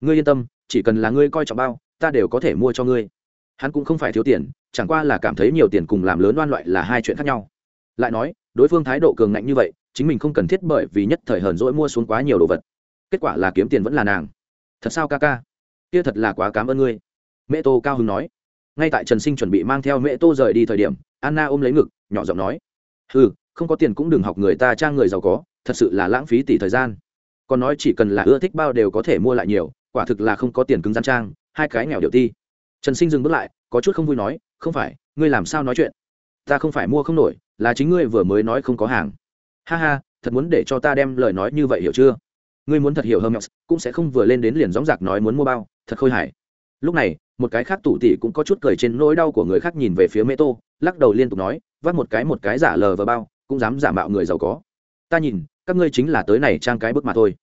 Ngươi yên tâm, chỉ cần là ngươi coi trọng bao, ta đều có thể mua cho ngươi. Hắn cũng không phải thiếu tiền, chẳng qua là cảm thấy nhiều tiền cùng làm lớn oan loại là hai chuyện khác nhau. Lại nói, đối phương thái độ cường ngạnh như vậy, chính mình không cần thiết bởi vì nhất thời hờn dỗi mua xuống quá nhiều đồ vật. Kết quả là kiếm tiền vẫn là nàng. Thật sao ca ca? Kia thật là quá cảm ơn ngươi. Mẹ tô cao hứng nói. Ngay tại trần sinh chuẩn bị mang theo mẹ tô rời đi thời điểm, anna ôm lấy ngực, nhỏ giọng nói. Ừ không có tiền cũng đừng học người ta trang người giàu có thật sự là lãng phí tỷ thời gian. Còn nói chỉ cần là ưa thích bao đều có thể mua lại nhiều, quả thực là không có tiền cứng gian trang, hai cái nghèo điệu ti. Trần sinh dừng bước lại, có chút không vui nói, không phải, ngươi làm sao nói chuyện? Ta không phải mua không nổi, là chính ngươi vừa mới nói không có hàng. Ha ha, thật muốn để cho ta đem lời nói như vậy hiểu chưa? Ngươi muốn thật hiểu hơn cũng sẽ không vừa lên đến liền dóng giặc nói muốn mua bao, thật khôi hài. Lúc này, một cái khác tủ tỉ cũng có chút cười trên nỗi đau của người khác nhìn về phía mê tô lắc đầu liên tục nói vắt một cái một cái giả lờ vào bao, cũng dám giả mạo người giàu có ta nhìn các ngươi chính là tới này trang cái bức mà thôi.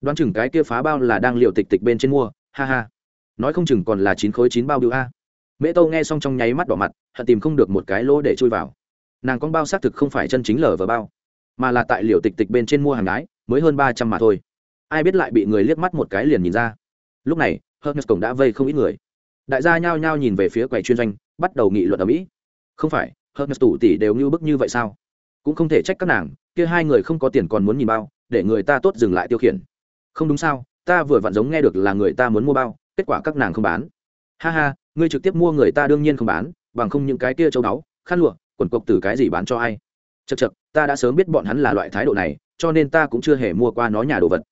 Đoán chừng cái kia phá bao là đang liệu tịch tịch bên trên mua ha ha. Nói không chừng còn là chín khối chín bao bưu a. Mễ tô nghe xong trong nháy mắt đỏ mặt hận tìm không được một cái lỗ để chui vào. Nàng con bao xác thực không phải chân chính lở vào bao mà là tại liều tịch tịch bên trên mua hàng gái, mới hơn ba trăm mà thôi. Ai biết lại bị người liếc mắt một cái liền nhìn ra. Lúc này hermes cổng đã vây không ít người. Đại gia nhao nhao nhìn về phía quầy chuyên doanh bắt đầu nghị luận ở mỹ. Không phải hermes tủ tỷ đều như bức như vậy sao? Cũng không thể trách các nàng kia hai người không có tiền còn muốn nhìn bao để người ta tốt dừng lại tiêu khiển. Không đúng sao ta vừa vặn giống nghe được là người ta muốn mua bao kết quả các nàng không bán. Ha ha ngươi trực tiếp mua người ta đương nhiên không bán bằng không những cái kia châu đáo khăn lụa quần cộc từ cái gì bán cho ai? Chật chật ta đã sớm biết bọn hắn là loại thái độ này cho nên ta cũng chưa hề mua qua nó nhà đồ vật.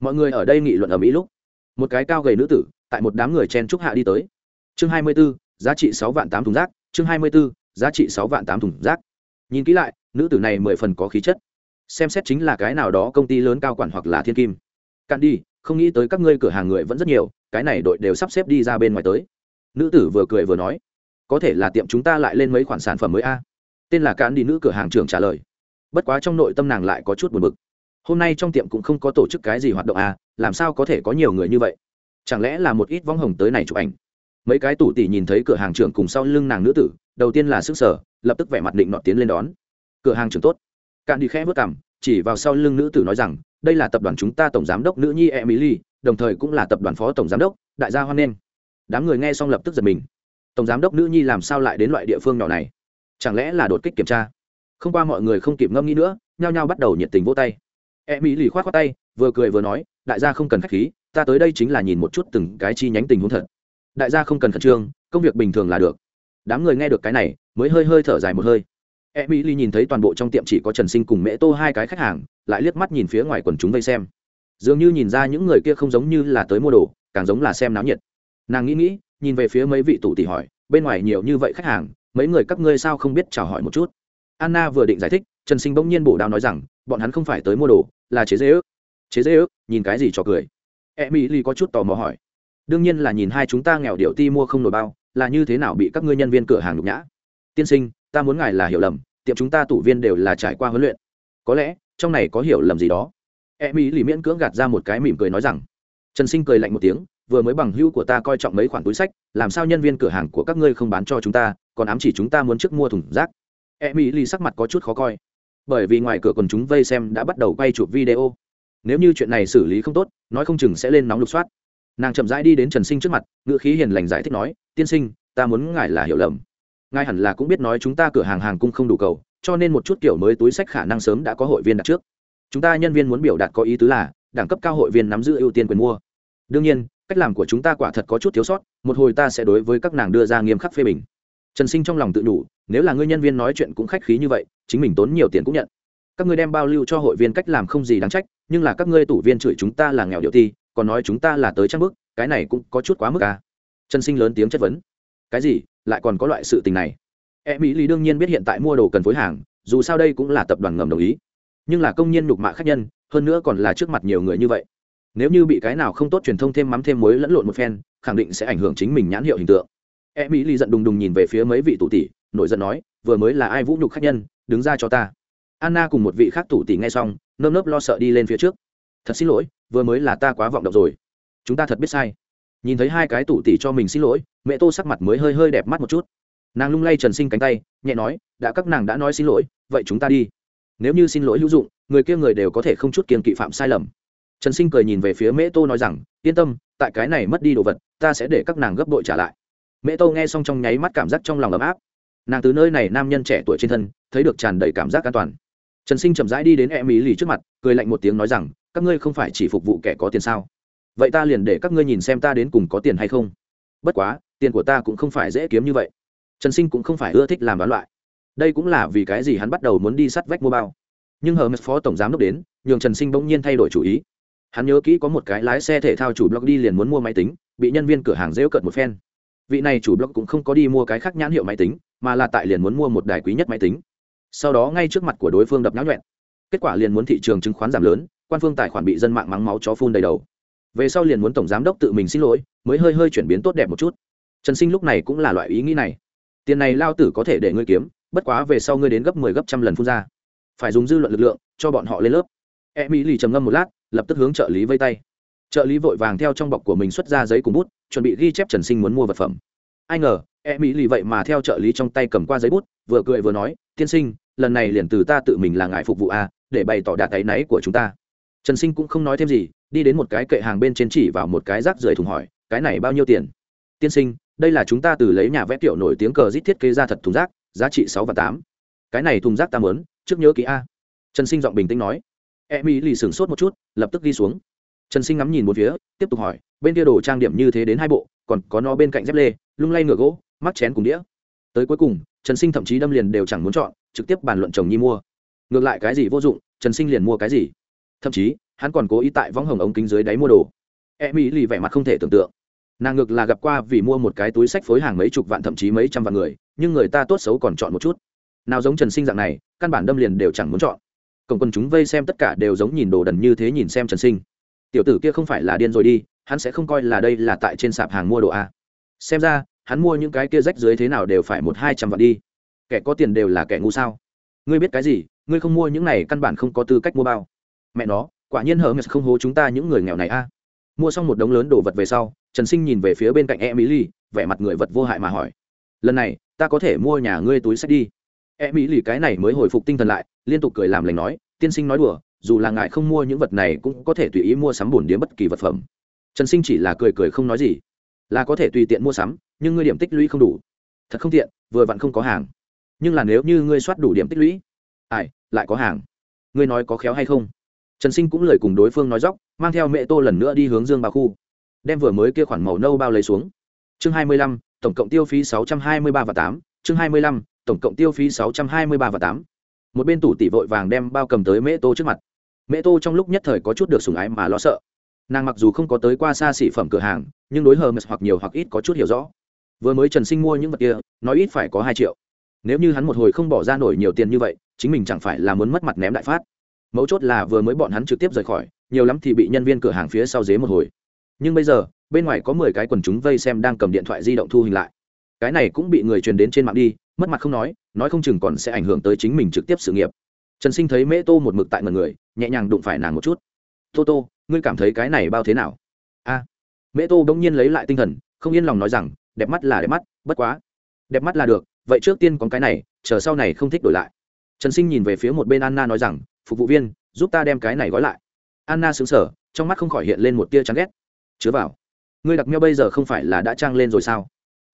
Mọi người ở đây nghị luận ở mỹ lúc một cái cao gầy nữ tử tại một đám người chen trúc hạ đi tới. Chương hai mươi 24, giá trị sáu vạn tám thùng rác chương hai mươi 24, giá trị sáu vạn tám thùng rác. Nhìn kỹ lại nữ tử này mười phần có khí chất xem xét chính là cái nào đó công ty lớn cao quản hoặc là thiên kim. Cạn đi, không nghĩ tới các ngươi cửa hàng người vẫn rất nhiều, cái này đội đều sắp xếp đi ra bên ngoài tới. Nữ tử vừa cười vừa nói, có thể là tiệm chúng ta lại lên mấy khoản sản phẩm mới a. Tên là cạn đi nữ cửa hàng trưởng trả lời. Bất quá trong nội tâm nàng lại có chút buồn bực. Hôm nay trong tiệm cũng không có tổ chức cái gì hoạt động a, làm sao có thể có nhiều người như vậy? Chẳng lẽ là một ít võng hồng tới này chụp ảnh? Mấy cái tủ tỷ nhìn thấy cửa hàng trưởng cùng sau lưng nàng nữ tử, đầu tiên là sức sở lập tức vẻ mặt định nọ tiến lên đón. Cửa hàng trưởng tốt cạn đi khẽ vất cảm chỉ vào sau lưng nữ tử nói rằng, đây là tập đoàn chúng ta tổng giám đốc nữ nhi emily, đồng thời cũng là tập đoàn phó tổng giám đốc, đại gia hoan nghênh. Đám người nghe xong lập tức giật mình. Tổng giám đốc nữ nhi làm sao lại đến loại địa phương nhỏ này? Chẳng lẽ là đột kích kiểm tra? Không qua mọi người không kịp ngâm nghĩ nữa, nhao nhao bắt đầu nhiệt tình vỗ tay. Emily khoát khoát tay, vừa cười vừa nói, đại gia không cần khách khí, ta tới đây chính là nhìn một chút từng cái chi nhánh tình huống thật. Đại gia không cần khẩn trương, công việc bình thường là được. Đám người nghe được cái này, mới hơi hơi thở dài một hơi emily nhìn thấy toàn bộ trong tiệm chỉ có trần sinh cùng mễ tô hai cái khách hàng, lại liếc mắt nhìn phía ngoài quần chúng vây xem. Dường như nhìn ra những người kia không giống như là tới mua đồ, càng giống là xem náo nhiệt. Nàng nghĩ nghĩ, nhìn về phía mấy vị tủ tỷ hỏi, bên ngoài nhiều như vậy khách hàng, mấy người các ngươi sao không biết chào hỏi một chút? Anna vừa định giải thích, trần sinh bỗng nhiên bổ đao nói rằng, bọn hắn không phải tới mua đồ, là chế dễ ước. Chế dễ ước? Nhìn cái gì cho cười? Emily có chút tò mò hỏi. Đương nhiên là nhìn hai chúng ta nghèo điệu ti mua không nổi bao, là như thế nào bị các ngươi nhân viên cửa hàng nhục nhã? Tiên sinh ta muốn ngài là hiểu lầm, tiệm chúng ta tủ viên đều là trải qua huấn luyện. Có lẽ, trong này có hiểu lầm gì đó. E mỹ lì miễn cưỡng gạt ra một cái mỉm cười nói rằng, trần sinh cười lạnh một tiếng, vừa mới bằng hữu của ta coi trọng mấy khoản túi sách, làm sao nhân viên cửa hàng của các ngươi không bán cho chúng ta, còn ám chỉ chúng ta muốn trước mua thùng rác. E mỹ lì sắc mặt có chút khó coi, bởi vì ngoài cửa quần chúng vây xem đã bắt đầu quay chụp video. Nếu như chuyện này xử lý không tốt, nói không chừng sẽ lên nóng lục soát. Nàng chậm rãi đi đến trần sinh trước mặt ngựa khí hiền lành giải thích nói, tiên sinh, ta muốn ngài là hiểu lầm ngài hẳn là cũng biết nói chúng ta cửa hàng hàng cung không đủ cầu, cho nên một chút kiểu mới túi sách khả năng sớm đã có hội viên đặt trước. Chúng ta nhân viên muốn biểu đạt có ý tứ là, đẳng cấp cao hội viên nắm giữ ưu tiên quyền mua. Đương nhiên, cách làm của chúng ta quả thật có chút thiếu sót, một hồi ta sẽ đối với các nàng đưa ra nghiêm khắc phê bình. Trần sinh trong lòng tự đủ, nếu là ngươi nhân viên nói chuyện cũng khách khí như vậy, chính mình tốn nhiều tiền cũng nhận. Các ngươi đem bao lưu cho hội viên cách làm không gì đáng trách, nhưng là các ngươi tủ viên chửi chúng ta là nghèo điệu ti, còn nói chúng ta là tới trang bức cái này cũng có chút quá mức à. trần sinh lớn tiếng chất vấn. Cái gì? Lại còn có loại sự tình này. E mỹ lý đương nhiên biết hiện tại mua đồ cần phối hàng, dù sao đây cũng là tập đoàn ngầm đồng ý. Nhưng là công nhân nhục mạ khách nhân, hơn nữa còn là trước mặt nhiều người như vậy. Nếu như bị cái nào không tốt truyền thông thêm mắm thêm muối lẫn lộn một phen, khẳng định sẽ ảnh hưởng chính mình nhãn hiệu hình tượng. E mỹ lý giận đùng đùng nhìn về phía mấy vị tủ tỷ, nổi giận nói, vừa mới là ai vũ nhục khách nhân, đứng ra cho ta. Anna cùng một vị khác tủ tỷ nghe xong, nơm nớp lo sợ đi lên phía trước. Thật xin lỗi, vừa mới là ta quá vọng động rồi. Chúng ta thật biết sai nhìn thấy hai cái tủ tỷ cho mình xin lỗi, mẹ tô sắc mặt mới hơi hơi đẹp mắt một chút. Nàng lung lay trần sinh cánh tay, nhẹ nói, đã các nàng đã nói xin lỗi, vậy chúng ta đi. Nếu như xin lỗi hữu dụng, người kia người đều có thể không chút kiên kỵ phạm sai lầm. Trần sinh cười nhìn về phía mễ tô nói rằng, yên tâm, tại cái này mất đi đồ vật, ta sẽ để các nàng gấp đội trả lại. Mễ tô nghe xong trong nháy mắt cảm giác trong lòng ấm áp. Nàng từ nơi này nam nhân trẻ tuổi trên thân, thấy được tràn đầy cảm giác an toàn. Trần sinh chậm rãi đi đến em ý lì trước mặt, cười lạnh một tiếng nói rằng, các ngươi không phải chỉ phục vụ kẻ có tiền sao? Vậy ta liền để các ngươi nhìn xem ta đến cùng có tiền hay không. Bất quá, tiền của ta cũng không phải dễ kiếm như vậy. Trần sinh cũng không phải ưa thích làm bán loại. Đây cũng là vì cái gì hắn bắt đầu muốn đi sắt vách mua bao. Nhưng hờ phó tổng giám đốc đến, nhường trần sinh bỗng nhiên thay đổi chủ ý. Hắn nhớ kỹ có một cái lái xe thể thao chủ blog đi liền muốn mua máy tính, bị nhân viên cửa hàng rêu cợt một phen. Vị này chủ blog cũng không có đi mua cái khác nhãn hiệu máy tính, mà là tại liền muốn mua một đài quý nhất máy tính. Sau đó ngay trước mặt của đối phương đập náo nhuẹn. Kết quả liền muốn thị trường chứng khoán giảm lớn, quan phương tài khoản bị dân mạng mắng máu chó phun đầy đầu về sau liền muốn tổng giám đốc tự mình xin lỗi, mới hơi hơi chuyển biến tốt đẹp một chút. Trần sinh lúc này cũng là loại ý nghĩ này. Tiền này lao tử có thể để ngươi kiếm, bất quá về sau ngươi đến gấp mười 10 gấp trăm lần phun ra. Phải dùng dư luận lực lượng, cho bọn họ lên lớp. E mỹ lì trầm ngâm một lát, lập tức hướng trợ lý vây tay. Trợ lý vội vàng theo trong bọc của mình xuất ra giấy cùng bút, chuẩn bị ghi chép trần sinh muốn mua vật phẩm. Ai ngờ e mỹ lì vậy mà theo trợ lý trong tay cầm qua giấy bút, vừa cười vừa nói, tiên sinh, lần này liền từ ta tự mình là ngài phục vụ a, để bày tỏ đạt tay náy của chúng ta. Trần sinh cũng không nói thêm gì đi đến một cái kệ hàng bên trên chỉ vào một cái rác rưởi thùng hỏi, cái này bao nhiêu tiền? Tiên sinh, đây là chúng ta từ lấy nhà vẽ tiểu nổi tiếng cờ rít thiết kế ra thật thùng rác, giá trị sáu và tám. Cái này thùng rác ta mớn trước nhớ kỹ a. Trần sinh giọng bình tĩnh nói. E mỹ lì sửng sốt một chút, lập tức đi xuống. Trần sinh ngắm nhìn một phía, tiếp tục hỏi, bên kia đồ trang điểm như thế đến hai bộ, còn có nó bên cạnh dép lê, lung lay ngựa gỗ mắc chén cùng đĩa? Tới cuối cùng, trần sinh thậm chí đâm liền đều chẳng muốn chọn, trực tiếp bàn luận chồng nhi mua. Ngược lại cái gì vô dụng, trần sinh liền mua cái gì? Thậm chí hắn còn cố ý tại võng hồng ống kính dưới đáy mua đồ. E mỹ lì vẻ mặt không thể tưởng tượng. Nàng ngược là gặp qua vì mua một cái túi sách phối hàng mấy chục vạn thậm chí mấy trăm vạn người, nhưng người ta tốt xấu còn chọn một chút. Nào giống trần sinh dạng này, căn bản đâm liền đều chẳng muốn chọn. Cộng quân chúng vây xem tất cả đều giống nhìn đồ đần như thế nhìn xem trần sinh. Tiểu tử kia không phải là điên rồi đi, hắn sẽ không coi là đây là tại trên sạp hàng mua đồ a. Xem ra, hắn mua những cái kia rách dưới thế nào đều phải một hai trăm vạn đi. Kẻ có tiền đều là kẻ ngu sao? Ngươi biết cái gì, ngươi không mua những này căn bản không có tư cách mua bao. Mẹ nó quả nhiên hờ không hố chúng ta những người nghèo này a. Mua xong một đống lớn đồ vật về sau, trần sinh nhìn về phía bên cạnh emily, vẻ mặt người vật vô hại mà hỏi. Lần này, ta có thể mua nhà ngươi túi sách đi. Emily cái này mới hồi phục tinh thần lại, liên tục cười làm lành nói, tiên sinh nói đùa, dù là ngài không mua những vật này cũng có thể tùy ý mua sắm bổn điếm bất kỳ vật phẩm. Trần sinh chỉ là cười cười không nói gì. Là có thể tùy tiện mua sắm, nhưng ngươi điểm tích lũy không đủ. Thật không tiện, vừa vặn không có hàng. Nhưng là nếu như ngươi soát đủ điểm tích lũy? Ai, lại có hàng. Ngươi nói có khéo hay không? Trần sinh cũng lời cùng đối phương nói dóc, mang theo mẹ tô lần nữa đi hướng dương Ba khu. Đem vừa mới kia khoản màu nâu bao lấy xuống. Chương hai mươi lăm, tổng cộng tiêu phí sáu trăm hai mươi ba và tám. Chương hai mươi lăm, tổng cộng tiêu phí sáu trăm hai mươi ba và tám. Một bên tủ tỷ vội vàng đem bao cầm tới mễ tô trước mặt. Mễ tô trong lúc nhất thời có chút được sùng ái mà lo sợ. Nàng mặc dù không có tới qua xa xỉ phẩm cửa hàng, nhưng đối hờ mệt hoặc nhiều hoặc ít có chút hiểu rõ. Vừa mới trần sinh mua những vật kia, nói ít phải có hai triệu. Nếu như hắn một hồi không bỏ ra nổi nhiều tiền như vậy, chính mình chẳng phải là muốn mất mặt ném đại phát mấu chốt là vừa mới bọn hắn trực tiếp rời khỏi, nhiều lắm thì bị nhân viên cửa hàng phía sau dế một hồi. Nhưng bây giờ, bên ngoài có mười cái quần chúng vây xem đang cầm điện thoại di động thu hình lại. Cái này cũng bị người truyền đến trên mạng đi, mất mặt không nói nói không chừng còn sẽ ảnh hưởng tới chính mình trực tiếp sự nghiệp. Trần sinh thấy mễ tô một mực tại ngần người, nhẹ nhàng đụng phải nàng một chút. Tô tô, ngươi cảm thấy cái này bao thế nào? A. Mễ tô bỗng nhiên lấy lại tinh thần, không yên lòng nói rằng, đẹp mắt là đẹp mắt, bất quá. Đẹp mắt là được, vậy trước tiên có cái này, chờ sau này không thích đổi lại. Trần sinh nhìn về phía một bên anna nói rằng phục vụ viên, giúp ta đem cái này gói lại. Anna xứng sở trong mắt không khỏi hiện lên một tia chán ghét. Chứa vào. Ngươi đặc meo bây giờ không phải là đã trang lên rồi sao?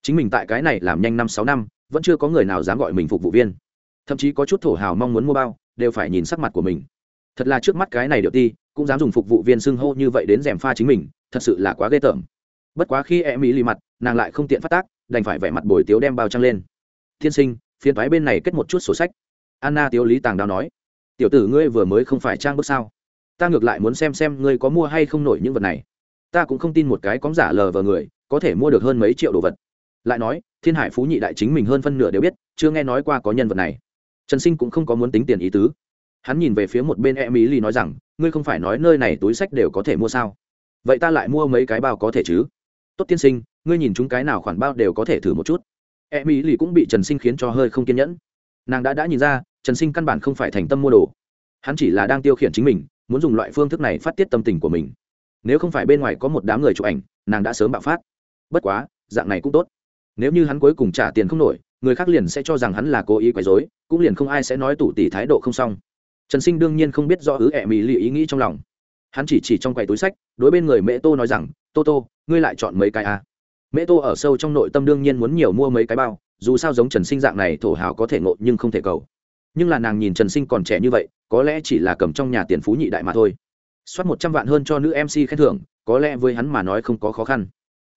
Chính mình tại cái này làm nhanh năm sáu năm, vẫn chưa có người nào dám gọi mình phục vụ viên. Thậm chí có chút thổ hào mong muốn mua bao, đều phải nhìn sắc mặt của mình. Thật là trước mắt cái này điệu ti, cũng dám dùng phục vụ viên xưng hô như vậy đến rèm pha chính mình, thật sự là quá ghê tởm. Bất quá khi em mỹ lì mặt, nàng lại không tiện phát tác, đành phải vẻ mặt bồi tiếu đem bao trăng lên. Thiên sinh, phiền thoái bên này kết một chút sổ sách. Anna tiếu lý tàng đao nói tiểu tử ngươi vừa mới không phải trang bước sao? Ta ngược lại muốn xem xem ngươi có mua hay không nổi những vật này. Ta cũng không tin một cái cóng giả lờ vờ người có thể mua được hơn mấy triệu đồ vật. Lại nói, thiên hải phú nhị đại chính mình hơn phân nửa đều biết, chưa nghe nói qua có nhân vật này. Trần sinh cũng không có muốn tính tiền ý tứ. Hắn nhìn về phía một bên e ý ly nói rằng, ngươi không phải nói nơi này túi sách đều có thể mua sao? Vậy ta lại mua mấy cái bao có thể chứ? Tốt tiên sinh, ngươi nhìn chúng cái nào khoản bao đều có thể thử một chút. E ý ly cũng bị trần sinh khiến cho hơi không kiên nhẫn. Nàng đã đã nhìn ra trần sinh căn bản không phải thành tâm mua đồ. Hắn chỉ là đang tiêu khiển chính mình, muốn dùng loại phương thức này phát tiết tâm tình của mình. Nếu không phải bên ngoài có một đám người chụp ảnh, nàng đã sớm bạo phát. Bất quá, dạng này cũng tốt. Nếu như hắn cuối cùng trả tiền không nổi, người khác liền sẽ cho rằng hắn là cố ý quấy dối cũng liền không ai sẽ nói tủ tỉ thái độ không xong. Trần sinh đương nhiên không biết do ứ ẹ mì lì ý nghĩ trong lòng. Hắn chỉ chỉ trong quầy túi sách, đối bên người mẹ tô nói rằng, tô tô, ngươi lại chọn mấy cái à. mẹ tô ở sâu trong nội tâm đương nhiên muốn nhiều mua mấy cái bao, dù sao giống trần sinh dạng này thổ hào có thể ngộ nhưng không thể cầu nhưng là nàng nhìn trần sinh còn trẻ như vậy, có lẽ chỉ là cầm trong nhà tiền phú nhị đại mà thôi. Soát một trăm vạn hơn cho nữ mc khen thưởng, có lẽ với hắn mà nói không có khó khăn.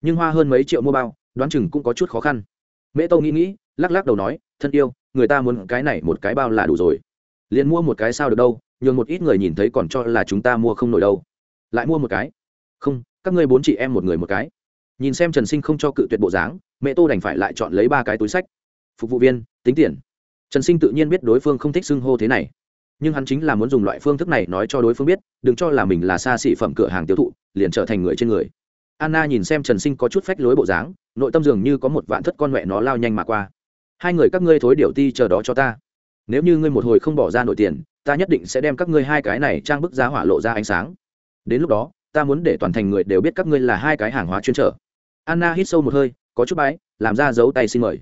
Nhưng hoa hơn mấy triệu mua bao, đoán chừng cũng có chút khó khăn. Mẹ tô nghĩ nghĩ, lắc lắc đầu nói, thân yêu, người ta muốn cái này một cái bao là đủ rồi. Liền mua một cái sao được đâu, nhường một ít người nhìn thấy còn cho là chúng ta mua không nổi đâu. Lại mua một cái. Không, các ngươi bốn chị em một người một cái. Nhìn xem trần sinh không cho cự tuyệt bộ dáng mẹ tô đành phải lại chọn lấy ba cái túi sách. Phục vụ viên, tính tiền trần sinh tự nhiên biết đối phương không thích xưng hô thế này. Nhưng hắn chính là muốn dùng loại phương thức này nói cho đối phương biết, đừng cho là mình là xa xỉ phẩm cửa hàng tiêu thụ, liền trở thành người trên người. Anna nhìn xem trần sinh có chút phách lối bộ dáng, nội tâm dường như có một vạn thất con mẹ nó lao nhanh mà qua. Hai người các ngươi thối điều ti chờ đó cho ta. Nếu như ngươi một hồi không bỏ ra nội tiền, ta nhất định sẽ đem các ngươi hai cái này trang bức giá hỏa lộ ra ánh sáng. Đến lúc đó, ta muốn để toàn thành người đều biết các ngươi là hai cái hàng hóa chuyên trở. Anna hít sâu một hơi, có chút bái, làm ra dấu tay xin mời.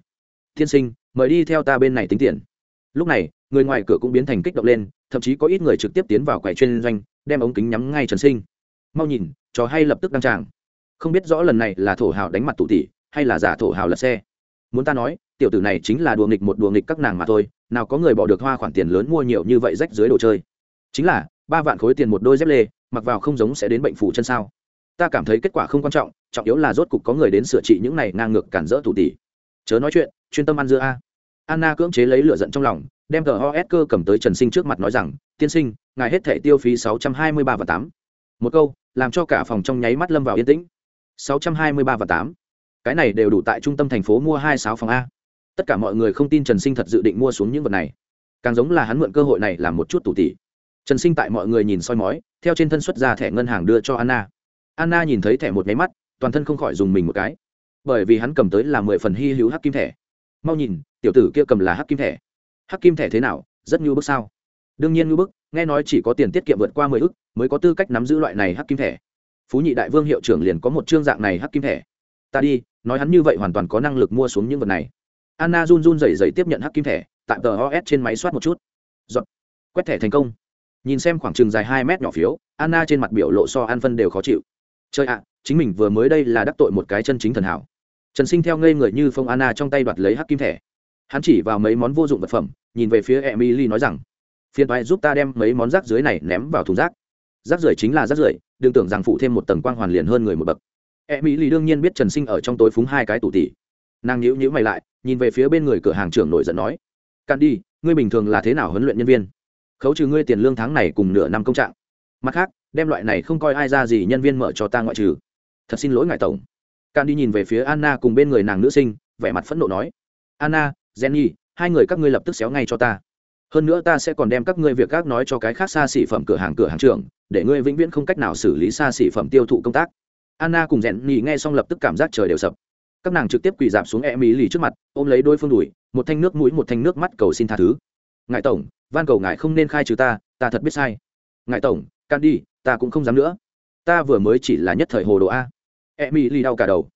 Thiên sinh mời đi theo ta bên này tính tiền. Lúc này, người ngoài cửa cũng biến thành kích động lên, thậm chí có ít người trực tiếp tiến vào quầy chuyên doanh, đem ống kính nhắm ngay trần sinh. Mau nhìn, trò hay lập tức đăng tràng. Không biết rõ lần này là thổ hào đánh mặt tụ tỷ, hay là giả thổ hào lật xe. Muốn ta nói, tiểu tử này chính là đùa nghịch một đùa nghịch các nàng mà thôi, nào có người bỏ được hoa khoản tiền lớn mua nhiều như vậy rách dưới đồ chơi. Chính là, ba vạn khối tiền một đôi dép lê, mặc vào không giống sẽ đến bệnh phủ chân sao. Ta cảm thấy kết quả không quan trọng trọng yếu là rốt cục có người đến sửa trị những này ngang ngược cản rỡ thủ tỷ chớ nói chuyện, chuyên tâm ăn dưa a. Anna cưỡng chế lấy lửa giận trong lòng, đem tờ os cơ cầm tới trần sinh trước mặt nói rằng, tiên sinh, ngài hết thẻ tiêu phí sáu trăm hai mươi ba và tám. Một câu, làm cho cả phòng trong nháy mắt lâm vào yên tĩnh. sáu trăm hai mươi ba và tám. Cái này đều đủ tại trung tâm thành phố mua hai sáu phòng a. Tất cả mọi người không tin trần sinh thật dự định mua xuống những vật này. Càng giống là hắn mượn cơ hội này làm một chút tủ tỷ trần sinh tại mọi người nhìn soi mói, theo trên thân xuất ra thẻ ngân hàng đưa cho anna. Anna nhìn thấy thẻ một nháy mắt, toàn thân không khỏi dùng mình một cái bởi vì hắn cầm tới là mười phần hy hữu hắc kim thẻ. Mau nhìn, tiểu tử kia cầm là hắc kim thẻ. Hắc kim thẻ thế nào, rất nhu bức sao? Đương nhiên nhu bức, nghe nói chỉ có tiền tiết kiệm vượt qua mười ức mới có tư cách nắm giữ loại này hắc kim thẻ. Phú nhị đại vương hiệu trưởng liền có một chương dạng này hắc kim thẻ. Ta đi, nói hắn như vậy hoàn toàn có năng lực mua xuống những vật này. Anna run run rẩy rẩy tiếp nhận hắc kim thẻ, tại tờ os trên máy soát một chút. Giọt. quét thẻ thành công. Nhìn xem khoảng chừng dài hai mét nhỏ phiếu, anna trên mặt biểu lộ so an phân đều khó chịu. Chơi ạ, chính mình vừa mới đây là đắc tội một cái chân chính thần hảo trần sinh theo ngây người như phong anna trong tay đoạt lấy hắc kim thẻ. Hắn chỉ vào mấy món vô dụng vật phẩm, nhìn về phía emily nói rằng, phiền thoại giúp ta đem mấy món rác dưới này ném vào thùng rác. Rác rưởi chính là rác rưởi, đừng tưởng rằng phụ thêm một tầng quang hoàn liền hơn người một bậc. Emily đương nhiên biết trần sinh ở trong tối phúng hai cái tủ tỷ nàng nhíu nhíu mày lại, nhìn về phía bên người cửa hàng trưởng nổi giận nói can đi, ngươi bình thường là thế nào huấn luyện nhân viên? Khấu trừ ngươi tiền lương tháng này cùng nửa năm công trạng. Mặt khác, đem loại này không coi ai ra gì nhân viên mở cho ta ngoại trừ. Thật xin lỗi ngài tổng can đi nhìn về phía anna cùng bên người nàng nữ sinh, vẻ mặt phẫn nộ nói, anna, jenny, hai người các ngươi lập tức xéo ngay cho ta. Hơn nữa ta sẽ còn đem các ngươi việc các nói cho cái khác xa xỉ phẩm cửa hàng cửa hàng trưởng, để ngươi vĩnh viễn không cách nào xử lý xa xỉ phẩm tiêu thụ công tác. Anna cùng rèn nhì nghe xong lập tức cảm giác trời đều sập. Các nàng trực tiếp quỳ dạp xuống e mỹ lì trước mặt, ôm lấy đôi phương đùi, một thanh nước mũi, một thanh nước mắt cầu xin tha thứ. Ngài tổng, van cầu ngài không nên khai trừ ta ta thật biết sai. Ngài tổng can đi, ta cũng không dám nữa. Ta vừa mới chỉ là nhất thời hồ đồ a e mỹ lì đau cả đầu.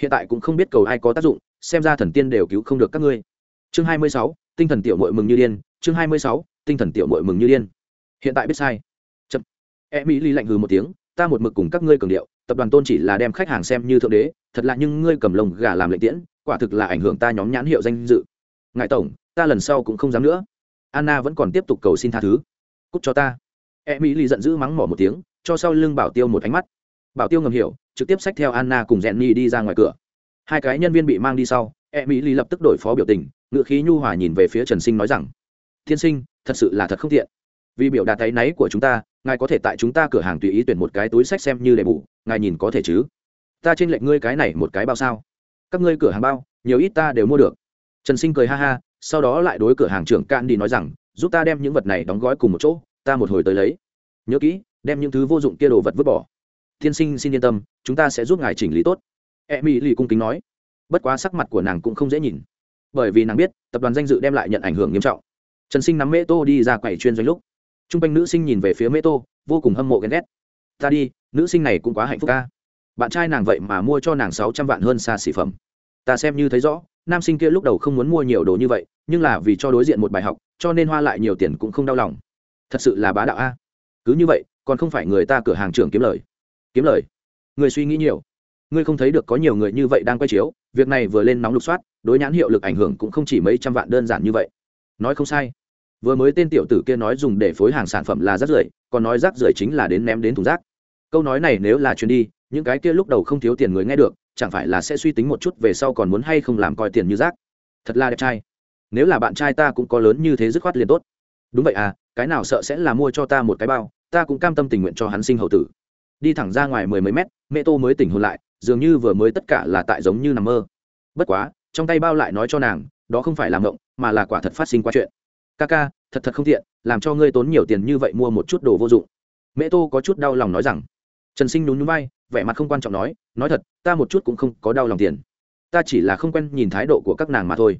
Hiện tại cũng không biết cầu ai có tác dụng, xem ra thần tiên đều cứu không được các ngươi. Chương hai mươi sáu, tinh thần tiểu mội mừng như điên. Chương hai mươi sáu, tinh thần tiểu mội mừng như điên. Hiện tại biết sai. Chậm. E mỹ lì lạnh hừ một tiếng, ta một mực cùng các ngươi cường điệu, tập đoàn tôn chỉ là đem khách hàng xem như thượng đế, thật là nhưng ngươi cầm lồng gà làm lệnh tiễn, quả thực là ảnh hưởng ta nhóm nhãn hiệu danh dự. Ngại tổng, ta lần sau cũng không dám nữa. Anna vẫn còn tiếp tục cầu xin tha thứ. Cúc cho ta. E mỹ lì giận dữ mắng mỏ một tiếng, cho sau lưng bảo tiêu một ánh mắt bảo tiêu ngầm hiểu, trực tiếp xách theo anna cùng rèn ni đi ra ngoài cửa. Hai cái nhân viên bị mang đi sau e mỹ lì lập tức đổi phó biểu tình, ngựa khí nhu hòa nhìn về phía trần sinh nói rằng, thiên sinh, thật sự là thật không tiện. Vì biểu đạt tay náy của chúng ta, ngài có thể tại chúng ta cửa hàng tùy ý tuyển một cái túi sách xem như đầy bù, ngài nhìn có thể chứ? Ta trên lệnh ngươi cái này một cái bao sao? Các ngươi cửa hàng bao, nhiều ít ta đều mua được. Trần sinh cười ha ha, sau đó lại đối cửa hàng trưởng can đi nói rằng, giúp ta đem những vật này đóng gói cùng một chỗ, ta một hồi tới lấy. Nhớ kỹ, đem những thứ vô dụng kia đồ vật vứt bỏ tiên sinh xin yên tâm, chúng ta sẽ giúp ngài chỉnh lý tốt. E mỹ lì cung kính nói. Bất quá sắc mặt của nàng cũng không dễ nhìn, bởi vì nàng biết tập đoàn danh dự đem lại nhận ảnh hưởng nghiêm trọng. Trần sinh nắm mễ tô đi ra quầy chuyên doanh lúc t r u n g quanh nữ sinh nhìn về phía mễ tô vô cùng hâm mộ ghen ghét. Ta đi, nữ sinh này cũng quá hạnh phúc ca bạn trai nàng vậy mà mua cho nàng sáu trăm vạn hơn xa xỉ phẩm. Ta xem như thấy rõ, nam sinh kia lúc đầu không muốn mua nhiều đồ như vậy, nhưng là vì cho đối diện một bài học, cho nên hoa lại nhiều tiền cũng không đau lòng. Thật sự là bá đạo a. Cứ như vậy, còn không phải người ta cửa hàng trưởng kiếm lời kiếm lời. Người suy nghĩ nhiều. Ngươi không thấy được có nhiều người như vậy đang quay chiếu, việc này vừa lên nóng lục soát, đối nhãn hiệu lực ảnh hưởng cũng không chỉ mấy trăm vạn đơn giản như vậy. Nói không sai. Vừa mới tên tiểu tử kia nói dùng để phối hàng sản phẩm là rác rưởi, còn nói rác rưởi chính là đến ném đến thùng rác. Câu nói này nếu là chuyến đi, những cái kia lúc đầu không thiếu tiền người nghe được, chẳng phải là sẽ suy tính một chút về sau còn muốn hay không làm coi tiền như rác. Thật là đẹp trai. Nếu là bạn trai ta cũng có lớn như thế dứt khoát liền tốt. Đúng vậy à cái nào sợ sẽ là mua cho ta một cái bao, ta cũng cam tâm tình nguyện cho hắn sinh hậu tử đi thẳng ra ngoài mười mấy mét mẹ tô mới tỉnh hôn lại, dường như vừa mới tất cả là tại giống như nằm mơ. Bất quá, trong tay bao lại nói cho nàng, đó không phải là mộng, mà là quả thật phát sinh qua chuyện. Ca ca, thật thật không thiện làm cho ngươi tốn nhiều tiền như vậy mua một chút đồ vô dụng. Mẹ tô có chút đau lòng nói rằng. Trần sinh nhún nhún vai, vẻ mặt không quan trọng nói nói thật, ta một chút cũng không có đau lòng tiền. Ta chỉ là không quen nhìn thái độ của các nàng mà thôi.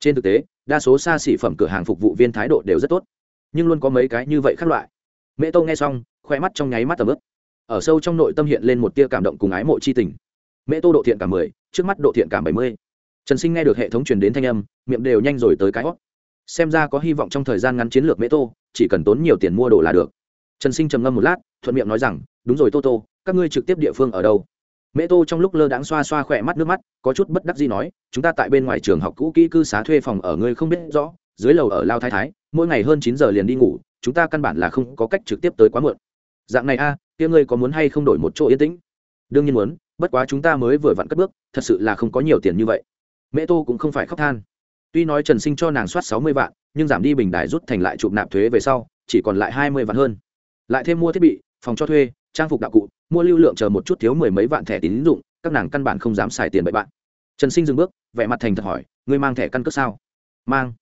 Trên thực tế, đa số xa xỉ phẩm cửa hàng phục vụ viên thái độ đều rất tốt, nhưng luôn có mấy cái như vậy khác loại. Mẹ tô nghe xong khoe mắt trong nháy mắt tầm ướp ở sâu trong nội tâm hiện lên một tia cảm động cùng ái mộ c h i tình. Mễ tô độ thiện cảm mười trước mắt độ thiện cảm bảy mươi. Trần sinh nghe được hệ thống truyền đến thanh âm miệng đều nhanh rồi tới cái hót xem ra có hy vọng trong thời gian ngắn chiến lược mễ tô chỉ cần tốn nhiều tiền mua đồ là được. Trần sinh trầm ngâm một lát thuận miệng nói rằng đúng rồi tô tô các ngươi trực tiếp địa phương ở đâu? Mễ tô trong lúc lơ đãng xoa xoa khỏe mắt nước mắt có chút bất đắc gì nói chúng ta tại bên ngoài trường học cũ kỹ cư xá thuê phòng ở ngươi không biết rõ dưới lầu ở lao thái thái mỗi ngày hơn chín giờ liền đi ngủ chúng ta căn bản là không có cách trực tiếp tới quá muộn. Dạng này a à, kia ngươi có muốn hay không đổi một chỗ yên tĩnh? Đương nhiên muốn, bất quá chúng ta mới vừa vặn cất bước, thật sự là không có nhiều tiền như vậy. Mẹ tô cũng không phải khóc than. Tuy nói trần sinh cho nàng soát sáu mươi vạn, nhưng giảm đi bình đài rút thành lại chụp nạp thuế về sau, chỉ còn lại hai mươi vạn hơn. Lại thêm mua thiết bị, phòng cho thuê, trang phục đạo cụ, mua lưu lượng chờ một chút thiếu mười mấy vạn thẻ tín dụng, các nàng căn bản không dám xài tiền bậy bạn. Trần sinh dừng bước, vẻ mặt thành thật hỏi, ngươi mang thẻ căn cước sao? Mang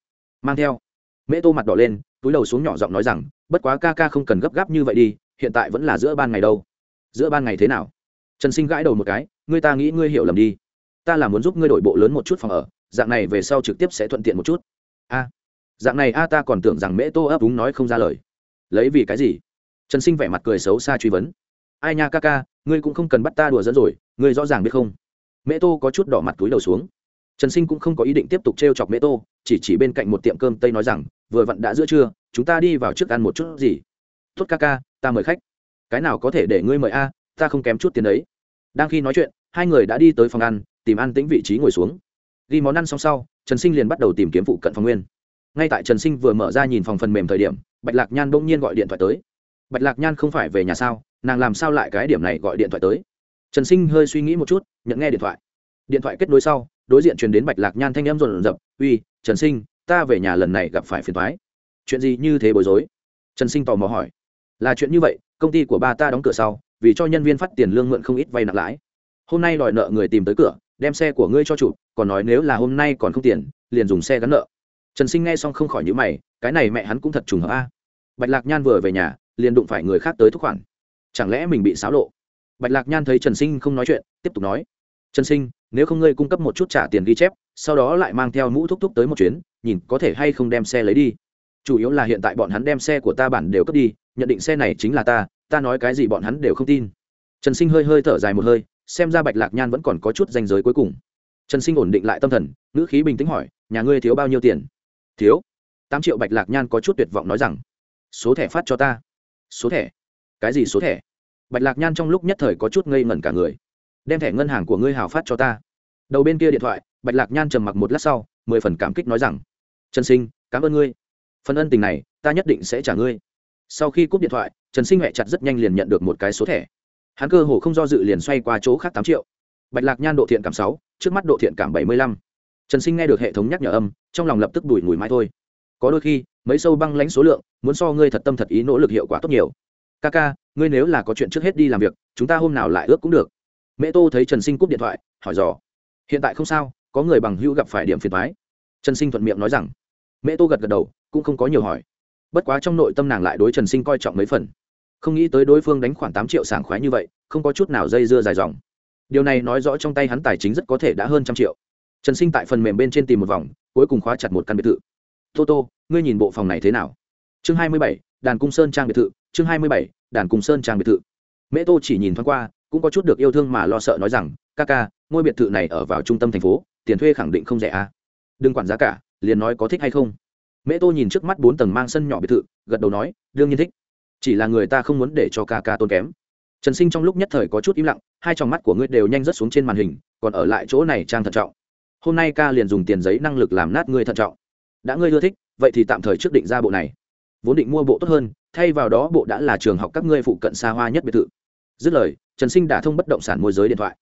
mang theo. Mễ tô mặt đỏ lên, túi đầu xuống nhỏ giọng nói rằng, bất quá ca ca không cần gấp gáp như vậy đi hiện tại vẫn là giữa ban ngày đâu. Giữa ban ngày thế nào? Trần sinh gãi đầu một cái, ngươi ta nghĩ ngươi hiểu lầm đi. Ta là muốn giúp ngươi đổi bộ lớn một chút phòng ở, dạng này về sau trực tiếp sẽ thuận tiện một chút. A, dạng này a, ta còn tưởng rằng mễ tô ấp úng nói không ra lời. Lấy vì cái gì? Trần sinh vẻ mặt cười xấu xa truy vấn. Ai nha ca ca, ngươi cũng không cần bắt ta đùa dẫn rồi, ngươi rõ ràng biết không? Mễ tô có chút đỏ mặt túi đầu xuống. Trần sinh cũng không có ý định tiếp tục t r e o chọc mễ tô, chỉ chỉ bên cạnh một tiệm cơm tây nói rằng, vừa vặn đã giữa trưa, chúng ta đi vào trước ăn một chút gì. Tốt ca ca ta mời khách. Cái nào có thể để ngươi mời a, ta không kém chút tiền đấy. Đang khi nói chuyện, hai người đã đi tới phòng ăn, tìm ăn tĩnh vị trí ngồi xuống. Ghi món ăn xong sau, trần sinh liền bắt đầu tìm kiếm phụ cận phòng nguyên. Ngay tại trần sinh vừa mở ra nhìn phòng phần mềm thời điểm, bạch lạc nhan bỗng nhiên gọi điện thoại tới. Bạch lạc nhan không phải về nhà sao? Nàng làm sao lại cái điểm này gọi điện thoại tới? Trần sinh hơi suy nghĩ một chút, nhận nghe điện thoại. Điện thoại kết nối sau, đối diện truyền đến bạch lạc nhan thanh em rộn rập, uy, trần sinh, ta về nhà lần này gặp phải phiền thoái chuyện gì như thế bối rối? Trần sinh tò mò hỏi là chuyện như vậy, công ty của ba ta đóng cửa sau, vì cho nhân viên phát tiền lương mượn không ít vay nặng lãi. Hôm nay đòi nợ người tìm tới cửa, đem xe của ngươi cho chủ, còn nói nếu là hôm nay còn không tiền, liền dùng xe gắn nợ. Trần sinh nghe xong không khỏi nhữ mày, cái này mẹ hắn cũng thật trùng hợp a. Bạch lạc nhan vừa về nhà, liền đụng phải người khác tới thúc khoản. Chẳng lẽ mình bị xáo lộ? Bạch lạc nhan thấy trần sinh không nói chuyện, tiếp tục nói. Trần sinh, nếu không ngươi cung cấp một chút trả tiền ghi chép, sau đó lại mang theo mũ thúc thúc tới một chuyến, nhìn có thể hay không đem xe lấy đi. Chủ yếu là hiện tại bọn hắn đem xe của ta bản đều cướp đi nhận định xe này chính là ta ta nói cái gì bọn hắn đều không tin. Trần sinh hơi hơi thở dài một hơi, xem ra bạch lạc nhan vẫn còn có chút danh giới cuối cùng. Trần sinh ổn định lại tâm thần, ngữ khí bình tĩnh hỏi, nhà ngươi thiếu bao nhiêu tiền? Thiếu. Tám triệu bạch lạc nhan có chút tuyệt vọng nói rằng, số thẻ phát cho ta. Số thẻ? Cái gì số thẻ? Bạch lạc nhan trong lúc nhất thời có chút ngây ngẩn cả người. Đem thẻ ngân hàng của ngươi hào phát cho ta. Đầu bên kia điện thoại, bạch lạc nhan trầm mặc một lát sau, mười phần cảm kích nói rằng, trần sinh, cảm ơn ngươi. Phần ân tình này, ta nhất định sẽ trả ngươi sau khi cúp điện thoại, trần sinh huệ chặt rất nhanh liền nhận được một cái số thẻ. Hắn cơ hồ không do dự liền xoay qua chỗ khác tám triệu. Bạch lạc nhan độ thiện cảm sáu, trước mắt độ thiện cảm bảy mươi lăm. Trần sinh nghe được hệ thống nhắc nhở âm, trong lòng lập tức đùi ngùi mai thôi. Có đôi khi, mấy sâu băng lãnh số lượng, muốn so ngươi thật tâm thật ý nỗ lực hiệu quả tốt nhiều. Ca ca, ngươi nếu là có chuyện trước hết đi làm việc, chúng ta hôm nào lại ước cũng được. Mẹ tô thấy trần sinh cúp điện thoại, hỏi dò. Hiện tại không sao, có người bằng hữu gặp phải điểm phiền thoái trần sinh thuận miệng nói rằng. Mẹ tô gật gật đầu, cũng không có nhiều hỏi bất quá trong nội tâm nàng lại đối trần sinh coi trọng mấy phần. Không nghĩ tới đối phương đánh khoảng tám triệu sảng khoái như vậy, không có chút nào dây dưa dài dòng. Điều này nói rõ trong tay hắn tài chính rất có thể đã hơn trăm triệu. Trần sinh tại phần mềm bên trên tìm một vòng, cuối cùng khóa chặt một căn biệt thự. Tô tô, ngươi nhìn bộ phòng này thế nào? Chương hai mươi bảy, đàn cung sơn trang biệt thự, chương hai mươi bảy, đàn cung sơn trang biệt thự. Mễ tô chỉ nhìn thoáng qua, cũng có chút được yêu thương mà lo sợ nói rằng, ca ca, ngôi biệt thự này ở vào trung tâm thành phố, tiền thuê khẳng định không rẻ à. đừng quản giá cả, liền nói có thích hay không mễ tô nhìn trước mắt bốn tầng mang sân nhỏ biệt thự, gật đầu nói, đương nhiên thích. Chỉ là người ta không muốn để cho ca ca tôn kém. Trần sinh trong lúc nhất thời có chút im lặng, hai tròng mắt của ngươi đều nhanh rớt xuống trên màn hình, còn ở lại chỗ này trang thận trọng. Hôm nay ca liền dùng tiền giấy năng lực làm nát ngươi thận trọng. Đã ngươi ưa thích, vậy thì tạm thời trước định ra bộ này. Vốn định mua bộ tốt hơn, thay vào đó bộ đã là trường học các ngươi phụ cận xa hoa nhất biệt thự. Dứt lời, trần sinh đã thông bất động sản môi giới điện thoại.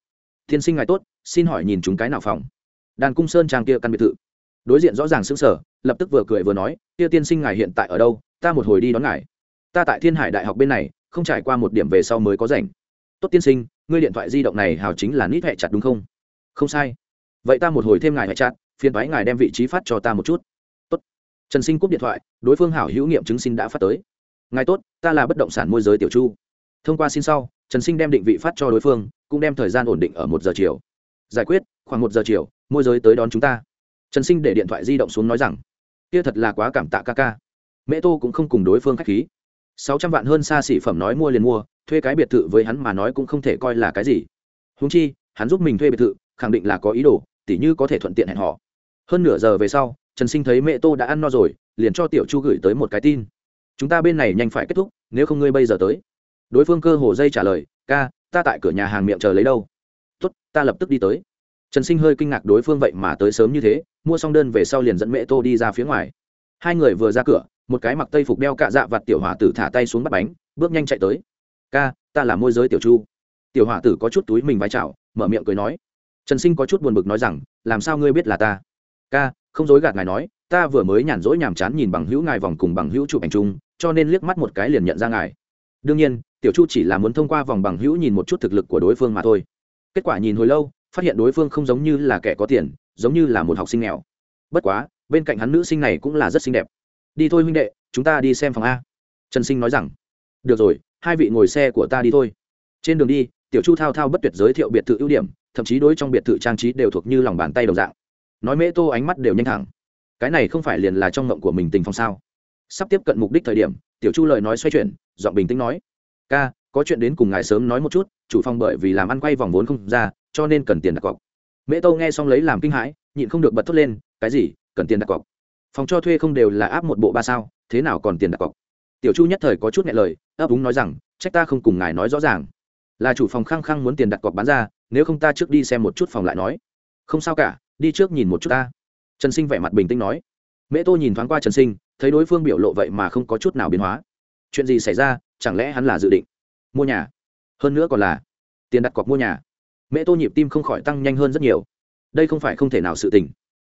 Thiên sinh ngài tốt, xin hỏi nhìn chúng cái nào phòng? Đàn cung sơn trang kia căn biệt thự đối diện rõ ràng xứng sở lập tức vừa cười vừa nói, kia tiên sinh ngài hiện tại ở đâu? Ta một hồi đi đón ngài. Ta tại thiên hải đại học bên này, không trải qua một điểm về sau mới có rảnh. Tốt tiên sinh, ngươi điện thoại di động này hào chính là nít hẹ chặt đúng không? Không sai. Vậy ta một hồi thêm ngài hẹ chặt, phiền thoái ngài đem vị trí phát cho ta một chút. Tốt. Trần sinh cúp điện thoại, đối phương hảo hữu nghiệm chứng xin đã phát tới. Ngài tốt, ta là bất động sản môi giới tiểu chu. Thông qua xin sau, trần sinh đem định vị phát cho đối phương, cũng đem thời gian ổn định ở một giờ chiều. Giải quyết, khoảng một giờ chiều, môi giới tới đón chúng ta trần sinh để điện thoại di động xuống nói rằng, kia thật là quá cảm tạ ca ca. Mẹ tô cũng không cùng đối phương k h á c h khí. Sáu trăm vạn hơn xa xỉ phẩm nói mua liền mua, thuê cái biệt thự với hắn mà nói cũng không thể coi là cái gì. Húng chi, hắn giúp mình thuê biệt thự, khẳng định là có ý đồ, tỉ như có thể thuận tiện hẹn họ hơn nửa giờ về sau, trần sinh thấy mẹ tô đã ăn no rồi, liền cho tiểu chu gửi tới một cái tin. Chúng ta bên này nhanh phải kết thúc, nếu không ngươi bây giờ tới. Đối phương cơ hồ dây trả lời, ca, ta tại cửa nhà hàng miệng chờ lấy đâu. Tuất ta lập tức đi tới trần sinh hơi kinh ngạc đối phương vậy mà tới sớm như thế, mua xong đơn về sau liền dẫn mẹ tô đi ra phía ngoài. Hai người vừa ra cửa, một cái mặc tây phục đeo cạ dạ vặt tiểu hỏa tử thả tay xuống bắt bánh, bước nhanh chạy tới. Ca, ta là môi giới tiểu chu. Tiểu hỏa tử có chút túi mình vai trào mở miệng cười nói. Trần sinh có chút buồn bực nói rằng, làm sao ngươi biết là ta? Ca, không dối gạt ngài nói, ta vừa mới nhàn rỗi nhàm chán nhìn bằng hữu ngài vòng cùng bằng hữu chụp ảnh chung, cho nên liếc mắt một cái liền nhận ra ngài. Đương nhiên, tiểu chu chỉ là muốn thông qua vòng bằng hữu nhìn một chút thực lực của đối phương mà thôi. Kết quả nhìn hồi lâu phát hiện đối phương không giống như là kẻ có tiền, giống như là một học sinh nghèo. Bất quá, bên cạnh hắn nữ sinh này cũng là rất xinh đẹp. Đi thôi huynh đệ, chúng ta đi xem phòng a. Trần sinh nói rằng, được rồi, hai vị ngồi xe của ta đi thôi. Trên đường đi, tiểu chu thao thao bất tuyệt giới thiệu biệt thự ưu điểm, thậm chí đối trong biệt thự trang trí đều thuộc như lòng bàn tay đồng dạng. Nói mễ tô ánh mắt đều nhanh thẳng. Cái này không phải liền là trong ngộng của mình tình phòng sao? Sắp tiếp cận mục đích thời điểm, tiểu chu lời nói xoay chuyển, giọng bình tĩnh nói, ca, có chuyện đến cùng ngài sớm nói một chút, chủ phòng bởi vì làm ăn quay vòng vốn không ra cho nên cần tiền đặt cọc. Mễ tâu nghe xong lấy làm kinh hãi, nhịn không được bật thốt lên, cái gì? Cần tiền đặt cọc? Phòng cho thuê không đều là áp một bộ ba sao, thế nào còn tiền đặt cọc? Tiểu chu nhất thời có chút nhẹ lời, ấp úng nói rằng, trách ta không cùng ngài nói rõ ràng. Là chủ phòng khăng khăng muốn tiền đặt cọc bán ra, nếu không ta trước đi xem một chút phòng lại nói. Không sao cả, đi trước nhìn một chút ta. Trần sinh vẻ mặt bình tĩnh nói. Mễ tô nhìn thoáng qua trần sinh, thấy đối phương biểu lộ vậy mà không có chút nào biến hóa. Chuyện gì xảy ra, chẳng lẽ hắn là dự định mua nhà? Hơn nữa còn là tiền đặt cọc mua nhà? Mẹ tô nhịp tim không khỏi tăng nhanh hơn rất nhiều. Đây không phải không thể nào sự tình.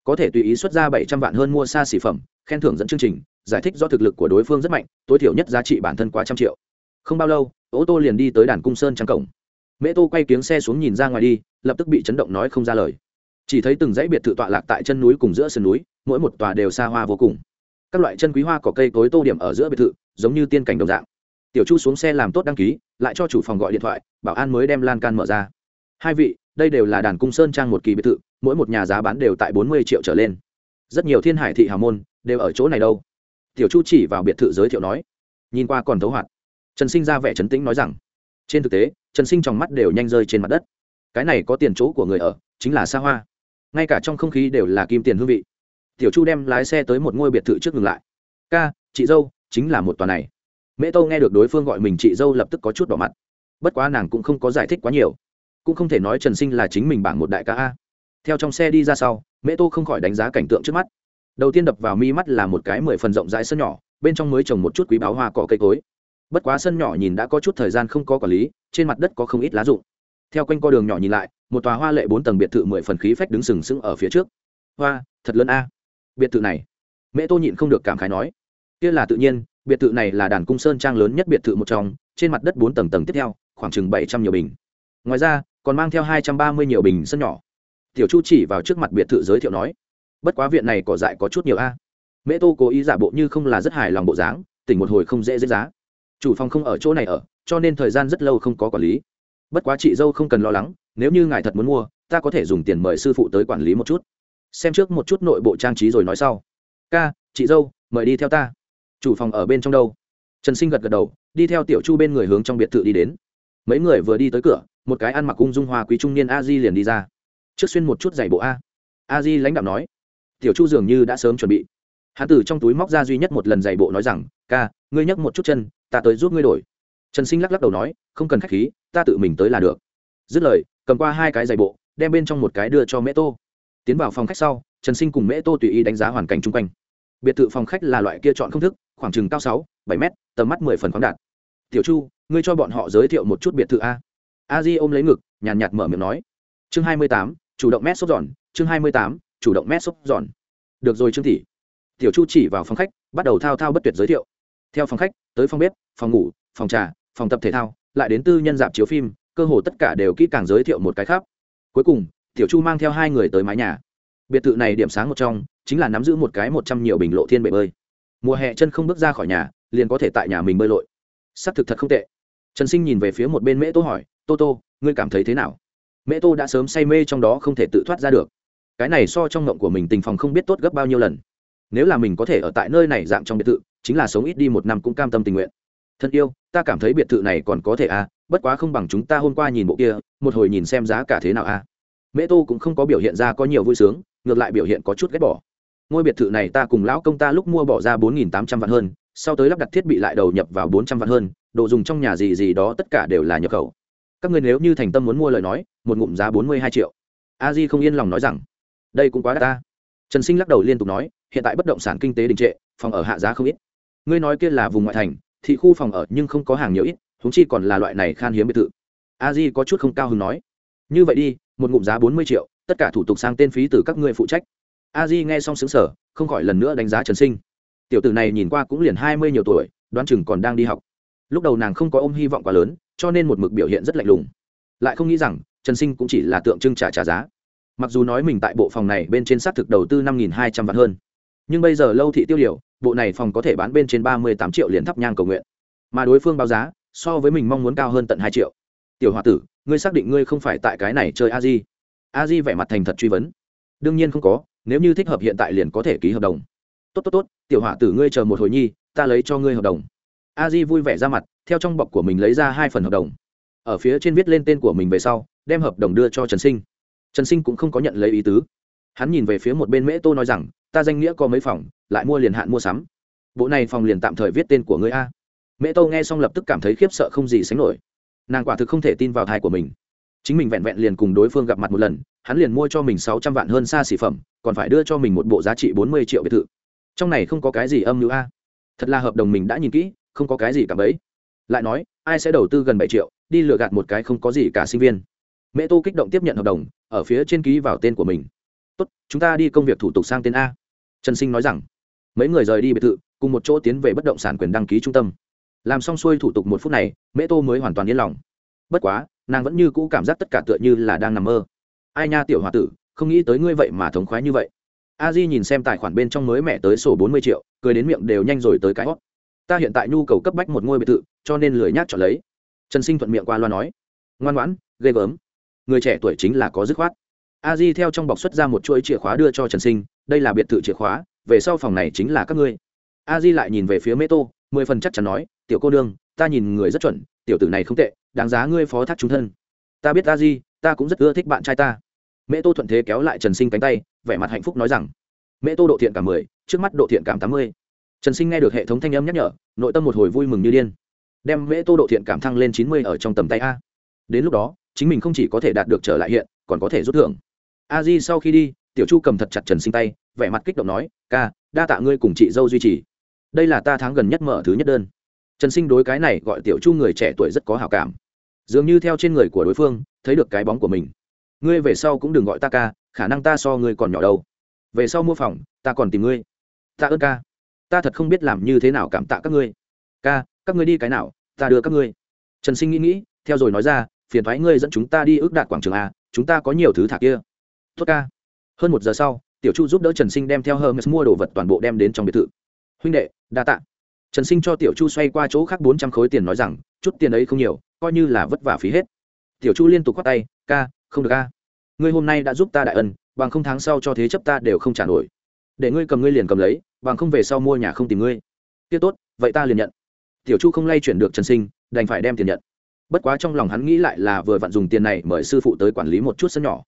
Có thể tùy ý xuất ra bảy trăm vạn hơn mua xa xỉ phẩm, khen thưởng dẫn chương trình, giải thích do thực lực của đối phương rất mạnh, tối thiểu nhất giá trị bản thân quá trăm triệu. Không bao lâu, ô tô liền đi tới đàn cung sơn trắng cổng. Mẹ tô quay kiếng xe xuống nhìn ra ngoài đi, lập tức bị chấn động nói không ra lời. Chỉ thấy từng dãy biệt thự tọa lạc tại chân núi cùng giữa sườn núi, mỗi một tòa đều xa hoa vô cùng. Các loại chân quý hoa cỏ cây cối tô điểm ở giữa biệt thự, giống như tiên cảnh đồng dạng. Tiểu chu xuống xe làm tốt đăng ký, lại cho chủ phòng gọi điện thoại, bảo an mới đem lan can mở ra hai vị, đây đều là đàn cung sơn trang một kỳ biệt thự, mỗi một nhà giá bán đều tại bốn mươi triệu trở lên. Rất nhiều thiên hải thị hào môn đều ở chỗ này đâu. Tiểu chu chỉ vào biệt thự giới thiệu nói. Nhìn qua còn thấu hoạt. Trần sinh ra vẻ trấn tĩnh nói rằng, trên thực tế, trần sinh trong mắt đều nhanh rơi trên mặt đất. Cái này có tiền chỗ của người ở, chính là xa hoa. Ngay cả trong không khí đều là kim tiền hương vị. Tiểu chu đem lái xe tới một ngôi biệt thự trước ngừng lại. Ca, chị dâu, chính là một tòa này. Mễ tâu nghe được đối phương gọi mình chị dâu lập tức có chút đỏ mặt. Bất quá nàng cũng không có giải thích quá nhiều cũng không thể nói trần sinh là chính mình bảng một đại ca a. Theo trong xe đi ra sau, mễ tô không khỏi đánh giá cảnh tượng trước mắt. Đầu tiên đập vào mi mắt là một cái mười phần rộng rãi sân nhỏ, bên trong mới trồng một chút quý báo hoa cỏ cây cối. Bất quá sân nhỏ nhìn đã có chút thời gian không có quản lý, trên mặt đất có không ít lá rụng. Theo quanh co đường nhỏ nhìn lại, một tòa hoa lệ bốn tầng biệt thự mười phần khí phách đứng sừng sững ở phía trước. Hoa, thật lớn a. Biệt thự này. Mẹ tô nhịn không được cảm khái nói. Kia là tự nhiên, biệt thự này là đàn cung sơn trang lớn nhất biệt thự một trong, trên mặt đất bốn tầng tầng tiếp theo, khoảng chừng bảy trăm nhiều bình. Ngoài ra còn mang theo hai trăm ba mươi nhiều bình sân nhỏ. Tiểu chu chỉ vào trước mặt biệt thự giới thiệu nói, bất quá viện này cỏ dại có chút nhiều a. Mẹ tô cố ý giả bộ như không là rất hài lòng bộ dáng, tỉnh một hồi không dễ dễ giá. Chủ phòng không ở chỗ này ở, cho nên thời gian rất lâu không có quản lý. Bất quá chị dâu không cần lo lắng, nếu như ngài thật muốn mua, ta có thể dùng tiền mời sư phụ tới quản lý một chút. Xem trước một chút nội bộ trang trí rồi nói sau. Ca, chị dâu, mời đi theo ta. Chủ phòng ở bên trong đâu? Trần sinh gật gật đầu, đi theo tiểu chu bên người hướng trong biệt thự đi đến. Mấy người vừa đi tới cửa một cái ăn mặc cung dung hoa quý trung niên a di liền đi ra. Trước xuyên một chút giày bộ a. A di lãnh đạo nói, tiểu chu dường như đã sớm chuẩn bị. Hắn từ trong túi móc ra duy nhất một lần giày bộ nói rằng, ca, ngươi nhấc một chút chân, ta tới giúp ngươi đổi. Trần sinh lắc lắc đầu nói, không cần k h á c h khí, ta tự mình tới là được. Dứt lời, cầm qua hai cái giày bộ, đem bên trong một cái đưa cho mễ tô. Tiến vào phòng khách sau, trần sinh cùng mễ tô tùy ý đánh giá hoàn cảnh chung quanh. Biệt thự phòng khách là loại kia chọn không thức, khoảng chừng cao sáu, bảy m tầm mắt mười phần khoáng đạt. Tiểu chu, ngươi cho bọn họ giới thiệu một chút biệt thự a a di ôm lấy ngực, nhàn nhạt mở miệng nói. Chương hai mươi tám, chủ động mét xốp giòn. Chương hai mươi tám, chủ động mét xốp giòn. Được rồi trương tỷ tiểu chu chỉ vào phòng khách, bắt đầu thao thao bất tuyệt giới thiệu. Theo phòng khách, tới phòng bếp, phòng ngủ, phòng trà, phòng tập thể thao, lại đến tư nhân dạp chiếu phim, cơ hồ tất cả đều kỹ càng giới thiệu một cái khác. Cuối cùng, tiểu chu mang theo hai người tới mái nhà. Biệt thự này điểm sáng một trong, chính là nắm giữ một cái một trăm nhiều bình lộ thiên bể bơi. Mùa hè chân không bước ra khỏi nhà, liền có thể tại nhà mình bơi lội. S ắ c thực thật không tệ. Trần sinh nhìn về phía một bên mễ tố hỏi tô tô, ngươi cảm thấy thế nào? Mẹ tô đã sớm say mê trong đó không thể tự thoát ra được. Cái này so trong ngộng của mình tình phòng không biết tốt gấp bao nhiêu lần. Nếu là mình có thể ở tại nơi này dạng trong biệt thự, chính là sống ít đi một năm cũng cam tâm tình nguyện. Thân yêu, ta cảm thấy biệt thự này còn có thể à bất quá không bằng chúng ta hôm qua nhìn bộ kia, một hồi nhìn xem giá cả thế nào à. Mẹ tô cũng không có biểu hiện ra có nhiều vui sướng, ngược lại biểu hiện có chút ghét bỏ. Ngôi biệt thự này ta cùng lão công ta lúc mua bỏ ra bốn nghìn tám trăm vạn hơn, sau tới lắp đặt thiết bị lại đầu nhập vào bốn trăm vạn hơn, đồ dùng trong nhà gì gì đó tất cả đều là nhập khẩu các người nếu như thành tâm muốn mua lời nói, một ngụm giá bốn mươi hai triệu. A di không yên lòng nói rằng, đây cũng quá đắt ta. Trần sinh lắc đầu liên tục nói, hiện tại bất động sản kinh tế đình trệ, phòng ở hạ giá không ít. Ngươi nói kia là vùng ngoại thành, thị khu phòng ở nhưng không có hàng nhiều ít thúng chi còn là loại này khan hiếm biệt thự. A di có chút không cao hứng nói, như vậy đi, một ngụm giá bốn mươi triệu, tất cả thủ tục sang tên phí từ các ngươi phụ trách. A di nghe xong xứng sở không khỏi lần nữa đánh giá trần sinh. Tiểu tử này nhìn qua cũng liền hai mươi nhiều tuổi, đoán chừng còn đang đi học lúc đầu nàng không có ôm hy vọng quá lớn, cho nên một mực biểu hiện rất lạnh lùng. Lại không nghĩ rằng, trần sinh cũng chỉ là tượng trưng trả trả giá. Mặc dù nói mình tại bộ phòng này bên trên xác thực đầu tư năm nghìn hai trăm vạn hơn, nhưng bây giờ lâu thị tiêu điều, bộ này phòng có thể bán bên trên ba mươi tám triệu liền thắp nhang cầu nguyện. Mà đối phương báo giá, so với mình mong muốn cao hơn tận hai triệu. Tiểu h o a tử, ngươi xác định ngươi không phải tại cái này chơi a di? A di vẻ mặt thành thật truy vấn. Đương nhiên không có, nếu như thích hợp hiện tại liền có thể ký hợp đồng. Tốt tốt tốt, tiểu h o a tử, ngươi chờ một hồi nhi, ta lấy cho ngươi hợp đồng a di vui vẻ ra mặt, theo trong bọc của mình lấy ra hai phần hợp đồng. Ở phía trên viết lên tên của mình về sau, đem hợp đồng đưa cho trần sinh. Trần sinh cũng không có nhận lấy ý tứ. Hắn nhìn về phía một bên mễ tô nói rằng, ta danh nghĩa có mấy phòng, lại mua liền hạn mua sắm. Bộ này phòng liền tạm thời viết tên của ngươi a. Mễ tô nghe xong lập tức cảm thấy khiếp sợ không gì sánh nổi. Nàng quả thực không thể tin vào thai của mình. Chính mình vẹn vẹn liền cùng đối phương gặp mặt một lần, hắn liền mua cho mình sáu trăm vạn hơn xa xỉ phẩm, còn phải đưa cho mình một bộ giá trị bốn mươi triệu biệt thự. Trong này không có cái gì âm mưu a. Thật là hợp đồng mình đã nhìn kỹ không có cái gì cả bấy. Lại nói, ai sẽ đầu tư gần bảy triệu, đi lừa gạt một cái không có gì cả sinh viên. Mẹ tô kích động tiếp nhận hợp đồng, ở phía trên ký vào tên của mình. Tốt, chúng ta đi công việc thủ tục sang tên a. Trần sinh nói rằng, mấy người rời đi biệt thự, cùng một chỗ tiến về bất động sản quyền đăng ký trung tâm. Làm xong xuôi thủ tục một phút này, mẹ tô mới hoàn toàn yên lòng. Bất quá, nàng vẫn như cũ cảm giác tất cả tựa như là đang nằm mơ. Ai nha tiểu h o a tử, không nghĩ tới ngươi vậy mà thống khoái như vậy. A di nhìn xem tài khoản bên trong mới mẹ tới sổ bốn mươi triệu, cười đến miệng đều nhanh rồi tới cái hót ta hiện tại nhu cầu cấp bách một ngôi biệt thự, cho nên lười nhác chọn lấy. Trần sinh thuận miệng qua loa nói. Ngoan ngoãn, ghê gớm. Người trẻ tuổi chính là có dứt khoát. A di theo trong bọc xuất ra một chuỗi chìa khóa đưa cho trần sinh. Đây là biệt thự chìa khóa, về sau phòng này chính là các ngươi. A di lại nhìn về phía mê tô, mười phần chắc chắn nói, tiểu cô đương ta nhìn người rất chuẩn, tiểu tử này không tệ, đáng giá ngươi phó thác chúng thân. Ta biết a di, ta cũng rất ưa thích bạn trai ta. Mẹ tô thuận thế kéo lại trần sinh cánh tay, vẻ mặt hạnh phúc nói rằng. Mẹ tô độ thiện cảm mười, trước mắt độ thiện cảm tám mươi trần sinh nghe được hệ thống thanh âm nhắc nhở, nội tâm một hồi vui mừng như điên. Đem mễ tô độ thiện cảm thăng lên chín mươi ở trong tầm tay a. Đến lúc đó, chính mình không chỉ có thể đạt được trở lại hiện, còn có thể rút thưởng. A di sau khi đi, tiểu chu cầm thật chặt trần sinh tay, vẻ mặt kích động nói, ca, đa tạ ngươi cùng chị dâu duy trì. Đây là ta tháng gần nhất mở thứ nhất đơn. Trần sinh đối cái này gọi tiểu chu người trẻ tuổi rất có hào cảm. Dường như theo trên người của đối phương, thấy được cái bóng của mình. Ngươi về sau cũng đừng gọi ta ca, khả năng ta so ngươi còn nhỏ đâu. Về sau mua phòng, ta còn tìm ngươi. Ta ơn ca ta thật không biết làm như thế nào cảm tạ các ngươi. Ca, các ngươi đi cái nào, ta đưa các ngươi. Trần sinh nghĩ nghĩ, theo rồi nói ra, phiền thoái ngươi dẫn chúng ta đi ước đạt quảng trường a, chúng ta có nhiều thứ thả kia. Tốt ca. Hơn một giờ sau, tiểu chu giúp đỡ trần sinh đem theo hermes mua đồ vật toàn bộ đem đến trong biệt thự. Huynh đệ, đa tạ. Trần sinh cho tiểu chu xoay qua chỗ khác bốn trăm khối tiền nói rằng, chút tiền ấy không nhiều, coi như là vất vả phí hết. Tiểu chu liên tục khoác tay, ca, không được ca ngươi hôm nay đã giúp ta đại ân, bằng không tháng sau cho thế chấp ta đều không trả nổi. Để ngươi cầm ngươi liền cầm lấy bằng không về sau mua nhà không tìm ngươi. Tiết tốt, vậy ta liền nhận. Tiểu chu không lay chuyển được trần sinh, đành phải đem tiền nhận. Bất quá trong lòng hắn nghĩ lại là vừa vặn dùng tiền này mời sư phụ tới quản lý một chút sân nhỏ.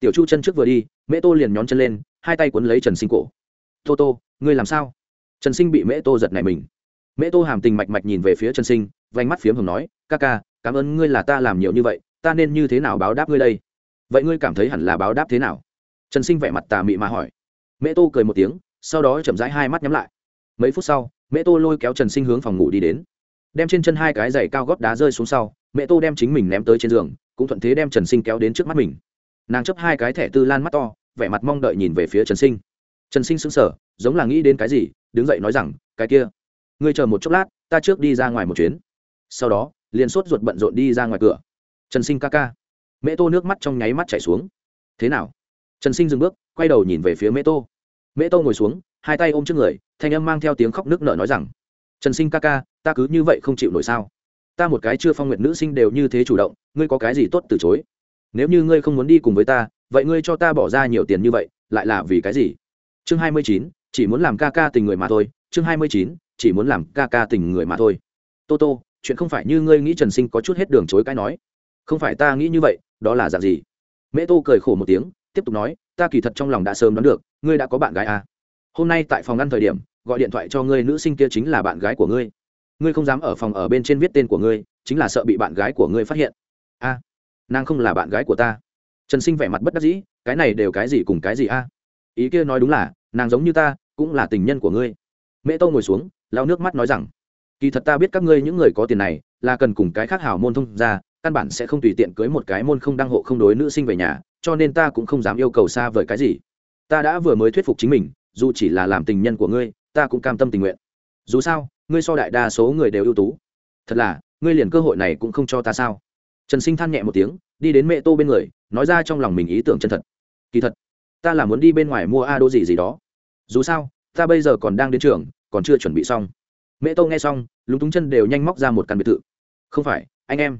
Tiểu chu chân trước vừa đi, mễ tô liền nhón chân lên, hai tay quấn lấy trần sinh cổ. Tô tô, ngươi làm sao? Trần sinh bị mễ tô giật này mình. Mễ tô hàm tình mạch mạch nhìn về phía trần sinh vánh mắt phiếm hồng nói, ca ca, cảm ơn ngươi là ta làm nhiều như vậy, ta nên như thế nào báo đáp ngươi đây? Vậy ngươi cảm thấy hẳn là báo đáp thế nào? Trần sinh vẻ mặt tà mị mà hỏi. Mễ tô cười một tiếng sau đó chậm rãi hai mắt nhắm lại. Mấy phút sau, mễ tô lôi kéo trần sinh hướng phòng ngủ đi đến. Đem trên chân hai cái giày cao gót đá rơi xuống sau mẹ tô đem chính mình ném tới trên giường, cũng thuận thế đem trần sinh kéo đến trước mắt mình. Nàng chấp hai cái thẻ tư lan mắt to, vẻ mặt mong đợi nhìn về phía trần sinh. Trần sinh sững sờ, giống là nghĩ đến cái gì, đứng dậy nói rằng, cái kia, ngươi chờ một chốc lát, ta trước đi ra ngoài một chuyến. Sau đó, liền sốt ruột bận rộn đi ra ngoài cửa. Trần sinh ca ca. Mẹ tô nước mắt trong nháy mắt chảy xuống. Thế nào? Trần sinh dừng bước, quay đầu nhìn về phía mẹ tô mẹ tô ngồi xuống, hai tay ôm trước người, thanh âm mang theo tiếng khóc nước nở nói rằng, trần sinh ca ca, ta cứ như vậy không chịu nổi sao? Ta một cái chưa phong nguyện nữ sinh đều như thế chủ động, ngươi có cái gì tốt từ chối? Nếu như ngươi không muốn đi cùng với ta, vậy ngươi cho ta bỏ ra nhiều tiền như vậy, lại là vì cái gì? Chương hai mươi chín, chỉ muốn làm ca ca tình người mà thôi. Chương hai mươi chín, chỉ muốn làm ca ca tình người mà thôi. Tô tô, chuyện không phải như ngươi nghĩ trần sinh có chút hết đường chối cãi nói. Không phải ta nghĩ như vậy, đó là dạng gì? Mễ tô cười khổ một tiếng, tiếp tục nói ta kỳ thật trong lòng đã sớm đoán được, ngươi đã có bạn gái à. hôm nay tại phòng ăn thời điểm, gọi điện thoại cho ngươi nữ sinh kia chính là bạn gái của ngươi. Ngươi không dám ở phòng ở bên trên viết tên của ngươi, chính là sợ bị bạn gái của ngươi phát hiện. A nàng không là bạn gái của ta. Trần sinh vẻ mặt bất đắc dĩ, cái này đều cái gì cùng cái gì a ý kia nói đúng là, nàng giống như ta, cũng là tình nhân của ngươi. Mễ tô ngồi xuống lao nước mắt nói rằng, kỳ thật ta biết các ngươi những người có tiền này, là cần cùng cái khác hào môn thông ra căn bản sẽ không tùy tiện cưới một cái môn không đăng hộ không đối nữ sinh về nhà cho nên ta cũng không dám yêu cầu xa vời cái gì. Ta đã vừa mới thuyết phục chính mình, dù chỉ là làm tình nhân của ngươi, ta cũng cam tâm tình nguyện. Dù sao, ngươi so đại đa số người đều ưu tú. Thật là, ngươi liền cơ hội này cũng không cho ta sao? Trần sinh than nhẹ một tiếng, đi đến mẹ tô bên người, nói ra trong lòng mình ý tưởng chân thật. Kỳ thật, ta là muốn đi bên ngoài mua a đô gì gì đó. Dù sao, ta bây giờ còn đang đến trường, còn chưa chuẩn bị xong. Mẹ tô nghe xong, lúng túng chân đều nhanh móc ra một căn biệt thự. Không phải, anh em,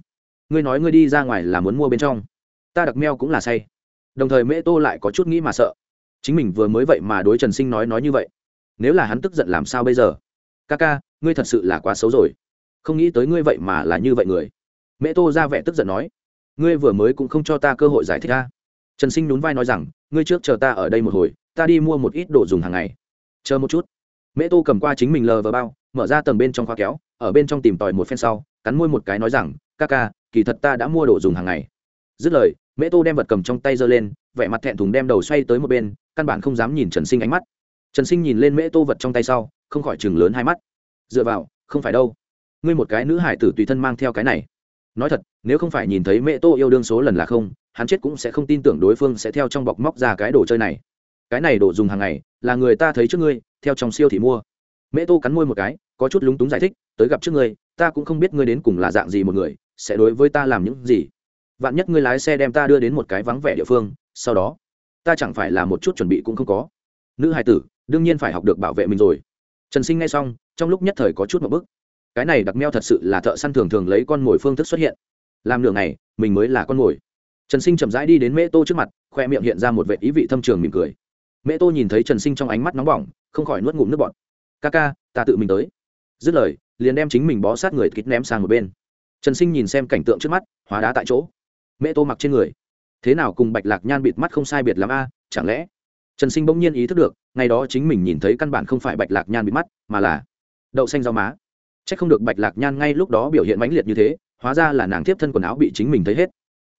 ngươi nói ngươi đi ra ngoài là muốn mua bên trong ta đặc meo cũng là say. Đồng thời mẹ tô lại có chút nghĩ mà sợ. Chính mình vừa mới vậy mà đối trần sinh nói nói như vậy. Nếu là hắn tức giận làm sao bây giờ? Ca ca ngươi thật sự là quá xấu rồi. Không nghĩ tới ngươi vậy mà là như vậy người. Mẹ tô ra vẻ tức giận nói. Ngươi vừa mới cũng không cho ta cơ hội giải thích ta trần sinh nhún vai nói rằng, ngươi trước chờ ta ở đây một hồi, ta đi mua một ít đồ dùng hàng ngày. Chờ một chút. Mẹ tô cầm qua chính mình lờ vào bao, mở ra tầng bên trong khoa kéo, ở bên trong tìm tòi một phen sau, cắn môi một cái nói rằng ca ca kỳ thật ta đã mua đồ dùng hàng ngày. Dứt lời Mễ tô đem vật cầm trong tay giơ lên, vẻ mặt thẹn thùng đem đầu xoay tới một bên, căn bản không dám nhìn trần sinh ánh mắt. Trần sinh nhìn lên mễ tô vật trong tay sau, không khỏi chừng lớn hai mắt. Dựa vào, không phải đâu. Ngươi một cái nữ hải tử tùy thân mang theo cái này. Nói thật, nếu không phải nhìn thấy mẹ tô yêu đương số lần là không, hắn chết cũng sẽ không tin tưởng đối phương sẽ theo trong bọc móc ra cái đồ chơi này. Cái này đồ dùng hàng ngày, là người ta thấy trước ngươi, theo trong siêu thị mua. Mẹ tô cắn môi một cái, có chút lúng túng giải thích, tới gặp trước ngươi, ta cũng không biết ngươi đến cùng là dạng gì một người, sẽ đối với ta làm những gì? Vạn nhất ngươi lái xe đem ta đưa đến một cái vắng vẻ địa phương, sau đó, ta chẳng phải là một chút chuẩn bị cũng không có. Nữ hài tử, đương nhiên phải học được bảo vệ mình rồi. Trần sinh nghe xong, trong lúc nhất thời có chút một bức. Cái này đặc meo thật sự là thợ săn thường thường lấy con mồi phương thức xuất hiện. Làm nửa ngày, mình mới là con mồi. Trần sinh chậm rãi đi đến mễ tô trước mặt, khoe miệng hiện ra một vệ ý vị thâm trường mỉm cười. Mễ tô nhìn thấy trần sinh trong ánh mắt nóng bỏng, không khỏi nuốt ngụm nước bọt. Ca ca, ta tự mình tới. Dứt lời, liền đem chính mình bó sát người kít ném sang một bên. Trần sinh nhìn xem cảnh tượng trước mắt, hóa đá tại chỗ mẹ tô mặc trên người. Thế nào cùng bạch lạc nhan bịt mắt không sai biệt lắm a, chẳng lẽ? Trần sinh bỗng nhiên ý thức được, ngày đó chính mình nhìn thấy căn bản không phải bạch lạc nhan bịt mắt, mà là đậu xanh rau má. C h ắ c không được bạch lạc nhan ngay lúc đó biểu hiện mãnh liệt như thế, hóa ra là nàng tiếp thân quần áo bị chính mình thấy hết.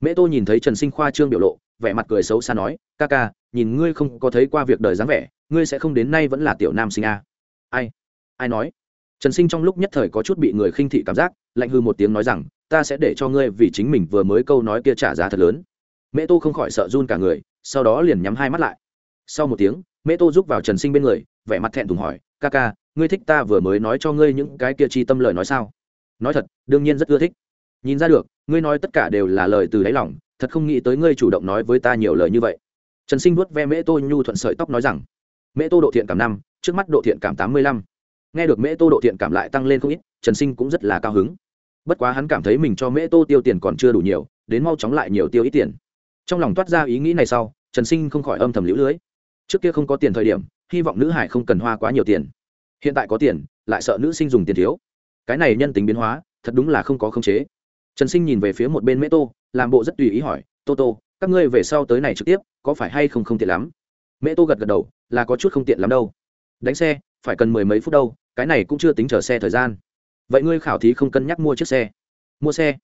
Mẹ tô nhìn thấy trần sinh khoa trương biểu lộ, vẻ mặt cười xấu xa nói, ca ca, nhìn ngươi không có thấy qua việc đời dáng vẻ, ngươi sẽ không đến nay vẫn là tiểu nam sinh a. Ai? Ai nói? Trần sinh trong lúc nhất thời có chút bị người khinh thị cảm giác, lạnh hư một tiếng nói rằng ta sẽ để cho ngươi vì chính mình vừa mới câu nói kia trả giá thật lớn. Mẹ tô không khỏi sợ run cả người, sau đó liền nhắm hai mắt lại. Sau một tiếng mẹ tô giúp vào trần sinh bên người, vẻ mặt thẹn thùng hỏi, ca ca, ngươi thích ta vừa mới nói cho ngươi những cái kia chi tâm lời nói sao? Nói thật, đương nhiên rất ưa thích. Nhìn ra được, ngươi nói tất cả đều là lời từ đáy lòng, thật không nghĩ tới ngươi chủ động nói với ta nhiều lời như vậy. Trần sinh vuốt ve mễ tô nhu thuận sợi tóc nói rằng, mễ tô độ thiện cảm năm, trước mắt độ thiện cảm tám mươi lăm. Nghe được mễ tô độ thiện cảm lại tăng lên không ít, trần sinh cũng rất là cao hứng bất quá hắn cảm thấy mình cho mễ tô tiêu tiền còn chưa đủ nhiều, đến mau chóng lại nhiều tiêu ít tiền. Trong lòng toát ra ý nghĩ này sau, trần sinh không khỏi âm thầm lũ lưới. Trước kia không có tiền thời điểm, hy vọng nữ hải không cần hoa quá nhiều tiền. Hiện tại có tiền, lại sợ nữ sinh dùng tiền thiếu. Cái này nhân tính biến hóa, thật đúng là không có khống chế. Trần sinh nhìn về phía một bên mễ tô, làm bộ rất tùy ý hỏi, tô tô, các ngươi về sau tới này trực tiếp, có phải hay không không tiện lắm? Mễ tô gật gật đầu, là có chút không tiện lắm đâu. Đánh xe, phải cần mười mấy phút đâu, cái này cũng chưa tính chờ xe thời gian vậy ngươi khảo thí không cân nhắc mua chiếc xe? Mua xe.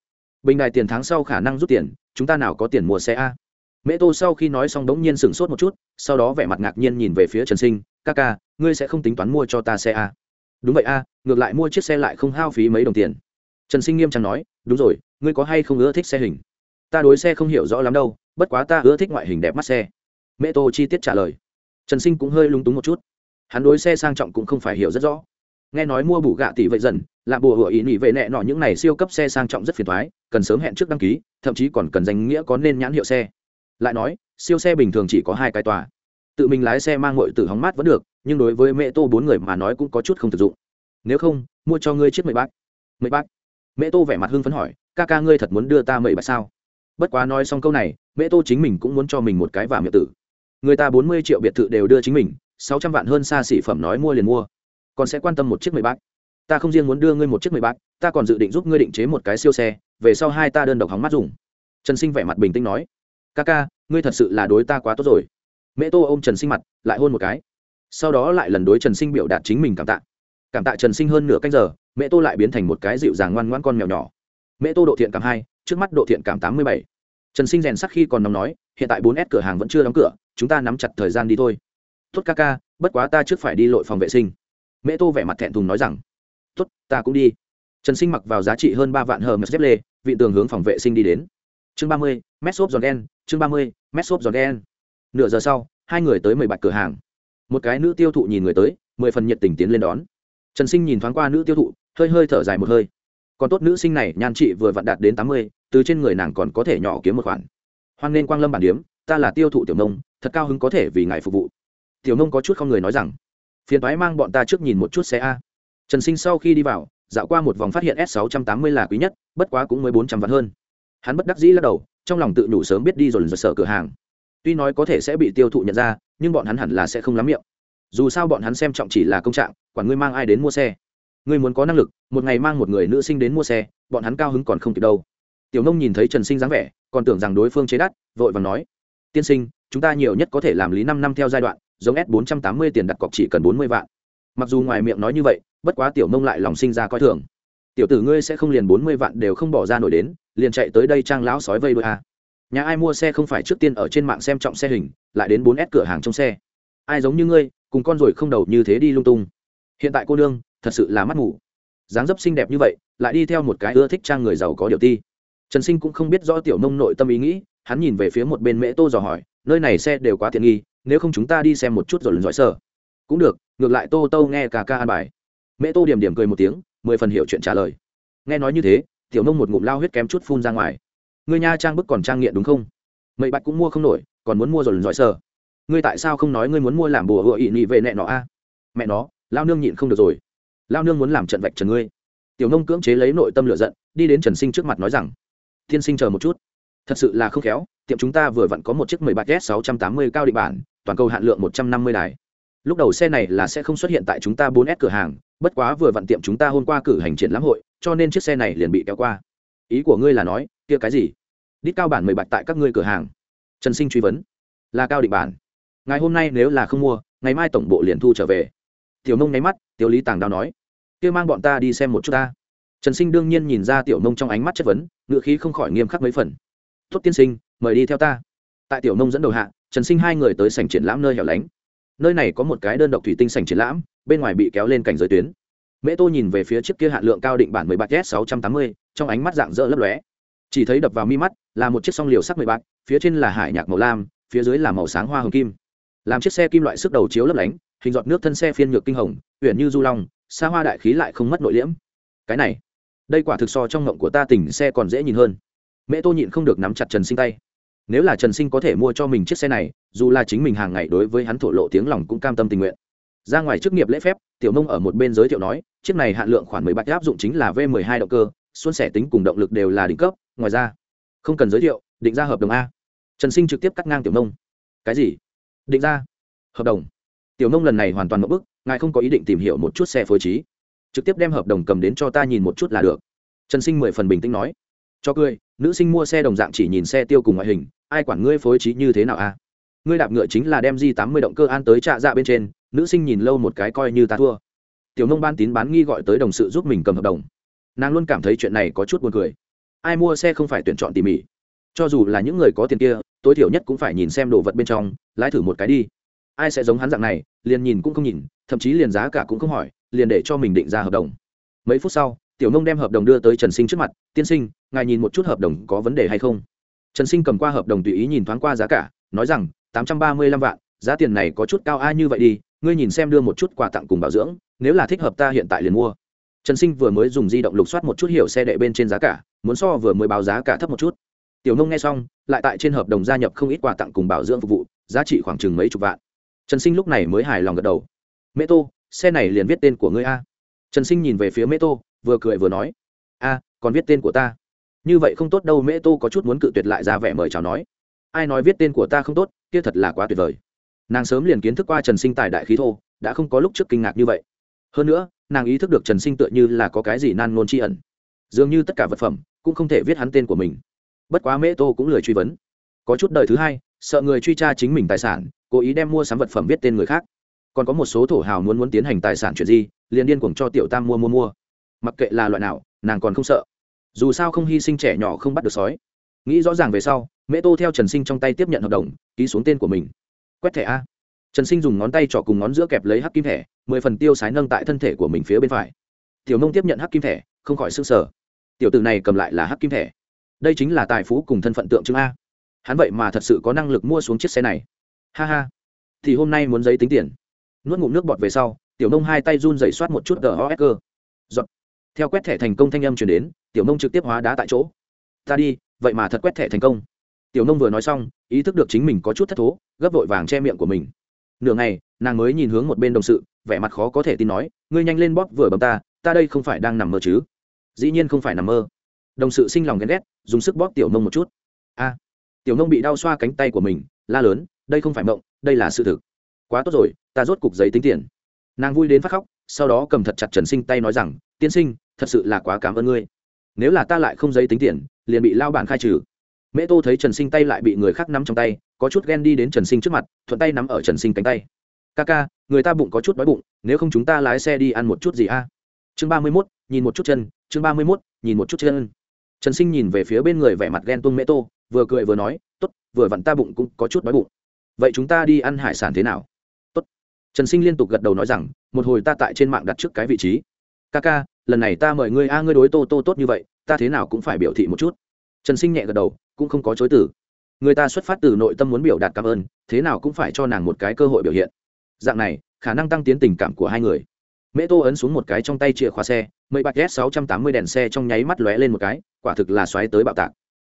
Bình đài tiền tháng sau khả năng rút tiền, chúng ta nào có tiền mua xe a? Mẹ tô sau khi nói xong đống nhiên sửng sốt một chút, sau đó vẻ mặt ngạc nhiên nhìn về phía trần sinh, ca ca, ngươi sẽ không tính toán mua cho ta xe a? Đúng vậy a, ngược lại mua chiếc xe lại không hao phí mấy đồng tiền. Trần sinh nghiêm trang nói, đúng rồi, ngươi có hay không ưa thích xe hình? Ta đối xe không hiểu rõ lắm đâu, bất quá ta ưa thích ngoại hình đẹp mắt xe. Mẹ tô chi tiết trả lời. Trần sinh cũng hơi lung túng một chút. Hắn đối xe sang trọng cũng không phải hiểu rất rõ nghe nói mua bù gạ tỷ vậy dần là bùa hựa ý nghĩ về nẹ nọ những này siêu cấp xe sang trọng rất phiền thoái, cần sớm hẹn trước đăng ký, thậm chí còn cần danh nghĩa có nên nhãn hiệu xe. Lại nói, siêu xe bình thường chỉ có hai cái tòa. Tự mình lái xe mang ngội từ hóng mát vẫn được, nhưng đối với mẹ tô bốn người mà nói cũng có chút không thực dụng. Nếu không, mua cho ngươi chiếc mười bác mười bác mẹ tô vẻ mặt hưng phấn hỏi, ca ca ngươi thật muốn đưa ta mười bác sao? Bất quá nói xong câu này, mẹ tô chính mình cũng muốn cho mình một cái và miệng tử. Người ta bốn mươi triệu biệt thự đều đưa chính mình, sáu trăm vạn hơn xa xỉ phẩm nói mua liền mua còn sẽ quan tâm một chiếc mười bác. Ta không riêng muốn đưa ngươi một chiếc mười bác, ta còn dự định giúp ngươi định chế một cái siêu xe, về sau hai ta đơn độc hóng mắt dùng. Trần sinh vẻ mặt bình tĩnh nói. Ca ca, ngươi thật sự là đối ta quá tốt rồi. Mẹ tô ôm trần sinh mặt, lại hôn một cái. Sau đó lại lần đối trần sinh biểu đạt chính mình cảm tạ. Cảm tạ trần sinh hơn nửa canh giờ mẹ tô lại biến thành một cái dịu dàng ngoan ngoãn con mèo nhỏ. Mẹ tô độ thiện cảm hai, trước mắt độ thiện cảm tám mươi bảy. Trần sinh rèn sắc khi còn nóng nói, hiện tại bốn s cửa hàng vẫn chưa đóng cửa, chúng ta nắm chặt thời gian đi thôi. Tốt ca ca, bất quá ta trước phải đi lội phòng vệ sinh mẹ tô vẻ mặt thẹn thùng nói rằng, tốt, ta cũng đi. Trần sinh mặc vào giá trị hơn ba vạn hờ mật dép lê vị tường hướng phòng vệ sinh đi đến. Chương ba mươi mét xốp giòn đen chương ba mươi mét xốp giòn đen nửa giờ sau, hai người tới mười bạch cửa hàng. Một cái nữ tiêu thụ nhìn người tới, mười phần nhiệt tình tiến lên đón. Trần sinh nhìn thoáng qua nữ tiêu thụ, hơi hơi thở dài một hơi. Còn tốt nữ sinh này, nhan chị vừa vặn đạt đến tám mươi, từ trên người nàng còn có thể nhỏ kiếm một khoản. Hoan nên quang lâm bản điếm, ta là tiêu thụ tiểu nông, thật cao hứng có thể vì ngài phục vụ. Tiểu nông có chút không người nói rằng phiền thoái mang bọn ta trước nhìn một chút xe a. Trần sinh sau khi đi vào, dạo qua một vòng phát hiện s 680 là quý nhất, bất quá cũng mới bốn trăm vạn hơn. Hắn bất đắc dĩ lắc đầu, trong lòng tự nhủ sớm biết đi rồi lần sở cửa hàng. Tuy nói có thể sẽ bị tiêu thụ nhận ra, nhưng bọn hắn hẳn là sẽ không lắm miệng. Dù sao bọn hắn xem trọng chỉ là công trạng, quản ngươi mang ai đến mua xe. Ngươi muốn có năng lực, một ngày mang một người nữ sinh đến mua xe, bọn hắn cao hứng còn không kịp đâu. Tiểu nông nhìn thấy trần sinh dáng vẻ, còn tưởng rằng đối phương chế đắt, vội và nói, tiên sinh, chúng ta nhiều nhất có thể làm lý năm năm theo giai đoạn giống s 480 tiền đặt cọc chỉ cần bốn mươi vạn. Mặc dù ngoài miệng nói như vậy, bất quá tiểu nông lại lòng sinh ra coi thường. Tiểu tử ngươi sẽ không liền bốn mươi vạn đều không bỏ ra nổi đến, liền chạy tới đây trang lão sói vây đôi à. nhà ai mua xe không phải trước tiên ở trên mạng xem trọng xe hình, lại đến 4s cửa hàng trong xe. Ai giống như ngươi, cùng con rồi không đầu như thế đi lung tung. Hiện tại cô nương, thật sự là mắt ngủ dáng dấp xinh đẹp như vậy, lại đi theo một cái ưa thích trang người giàu có điều ti. Trần sinh cũng không biết rõ tiểu nông nội tâm ý nghĩ, hắn nhìn về phía một bên mễ tô dò hỏi, nơi này xe đều quá tiện nghi nếu không chúng ta đi xem một chút rồi lần giỏi sở cũng được, ngược lại tô tô nghe cả ca an bài. Mẹ tô điểm điểm cười một tiếng, mười phần hiểu chuyện trả lời. Nghe nói như thế, tiểu nông một ngụm lao huyết kém chút phun ra ngoài. Người nha trang bức còn trang nghiện đúng không? Mậy bạch cũng mua không nổi, còn muốn mua rồi lần giỏi sở ngươi tại sao không nói ngươi muốn mua làm bùa hựa ỵ nị về nẹ nọ a? Mẹ nó, lao nương nhịn không được rồi. Lao nương muốn làm trận vạch trần ngươi. Tiểu nông cưỡng chế lấy nội tâm lựa giận, đi đến trần sinh trước mặt nói rằng, tiên sinh chờ một chút. Thật sự là không khéo, tiệm chúng ta vừa vặn có một chiếc mười ba s sáu trăm tám mươi cao định bản toàn cầu hạn lượng một trăm năm mươi đài. Lúc đầu xe này là sẽ không xuất hiện tại chúng ta bốn s cửa hàng, bất quá vừa vận tiệm chúng ta hôm qua cử hành triển lãm hội, cho nên chiếc xe này liền bị kéo qua. Ý của ngươi là nói, kia cái gì? Đít cao bản mười bạch tại các ngươi cửa hàng. Trần sinh truy vấn. Là cao định bản. Ngày hôm nay nếu là không mua, ngày mai tổng bộ liền thu trở về. Tiểu nông nháy mắt, tiểu lý tàng đao nói. Kia mang bọn ta đi xem một chút ta. Trần sinh đương nhiên nhìn ra tiểu nông trong ánh mắt chất vấn, ngựa khí không khỏi nghiêm khắc mấy phần. Tốt tiên sinh, mời đi theo ta. Tại tiểu nông dẫn đầu hạ trần sinh hai người tới sảnh triển lãm nơi hẻo lánh. Nơi này có một cái đơn độc thủy tinh sảnh triển lãm, bên ngoài bị kéo lên cảnh giới tuyến. Mễ tô nhìn về phía trước kia hạn lượng cao định bản mười bạc s sáu trăm tám mươi, trong ánh mắt dạng dỡ lấp lóe. Chỉ thấy đập vào mi mắt là một chiếc song liều sắc mười bạc, phía trên là hải nhạc màu lam, phía dưới là màu sáng hoa hồng kim. Làm chiếc xe kim loại sức đầu chiếu lấp lánh, hình giọt nước thân xe phiên nhược kinh hồng, uyển như du long, xa hoa đại khí lại không mất nội liễm. Cái này, đây quả thực so trong ngộng của ta tỉnh xe còn dễ nhìn hơn. Mẹ tô nhịn không được nắm chặt trần sinh tay nếu là trần sinh có thể mua cho mình chiếc xe này, dù là chính mình hàng ngày đối với hắn thổ lộ tiếng lòng cũng cam tâm tình nguyện. Ra ngoài chức nghiệp lễ phép, tiểu nông ở một bên giới thiệu nói, chiếc này hạn lượng khoảng mười bạch áp dụng chính là v 12 động cơ, xuân sẻ tính cùng động lực đều là đỉnh cấp, ngoài ra, không cần giới thiệu, định ra hợp đồng a. Trần sinh trực tiếp cắt ngang tiểu nông. Cái gì? Định ra hợp đồng. Tiểu nông lần này hoàn toàn mất bức, ngài không có ý định tìm hiểu một chút xe phối trí. Trực tiếp đem hợp đồng cầm đến cho ta nhìn một chút là được. Trần sinh mười phần bình tĩnh nói. Cho cười nữ sinh mua xe đồng dạng chỉ nhìn xe tiêu cùng ngoại hình, ai quản ngươi phối trí như thế nào a ngươi đạp ngựa chính là đem di tám mươi động cơ an tới trạ dạ bên trên, nữ sinh nhìn lâu một cái coi như ta thua. Tiểu nông ban tín bán nghi gọi tới đồng sự giúp mình cầm hợp đồng. Nàng luôn cảm thấy chuyện này có chút buồn cười. Ai mua xe không phải tuyển chọn tỉ mỉ. Cho dù là những người có tiền kia, tối thiểu nhất cũng phải nhìn xem đồ vật bên trong, lái thử một cái đi. Ai sẽ giống hắn dạng này, liền nhìn cũng không nhìn, thậm chí liền giá cả cũng không hỏi, liền để cho mình định ra hợp đồng. Mấy phút sau tiểu nông đem hợp đồng đưa tới trần sinh trước mặt, tiên sinh, ngài nhìn một chút hợp đồng có vấn đề hay không? Trần sinh cầm qua hợp đồng tùy ý nhìn thoáng qua giá cả, nói rằng, tám trăm ba mươi lăm vạn, giá tiền này có chút cao ai như vậy đi, ngươi nhìn xem đưa một chút quà tặng cùng bảo dưỡng, nếu là thích hợp ta hiện tại liền mua. Trần sinh vừa mới dùng di động lục soát một chút hiểu xe đệ bên trên giá cả, muốn so vừa mới báo giá cả thấp một chút. Tiểu nông nghe xong, lại tại trên hợp đồng gia nhập không ít quà tặng cùng bảo dưỡng phục vụ, giá trị khoảng chừng mấy chục vạn. Trần sinh lúc này mới hài lòng gật đầu. Mê tô, xe này liền viết tên của ngươi a. Trần sinh nhìn về phía mê tô vừa cười vừa nói, a, còn viết tên của ta? Như vậy không tốt đâu, mễ tô có chút muốn cự tuyệt lại ra vẻ mời chào nói. Ai nói viết tên của ta không tốt, kia thật là quá tuyệt vời. Nàng sớm liền kiến thức qua trần sinh tài đại khí thô, đã không có lúc trước kinh ngạc như vậy. Hơn nữa, nàng ý thức được trần sinh tựa như là có cái gì nan ngôn tri ẩn. Dường như tất cả vật phẩm cũng không thể viết hắn tên của mình. Bất quá mễ tô cũng lười truy vấn. Có chút đời thứ hai, sợ người truy tra chính mình tài sản, cố ý đem mua sắm vật phẩm viết tên người khác. Còn có một số thổ hào muốn muốn tiến hành tài sản chuyện gì liền điên cuồng cho tiểu tam mua mua mua mặc kệ là loại nào, nàng còn không sợ. Dù sao không hy sinh trẻ nhỏ không bắt được sói. Nghĩ rõ ràng về sau, mễ tô theo trần sinh trong tay tiếp nhận hợp đồng, ký xuống tên của mình. Quét thẻ a. Trần sinh dùng ngón tay trỏ cùng ngón giữa kẹp lấy hắc kim thẻ, mười phần tiêu sái nâng tại thân thể của mình phía bên phải. Tiểu nông tiếp nhận hắc kim thẻ, không khỏi s ư n g sở tiểu t ử này cầm lại là hắc kim thẻ. Đây chính là tài phú cùng thân phận tượng trưng a. Hắn vậy mà thật sự có năng lực mua xuống chiếc xe này. Ha ha. Thì hôm nay muốn giấy tính tiền. Nuốt ngụm nước bọt về sau, tiểu nông hai tay run dày soát một chút gos cơ. Giọt theo quét thẻ thành công thanh âm chuyển đến, tiểu nông trực tiếp hóa đá tại chỗ. Ta đi, vậy mà thật quét thẻ thành công. Tiểu nông vừa nói xong, ý thức được chính mình có chút thất thố, gấp vội vàng che miệng của mình. Nửa ngày, nàng mới nhìn hướng một bên đồng sự, vẻ mặt khó có thể tin nói, ngươi nhanh lên bóp vừa bấm ta ta đây không phải đang nằm mơ chứ? Dĩ nhiên không phải nằm mơ. Đồng sự sinh lòng ghen ghét, dùng sức bóp tiểu nông một chút. A. Tiểu nông bị đau xoa cánh tay của mình, la lớn, đây không phải mộng, đây là sự thực. Quá tốt rồi, ta rốt cục giấy tính tiền. Nàng vui đến phát khóc, sau đó cầm thật chặt trần sinh tay nói rằng, tiên sinh thật sự là quá cảm ơn ngươi. Nếu là ta lại không giấy tính tiền, liền bị lao bản khai trừ. Mễ tô thấy trần sinh tay lại bị người khác nắm trong tay, có chút ghen đi đến trần sinh trước mặt, thuận tay nắm ở trần sinh cánh tay. Ca ca, người ta bụng có chút đói bụng, nếu không chúng ta lái xe đi ăn một chút gì a? Chương ba mươi mốt, nhìn một chút chân, chương ba mươi mốt, nhìn một chút chân. Trần sinh nhìn về phía bên người vẻ mặt ghen tuông mễ tô, vừa cười vừa nói t ố t vừa vặn ta bụng cũng có chút đói bụng. Vậy chúng ta đi ăn hải sản thế nào? Tốt. trần sinh liên tục gật đầu nói rằng, một hồi ta tại trên mạng đặt trước cái vị trí. Ca ca lần này ta mời ngươi a, ngươi đối tô tô tốt như vậy, ta thế nào cũng phải biểu thị một chút. Trần sinh nhẹ gật đầu, cũng không có chối từ. Người ta xuất phát từ nội tâm muốn biểu đạt cảm ơn, thế nào cũng phải cho nàng một cái cơ hội biểu hiện. Dạng này, khả năng tăng tiến tình cảm của hai người. Mễ tô ấn xuống một cái trong tay chìa khóa xe, mấy bạc s sáu trăm tám mươi đèn xe trong nháy mắt lóe lên một cái, quả thực là xoáy tới bạo tạc.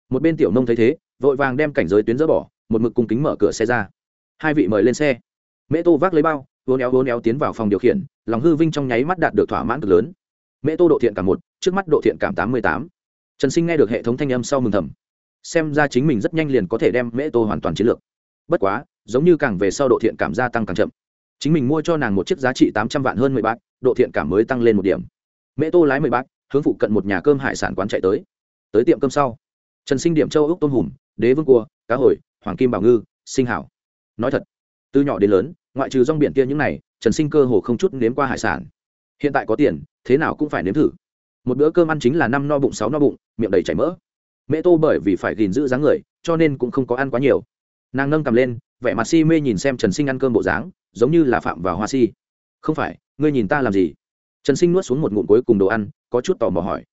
Một bên tiểu nông thấy thế, vội vàng đem cảnh giới tuyến dỡ bỏ, một mực cung kính mở cửa xe ra. Hai vị mời lên xe. Mễ tô vác lấy bao vốn éo vốn éo tiến vào phòng điều khiển, lòng hư vinh trong nháy mắt đạt được thỏa mãn cực lớn mễ tô độ thiện cảm một, trước mắt độ thiện cảm tám mươi tám. Trần sinh nghe được hệ thống thanh âm sau mừng thầm. Xem ra chính mình rất nhanh liền có thể đem mễ tô hoàn toàn chiến lược. Bất quá, giống như càng về sau độ thiện cảm gia tăng càng chậm. Chính mình mua cho nàng một chiếc giá trị tám trăm vạn hơn mười bát độ thiện cảm mới tăng lên một điểm. Mễ tô lái mười bát hướng phụ cận một nhà cơm hải sản quán chạy tới. Tới tiệm cơm sau, trần sinh điểm châu ốc tôm hùm, đế vương cua, cá hồi, hoàng kim bảo ngư, sinh hảo. Nói thật, từ nhỏ đến lớn, ngoại trừ rong biển kia những này, trần sinh cơ hồ không chút nếm qua hải sản hiện tại có tiền, thế nào cũng phải nếm thử. Một bữa cơm ăn chính là năm no bụng, sáu no bụng, miệng đầy chảy mỡ. Mẹ tô bởi vì phải gìn giữ dáng người, cho nên cũng không có ăn quá nhiều. Nàng nâng cầm lên, vẻ mặt si mê nhìn xem trần sinh ăn cơm bộ dáng, giống như là phạm vào hoa si. Không phải, ngươi nhìn ta làm gì? Trần sinh nuốt xuống một ngụm cuối cùng đồ ăn, có chút tò mò hỏi.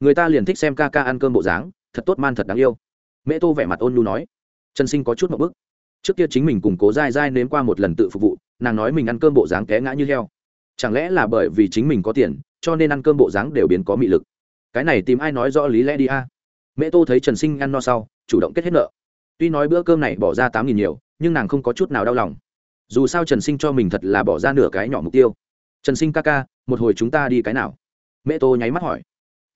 Người ta liền thích xem ca ca ăn cơm bộ dáng, thật tốt man thật đáng yêu. Mẹ tô vẻ mặt ôn nhu nói. Trần sinh có chút một bức. Trước kia chính mình cùng cố dai dai nếm qua một lần tự phục vụ, nàng nói mình ăn cơm bộ dáng té ngã như heo chẳng lẽ là bởi vì chính mình có tiền, cho nên ăn cơm bộ dáng đều biến có mị lực? Cái này tìm ai nói rõ lý lẽ đi a? Mẹ tô thấy trần sinh ăn no sau, chủ động kết hết nợ. Tuy nói bữa cơm này bỏ ra tám nghìn nhiều, nhưng nàng không có chút nào đau lòng. Dù sao trần sinh cho mình thật là bỏ ra nửa cái nhỏ mục tiêu. Trần sinh ca ca, một hồi chúng ta đi cái nào? Mẹ tô nháy mắt hỏi.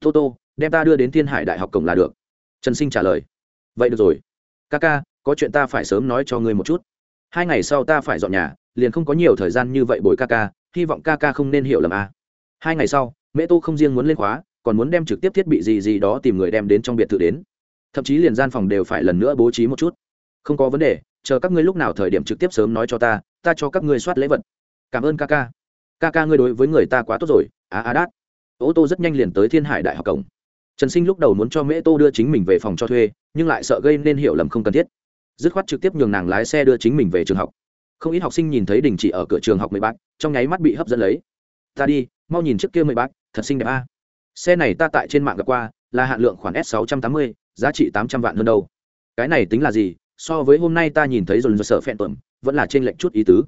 Tô tô, đem ta đưa đến thiên hải đại học cổng là được. Trần sinh trả lời. Vậy được rồi. Ca ca, có chuyện ta phải sớm nói cho ngươi một chút. Hai ngày sau ta phải dọn nhà, liền không có nhiều thời gian như vậy bồi ca ca hy vọng ca ca không nên hiểu lầm à. hai ngày sau mẹ tô không riêng muốn lên khóa, còn muốn đem trực tiếp thiết bị gì gì đó tìm người đem đến trong biệt thự đến. Thậm chí liền gian phòng đều phải lần nữa bố trí một chút. Không có vấn đề, chờ các ngươi lúc nào thời điểm trực tiếp sớm nói cho ta ta cho các ngươi soát lễ vật. Cảm ơn ca ca. Ca ca ngươi đối với người ta quá tốt rồi, á á đát. Ô tô rất nhanh liền tới thiên hải đại học cổng. Trần sinh lúc đầu muốn cho mễ tô đưa chính mình về phòng cho thuê, nhưng lại sợ gây nên hiểu lầm không cần thiết. Dứt khoát trực tiếp nhường nàng lái xe đưa chính mình về trường học không ít học sinh nhìn thấy đình chỉ ở cửa trường học mười bác trong nháy mắt bị hấp dẫn lấy. Ta đi mau nhìn trước kia mười bác thật xinh đẹp a. Xe này ta tại trên mạng gặp qua là hạn lượng khoản s 680, giá trị tám trăm vạn hơn đâu. Cái này tính là gì? So với hôm nay ta nhìn thấy dồn dơ sợ phẹn tuẩm vẫn là trên lệnh chút ý tứ.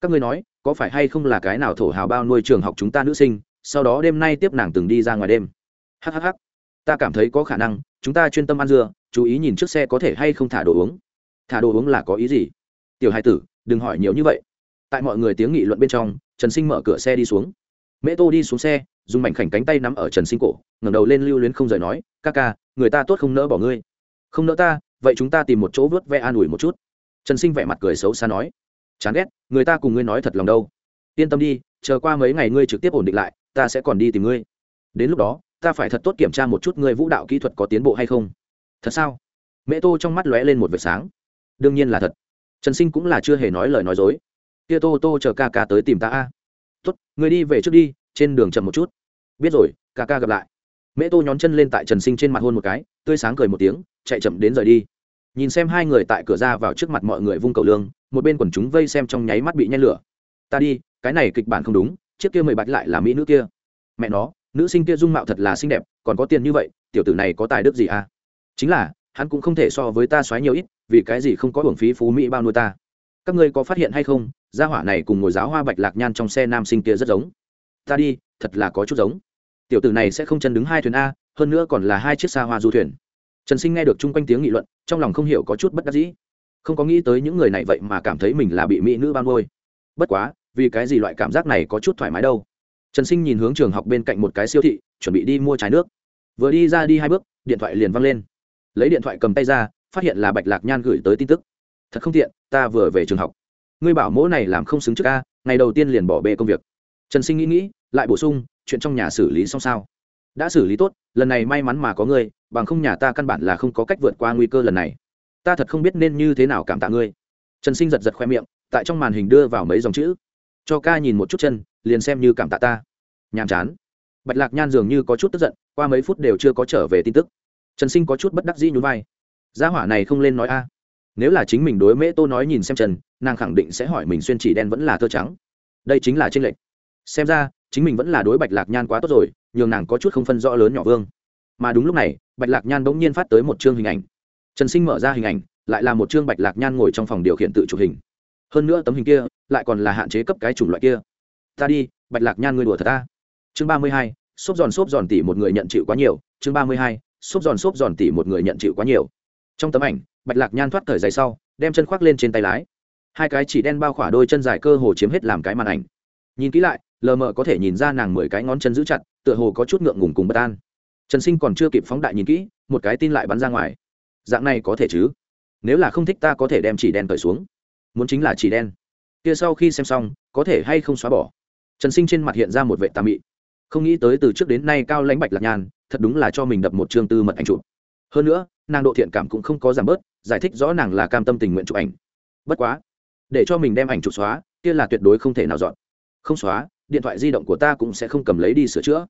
Các ngươi nói có phải hay không là cái nào thổ hào bao nuôi trường học chúng ta nữ sinh sau đó đêm nay tiếp nàng từng đi ra ngoài đêm? Hhh ta cảm thấy có khả năng chúng ta chuyên tâm ăn dưa chú ý nhìn trước xe có thể hay không thả đồ uống. Thả đồ uống là có ý gì? Tiểu hai tử, đừng hỏi nhiều như vậy. Tại mọi người tiếng nghị luận bên trong, trần sinh mở cửa xe đi xuống. Mễ tô đi xuống xe, dùng mảnh khảnh cánh tay nắm ở trần sinh cổ, ngẩng đầu lên lưu luyến không rời nói, ca ca, người ta tốt không nỡ bỏ ngươi. Không nỡ ta, vậy chúng ta tìm một chỗ vớt ve an ủi một chút. Trần sinh vẻ mặt cười xấu xa nói. Chán ghét, người ta cùng ngươi nói thật lòng đâu. Yên tâm đi, chờ qua mấy ngày ngươi trực tiếp ổn định lại, ta sẽ còn đi tìm ngươi. Đến lúc đó, ta phải thật tốt kiểm tra một chút ngươi vũ đạo kỹ thuật có tiến bộ hay không. Thật sao? Mẹ tô trong mắt lóe lên một vệt sáng. Đương nhiên là thật trần sinh cũng là chưa hề nói lời nói dối. Kia tô tô chờ ca ca tới tìm ta a. Tốt, người đi về trước đi, trên đường chậm một chút. Biết rồi, ca ca gặp lại. Mẹ tô nhón chân lên tại trần sinh trên mặt hôn một cái, tươi sáng cười một tiếng, chạy chậm đến rời đi. Nhìn xem hai người tại cửa ra vào trước mặt mọi người vung cầu lương, một bên quần chúng vây xem trong nháy mắt bị nhen lửa. Ta đi, cái này kịch bản không đúng, chiếc kia mười bạch lại là mỹ nữ kia. Mẹ nó, nữ sinh kia dung mạo thật là xinh đẹp, còn có tiền như vậy, tiểu tử này có tài đức gì à chính là, hắn cũng không thể so với ta xoáy nhiều ít vì cái gì không có hưởng phí phú mỹ bao nuôi ta? Các ngươi có phát hiện hay không, gia hỏa này cùng ngồi giáo hoa bạch lạc nhan trong xe nam sinh kia rất giống. Ta đi, thật là có chút giống. Tiểu tử này sẽ không chân đứng hai thuyền a, hơn nữa còn là hai chiếc xa hoa du thuyền. Trần sinh nghe được chung quanh tiếng nghị luận, trong lòng không hiểu có chút bất đắc dĩ. Không có nghĩ tới những người này vậy mà cảm thấy mình là bị mỹ nữ ban ngôi bất quá, vì cái gì loại cảm giác này có chút thoải mái đâu? Trần sinh nhìn hướng trường học bên cạnh một cái siêu thị, chuẩn bị đi mua trái nước. Vừa đi ra đi hai bước, điện thoại liền văng lên. Lấy điện thoại cầm tay ra phát hiện là bạch lạc nhan gửi tới tin tức. Thật không tiện, ta vừa về trường học. Ngươi bảo mỗ này làm không xứng trước ca ngày đầu tiên liền bỏ bê công việc. Trần sinh nghĩ nghĩ, lại bổ sung, chuyện trong nhà xử lý xong sao? Đã xử lý tốt, lần này may mắn mà có ngươi, bằng không nhà ta căn bản là không có cách vượt qua nguy cơ lần này. Ta thật không biết nên như thế nào cảm tạ ngươi. Trần sinh giật giật khoe miệng, tại trong màn hình đưa vào mấy dòng chữ. Cho ca nhìn một chút chân, liền xem như cảm tạ ta. Nhàm chán. Bạch lạc nhan dường như có chút tức giận, qua mấy phút đều chưa có trở về tin tức. Trần sinh có chút bất đắc dĩ nhún vai gia hỏa này không lên nói a. Nếu là chính mình đối mễ tô nói nhìn xem trần, nàng khẳng định sẽ hỏi mình xuyên chỉ đen vẫn là thơ trắng. Đây chính là tranh lệch. Xem ra, chính mình vẫn là đối bạch lạc nhan quá tốt rồi, nhường nàng có chút không phân rõ lớn nhỏ vương. Mà đúng lúc này, bạch lạc nhan bỗng nhiên phát tới một chương hình ảnh. Trần sinh mở ra hình ảnh, lại là một chương bạch lạc nhan ngồi trong phòng điều khiển tự chụp hình. Hơn nữa tấm hình kia, lại còn là hạn chế cấp cái chủng loại kia. Ta đi, bạch lạc nhan ngươi đùa thật ta chương ba mươi hai, xốp giòn xốp giòn tỉ một người nhận chịu quá nhiều. Chương ba mươi hai, xốp giòn xốp giòn tỉ một người nhận chịu quá nhiều trong tấm ảnh, bạch lạc nhan thoát thời dày sau, đem chân khoác lên trên tay lái. Hai cái chỉ đen bao khỏa đôi chân dài cơ hồ chiếm hết làm cái màn ảnh. Nhìn kỹ lại, lờ mờ có thể nhìn ra nàng mười cái ngón chân giữ chặt, tựa hồ có chút ngượng ngùng cùng bất an. Trần sinh còn chưa kịp phóng đại nhìn kỹ, một cái tin lại bắn ra ngoài. Dạng này có thể chứ? Nếu là không thích ta có thể đem chỉ đen cởi xuống. Muốn chính là chỉ đen. Kia sau khi xem xong, có thể hay không xóa bỏ. Trần sinh trên mặt hiện ra một vệ tà mị. Không nghĩ tới từ trước đến nay cao lãnh bạch lạc nhàn thật đúng là cho mình đập một chương tư mật ảnh chụp. Hơn nữa nàng độ thiện cảm cũng không có giảm bớt, giải thích rõ nàng là cam tâm tình nguyện chụp ảnh. Bất quá, để cho mình đem ảnh chụp xóa, kia là tuyệt đối không thể nào dọn. Không xóa, điện thoại di động của ta cũng sẽ không cầm lấy đi sửa chữa.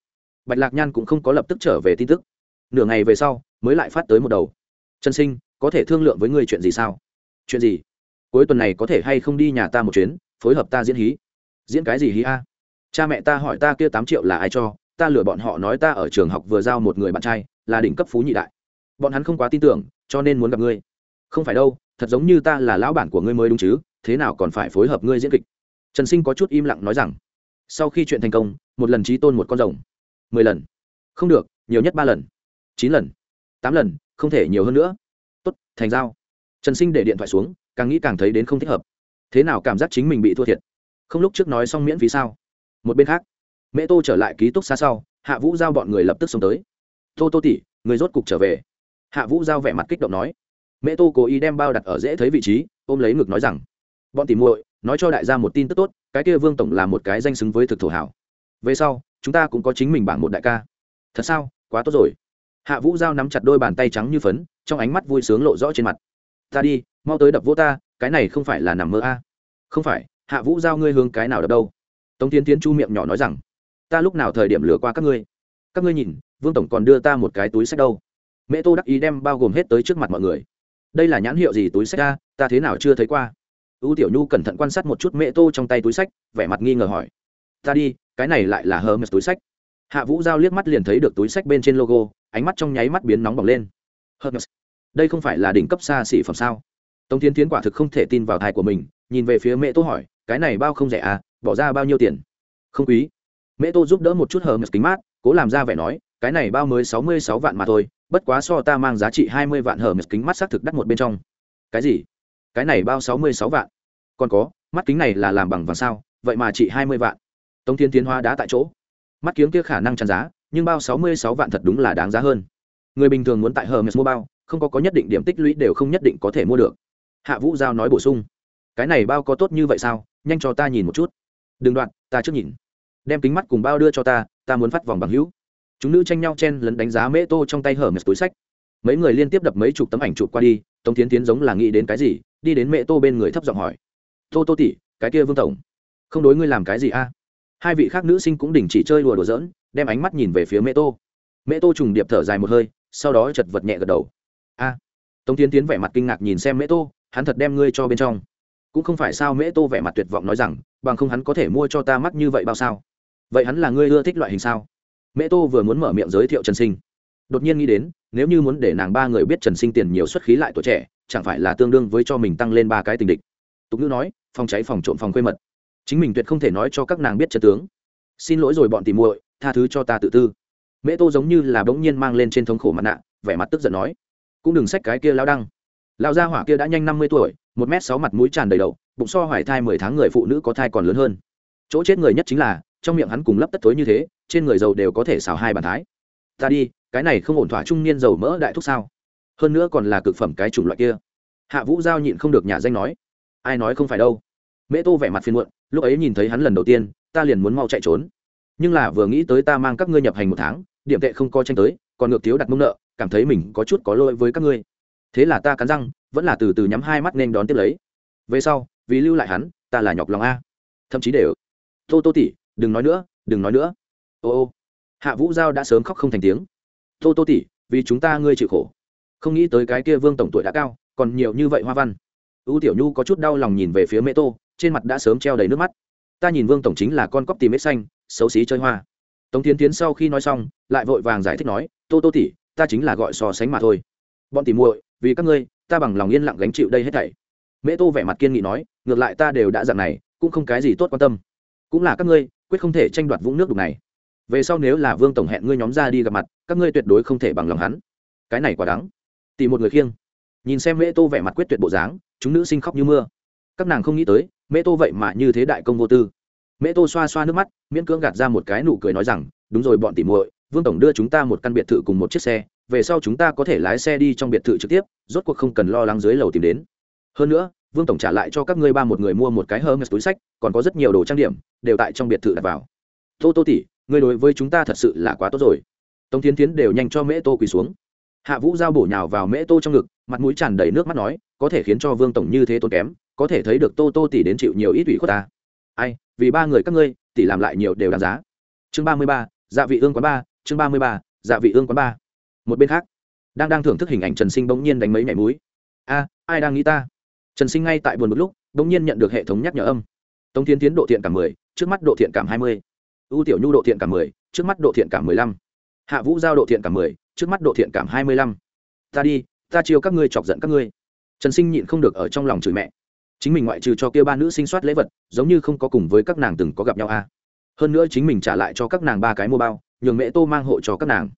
Bạch lạc nhan cũng không có lập tức trở về tin tức. Nửa ngày về sau, mới lại phát tới một đầu. Trần sinh, có thể thương lượng với ngươi chuyện gì sao? Chuyện gì? Cuối tuần này có thể hay không đi nhà ta một chuyến, phối hợp ta diễn hí. Diễn cái gì hí a? Cha mẹ ta hỏi ta kia tám triệu là ai cho, ta lừa bọn họ nói ta ở trường học vừa giao một người bạn trai, là đỉnh cấp phú nhị đại bọn hắn không quá tin tưởng, cho nên muốn gặp ngươi. Không phải đâu, thật giống như ta là lão bản của ngươi mới đúng chứ, thế nào còn phải phối hợp ngươi diễn kịch? Trần sinh có chút im lặng nói rằng, sau khi chuyện thành công, một lần trí tôn một con rồng. Mười lần. Không được, nhiều nhất ba lần. Chín lần. Tám lần, không thể nhiều hơn nữa. Tốt, thành giao. Trần sinh để điện thoại xuống, càng nghĩ càng thấy đến không thích hợp. Thế nào cảm giác chính mình bị thua thiệt? Không lúc trước nói xong miễn phí sao? Một bên khác mẹ tô trở lại ký túc xa sau, hạ vũ giao bọn người lập tức xông tới. Tô tô tỉ người rốt cục trở về hạ vũ giao vẻ mặt kích động nói. Mẹ tô cố ý đem bao đặt ở dễ thấy vị trí, ôm lấy ngực nói rằng, bọn tìm muội, nói cho đại gia một tin tức tốt, cái kia vương tổng là một cái danh xứng với thực thổ hảo. Về sau, chúng ta cũng có chính mình bảng một đại ca. Thật sao? Quá tốt rồi. Hạ vũ giao nắm chặt đôi bàn tay trắng như phấn, trong ánh mắt vui sướng lộ rõ trên mặt. Ta đi, mau tới đập vô ta, cái này không phải là nằm mơ a. À. không phải, hạ vũ giao ngươi hướng cái nào đập đâu? Tống tiến tiến chu miệng nhỏ nói rằng, ta lúc nào thời điểm lừa qua các ngươi? Các ngươi nhìn, vương tổng còn đưa ta một cái túi sách đâu? Mẹ tô đắc ý đem bao gồm hết tới trước mặt mọi người. Đây là nhãn hiệu gì túi sách a? Ta thế nào chưa thấy qua. Ưu tiểu nhu cẩn thận quan sát một chút mẹ tô trong tay túi sách, vẻ mặt nghi ngờ hỏi. Ta đi, cái này lại là hermes túi sách. Hạ vũ giao liếc mắt liền thấy được túi sách bên trên logo, ánh mắt trong nháy mắt biến nóng bỏng lên. Hermes. Đây không phải là đỉnh cấp xa xỉ phẩm sao? Tống tiến tiến quả thực không thể tin vào thai của mình, nhìn về phía mẹ tô hỏi, cái này bao không rẻ à? Bỏ ra bao nhiêu tiền? Không quý. Mẹ tô giúp đỡ một chút hermes kính mát, cố làm ra vẻ nói, cái này bao mới sáu mươi sáu vạn mà thôi bất quá so ta mang giá trị hai mươi vạn hermes kính mắt xác thực đắt một bên trong. Cái gì? Cái này bao sáu mươi sáu vạn? Còn có, mắt kính này là làm bằng vàng sao? Vậy mà chỉ hai mươi vạn. Tống thiên tiến hóa đá tại chỗ. Mắt kiếng kia khả năng tràn giá, nhưng bao sáu mươi sáu vạn thật đúng là đáng giá hơn. Người bình thường muốn tại hermes mua bao, không có có nhất định điểm tích lũy đều không nhất định có thể mua được. Hạ vũ giao nói bổ sung. Cái này bao có tốt như vậy sao? Nhanh cho ta nhìn một chút. Đừng đoạn, ta trước nhìn. Đem kính mắt cùng bao đưa cho ta ta muốn phát vòng bằng hữu chúng nữ tranh nhau chen lấn đánh giá mễ tô trong tay hở mệt túi sách. Mấy người liên tiếp đập mấy chục tấm ảnh chụp qua đi, tống tiến tiến giống là nghĩ đến cái gì, đi đến mẹ tô bên người thấp giọng hỏi. Tô tô tỉ cái kia vương tổng, không đối ngươi làm cái gì a? Hai vị khác nữ sinh cũng đình chỉ chơi đùa đùa giỡn, đem ánh mắt nhìn về phía mẹ tô. Mẹ tô trùng điệp thở dài một hơi, sau đó chật vật nhẹ gật đầu. A. Tống tiến tiến vẻ mặt kinh ngạc nhìn xem mẹ tô, hắn thật đem ngươi cho bên trong. Cũng không phải sao mẹ tô vẻ mặt tuyệt vọng nói rằng, bằng không hắn có thể mua cho ta mắt như vậy bao sao? Vậy hắn là ngươi ưa thích loại hình sao? Mẹ tô vừa muốn mở miệng giới thiệu trần sinh. Đột nhiên nghĩ đến, nếu như muốn để nàng ba người biết trần sinh tiền nhiều xuất khí lại tuổi trẻ, chẳng phải là tương đương với cho mình tăng lên ba cái tình địch. Tục ngữ nói, phòng cháy phòng trộm phòng quê mật. Chính mình tuyệt không thể nói cho các nàng biết trật tướng. Xin lỗi rồi bọn tìm muội, tha thứ cho ta tự tư. Mẹ tô giống như là bỗng nhiên mang lên trên thống khổ mặt nạ, vẻ mặt tức giận nói, cũng đừng xách cái kia lao đăng. Lao gia hỏa kia đã nhanh năm mươi tuổi, một m sáu mặt mũi tràn đầy đầu, bụng so hoài thai mười tháng người phụ nữ có thai còn lớn hơn. Chỗ chết người nhất chính là, trong miệng hắn cùng lấp tất tối như thế trên người giàu đều có thể xào hai bàn thái. Ta đi, cái này không ổn thỏa trung niên dầu mỡ đại thúc sao? Hơn nữa còn là cực phẩm cái chủng loại kia. Hạ vũ giao nhịn không được nhà danh nói. Ai nói không phải đâu. Mễ tô vẻ mặt phiền muộn, lúc ấy nhìn thấy hắn lần đầu tiên, ta liền muốn mau chạy trốn. Nhưng là vừa nghĩ tới ta mang các ngươi nhập hành một tháng, điểm tệ không có tranh tới, còn ngược thiếu đặt mông nợ, cảm thấy mình có chút có lỗi với các ngươi. Thế là ta cắn răng, vẫn là từ từ nhắm hai mắt nên đón tiếp lấy. Về sau, vì lưu lại hắn, ta là nhọc lòng a. Thậm chí đều. Tô tô tỉ đừng nói nữa, đừng nói nữa ô ô hạ vũ giao đã sớm khóc không thành tiếng tô tô tỉ, vì chúng ta ngươi chịu khổ. không nghĩ tới cái kia vương tổng tuổi đã cao, còn nhiều như vậy hoa văn. u tiểu nhu có chút đau lòng nhìn về phía mẹ tô, trên mặt đã sớm treo đầy nước mắt. ta nhìn vương tổng chính là con cóc tìm ếch xanh, xấu xí chơi hoa. tống tiến tiến sau khi nói xong, lại vội vàng giải thích nói, tô tô tỉ, ta chính là gọi so sánh mà thôi. bọn tỉ muội, vì các ngươi, ta bằng lòng yên lặng gánh chịu đây hết thảy. mẹ tô vẻ mặt kiên nghị nói, ngược lại ta đều đã dặn này, cũng không cái gì tốt quan tâm. cũng là các ngươi, quyết không thể tranh đoạt vũng nước đục này về sau nếu là vương tổng hẹn ngươi nhóm ra đi gặp mặt, các ngươi tuyệt đối không thể bằng lòng hắn. Cái này quả đắng tỷ một người khiêng. Nhìn xem mễ tô vẻ mặt quyết tuyệt bộ dáng, chúng nữ sinh khóc như mưa. Các nàng không nghĩ tới, mễ tô vậy mà như thế đại công vô tư. Mễ tô xoa xoa nước mắt, miễn cưỡng gạt ra một cái nụ cười nói rằng, đúng rồi bọn tỉ muội, vương tổng đưa chúng ta một căn biệt thự cùng một chiếc xe, về sau chúng ta có thể lái xe đi trong biệt thự trực tiếp, rốt cuộc không cần lo lắng dưới lầu tìm đến. Hơn nữa, vương tổng trả lại cho các ngươi ba một người mua một cái hermes túi sách, còn có rất nhiều đồ trang điểm, đều tại trong biệt thự đặt vào. Tô tô tỉ ngươi đối với chúng ta thật sự là quá tốt rồi. Tống tiến tiến đều nhanh cho mễ tô quỳ xuống. Hạ vũ giao bổ nhào vào mễ tô trong ngực, mặt mũi tràn đầy nước mắt nói, có thể khiến cho vương tổng như thế tốn kém, có thể thấy được tô tô tỷ đến chịu nhiều ít ủy khuất ta. Ai, vì ba người các ngươi, tỷ làm lại nhiều đều đáng giá. Chương ba mươi ba dạ vị ương quán ba, chương ba mươi ba dạ vị ương quán ba. Một bên khác, đang đang thưởng thức hình ảnh trần sinh bỗng nhiên đánh mấy nhảy múi. A, ai đang nghĩ ta? Trần sinh ngay tại buồn một lúc, bỗng nhiên nhận được hệ thống nhắc nhở âm. Tống tiến tiến độ thiện cảm mười, trước mắt độ thiện cảm hai mươi ưu tiểu nhu độ thiện cảm mười, trước mắt độ thiện cảm mười lăm. Hạ vũ giao độ thiện cảm mười, trước mắt độ thiện cảm hai mươi lăm. Ta đi, ta chiêu các ngươi chọc giận các ngươi. Trần sinh nhịn không được ở trong lòng chửi mẹ. Chính mình ngoại trừ cho kia ba nữ sinh soát lễ vật, giống như không có cùng với các nàng từng có gặp nhau a à. hơn nữa chính mình trả lại cho các nàng ba cái mua bao, nhường mẹ tô mang hộ cho các nàng.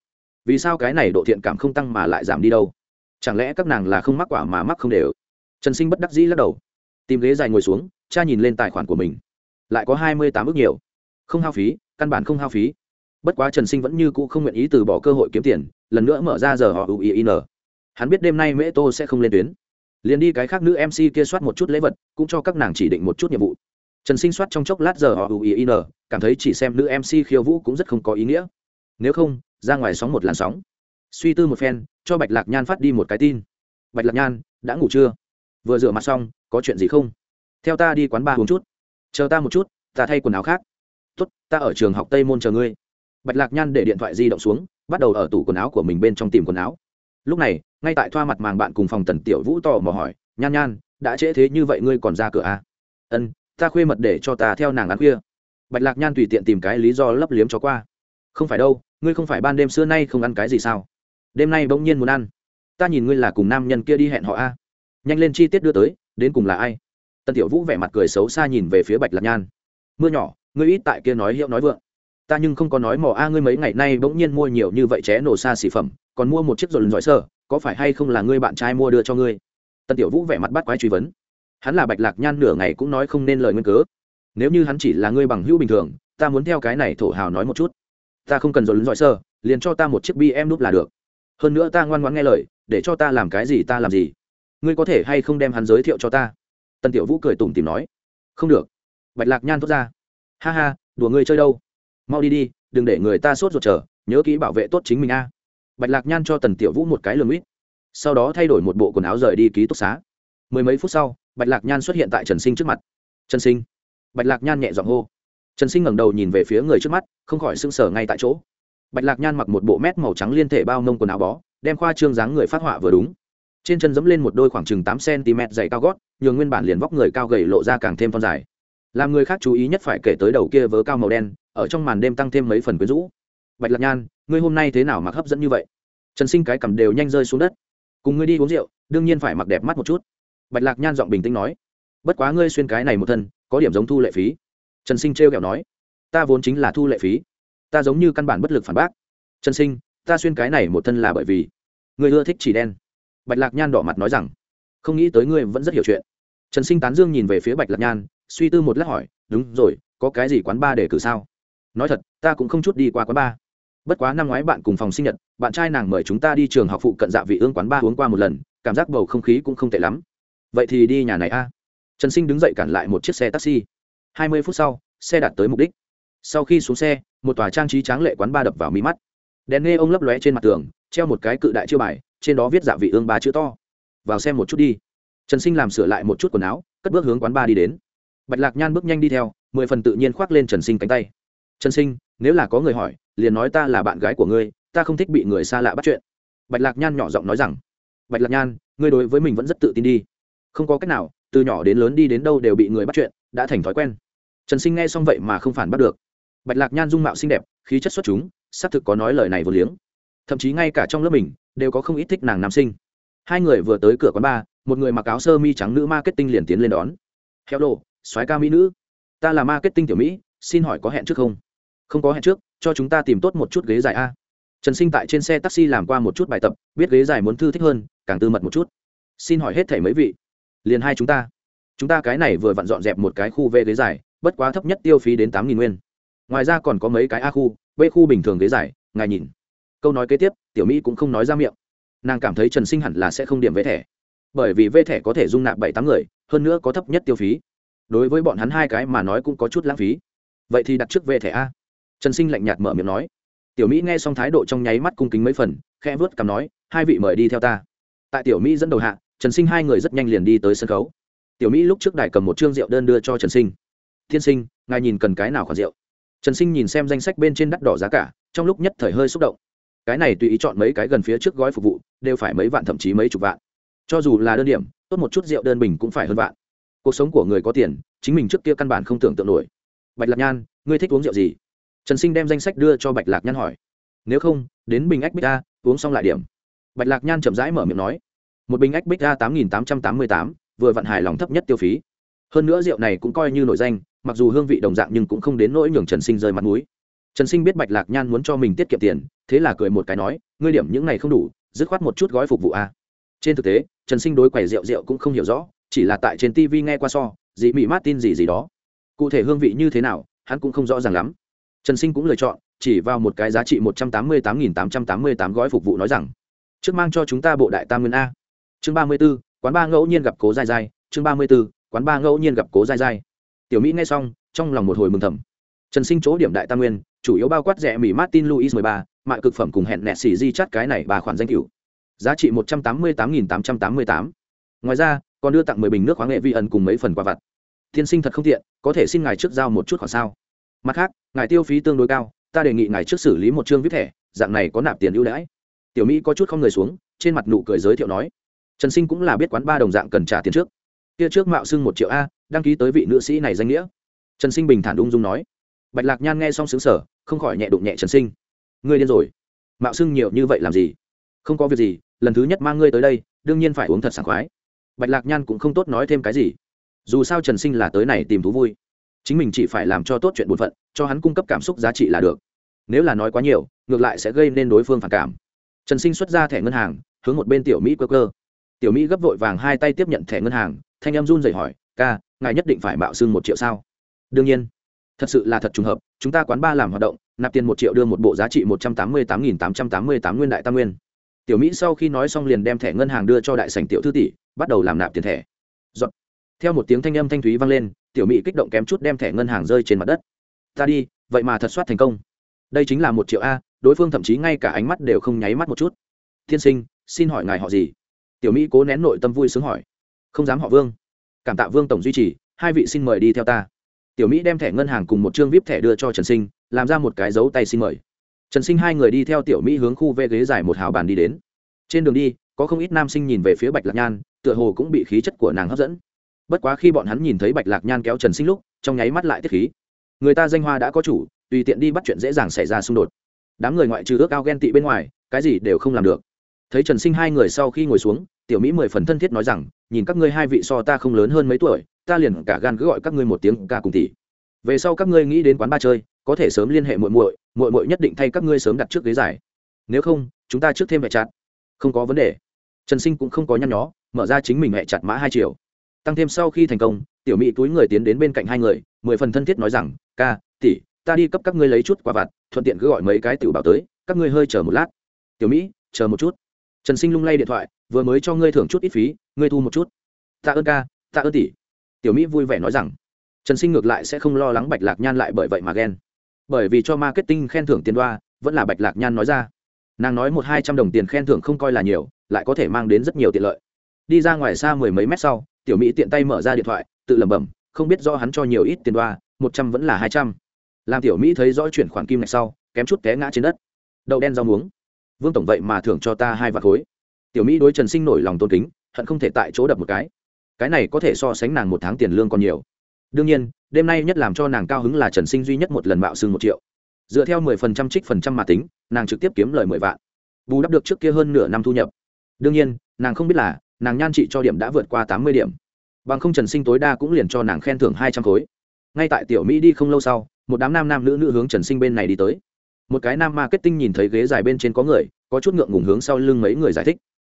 Vì sao cái này độ thiện cảm không tăng mà lại giảm đi đâu? Chẳng lẽ các nàng là không mắc quả mà mắc không đều? Trần sinh bất đắc dĩ lắc đầu. Tìm ghế dài ngồi xuống, cha nhìn lên tài khoản của mình. Lại có hai mươi tám ước nhiều không hao phí, căn bản không hao phí. Bất quá trần sinh vẫn như cũ không nguyện ý từ bỏ cơ hội kiếm tiền, lần nữa mở ra giờ họ uin hắn biết đêm nay mễ tô sẽ không lên tuyến. Liền đi cái khác nữ mc kia soát một chút lễ vật, cũng cho các nàng chỉ định một chút nhiệm vụ. Trần sinh soát trong chốc lát giờ họ uin cảm thấy chỉ xem nữ mc khiêu vũ cũng rất không có ý nghĩa. Nếu không, ra ngoài sóng một làn sóng. Suy tư một phen, cho bạch lạc nhan phát đi một cái tin. Bạch lạc nhan, đã ngủ chưa? Vừa rửa mặt xong, có chuyện gì không? Theo ta đi quán bar uống chút. Chờ ta một chút, ta thay quần áo khác tốt, ta ở trường học tây môn chờ ngươi. Bạch lạc nhan để điện thoại di động xuống, bắt đầu ở tủ quần áo của mình bên trong tìm quần áo. Lúc này, ngay tại thoa mặt màng bạn cùng phòng tần tiểu vũ tò mò hỏi, nhan nhan, đã trễ thế như vậy ngươi còn ra cửa à? ân, ta khuê mật để cho ta theo nàng ăn khuya. Bạch lạc nhan tùy tiện tìm cái lý do lấp liếm cho qua. Không phải đâu, ngươi không phải ban đêm xưa nay không ăn cái gì sao? Đêm nay bỗng nhiên muốn ăn. Ta nhìn ngươi là cùng nam nhân kia đi hẹn họ a. Nhanh lên chi tiết đưa tới, đến cùng là ai? Tần tiểu vũ vẻ mặt cười xấu xa nhìn về phía bạch lạc nhan. Mưa nhỏ ngươi ít tại kia nói hiệu nói vượng. Ta nhưng không có nói mò a, ngươi mấy ngày nay bỗng nhiên mua nhiều như vậy ché nổ xa xỉ phẩm, còn mua một chiếc dồn giỏi sơ, có phải hay không là ngươi bạn trai mua đưa cho ngươi? Tần tiểu vũ vẻ mặt bắt quái truy vấn. Hắn là bạch lạc nhan nửa ngày cũng nói không nên lời nguyên cớ. Nếu như hắn chỉ là ngươi bằng hữu bình thường, ta muốn theo cái này thổ hào nói một chút. Ta không cần dồn giỏi sơ, liền cho ta một chiếc bi em núp là được. Hơn nữa ta ngoan ngoãn nghe lời, để cho ta làm cái gì ta làm gì. Ngươi có thể hay không đem hắn giới thiệu cho ta? Tần tiểu vũ cười tủm tìm nói. Không được. Bạch lạc nhan thốt ra ha ha, đùa ngươi chơi đâu? Mau đi đi, đừng để người ta sốt ruột chờ, nhớ kỹ bảo vệ tốt chính mình a. Bạch lạc nhan cho tần tiểu vũ một cái lường ít sau đó thay đổi một bộ quần áo rời đi ký túc xá. Mười mấy phút sau, bạch lạc nhan xuất hiện tại trần sinh trước mặt. Trần sinh. Bạch lạc nhan nhẹ giọng hô. Trần sinh ngẩng đầu nhìn về phía người trước mắt, không khỏi sưng sờ ngay tại chỗ. Bạch lạc nhan mặc một bộ mét màu trắng liên thể bao nông quần áo bó, đem khoa trương dáng người phát họa vừa đúng. Trên chân dẫm lên một đôi khoảng chừng tám cm dày cao gót, nhường nguyên bản liền vóc người cao gầy lộ ra càng thêm con dài làm người khác chú ý nhất phải kể tới đầu kia vớ cao màu đen, ở trong màn đêm tăng thêm mấy phần quyến rũ. Bạch lạc nhan, ngươi hôm nay thế nào mặc hấp dẫn như vậy? Trần sinh cái cầm đều nhanh rơi xuống đất. Cùng ngươi đi uống rượu, đương nhiên phải mặc đẹp mắt một chút. Bạch lạc nhan giọng bình tĩnh nói. Bất quá ngươi xuyên cái này một thân, có điểm giống thu lệ phí. Trần sinh trêu kẹo nói. Ta vốn chính là thu lệ phí. Ta giống như căn bản bất lực phản bác. Trần sinh, ta xuyên cái này một thân là bởi vì ngươi ưa thích chỉ đen. Bạch lạc nhan đỏ mặt nói rằng. Không nghĩ tới ngươi vẫn rất hiểu chuyện. Trần sinh tán dương nhìn về phía bạch lạc nhan suy tư một lát hỏi, đúng rồi, có cái gì quán ba để cử sao? Nói thật, ta cũng không chút đi qua quán ba bất quá năm ngoái bạn cùng phòng sinh nhật, bạn trai nàng mời chúng ta đi trường học phụ cận dạ vị ương quán ba uống qua một lần, cảm giác bầu không khí cũng không tệ lắm. Vậy thì đi nhà này a. Trần sinh đứng dậy cản lại một chiếc xe taxi. Hai mươi phút sau, xe đạt tới mục đích. Sau khi xuống xe, một tòa trang trí tráng lệ quán ba đập vào mí mắt. Đèn nghe ông lấp lóe trên mặt tường, treo một cái cự đại chiêu bài, trên đó viết dạ vị ương ba chữ to. Vào xem một chút đi. Trần sinh làm sửa lại một chút quần áo, cất bước hướng quán ba đi đến bạch lạc nhan bước nhanh đi theo, mười phần tự nhiên khoác lên trần sinh cánh tay. Trần sinh, nếu là có người hỏi, liền nói ta là bạn gái của ngươi, ta không thích bị người xa lạ bắt chuyện. Bạch lạc nhan nhỏ giọng nói rằng. Bạch lạc nhan, ngươi đối với mình vẫn rất tự tin đi. Không có cách nào, từ nhỏ đến lớn đi đến đâu đều bị người bắt chuyện, đã thành thói quen. Trần sinh nghe xong vậy mà không phản bắt được. Bạch lạc nhan dung mạo xinh đẹp, khí chất xuất chúng, xác thực có nói lời này vô liếng. Thậm chí ngay cả trong lớp mình, đều có không ít thích nàng nam sinh. Hai người vừa tới cửa quán bar, một người mặc áo sơ mi trắng nữ marketing liền tiến lên đón. Hello đồ soái ca mỹ nữ, ta là marketing tiểu mỹ, xin hỏi có hẹn trước không? Không có hẹn trước, cho chúng ta tìm tốt một chút ghế dài a. Trần sinh tại trên xe taxi làm qua một chút bài tập, biết ghế dài muốn thư thích hơn, càng tư mật một chút. Xin hỏi hết thảy mấy vị? Liền hai chúng ta. Chúng ta cái này vừa vặn dọn dẹp một cái khu v ghế dài, bất quá thấp nhất tiêu phí đến tám nghìn nguyên. Ngoài ra còn có mấy cái a khu, b khu bình thường ghế dài, ngài nhìn. Câu nói kế tiếp, tiểu mỹ cũng không nói ra miệng. Nàng cảm thấy trần sinh hẳn là sẽ không điểm vé thẻ. Bởi vì vé thẻ có thể dung nạp bảy tám người, hơn nữa có thấp nhất tiêu phí đối với bọn hắn hai cái mà nói cũng có chút lãng phí. Vậy thì đặt trước về thẻ a. Trần sinh lạnh nhạt mở miệng nói. Tiểu mỹ nghe xong thái độ trong nháy mắt cung kính mấy phần, khẽ vớt cằm nói, hai vị mời đi theo ta. Tại tiểu mỹ dẫn đầu hạ, trần sinh hai người rất nhanh liền đi tới sân khấu. Tiểu mỹ lúc trước đài cầm một chương rượu đơn đưa cho trần sinh. Tiên sinh, ngài nhìn cần cái nào khoản rượu? Trần sinh nhìn xem danh sách bên trên đắt đỏ giá cả, trong lúc nhất thời hơi xúc động. Cái này tùy ý chọn mấy cái gần phía trước gói phục vụ, đều phải mấy vạn thậm chí mấy chục vạn. Cho dù là đơn điểm, tốt một chút rượu đơn bình cũng phải hơn vạn cuộc sống của người có tiền, chính mình trước kia căn bản không tưởng tượng nổi. Bạch lạc nhan, ngươi thích uống rượu gì? Trần sinh đem danh sách đưa cho bạch lạc nhan hỏi. Nếu không, đến bình ách bích a, uống xong lại điểm. Bạch lạc nhan chậm rãi mở miệng nói. Một bình ách bích a tám nghìn tám trăm tám mươi tám, vừa vặn hài lòng thấp nhất tiêu phí. Hơn nữa rượu này cũng coi như nổi danh, mặc dù hương vị đồng dạng nhưng cũng không đến nỗi nhường trần sinh rơi mặt mũi. Trần sinh biết bạch lạc nhan muốn cho mình tiết kiệm tiền, thế là cười một cái nói, ngươi điểm những này không đủ, dứt khoát một chút gói phục vụ a. Trên thực tế, trần sinh đối quầy rượu rượu cũng không hiểu rõ chỉ là tại trên tv nghe qua so dị mỹ mát tin gì gì đó. Cụ thể hương vị như thế nào, hắn cũng không rõ ràng lắm. Trần sinh cũng lựa chọn, chỉ vào một cái giá trị một trăm tám mươi tám nghìn tám trăm tám mươi tám gói phục vụ nói rằng, trước mang cho chúng ta bộ đại tam nguyên a. Chương ba mươi b ố quán ba ngẫu nhiên gặp cố dai dai. Chương ba mươi b ố quán ba ngẫu nhiên gặp cố dai dai. Tiểu mỹ nghe xong, trong lòng một hồi mừng thầm. Trần sinh chỗ điểm đại tam nguyên, chủ yếu bao quát rẻ mỹ martin louis mười ba mại cực phẩm cùng hẹn nẹt xì di chắt cái này bà khoản danh cựu giá trị một trăm tám mươi tám nghìn tám trăm tám mươi tám ngoài ra, còn đưa tặng mười bình nước khoáng nghệ vi ẩn cùng mấy phần quà vặt. Tiên sinh thật không tiện, có thể xin ngài trước giao một chút khoảng sao? Mặt khác, ngài tiêu phí tương đối cao, ta đề nghị ngài trước xử lý một chương viết thẻ, dạng này có nạp tiền ưu đãi. Tiểu mỹ có chút không người xuống, trên mặt nụ cười giới thiệu nói. Trần sinh cũng là biết quán ba đồng dạng cần trả tiền trước. Kia trước mạo xưng một triệu a, đăng ký tới vị nữ sĩ này danh nghĩa. Trần sinh bình thản ung dung nói. Bạch lạc nhan nghe xong xứng sở không khỏi nhẹ đụng nhẹ trần sinh. Ngươi điên rồi. Mạo xưng nhiều như vậy làm gì? Không có việc gì, lần thứ nhất mang ngươi tới đây, đương nhiên phải uống thật sảng khoái bạch lạc nhan cũng không tốt nói thêm cái gì. Dù sao trần sinh là tới này tìm thú vui. Chính mình chỉ phải làm cho tốt chuyện bổn phận, cho hắn cung cấp cảm xúc giá trị là được. Nếu là nói quá nhiều, ngược lại sẽ gây nên đối phương phản cảm. Trần sinh xuất ra thẻ ngân hàng, hướng một bên tiểu mỹ cơ cơ tiểu mỹ gấp vội vàng hai tay tiếp nhận thẻ ngân hàng, thanh em run rẩy hỏi, ca, ngài nhất định phải mạo xưng một triệu sao? Đương nhiên. Thật sự là thật trùng hợp, chúng ta quán ba làm hoạt động, nạp tiền một triệu đưa một bộ giá trị một trăm tám mươi tám nghìn tám trăm tám mươi tám nguyên đại tam nguyên tiểu mỹ sau khi nói xong liền đem thẻ ngân hàng đưa cho đại sảnh tiểu thư tỷ, bắt đầu làm nạp tiền thẻ. Giọt. theo một tiếng thanh âm thanh thúy vang lên, tiểu mỹ kích động kém chút đem thẻ ngân hàng rơi trên mặt đất. Ta đi, vậy mà thật soát thành công. Đây chính là một triệu a, đối phương thậm chí ngay cả ánh mắt đều không nháy mắt một chút. Tiên sinh, xin hỏi ngài họ gì? Tiểu mỹ cố nén nội tâm vui sướng hỏi. Không dám họ vương. Cảm tạ vương tổng duy trì, hai vị xin mời đi theo ta. Tiểu mỹ đem thẻ ngân hàng cùng một chương vip thẻ đưa cho trần sinh, làm ra một cái dấu tay xin mời trần sinh hai người đi theo tiểu mỹ hướng khu vê ghế dài một hào bàn đi đến. Trên đường đi, có không ít nam sinh nhìn về phía bạch lạc nhan, tựa hồ cũng bị khí chất của nàng hấp dẫn. Bất quá khi bọn hắn nhìn thấy bạch lạc nhan kéo trần sinh lúc, trong nháy mắt lại tiết khí. Người ta danh hoa đã có chủ, tùy tiện đi bắt chuyện dễ dàng xảy ra xung đột. Đám người ngoại trừ ước ao ghen tị bên ngoài, cái gì đều không làm được. Thấy trần sinh hai người sau khi ngồi xuống, tiểu mỹ mười phần thân thiết nói rằng, nhìn các ngươi hai vị so ta không lớn hơn mấy tuổi, ta liền cả gan cứ gọi các ngươi một tiếng ca cùng tỷ. Về sau các ngươi nghĩ đến quán ba chơi có thể sớm liên hệ muội muội muội muội nhất định thay các ngươi sớm đặt trước ghế giải nếu không, chúng ta trước thêm mẹ chặt. Không có vấn đề. Trần sinh cũng không có nhăn nhó, mở ra chính mình mẹ chặt mã hai triệu tăng thêm sau khi thành công, tiểu mỹ túi người tiến đến bên cạnh hai người, mười phần thân thiết nói rằng, ca, tỷ, ta đi cấp các ngươi lấy chút quà vặt, thuận tiện cứ gọi mấy cái tiểu bảo tới, các ngươi hơi chờ một lát. Tiểu mỹ chờ một chút. Trần sinh lung lay điện thoại, vừa mới cho ngươi thưởng chút ít phí, ngươi thu một chút. Tạ ơn ca, tạ ơn tỷ. Tiểu mỹ vui vẻ nói rằng, trần sinh ngược lại sẽ không lo lắng bạch lạc nhan lại bởi vậy mà ghen bởi vì cho marketing khen thưởng tiền đoa, vẫn là bạch lạc nhan nói ra. Nàng nói một hai trăm đồng tiền khen thưởng không coi là nhiều, lại có thể mang đến rất nhiều tiện lợi. Đi ra ngoài xa mười mấy mét sau, tiểu mỹ tiện tay mở ra điện thoại, tự lẩm bẩm, không biết do hắn cho nhiều ít tiền đoa, một trăm vẫn là hai trăm. Làm tiểu mỹ thấy rõ chuyển khoản kim này sau, kém chút té ngã trên đất. Đậu đen rau muống. Vương tổng vậy mà thưởng cho ta hai vạt khối. Tiểu mỹ đối trần sinh nổi lòng tôn kính, hận không thể tại chỗ đập một cái. Cái này có thể so sánh nàng một tháng tiền lương còn nhiều. Đương nhiên đêm nay nhất làm cho nàng cao hứng là trần sinh duy nhất một lần bạo xưng một triệu. Dựa theo mười phần trăm trích phần trăm mà tính, nàng trực tiếp kiếm lời mười vạn. Bù đắp được trước kia hơn nửa năm thu nhập. Đương nhiên, nàng không biết là, nàng nhan trị cho điểm đã vượt qua tám mươi điểm. Bằng không trần sinh tối đa cũng liền cho nàng khen thưởng hai trăm khối. Ngay tại tiểu mỹ đi không lâu sau, một đám nam nam nữ nữ hướng trần sinh bên này đi tới. Một cái nam marketing nhìn thấy ghế dài bên trên có người, có chút ngượng ngùng hướng sau lưng mấy người giải thích.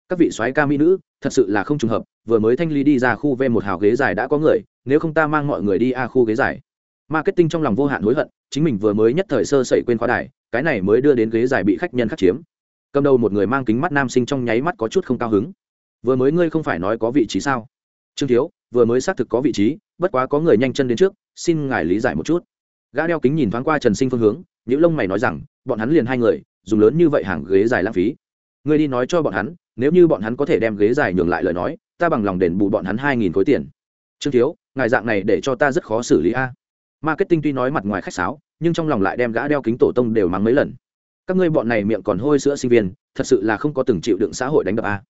Các vị soái ca mỹ nữ thật sự là không trùng hợp, vừa mới thanh ly đi ra khu v một hào ghế dài đã có người, nếu không ta mang mọi người đi a khu ghế dài. Marketing trong lòng vô hạn hối hận, chính mình vừa mới nhất thời sơ sẩy quên khóa đài, cái này mới đưa đến ghế dài bị khách nhân khắc chiếm. Cầm đầu một người mang kính mắt nam sinh trong nháy mắt có chút không cao hứng. Vừa mới ngươi không phải nói có vị trí sao? Trương thiếu, vừa mới xác thực có vị trí, bất quá có người nhanh chân đến trước, xin ngài lý giải một chút. Gã đeo kính nhìn thoáng qua trần sinh phương hướng những lông mày nói rằng, bọn hắn liền hai người, dùng lớn như vậy hàng ghế dài lãng phí. Ngươi đi nói cho bọn hắn nếu như bọn hắn có thể đem ghế dài nhường lại lời nói, ta bằng lòng đền bù bọn hắn hai nghìn khối tiền. Trương thiếu, ngài dạng này để cho ta rất khó xử lý a. Marketing tuy nói mặt ngoài khách sáo, nhưng trong lòng lại đem gã đeo kính tổ tông đều mắng mấy lần. Các ngươi bọn này miệng còn hôi sữa sinh viên, thật sự là không có từng chịu đựng xã hội đánh đập a.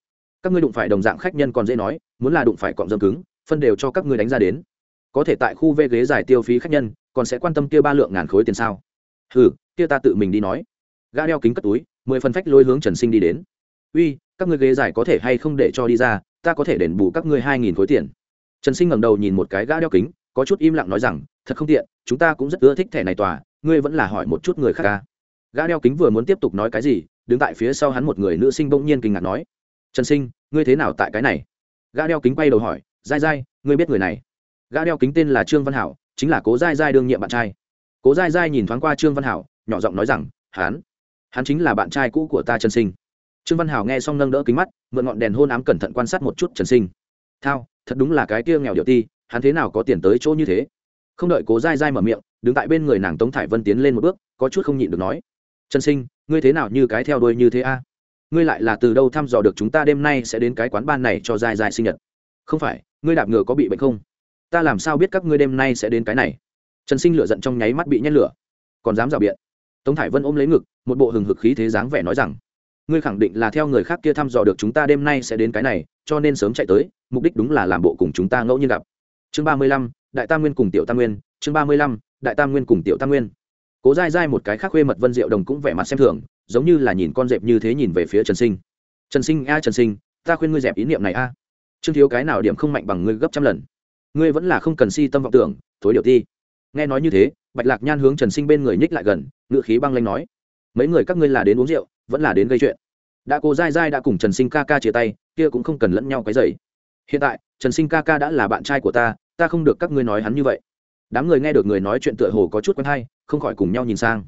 Các ngươi đụng phải đồng dạng khách nhân còn dễ nói, muốn là đụng phải cọng dâm cứng, phân đều cho các ngươi đánh ra đến. Có thể tại khu vê ghế giải tiêu phí khách nhân, còn sẽ quan tâm kia ba lượng ngàn khối tiền sao? Hừ, kia ta tự mình đi nói. Gã đeo kính cất túi, mười phân phách lôi hướng trần sinh đi đến. Uy các ngươi ghế giải có thể hay không để cho đi ra, ta có thể đền bù các ngươi hai nghìn khối tiền. Trần sinh ngẩng đầu nhìn một cái gã đeo kính, có chút im lặng nói rằng, thật không tiện, chúng ta cũng rất ưa thích thẻ này tòa, ngươi vẫn là hỏi một chút người khác ca. Gã đeo kính vừa muốn tiếp tục nói cái gì, đứng tại phía sau hắn một người nữ sinh bỗng nhiên kinh ngạc nói, trần sinh, ngươi thế nào tại cái này? Gã đeo kính quay đầu hỏi, dai dai, ngươi biết người này? Gã đeo kính tên là trương văn hảo, chính là cố dai dai đương nhiệm bạn trai. Cố dai dai nhìn thoáng qua trương văn hảo, nhỏ giọng nói rằng, hắn hắn chính là bạn trai cũ của ta trần sinh trương văn hảo nghe xong nâng đỡ kính mắt, mượn ngọn đèn hôn ám cẩn thận quan sát một chút trần sinh. Thao, thật đúng là cái kia nghèo điệu ti, hắn thế nào có tiền tới chỗ như thế? Không đợi cố dai dai mở miệng, đứng tại bên người nàng tống thải vân tiến lên một bước, có chút không nhịn được nói, trần sinh, ngươi thế nào như cái theo đuôi như thế a? Ngươi lại là từ đâu thăm dò được chúng ta đêm nay sẽ đến cái quán ban này cho dai dai sinh nhật? Không phải, ngươi đạp ngựa có bị bệnh không? Ta làm sao biết các ngươi đêm nay sẽ đến cái này? Trần sinh lửa giận trong nháy mắt bị nhét lửa. Còn dám rào biện? Tống thải vân ôm lấy ngực, một bộ hừng hực khí thế dáng vẻ nói rằng ngươi khẳng định là theo người khác kia thăm dò được chúng ta đêm nay sẽ đến cái này, cho nên sớm chạy tới, mục đích đúng là làm bộ cùng chúng ta ngẫu nhiên gặp. Chương ba mươi lăm, đại tam nguyên cùng tiểu tam nguyên, chương ba mươi lăm, đại tam nguyên cùng tiểu tam nguyên. Cố dai dai một cái khác khuê mật vân diệu đồng cũng vẻ mặt xem thường, giống như là nhìn con dẹp như thế nhìn về phía trần sinh. Trần sinh, a trần sinh, ta khuyên ngươi dẹp ý niệm này a. Chương thiếu cái nào điểm không mạnh bằng ngươi gấp trăm lần. Ngươi vẫn là không cần si tâm vọng tưởng, thối điều ti. Nghe nói như thế, bạch lạc nhan hướng trần sinh bên người nhích lại gần ngự khí băng lanh nói, mấy người các ngươi là đến uống rượu vẫn là đến gây chuyện. Đã cô dai dai đã cùng trần sinh ca ca chia tay, kia cũng không cần lẫn nhau cái dày hiện tại, trần sinh ca ca đã là bạn trai của ta ta không được các ngươi nói hắn như vậy. Đám người nghe được người nói chuyện tựa hồ có chút quen hay, không khỏi cùng nhau nhìn sang.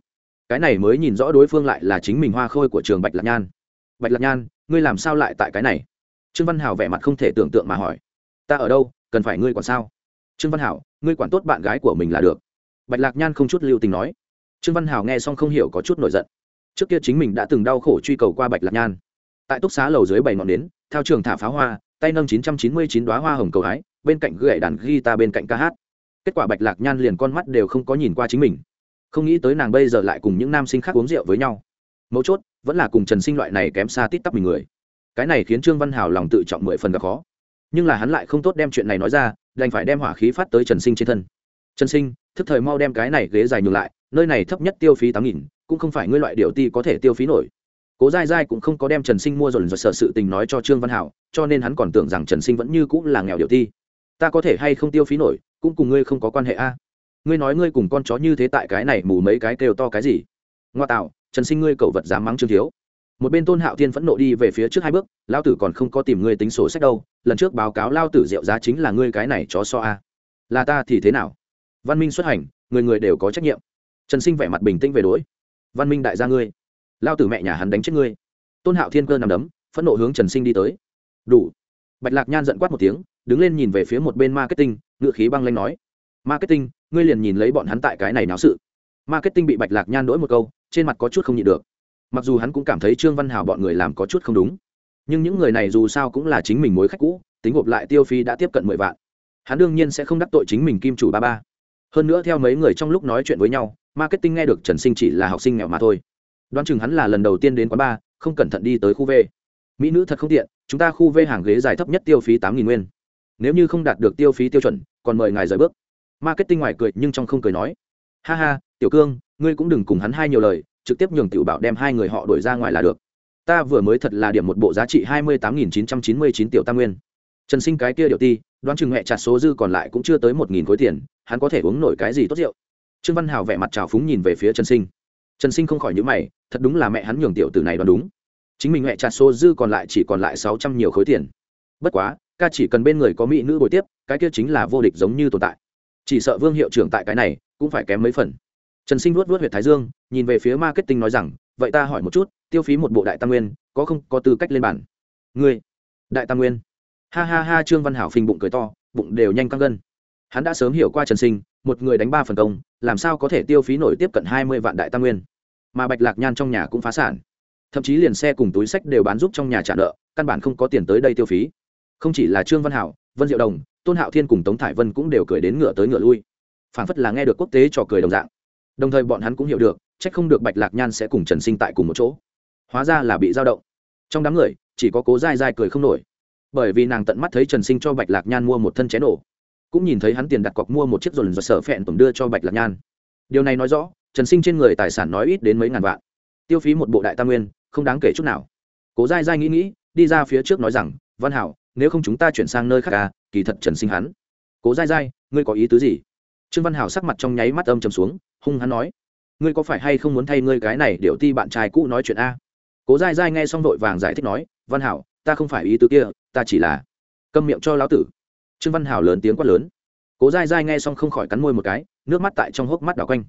Cái này mới nhìn rõ đối phương lại là chính mình hoa khôi của trường bạch lạc nhan. Bạch lạc nhan, ngươi làm sao lại tại cái này? Trương văn hảo vẻ mặt không thể tưởng tượng mà hỏi. Ta ở đâu, cần phải ngươi quản sao? Trương văn hảo, ngươi quản tốt bạn gái của mình là được. Bạch lạc nhan không chút lưu tình nói. Trương văn hảo nghe xong không hiểu có chút nổi giận trước kia chính mình đã từng đau khổ truy cầu qua bạch lạc nhan. Tại túc xá lầu dưới bảy ngọn nến theo trường thả pháo hoa, tay nâng chín trăm chín mươi chín đoá hoa hồng cầu hái, bên cạnh gậy đàn guitar bên cạnh ca hát. Kết quả bạch lạc nhan liền con mắt đều không có nhìn qua chính mình. Không nghĩ tới nàng bây giờ lại cùng những nam sinh khác uống rượu với nhau. Mấu chốt, vẫn là cùng trần sinh loại này kém xa tít tắp mình người. Cái này khiến trương văn hào lòng tự trọng mười phần gặp khó. Nhưng là hắn lại không tốt đem chuyện này nói ra, đành phải đem hỏa khí phát tới trần sinh trên thân. Trần sinh, thức thời mau đem cái này ghế dài nhường lại, nơi này thấp nhất tiêu phí tám nghìn cũng không phải ngươi loại điều ti có thể tiêu phí nổi. Cố dai dai cũng không có đem trần sinh mua dồn dồn sợ sự tình nói cho trương văn hảo, cho nên hắn còn tưởng rằng trần sinh vẫn như cũng là nghèo điều ti. Ta có thể hay không tiêu phí nổi, cũng cùng ngươi không có quan hệ a. Ngươi nói ngươi cùng con chó như thế tại cái này mù mấy cái kêu to cái gì? Ngoa tạo, trần sinh ngươi cậu vật dám mắng trương thiếu. Một bên tôn hạo thiên phẫn nộ đi về phía trước hai bước lao tử còn không có tìm ngươi tính sổ sách đâu, lần trước báo cáo lao tử rượu giá chính là ngươi cái này chó so a. Là ta thì thế nào? Văn minh xuất hành, người người đều có trách nhiệm. Trần sinh vẻ mặt bình tĩnh về đối văn minh đại gia ngươi, lao tử mẹ nhà hắn đánh chết ngươi. Tôn hạo thiên cơ nằm đấm, phẫn nộ hướng trần sinh đi tới. Đủ. Bạch lạc nhan giận quát một tiếng, đứng lên nhìn về phía một bên marketing ngự khí băng lanh nói. Marketing, ngươi liền nhìn lấy bọn hắn tại cái này náo sự. Marketing bị bạch lạc nhan đỗi một câu, trên mặt có chút không nhịn được. Mặc dù hắn cũng cảm thấy trương văn Hào bọn người làm có chút không đúng, nhưng những người này dù sao cũng là chính mình mối khách cũ, tính gộp lại tiêu phí đã tiếp cận mười vạn. Hắn đương nhiên sẽ không đắc tội chính mình kim chủ ba ba. Hơn nữa theo mấy người trong lúc nói chuyện với nhau marketing nghe được trần sinh chỉ là học sinh nghèo mà thôi. Đoán chừng hắn là lần đầu tiên đến quán bar, không cẩn thận đi tới khu v. Mỹ nữ thật không tiện, chúng ta khu v hàng ghế dài thấp nhất tiêu phí tám nghìn nguyên. Nếu như không đạt được tiêu phí tiêu chuẩn, còn mời ngài rời bước. Marketing ngoài cười nhưng trong không cười nói. Ha ha, tiểu cương, ngươi cũng đừng cùng hắn hai nhiều lời, trực tiếp nhường tiểu bảo đem hai người họ đuổi ra ngoài là được. Ta vừa mới thật là điểm một bộ giá trị hai mươi tám nghìn chín trăm chín mươi chín tiểu tam nguyên. Trần sinh cái kia điệu ti, đoán chừng mẹ chặt số dư còn lại cũng chưa tới một nghìn khối tiền, hắn có thể uống nổi cái gì tốt rượu? Trương văn hào vẻ mặt trào phúng nhìn về phía trần sinh. Trần sinh không khỏi nhữ mày, thật đúng là mẹ hắn nhường tiểu tử này đoán đúng. Chính mình mẹ chặt số dư còn lại chỉ còn lại sáu trăm nhiều khối tiền. Bất quá, ca chỉ cần bên người có mỹ nữ bồi tiếp, cái kia chính là vô địch giống như tồn tại. Chỉ sợ vương hiệu trưởng tại cái này, cũng phải kém mấy phần. Trần sinh vuốt vuốt huyện thái dương, nhìn về phía marketing nói rằng, vậy ta hỏi một chút, tiêu phí một bộ đại tam nguyên, có không, có tư cách lên bản ngươi, đại tam nguyên? Ha ha ha, trương văn hảo phình bụng cười to, bụng đều nhanh căng gân. Hắn đã sớm hiểu qua trần sinh một người đánh ba phần công, làm sao có thể tiêu phí nổi tiếp cận hai mươi vạn đại tam nguyên? Mà bạch lạc nhan trong nhà cũng phá sản. Thậm chí liền xe cùng túi sách đều bán giúp trong nhà trả nợ, căn bản không có tiền tới đây tiêu phí. Không chỉ là trương văn hảo, vân diệu đồng, tôn hạo thiên cùng tống thải vân cũng đều cười đến ngựa tới ngựa lui. Phản phất là nghe được quốc tế trò cười đồng dạng. Đồng thời bọn hắn cũng hiểu được c h ắ c không được bạch lạc nhan sẽ cùng trần sinh tại cùng một chỗ. Hóa ra là bị dao động. Trong đám người, chỉ có cố dai dai cười không nổi. Bởi vì nàng tận mắt thấy trần sinh cho bạch lạc nhan mua một thân chén nổ cũng nhìn thấy hắn tiền đặt cọc mua một chiếc dồn dồn sở phẹn tổng đưa cho bạch lạc nhan. Điều này nói rõ, trần sinh trên người tài sản nói ít đến mấy ngàn vạn. Tiêu phí một bộ đại tam nguyên, không đáng kể chút nào. Cố dai dai nghĩ nghĩ, đi ra phía trước nói rằng, văn hảo, nếu không chúng ta chuyển sang nơi khác à kỳ thật trần sinh hắn. Cố dai dai ngươi có ý tứ gì? Trương văn hảo sắc mặt trong nháy mắt âm trầm xuống, hung hắn nói, ngươi có phải hay không muốn thay ngươi cái này điệu ti bạn trai cũ nói chuyện a? Cố dai dai nghe xong vội vàng giải thích nói, văn hảo, ta không phải ý tứ kia, ta chỉ là câm miệng cho lão tử trương văn hảo lớn tiếng quát lớn. Cố dai dai nghe xong không khỏi cắn môi một cái, nước mắt tại trong hốc mắt đảo quanh.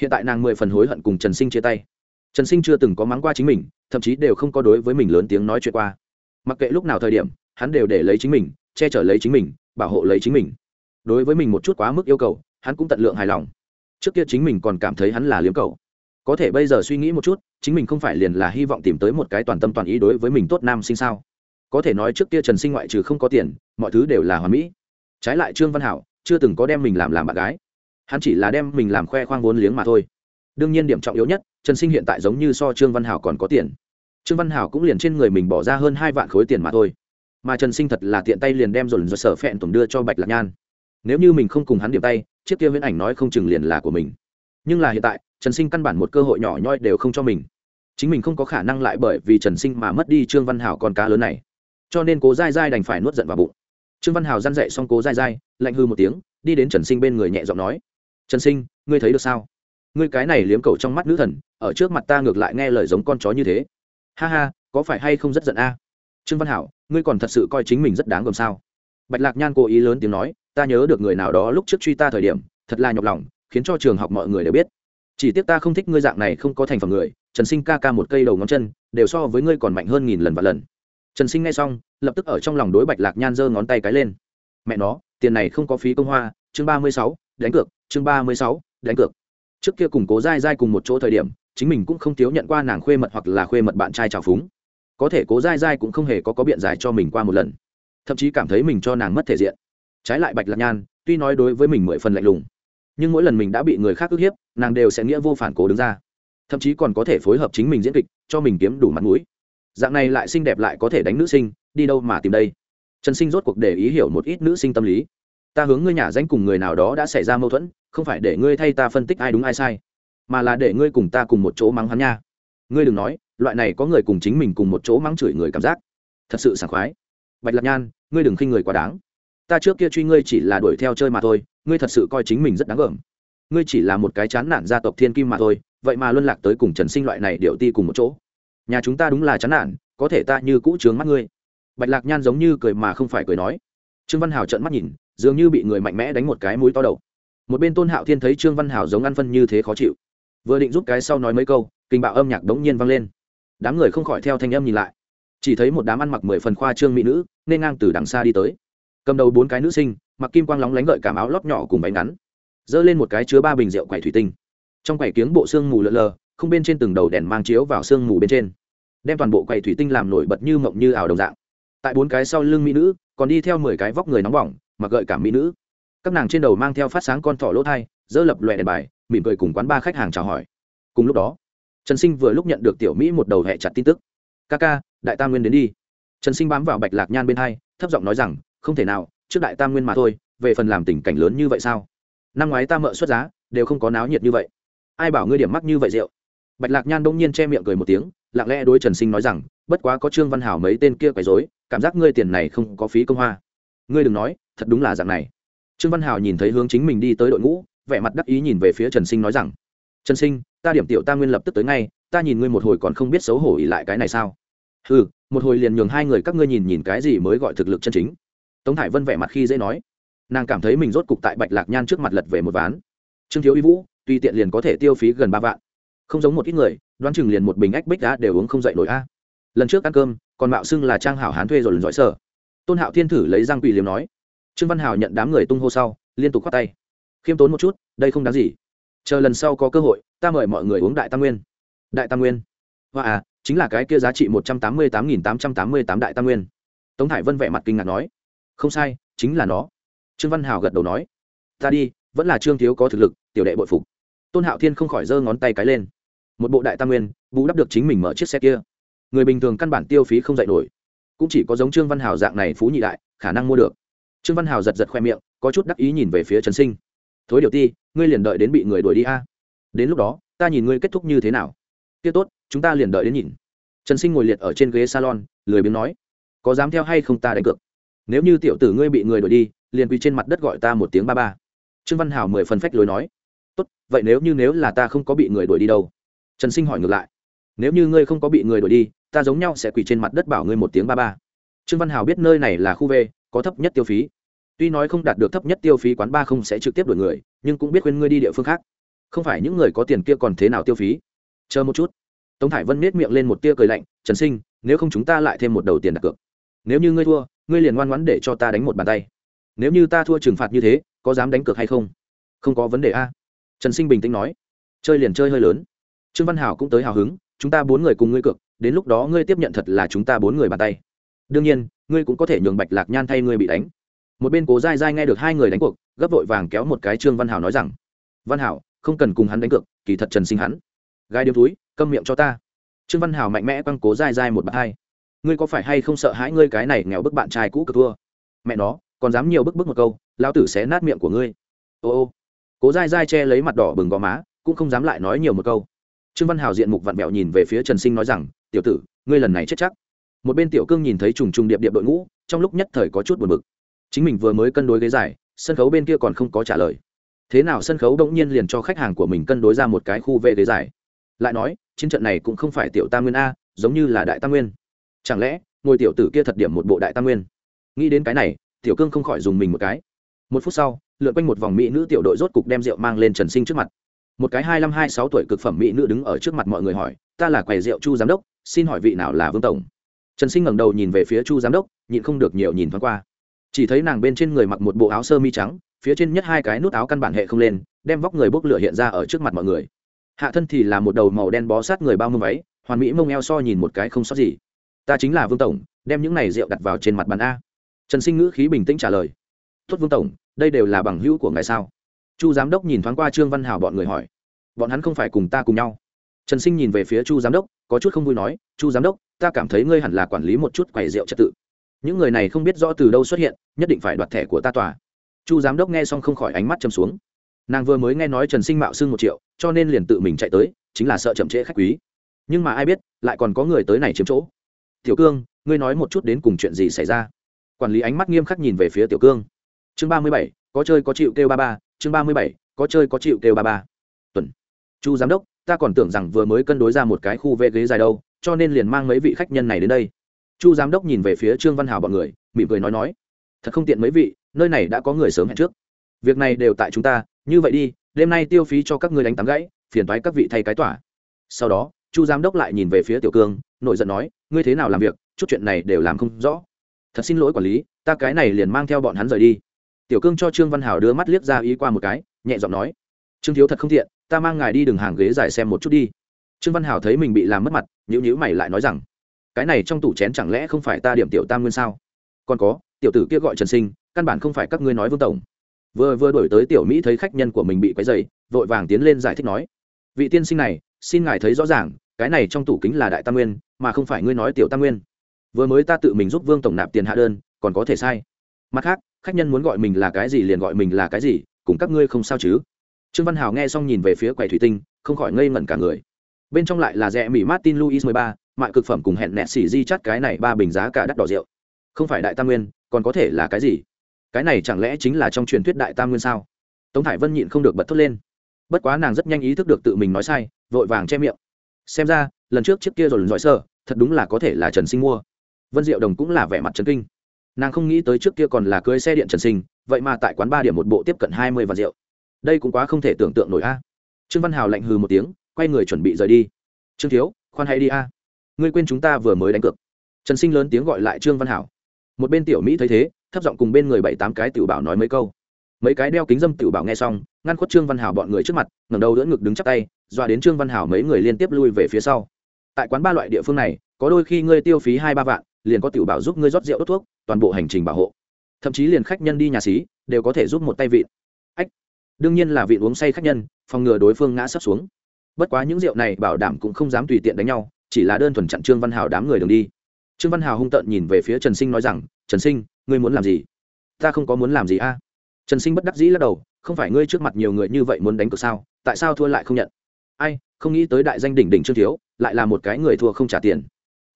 Hiện tại nàng mười phần hối hận cùng trần sinh chia tay. Trần sinh chưa từng có mắng qua chính mình, thậm chí đều không có đối với mình lớn tiếng nói chuyện qua. Mặc kệ lúc nào thời điểm, hắn đều để lấy chính mình, che chở lấy chính mình, bảo hộ lấy chính mình. Đối với mình một chút quá mức yêu cầu, hắn cũng tận lượng hài lòng. Trước kia chính mình còn cảm thấy hắn là liếm cầu có thể bây giờ suy nghĩ một chút, chính mình không phải liền là hy vọng tìm tới một cái toàn tâm toàn ý đối với mình tốt nam sinh sao? Có thể nói trước kia trần sinh ngoại trừ không có tiền, mọi thứ đều là hoàn mỹ. Trái lại trương văn hảo chưa từng có đem mình làm làm bạn gái. Hắn chỉ là đem mình làm khoe khoang vốn liếng mà thôi. Đương nhiên điểm trọng yếu nhất, trần sinh hiện tại giống như so trương văn hảo còn có tiền. Trương văn hảo cũng liền trên người mình bỏ ra hơn hai vạn khối tiền mà thôi. Mà trần sinh thật là tiện tay liền đem dồn dồn sở phẹn tổn đưa cho bạch lạc nhan. Nếu như mình không cùng hắn điểm tay, chiếc kia viễn ảnh nói không chừng liền là của mình. Nhưng là hiện tại, trần sinh căn bản một cơ hội nhỏ nhoi đều không cho mình. Chính mình không có khả năng lại bởi vì trần sinh mà mất đi trương văn hảo con cá lớn này cho nên cố dai dai đành phải nuốt giận vào bụng. Trương văn hảo dăn dậy xong cố dai dai, lạnh hư một tiếng, đi đến trần sinh bên người nhẹ giọng nói, trần sinh, ngươi thấy được sao? Ngươi cái này liếm cầu trong mắt nữ thần, ở trước mặt ta ngược lại nghe lời giống con chó như thế. Ha ha, có phải hay không rất giận a? Trương văn hảo ngươi còn thật sự coi chính mình rất đáng gồm sao? Bạch lạc nhan cố ý lớn tiếng nói, ta nhớ được người nào đó lúc trước truy ta thời điểm, thật là nhọc lòng, khiến cho trường học mọi người đều biết. Chỉ tiếc ta không thích ngươi dạng này không có thành phần người, trần sinh ca ca một cây đầu ngón chân, đều so với ngươi còn mạnh hơn nghìn lần và lần trần sinh nghe xong, lập tức ở trong lòng đối bạch lạc nhan giơ ngón tay cái lên. Mẹ nó, tiền này không có phí công hoa, chương ba mươi sáu, đánh cược, chương ba mươi sáu, đánh cược. Trước kia cùng cố dai dai cùng một chỗ thời điểm, chính mình cũng không thiếu nhận qua nàng khuê mật hoặc là khuê mật bạn trai trào phúng. Có thể cố dai dai cũng không hề có có biện giải cho mình qua một lần. Thậm chí cảm thấy mình cho nàng mất thể diện. Trái lại bạch lạc nhan, tuy nói đối với mình mười phần lạnh lùng, nhưng mỗi lần mình đã bị người khác ức hiếp, nàng đều sẽ nghĩa vô phản cố đứng ra. Thậm chí còn có thể phối hợp chính mình diễn kịch, cho mình kiếm đủ mặt mũi dạng này lại xinh đẹp lại có thể đánh nữ sinh, đi đâu mà tìm đây? Trần sinh rốt cuộc để ý hiểu một ít nữ sinh tâm lý. Ta hướng ngươi nhà danh cùng người nào đó đã xảy ra mâu thuẫn, không phải để ngươi thay ta phân tích ai đúng ai sai, mà là để ngươi cùng ta cùng một chỗ mắng hắn nha. Ngươi đừng nói, loại này có người cùng chính mình cùng một chỗ mắng chửi người cảm giác, thật sự sảng khoái. Bạch lạc nhan, ngươi đừng khinh người quá đáng. Ta trước kia truy ngươi chỉ là đuổi theo chơi mà thôi, ngươi thật sự coi chính mình rất đáng gờm. Ngươi chỉ là một cái chán nản gia tộc thiên kim mà thôi, vậy mà luân lạc tới cùng trần sinh loại này điệu ti cùng một chỗ nhà chúng ta đúng là chán nản, có thể ta như cũ trướng mắt ngươi. Bạch lạc nhan giống như cười mà không phải cười nói. Trương văn hào trợn mắt nhìn, dường như bị người mạnh mẽ đánh một cái mũi to đầu. Một bên tôn hạo thiên thấy trương văn hào giống ăn phân như thế khó chịu. Vừa định giúp cái sau nói mấy câu, kinh bạo âm nhạc đống nhiên vang lên. Đám người không khỏi theo thanh âm nhìn lại. Chỉ thấy một đám ăn mặc mười phần khoa trương mỹ nữ, nên ngang từ đằng xa đi tới. Cầm đầu bốn cái nữ sinh, mặc kim quang lóng lánh gợi cảm áo lót nhỏ cùng bánh ngắn, giơ lên một cái chứa ba bình rượu quầy thủy tinh. Trong quầy kiếng bộ xương mù lợn lờ không bên trên từng đầu đèn mang chiếu vào xương mù bên trên, đem toàn bộ quầy thủy tinh làm nổi bật như mộng như ảo đồng dạng. Tại bốn cái sau lưng mỹ nữ, còn đi theo mười cái vóc người nóng bỏng, mặc gợi cảm mỹ nữ. Các nàng trên đầu mang theo phát sáng con thỏ lỗ thai, dơ lập loẹ đèn bài, mỉm cười cùng quán ba khách hàng chào hỏi. Cùng lúc đó, trần sinh vừa lúc nhận được tiểu mỹ một đầu hẹ chặt tin tức. Ca ca, đại tam nguyên đến đi. Trần sinh bám vào bạch lạc nhan bên hai, thấp giọng nói rằng, không thể nào, trước đại tam nguyên mà thôi, về phần làm tình cảnh lớn như vậy sao? Năm ngoái ta mợ xuất giá, đều không có náo nhiệt như vậy. Ai bảo ngươi điểm mắc như vậy rượu? Bạch lạc nhan đông nhiên che miệng cười một tiếng, lặng lẽ đối trần sinh nói rằng, bất quá có trương văn hảo mấy tên kia quấy dối cảm giác ngươi tiền này không có phí công hoa. Ngươi đừng nói, thật đúng là dạng này. Trương văn hảo nhìn thấy hướng chính mình đi tới đội ngũ, vẻ mặt đắc ý nhìn về phía trần sinh nói rằng, trần sinh, ta điểm tiểu ta nguyên lập tức tới ngay, ta nhìn ngươi một hồi còn không biết xấu hổ ỉ lại cái này sao? Ừ một hồi liền nhường hai người các ngươi nhìn nhìn cái gì mới gọi thực lực chân chính. Tống thải vân vẻ mặt khi dễ nói. Nàng cảm thấy mình rốt cục tại bạch lạc nhan trước mặt lật về một ván. Trương thiếu y vũ tuy tiện liền có thể tiêu phí gần ba vạn không giống một ít người, đoán chừng liền một bình ách bích đã đều uống không dậy nổi a lần trước ăn cơm, còn mạo xưng là trang hảo hán thuê rồi lần giỏi sở. Tôn hạo thiên thử lấy răng quỳ liếm nói. Trương văn hào nhận đám người tung hô sau, liên tục khoát tay. Khiêm tốn một chút, đây không đáng gì. Chờ lần sau có cơ hội, ta mời mọi người uống đại tam nguyên. Đại tam nguyên? Hoa à chính là cái kia giá trị một trăm tám mươi tám nghìn tám trăm tám mươi tám đại tam nguyên. Tống hải vân vẻ mặt kinh ngạc nói. Không sai, chính là nó. Trương văn hào gật đầu nói. Ta đi, vẫn là trương thiếu có thực lực, tiểu đệ bội phục. Tôn hạo thiên không khỏi giơ ngón tay cái lên một bộ đại tam nguyên, bù đắp được chính mình mở chiếc xe kia. Người bình thường căn bản tiêu phí không dạy nổi. Cũng chỉ có giống trương văn hào dạng này phú nhị đại, khả năng mua được. Trương văn hào giật giật khoe miệng, có chút đắc ý nhìn về phía trần sinh. Thối điều ti, ngươi liền đợi đến bị người đuổi đi a. Đến lúc đó, ta nhìn ngươi kết thúc như thế nào. Kia tốt, chúng ta liền đợi đến nhìn. Trần sinh ngồi liệt ở trên ghế salon, lười biếng nói, có dám theo hay không ta đánh cược? Nếu như tiểu tử ngươi bị người đuổi đi, liền quỳ trên mặt đất gọi ta một tiếng ba ba. Trương văn hào mười phần phách lối nói, tốt, vậy nếu như nếu là ta không có bị người đuổi đi đâu? Trần sinh hỏi ngược lại. Nếu như ngươi không có bị người đuổi đi, ta giống nhau sẽ quỳ trên mặt đất bảo ngươi một tiếng ba ba. Trương văn hào biết nơi này là khu v, có thấp nhất tiêu phí. Tuy nói không đạt được thấp nhất tiêu phí quán ba không sẽ trực tiếp đuổi người, nhưng cũng biết khuyên ngươi đi địa phương khác. Không phải những người có tiền kia còn thế nào tiêu phí? Chờ một chút. Tống thải vân nết miệng lên một tia cười lạnh, trần sinh, nếu không chúng ta lại thêm một đầu tiền đặt cược. Nếu như ngươi thua, ngươi liền ngoan ngoãn để cho ta đánh một bàn tay. Nếu như ta thua trừng phạt như thế, có dám đánh cược hay không? Không có vấn đề a. Trần sinh bình tĩnh nói. Chơi liền chơi hơi lớn trương văn hảo cũng tới hào hứng, chúng ta bốn người cùng ngươi cược, đến lúc đó ngươi tiếp nhận thật là chúng ta bốn người bàn tay. Đương nhiên, ngươi cũng có thể nhường bạch lạc nhan thay ngươi bị đánh. Một bên cố dai dai nghe được hai người đánh cuộc, gấp vội vàng kéo một cái trương văn hảo nói rằng, văn hảo không cần cùng hắn đánh cược, kỳ thật trần sinh hắn. Gai điếm túi, câm miệng cho ta. Trương văn hảo mạnh mẽ quăng cố dai dai một bậc hai. Ngươi có phải hay không sợ hãi ngươi cái này nghèo bức bạn trai cũ cực thua? Mẹ nó, còn dám nhiều bức bức một câu, lão tử sẽ nát miệng của ngươi. Ô ô. Cố dai dai che lấy mặt đỏ bừng gò má, cũng không dám lại nói nhiều một câu trương văn hào diện mục vặn vẹo nhìn về phía trần sinh nói rằng, tiểu tử, ngươi lần này chết chắc. Một bên tiểu cương nhìn thấy trùng trùng điệp điệp đội ngũ, trong lúc nhất thời có chút buồn bực. Chính mình vừa mới cân đối ghế dài, sân khấu bên kia còn không có trả lời. Thế nào sân khấu đông nhiên liền cho khách hàng của mình cân đối ra một cái khu vệ ghế dài? Lại nói, chiến trận này cũng không phải tiểu tam nguyên a, giống như là đại tam nguyên. Chẳng lẽ, ngôi tiểu tử kia thật điểm một bộ đại tam nguyên? Nghĩ đến cái này, tiểu cương không khỏi dùng mình một cái. Một phút sau, lượn quanh một vòng mỹ nữ tiểu đội rốt cục đem rượu mang lên trần sinh trước mặt một cái hai mươi hai sáu tuổi cực phẩm mỹ nữ đứng ở trước mặt mọi người hỏi, ta là quầy rượu chu giám đốc, xin hỏi vị nào là vương tổng? Trần sinh ngẩng đầu nhìn về phía chu giám đốc, nhịn không được nhiều nhìn thoáng qua. Chỉ thấy nàng bên trên người mặc một bộ áo sơ mi trắng, phía trên nhất hai cái nút áo căn bản hệ không lên, đem vóc người bốc lửa hiện ra ở trước mặt mọi người. Hạ thân thì là một đầu màu đen bó sát người bao mông váy, hoàn mỹ mông eo so nhìn một cái không sót gì. Ta chính là vương tổng, đem những này rượu đặt vào trên mặt bàn a. Trần sinh ngữ khí bình tĩnh trả lời tuất vương tổng, đây đều là bằng hữu của ngài sao? Chu giám đốc nhìn thoáng qua trương văn hào bọn người hỏi. Bọn hắn không phải cùng ta cùng nhau. Trần sinh nhìn về phía chu giám đốc, có chút không vui nói, chu giám đốc, ta cảm thấy ngươi hẳn là quản lý một chút quầy rượu trật tự. Những người này không biết rõ từ đâu xuất hiện, nhất định phải đoạt thẻ của ta tòa. Chu giám đốc nghe xong không khỏi ánh mắt châm xuống. Nàng vừa mới nghe nói trần sinh mạo xưng một triệu, cho nên liền tự mình chạy tới, chính là sợ chậm trễ khách quý. Nhưng mà ai biết, lại còn có người tới này chiếm chỗ. Tiểu cương, ngươi nói một chút đến cùng chuyện gì xảy ra? Quản lý ánh mắt nghiêm khắc nhìn về phía tiểu cương. Chương ba mươi bảy, có chơi có chịu kêu ba ba chương ba mươi bảy, có chơi có chịu kêu ba ba. Tuần. Chu giám đốc, ta còn tưởng rằng vừa mới cân đối ra một cái khu vệ ghế dài đâu, cho nên liền mang mấy vị khách nhân này đến đây. Chu giám đốc nhìn về phía trương văn hào bọn người, mỉm cười nói nói. Thật không tiện mấy vị, nơi này đã có người sớm hẹn trước. Việc này đều tại chúng ta, như vậy đi, đêm nay tiêu phí cho các ngươi đánh tắm gãy, phiền toái các vị thay cái tỏa. Sau đó, chu giám đốc lại nhìn về phía tiểu cương, nội giận nói, ngươi thế nào làm việc, chút chuyện này đều làm không rõ. Thật xin lỗi quản lý, ta cái này liền mang theo bọn hắn rời đi tiểu cương cho trương văn hảo đưa mắt liếc ra ý qua một cái, nhẹ giọng nói, trương thiếu thật không thiện ta mang ngài đi đường hàng ghế dài xem một chút đi. Trương văn hảo thấy mình bị làm mất mặt nhữ nhữ mày lại nói rằng, cái này trong tủ chén chẳng lẽ không phải ta điểm tiểu tam nguyên sao? Còn có, tiểu tử kia gọi trần sinh, căn bản không phải các ngươi nói vương tổng. Vừa vừa đổi tới tiểu mỹ thấy khách nhân của mình bị quấy dày vội vàng tiến lên giải thích nói, vị tiên sinh này, xin ngài thấy rõ ràng, cái này trong tủ kính là đại tam nguyên, mà không phải ngươi nói tiểu tam nguyên. Vừa mới ta tự mình giúp vương tổng nạp tiền hạ đơn, còn có thể sai. Mặt khác khách nhân muốn gọi mình là cái gì liền gọi mình là cái gì, cùng các ngươi không sao chứ. Trương văn hào nghe xong nhìn về phía quầy thủy tinh, không khỏi ngây ngẩn cả người. Bên trong lại là rẽ mỹ martin louis mười ba, mại cực phẩm cùng hẹn nẹt xỉ di chắt cái này ba bình giá cả đắt đỏ rượu. Không phải đại tam nguyên, còn có thể là cái gì? Cái này chẳng lẽ chính là trong truyền thuyết đại tam nguyên sao? Tống thải vân nhịn không được bật thốt lên. Bất quá nàng rất nhanh ý thức được tự mình nói sai, vội vàng che miệng. Xem ra, lần trước chiếc kia rồi lần giỏi sơ, thật đúng là có thể là trần sinh mua. Vân diệu đồng cũng là vẻ mặt trần kinh nàng không nghĩ tới trước kia còn là cưới xe điện trần sinh, vậy mà tại quán ba điểm một bộ tiếp cận hai mươi vạn rượu. Đây cũng quá không thể tưởng tượng nổi a. Trương văn hào lạnh hừ một tiếng, quay người chuẩn bị rời đi. Trương thiếu, khoan hay đi a. Ngươi quên chúng ta vừa mới đánh cược. Trần sinh lớn tiếng gọi lại trương văn hảo một bên tiểu mỹ thấy thế, thấp giọng cùng bên người bảy tám cái tiểu bảo nói mấy câu. Mấy cái đeo kính dâm tiểu bảo nghe xong, ngăn khuất trương văn hảo bọn người trước mặt, ngẩng đầu đỡ ngực đứng chắc tay, dọa đến trương văn hảo mấy người liên tiếp lui về phía sau. Tại quán ba loại địa phương này, có đôi khi ngươi tiêu phí hai ba vạn liền có tiểu bảo giúp ngươi rót rượu đốt thuốc, toàn bộ hành trình bảo hộ. Thậm chí liền khách nhân đi nhà xí, đều có thể giúp một tay vịn. Ách, đương nhiên là vịn uống say khách nhân, phòng ngừa đối phương ngã sắp xuống. Bất quá những rượu này bảo đảm cũng không dám tùy tiện đánh nhau, chỉ là đơn thuần chặn trương văn hào đám người đường đi. Trương văn hào hung tợn nhìn về phía trần sinh nói rằng, trần sinh, ngươi muốn làm gì? Ta không có muốn làm gì a. Trần sinh bất đắc dĩ lắc đầu, không phải ngươi trước mặt nhiều người như vậy muốn đánh cược sao? Tại sao thua lại không nhận? Ai, không nghĩ tới đại danh đỉnh đỉnh trương thiếu, lại là một cái người thua không trả tiền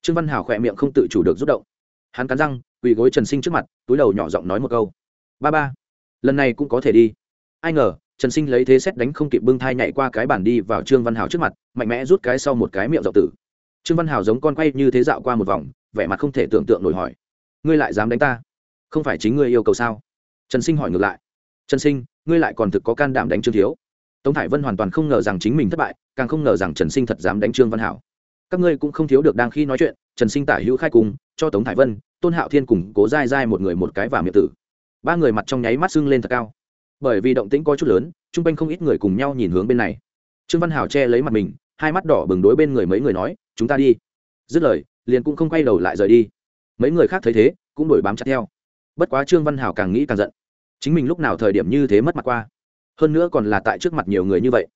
trương văn Hảo khỏe miệng không tự chủ được rút động. Hắn cắn răng, quỳ gối trần sinh trước mặt, túi đầu nhỏ giọng nói một câu. Ba ba, lần này cũng có thể đi. Ai ngờ, trần sinh lấy thế xét đánh không kịp bưng thai nhảy qua cái bàn đi vào trương văn Hảo trước mặt, mạnh mẽ rút cái sau một cái miệng dọc tử. Trương văn Hảo giống con quay như thế dạo qua một vòng, vẻ mặt không thể tưởng tượng nổi hỏi. Ngươi lại dám đánh ta? Không phải chính ngươi yêu cầu sao? Trần sinh hỏi ngược lại. Trần sinh, ngươi lại còn thực có can đảm đánh trương thiếu. Tống thải vân hoàn toàn không ngờ rằng chính mình thất bại, càng không ngờ rằng trần sinh thật dám đánh trương văn hảo các ngươi cũng không thiếu được đang khi nói chuyện, trần sinh tả hữu khai cùng, cho tống thải vân, tôn hạo thiên cùng cố dai dai một người một cái và miệng tử. Ba người mặt trong nháy mắt sưng lên thật cao. Bởi vì động tĩnh có chút lớn, chung quanh không ít người cùng nhau nhìn hướng bên này. Trương văn hảo che lấy mặt mình, hai mắt đỏ bừng đối bên người mấy người nói, chúng ta đi. Dứt lời, liền cũng không quay đầu lại rời đi. Mấy người khác thấy thế, cũng đổi bám chặt theo. Bất quá trương văn hảo càng nghĩ càng giận. Chính mình lúc nào thời điểm như thế mất mặt qua. Hơn nữa còn là tại trước mặt nhiều người như vậy.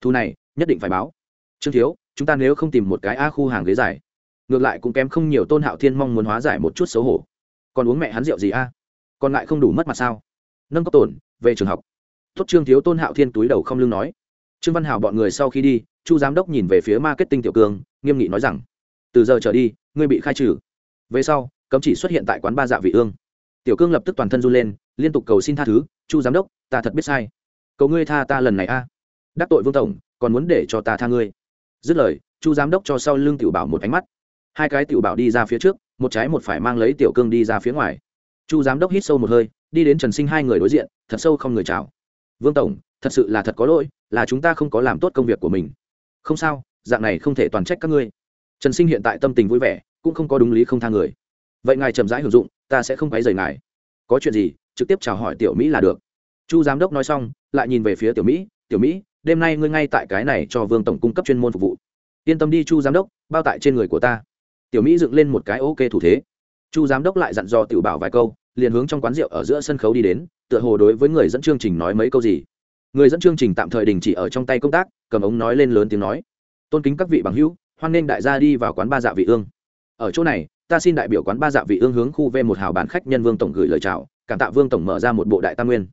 Thu này, nhất định phải báo. Trương thiếu chúng ta nếu không tìm một cái a khu hàng ghế dài, ngược lại cũng kém không nhiều tôn hạo thiên mong muốn hóa giải một chút xấu hổ. Còn uống mẹ hắn rượu gì a? Còn lại không đủ mất mặt sao? Nâng cấp tổn, về trường học. Tốt trương thiếu tôn hạo thiên túi đầu không lưng nói. Trương văn hảo bọn người sau khi đi, chu giám đốc nhìn về phía marketing tiểu cương, nghiêm nghị nói rằng, từ giờ trở đi, ngươi bị khai trừ. Về sau, cấm chỉ xuất hiện tại quán ba dạ vị ương. Tiểu cương lập tức toàn thân run lên, liên tục cầu xin tha thứ, chu giám đốc, ta thật biết sai. Cầu ngươi tha ta lần này a. Đắc tội vương tổng, còn muốn để cho ta tha ngươi dứt lời, chu giám đốc cho sau lưng tiểu bảo một ánh mắt. Hai cái tiểu bảo đi ra phía trước, một trái một phải mang lấy tiểu cương đi ra phía ngoài. Chu giám đốc hít sâu một hơi, đi đến trần sinh hai người đối diện, thật sâu không người chào. Vương tổng, thật sự là thật có lỗi, là chúng ta không có làm tốt công việc của mình. Không sao, dạng này không thể toàn trách các ngươi. Trần sinh hiện tại tâm tình vui vẻ, cũng không có đúng lý không tha người. Vậy ngài chậm rãi hưởng dụng, ta sẽ không quấy rầy ngài. Có chuyện gì, trực tiếp chào hỏi tiểu mỹ là được. Chu giám đốc nói xong, lại nhìn về phía tiểu mỹ tiểu mỹ, đêm nay ngươi ngay tại cái này cho vương tổng cung cấp chuyên môn phục vụ. Yên tâm đi, chu giám đốc, bao tại trên người của ta. Tiểu mỹ dựng lên một cái ok thủ thế. Chu giám đốc lại dặn dò tiểu bảo vài câu, liền hướng trong quán rượu ở giữa sân khấu đi đến, tựa hồ đối với người dẫn chương trình nói mấy câu gì. Người dẫn chương trình tạm thời đình chỉ ở trong tay công tác, cầm ống nói lên lớn tiếng nói. Tôn kính các vị bằng hữu, hoan nghênh đại gia đi vào quán ba dạ vị ương. Ở chỗ này, ta xin đại biểu quán ba dạ vị ương hướng khu v một hào bán khách nhân vương tổng gửi lời chào, cảm tạ vương tổng mở ra một bộ đại tam nguyên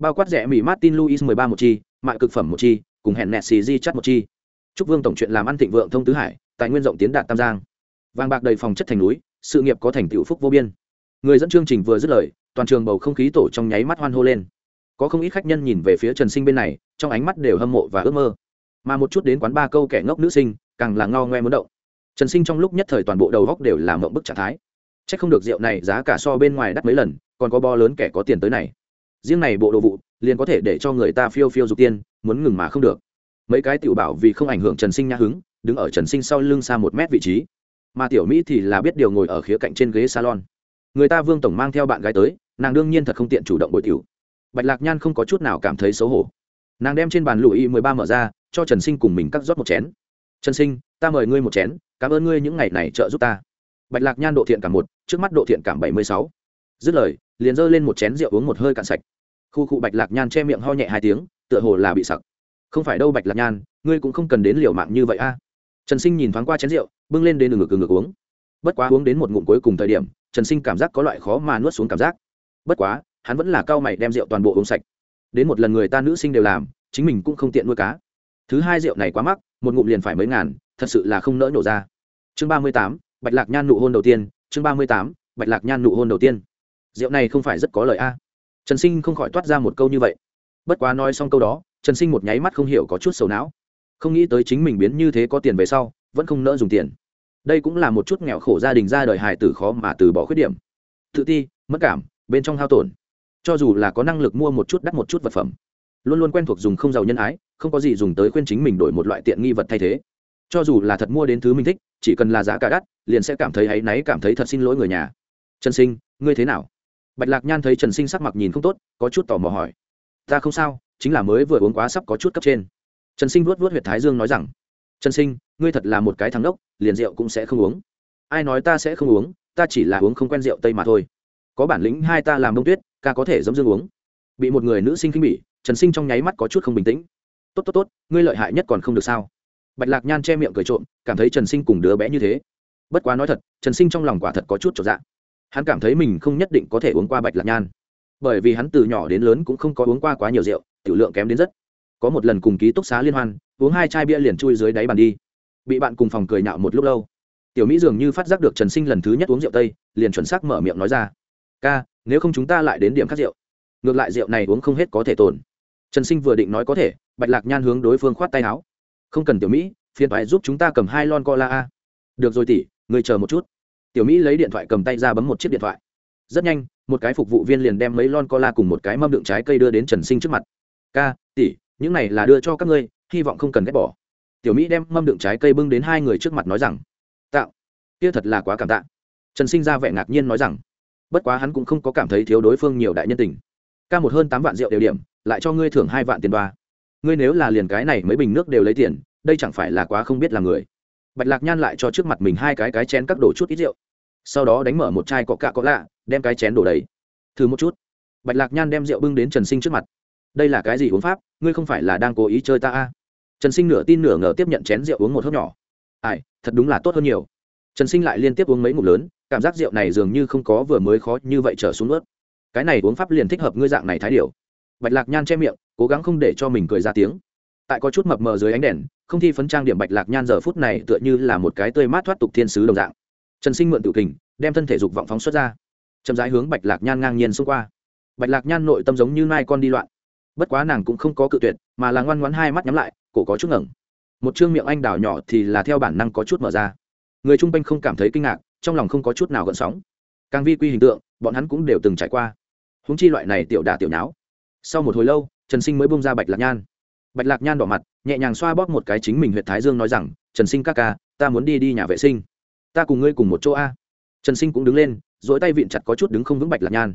bao quát rẻ mỹ martin luis mười ba một chi, mại cực phẩm một chi, cùng hẹn nẹt xì di chắt một chi. Chúc vương tổng chuyện làm ăn thịnh vượng thông tứ hải, tài nguyên rộng tiến đạt tam giang. Vàng bạc đầy phòng chất thành núi, sự nghiệp có thành tựu phúc vô biên. Người dẫn chương trình vừa dứt lời, toàn trường bầu không khí tổ trong nháy mắt hoan hô lên. Có không ít khách nhân nhìn về phía trần sinh bên này, trong ánh mắt đều hâm mộ và ước mơ. Mà một chút đến quán ba câu kẻ ngốc nữ sinh, càng là ngao ngoe muốn động. Trần sinh trong lúc nhất thời toàn bộ đầu góc đều làm mộng bức trạng thái. C h ắ c không được rượu này giá cả so bên ngoài đắt mấy lần, còn có bo lớn kẻ có tiền tới này riêng này bộ đồ vụ, liền có thể để cho người ta phiêu phiêu dục tiên, muốn ngừng mà không được. Mấy cái tiểu bảo vì không ảnh hưởng trần sinh nhã hứng, đứng ở trần sinh sau lưng xa một mét vị trí. Mà tiểu mỹ thì là biết điều ngồi ở khía cạnh trên ghế salon. Người ta vương tổng mang theo bạn gái tới, nàng đương nhiên thật không tiện chủ động bồi tiểu. Bạch lạc nhan không có chút nào cảm thấy xấu hổ. Nàng đem trên bàn lụi mười ba mở ra, cho trần sinh cùng mình cắt rót một chén. Trần sinh, ta mời ngươi một chén, cảm ơn ngươi những ngày này trợ giúp ta. Bạch lạc nhan độ thiện cảm một, trước mắt độ thiện cảm bảy mươi sáu. Dứt lời, liền giơ lên một chén rượu uống một hơi cạn sạch khu cụ bạch lạc nhan che miệng ho nhẹ hai tiếng, tựa hồ là bị sặc. Không phải đâu bạch lạc nhan, ngươi cũng không cần đến liều mạng như vậy a. Trần sinh nhìn thoáng qua chén rượu, bưng lên đến ngực ngực uống. Bất quá uống đến một ngụm cuối cùng thời điểm, trần sinh cảm giác có loại khó mà nuốt xuống cảm giác. Bất quá, hắn vẫn là cao mày đem rượu toàn bộ uống sạch. Đến một lần người ta nữ sinh đều làm, chính mình cũng không tiện nuôi cá. Thứ hai rượu này quá mắc, một ngụm liền phải mấy ngàn, thật sự là không nỡ nổ ra. Chương ba mươi tám, bạch lạc nhan nụ hôn đầu tiên, chương ba mươi tám, bạch lạc nhan nụ hôn đầu tiên. Rượu này không phải rất có lời a trần sinh không khỏi toát ra một câu như vậy. Bất quá nói xong câu đó, trần sinh một nháy mắt không hiểu có chút sầu não. Không nghĩ tới chính mình biến như thế có tiền về sau, vẫn không nỡ dùng tiền. Đây cũng là một chút nghèo khổ gia đình ra đời hài tử khó mà từ bỏ khuyết điểm. Tự ti, mất cảm, bên trong hao tổn. Cho dù là có năng lực mua một chút đắt một chút vật phẩm, luôn luôn quen thuộc dùng không giàu nhân ái, không có gì dùng tới khuyên chính mình đổi một loại tiện nghi vật thay thế. Cho dù là thật mua đến thứ mình thích, chỉ cần là giá cả đắt, liền sẽ cảm thấy áy náy, cảm thấy thật xin lỗi người nhà. Trần sinh, ngươi thế nào? Bạch lạc nhan thấy trần sinh sắc mặt nhìn không tốt, có chút tò mò hỏi. Ta không sao, chính là mới vừa uống quá sắp có chút cấp trên. Trần sinh vuốt vuốt h u y ệ t thái dương nói rằng, trần sinh, ngươi thật là một cái thắng đốc liền rượu cũng sẽ không uống. Ai nói ta sẽ không uống, ta chỉ là uống không quen rượu tây mà thôi. Có bản lĩnh hai ta làm đông tuyết, ca có thể dẫm dương uống. Bị một người nữ sinh khinh bỉ, trần sinh trong nháy mắt có chút không bình tĩnh. Tốt tốt tốt, ngươi lợi hại nhất còn không được sao? Bạch lạc nhan che miệng cười trộm, cảm thấy trần sinh cùng đứa bé như thế. Bất quá nói thật, trần sinh trong lòng quả thật có chút trọn dạng hắn cảm thấy mình không nhất định có thể uống qua bạch lạc nhan. Bởi vì hắn từ nhỏ đến lớn cũng không có uống qua quá nhiều rượu, tiểu lượng kém đến rất. Có một lần cùng ký túc xá liên hoan, uống hai chai bia liền chui dưới đáy bàn đi. Bị bạn cùng phòng cười nhạo một lúc lâu. Tiểu mỹ dường như phát giác được trần sinh lần thứ nhất uống rượu tây, liền chuẩn xác mở miệng nói ra. Ca, nếu không chúng ta lại đến điểm khắc rượu. Ngược lại rượu này uống không hết có thể tồn. Trần sinh vừa định nói có thể, bạch lạc nhan hướng đối phương khoát tay áo. Không cần tiểu mỹ, phiền thoại giúp chúng ta cầm hai lon cola a. Được rồi tỷ người chờ một chút tiểu mỹ lấy điện thoại cầm tay ra bấm một chiếc điện thoại. Rất nhanh, một cái phục vụ viên liền đem mấy lon cola cùng một cái mâm đựng trái cây đưa đến trần sinh trước mặt. Ca, tỷ, những này là đưa cho các ngươi, hy vọng không cần ghét bỏ. Tiểu mỹ đem mâm đựng trái cây bưng đến hai người trước mặt nói rằng tạo kia thật là quá cảm tạ. Trần sinh ra vẻ ngạc nhiên nói rằng, bất quá hắn cũng không có cảm thấy thiếu đối phương nhiều đại nhân tình. Ca một hơn tám vạn rượu đều điểm, lại cho ngươi thưởng hai vạn tiền đoa. Ngươi nếu là liền cái này mấy bình nước đều lấy tiền, đây chẳng phải là quá không biết là người bạch lạc nhan lại cho trước mặt mình hai cái cái chén các đổ chút ít rượu. Sau đó đánh mở một chai cọ cạ có lạ, đem cái chén đổ đầy. Thử một chút. Bạch lạc nhan đem rượu bưng đến trần sinh trước mặt. Đây là cái gì uống pháp? Ngươi không phải là đang cố ý chơi ta a trần sinh nửa tin nửa ngờ tiếp nhận chén rượu uống một hớp nhỏ. Ai, thật đúng là tốt hơn nhiều. Trần sinh lại liên tiếp uống mấy ngụm lớn, cảm giác rượu này dường như không có vừa mới khó như vậy trở xuống nước cái này uống pháp liền thích hợp ngươi dạng này thái điều bạch lạc nhan che miệng, cố gắng không để cho mình cười ra tiếng tại có chút mập mờ dưới ánh đèn, không thi phấn trang điểm bạch lạc nhan giờ phút này tựa như là một cái tươi mát thoát tục thiên sứ đồng dạng. Trần sinh mượn tự kình, đem thân thể dục vọng phóng xuất ra. Chậm rãi hướng bạch lạc nhan ngang nhiên xông qua. Bạch lạc nhan nội tâm giống như nai con đi loạn. Bất quá nàng cũng không có cự tuyệt, mà là ngoan ngoãn hai mắt nhắm lại, cổ có chút ngẩng. Một chương miệng anh đào nhỏ thì là theo bản năng có chút mở ra. Người chung quanh không cảm thấy kinh ngạc, trong lòng không có chút nào gợn sóng. Càng vi quy hình tượng, bọn hắn cũng đều từng trải qua. Húng chi loại này tiểu đà tiểu nháo. Sau một hồi lâu, trần sinh mới bông ra bạch lạc nhan bạch lạc nhan đỏ mặt, nhẹ nhàng xoa bóp một cái chính mình huyện thái dương nói rằng, trần sinh ca ca, ta muốn đi đi nhà vệ sinh. Ta cùng ngươi cùng một chỗ a. Trần sinh cũng đứng lên dỗi tay vịn chặt có chút đứng không vững bạch lạc nhan.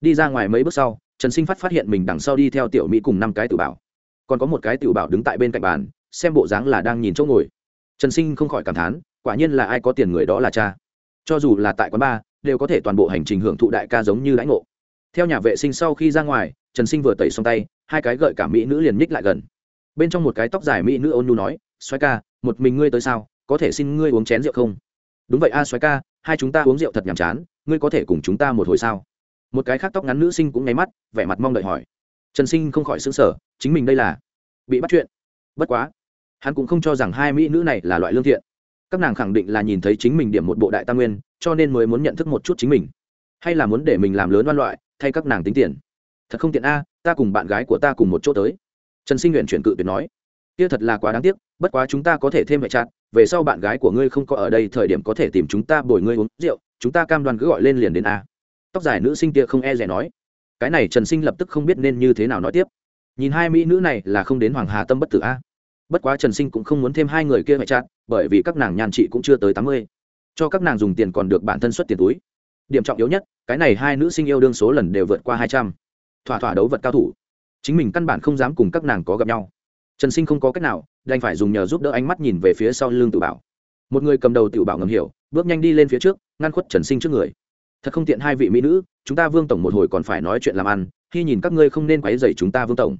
Đi ra ngoài mấy bước sau, trần sinh phát phát hiện mình đằng sau đi theo tiểu mỹ cùng năm cái tiểu bảo. Còn có một cái tiểu bảo đứng tại bên cạnh bàn, xem bộ dáng là đang nhìn chỗ ngồi. Trần sinh không khỏi cảm thán, quả nhiên là ai có tiền người đó là cha. Cho dù là tại quán bar, đều có thể toàn bộ hành trình hưởng thụ đại ca giống như lãnh ngộ. Theo nhà vệ sinh sau khi ra ngoài, trần sinh vừa tẩy xong tay, hai cái gợi cả mỹ nữ liền nhích lại gần bên trong một cái tóc dài mỹ nữ ôn nhu nói xoáy ca một mình ngươi tới sao? Có thể xin ngươi uống chén rượu không? Đúng vậy a à, xoáy ca hai chúng ta uống rượu thật nhàm chán ngươi có thể cùng chúng ta một hồi sao? Một cái khác tóc ngắn nữ sinh cũng nháy mắt vẻ mặt mong đợi hỏi. Trần sinh không khỏi xứng sở chính mình đây là bị bắt chuyện? Bất quá hắn cũng không cho rằng hai mỹ nữ này là loại lương thiện. Các nàng khẳng định là nhìn thấy chính mình điểm một bộ đại tam nguyên cho nên mới muốn nhận thức một chút chính mình. Hay là muốn để mình làm lớn văn loại thay các nàng tính tiền? Thật không tiện a ta cùng bạn gái của ta cùng một chỗ tới trần sinh nguyện chuyển cự tuyệt nói, kia thật là quá đáng tiếc, bất quá chúng ta có thể thêm hệ chặt, về sau bạn gái của ngươi không có ở đây thời điểm có thể tìm chúng ta bồi ngươi uống rượu, chúng ta cam đoan cứ gọi lên liền đến a. Tóc dài nữ sinh kia không e rẻ nói, cái này trần sinh lập tức không biết nên như thế nào nói tiếp. Nhìn hai mỹ nữ này là không đến hoàng hà tâm bất tử a. Bất quá trần sinh cũng không muốn thêm hai người kia hệ chặt, bởi vì các nàng nhàn chị cũng chưa tới tám mươi. Cho các nàng dùng tiền còn được bản thân xuất tiền túi. Điểm trọng yếu nhất, cái này hai nữ sinh yêu đương số lần đều vượt qua hai trăm. Thỏa thỏa đấu vật cao thủ chính mình căn bản không dám cùng các nàng có gặp nhau. Trần sinh không có cách nào, đành phải dùng nhờ giúp đỡ ánh mắt nhìn về phía sau lưng tự bảo. Một người cầm đầu tự bảo ngầm hiểu, bước nhanh đi lên phía trước, ngăn khuất trần sinh trước người. Thật không tiện hai vị mỹ nữ, chúng ta vương tổng một hồi còn phải nói chuyện làm ăn, khi nhìn các ngươi không nên quấy dày chúng ta vương tổng.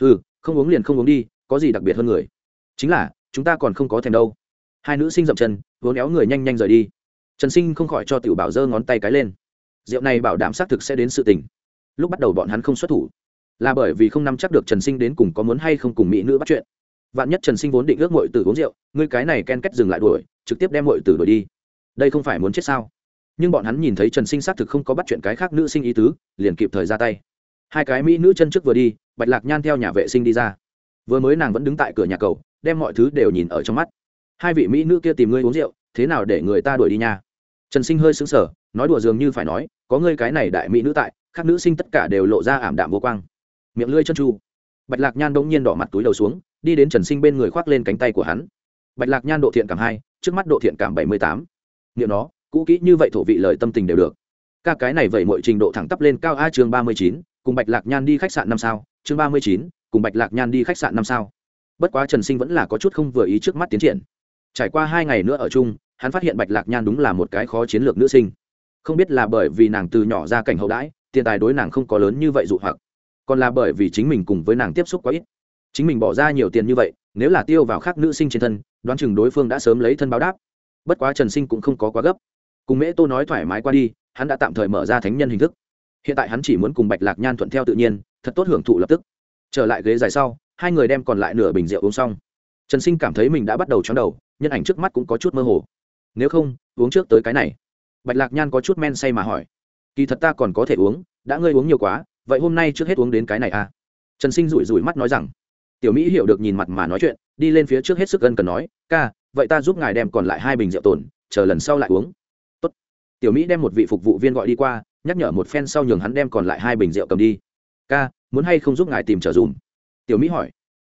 Ừ không uống liền không uống đi, có gì đặc biệt hơn người? Chính là, chúng ta còn không có thèm đâu. Hai nữ sinh dậm chân, vốn éo người nhanh nhanh rời đi. Trần sinh không khỏi cho tiểu bảo giơ ngón tay cái lên. Rượu này bảo đảm xác thực sẽ đến sự tình. Lúc bắt đầu bọn hắn không xuất thủ là bởi vì không nắm chắc được trần sinh đến cùng có muốn hay không cùng mỹ nữ bắt chuyện. Vạn nhất trần sinh vốn định ước mội tử uống rượu, ngươi cái này ken kết dừng lại đuổi, trực tiếp đem mội tử đuổi đi. Đây không phải muốn chết sao? Nhưng bọn hắn nhìn thấy trần sinh xác thực không có bắt chuyện cái khác nữ sinh ý tứ, liền kịp thời ra tay. Hai cái mỹ nữ chân trước vừa đi, bạch lạc nhan theo nhà vệ sinh đi ra. Vừa mới nàng vẫn đứng tại cửa nhà cầu, đem mọi thứ đều nhìn ở trong mắt. Hai vị mỹ nữ kia tìm ngươi uống rượu, thế nào để người ta đuổi đi nha? Trần sinh hơi xứng sở nói đùa dường như phải nói, có ngươi cái này đại mỹ nữ tại các nữ sinh tất cả đều lộ ra ảm đạm vô quang miệng lưỡi chân chu. Bạch lạc nhan bỗng nhiên đỏ mặt túi đầu xuống, đi đến trần sinh bên người khoác lên cánh tay của hắn. Bạch lạc nhan độ thiện cảm hai, trước mắt độ thiện cảm bảy mươi tám. Nghiệm nó, cũ kỹ như vậy thổ vị lời tâm tình đều được. Các cái này vậy mọi trình độ thẳng tắp lên cao a chương ba mươi chín, cùng bạch lạc nhan đi khách sạn năm sao. Chương ba mươi chín, cùng bạch lạc nhan đi khách sạn năm sao. Bất quá trần sinh vẫn là có chút không vừa ý trước mắt tiến triển. Trải qua hai ngày nữa ở chung, hắn phát hiện bạch lạc nhan đúng là một cái khó chiến lược nữ sinh. Không biết là bởi vì nàng từ nhỏ ra cảnh hậu đãi, tiền tài đối nàng không có lớn như vậy dụ hoặc còn là bởi vì chính mình cùng với nàng tiếp xúc quá ít. Chính mình bỏ ra nhiều tiền như vậy, nếu là tiêu vào khác nữ sinh trên thân, đoán chừng đối phương đã sớm lấy thân báo đáp. Bất quá trần sinh cũng không có quá gấp. Cùng mễ tô nói thoải mái qua đi, hắn đã tạm thời mở ra thánh nhân hình thức. Hiện tại hắn chỉ muốn cùng bạch lạc nhan thuận theo tự nhiên, thật tốt hưởng thụ lập tức. Trở lại ghế dài sau, hai người đem còn lại nửa bình rượu uống xong. Trần sinh cảm thấy mình đã bắt đầu chóng đầu, nhân ảnh trước mắt cũng có chút mơ hồ. Nếu không, uống trước tới cái này. Bạch lạc nhan có chút men say mà hỏi. Kỳ thật ta còn có thể uống, đã ngươi uống nhiều quá vậy hôm nay trước hết uống đến cái này à? Trần sinh rủi rủi mắt nói rằng, tiểu mỹ hiểu được nhìn mặt mà nói chuyện, đi lên phía trước hết sức ân cần nói, ca, vậy ta giúp ngài đem còn lại hai bình rượu tồn, chờ lần sau lại uống. Tốt. tiểu mỹ đem một vị phục vụ viên gọi đi qua, nhắc nhở một phen sau nhường hắn đem còn lại hai bình rượu cầm đi. Ca, muốn hay không giúp ngài tìm trở dùm? Tiểu mỹ hỏi.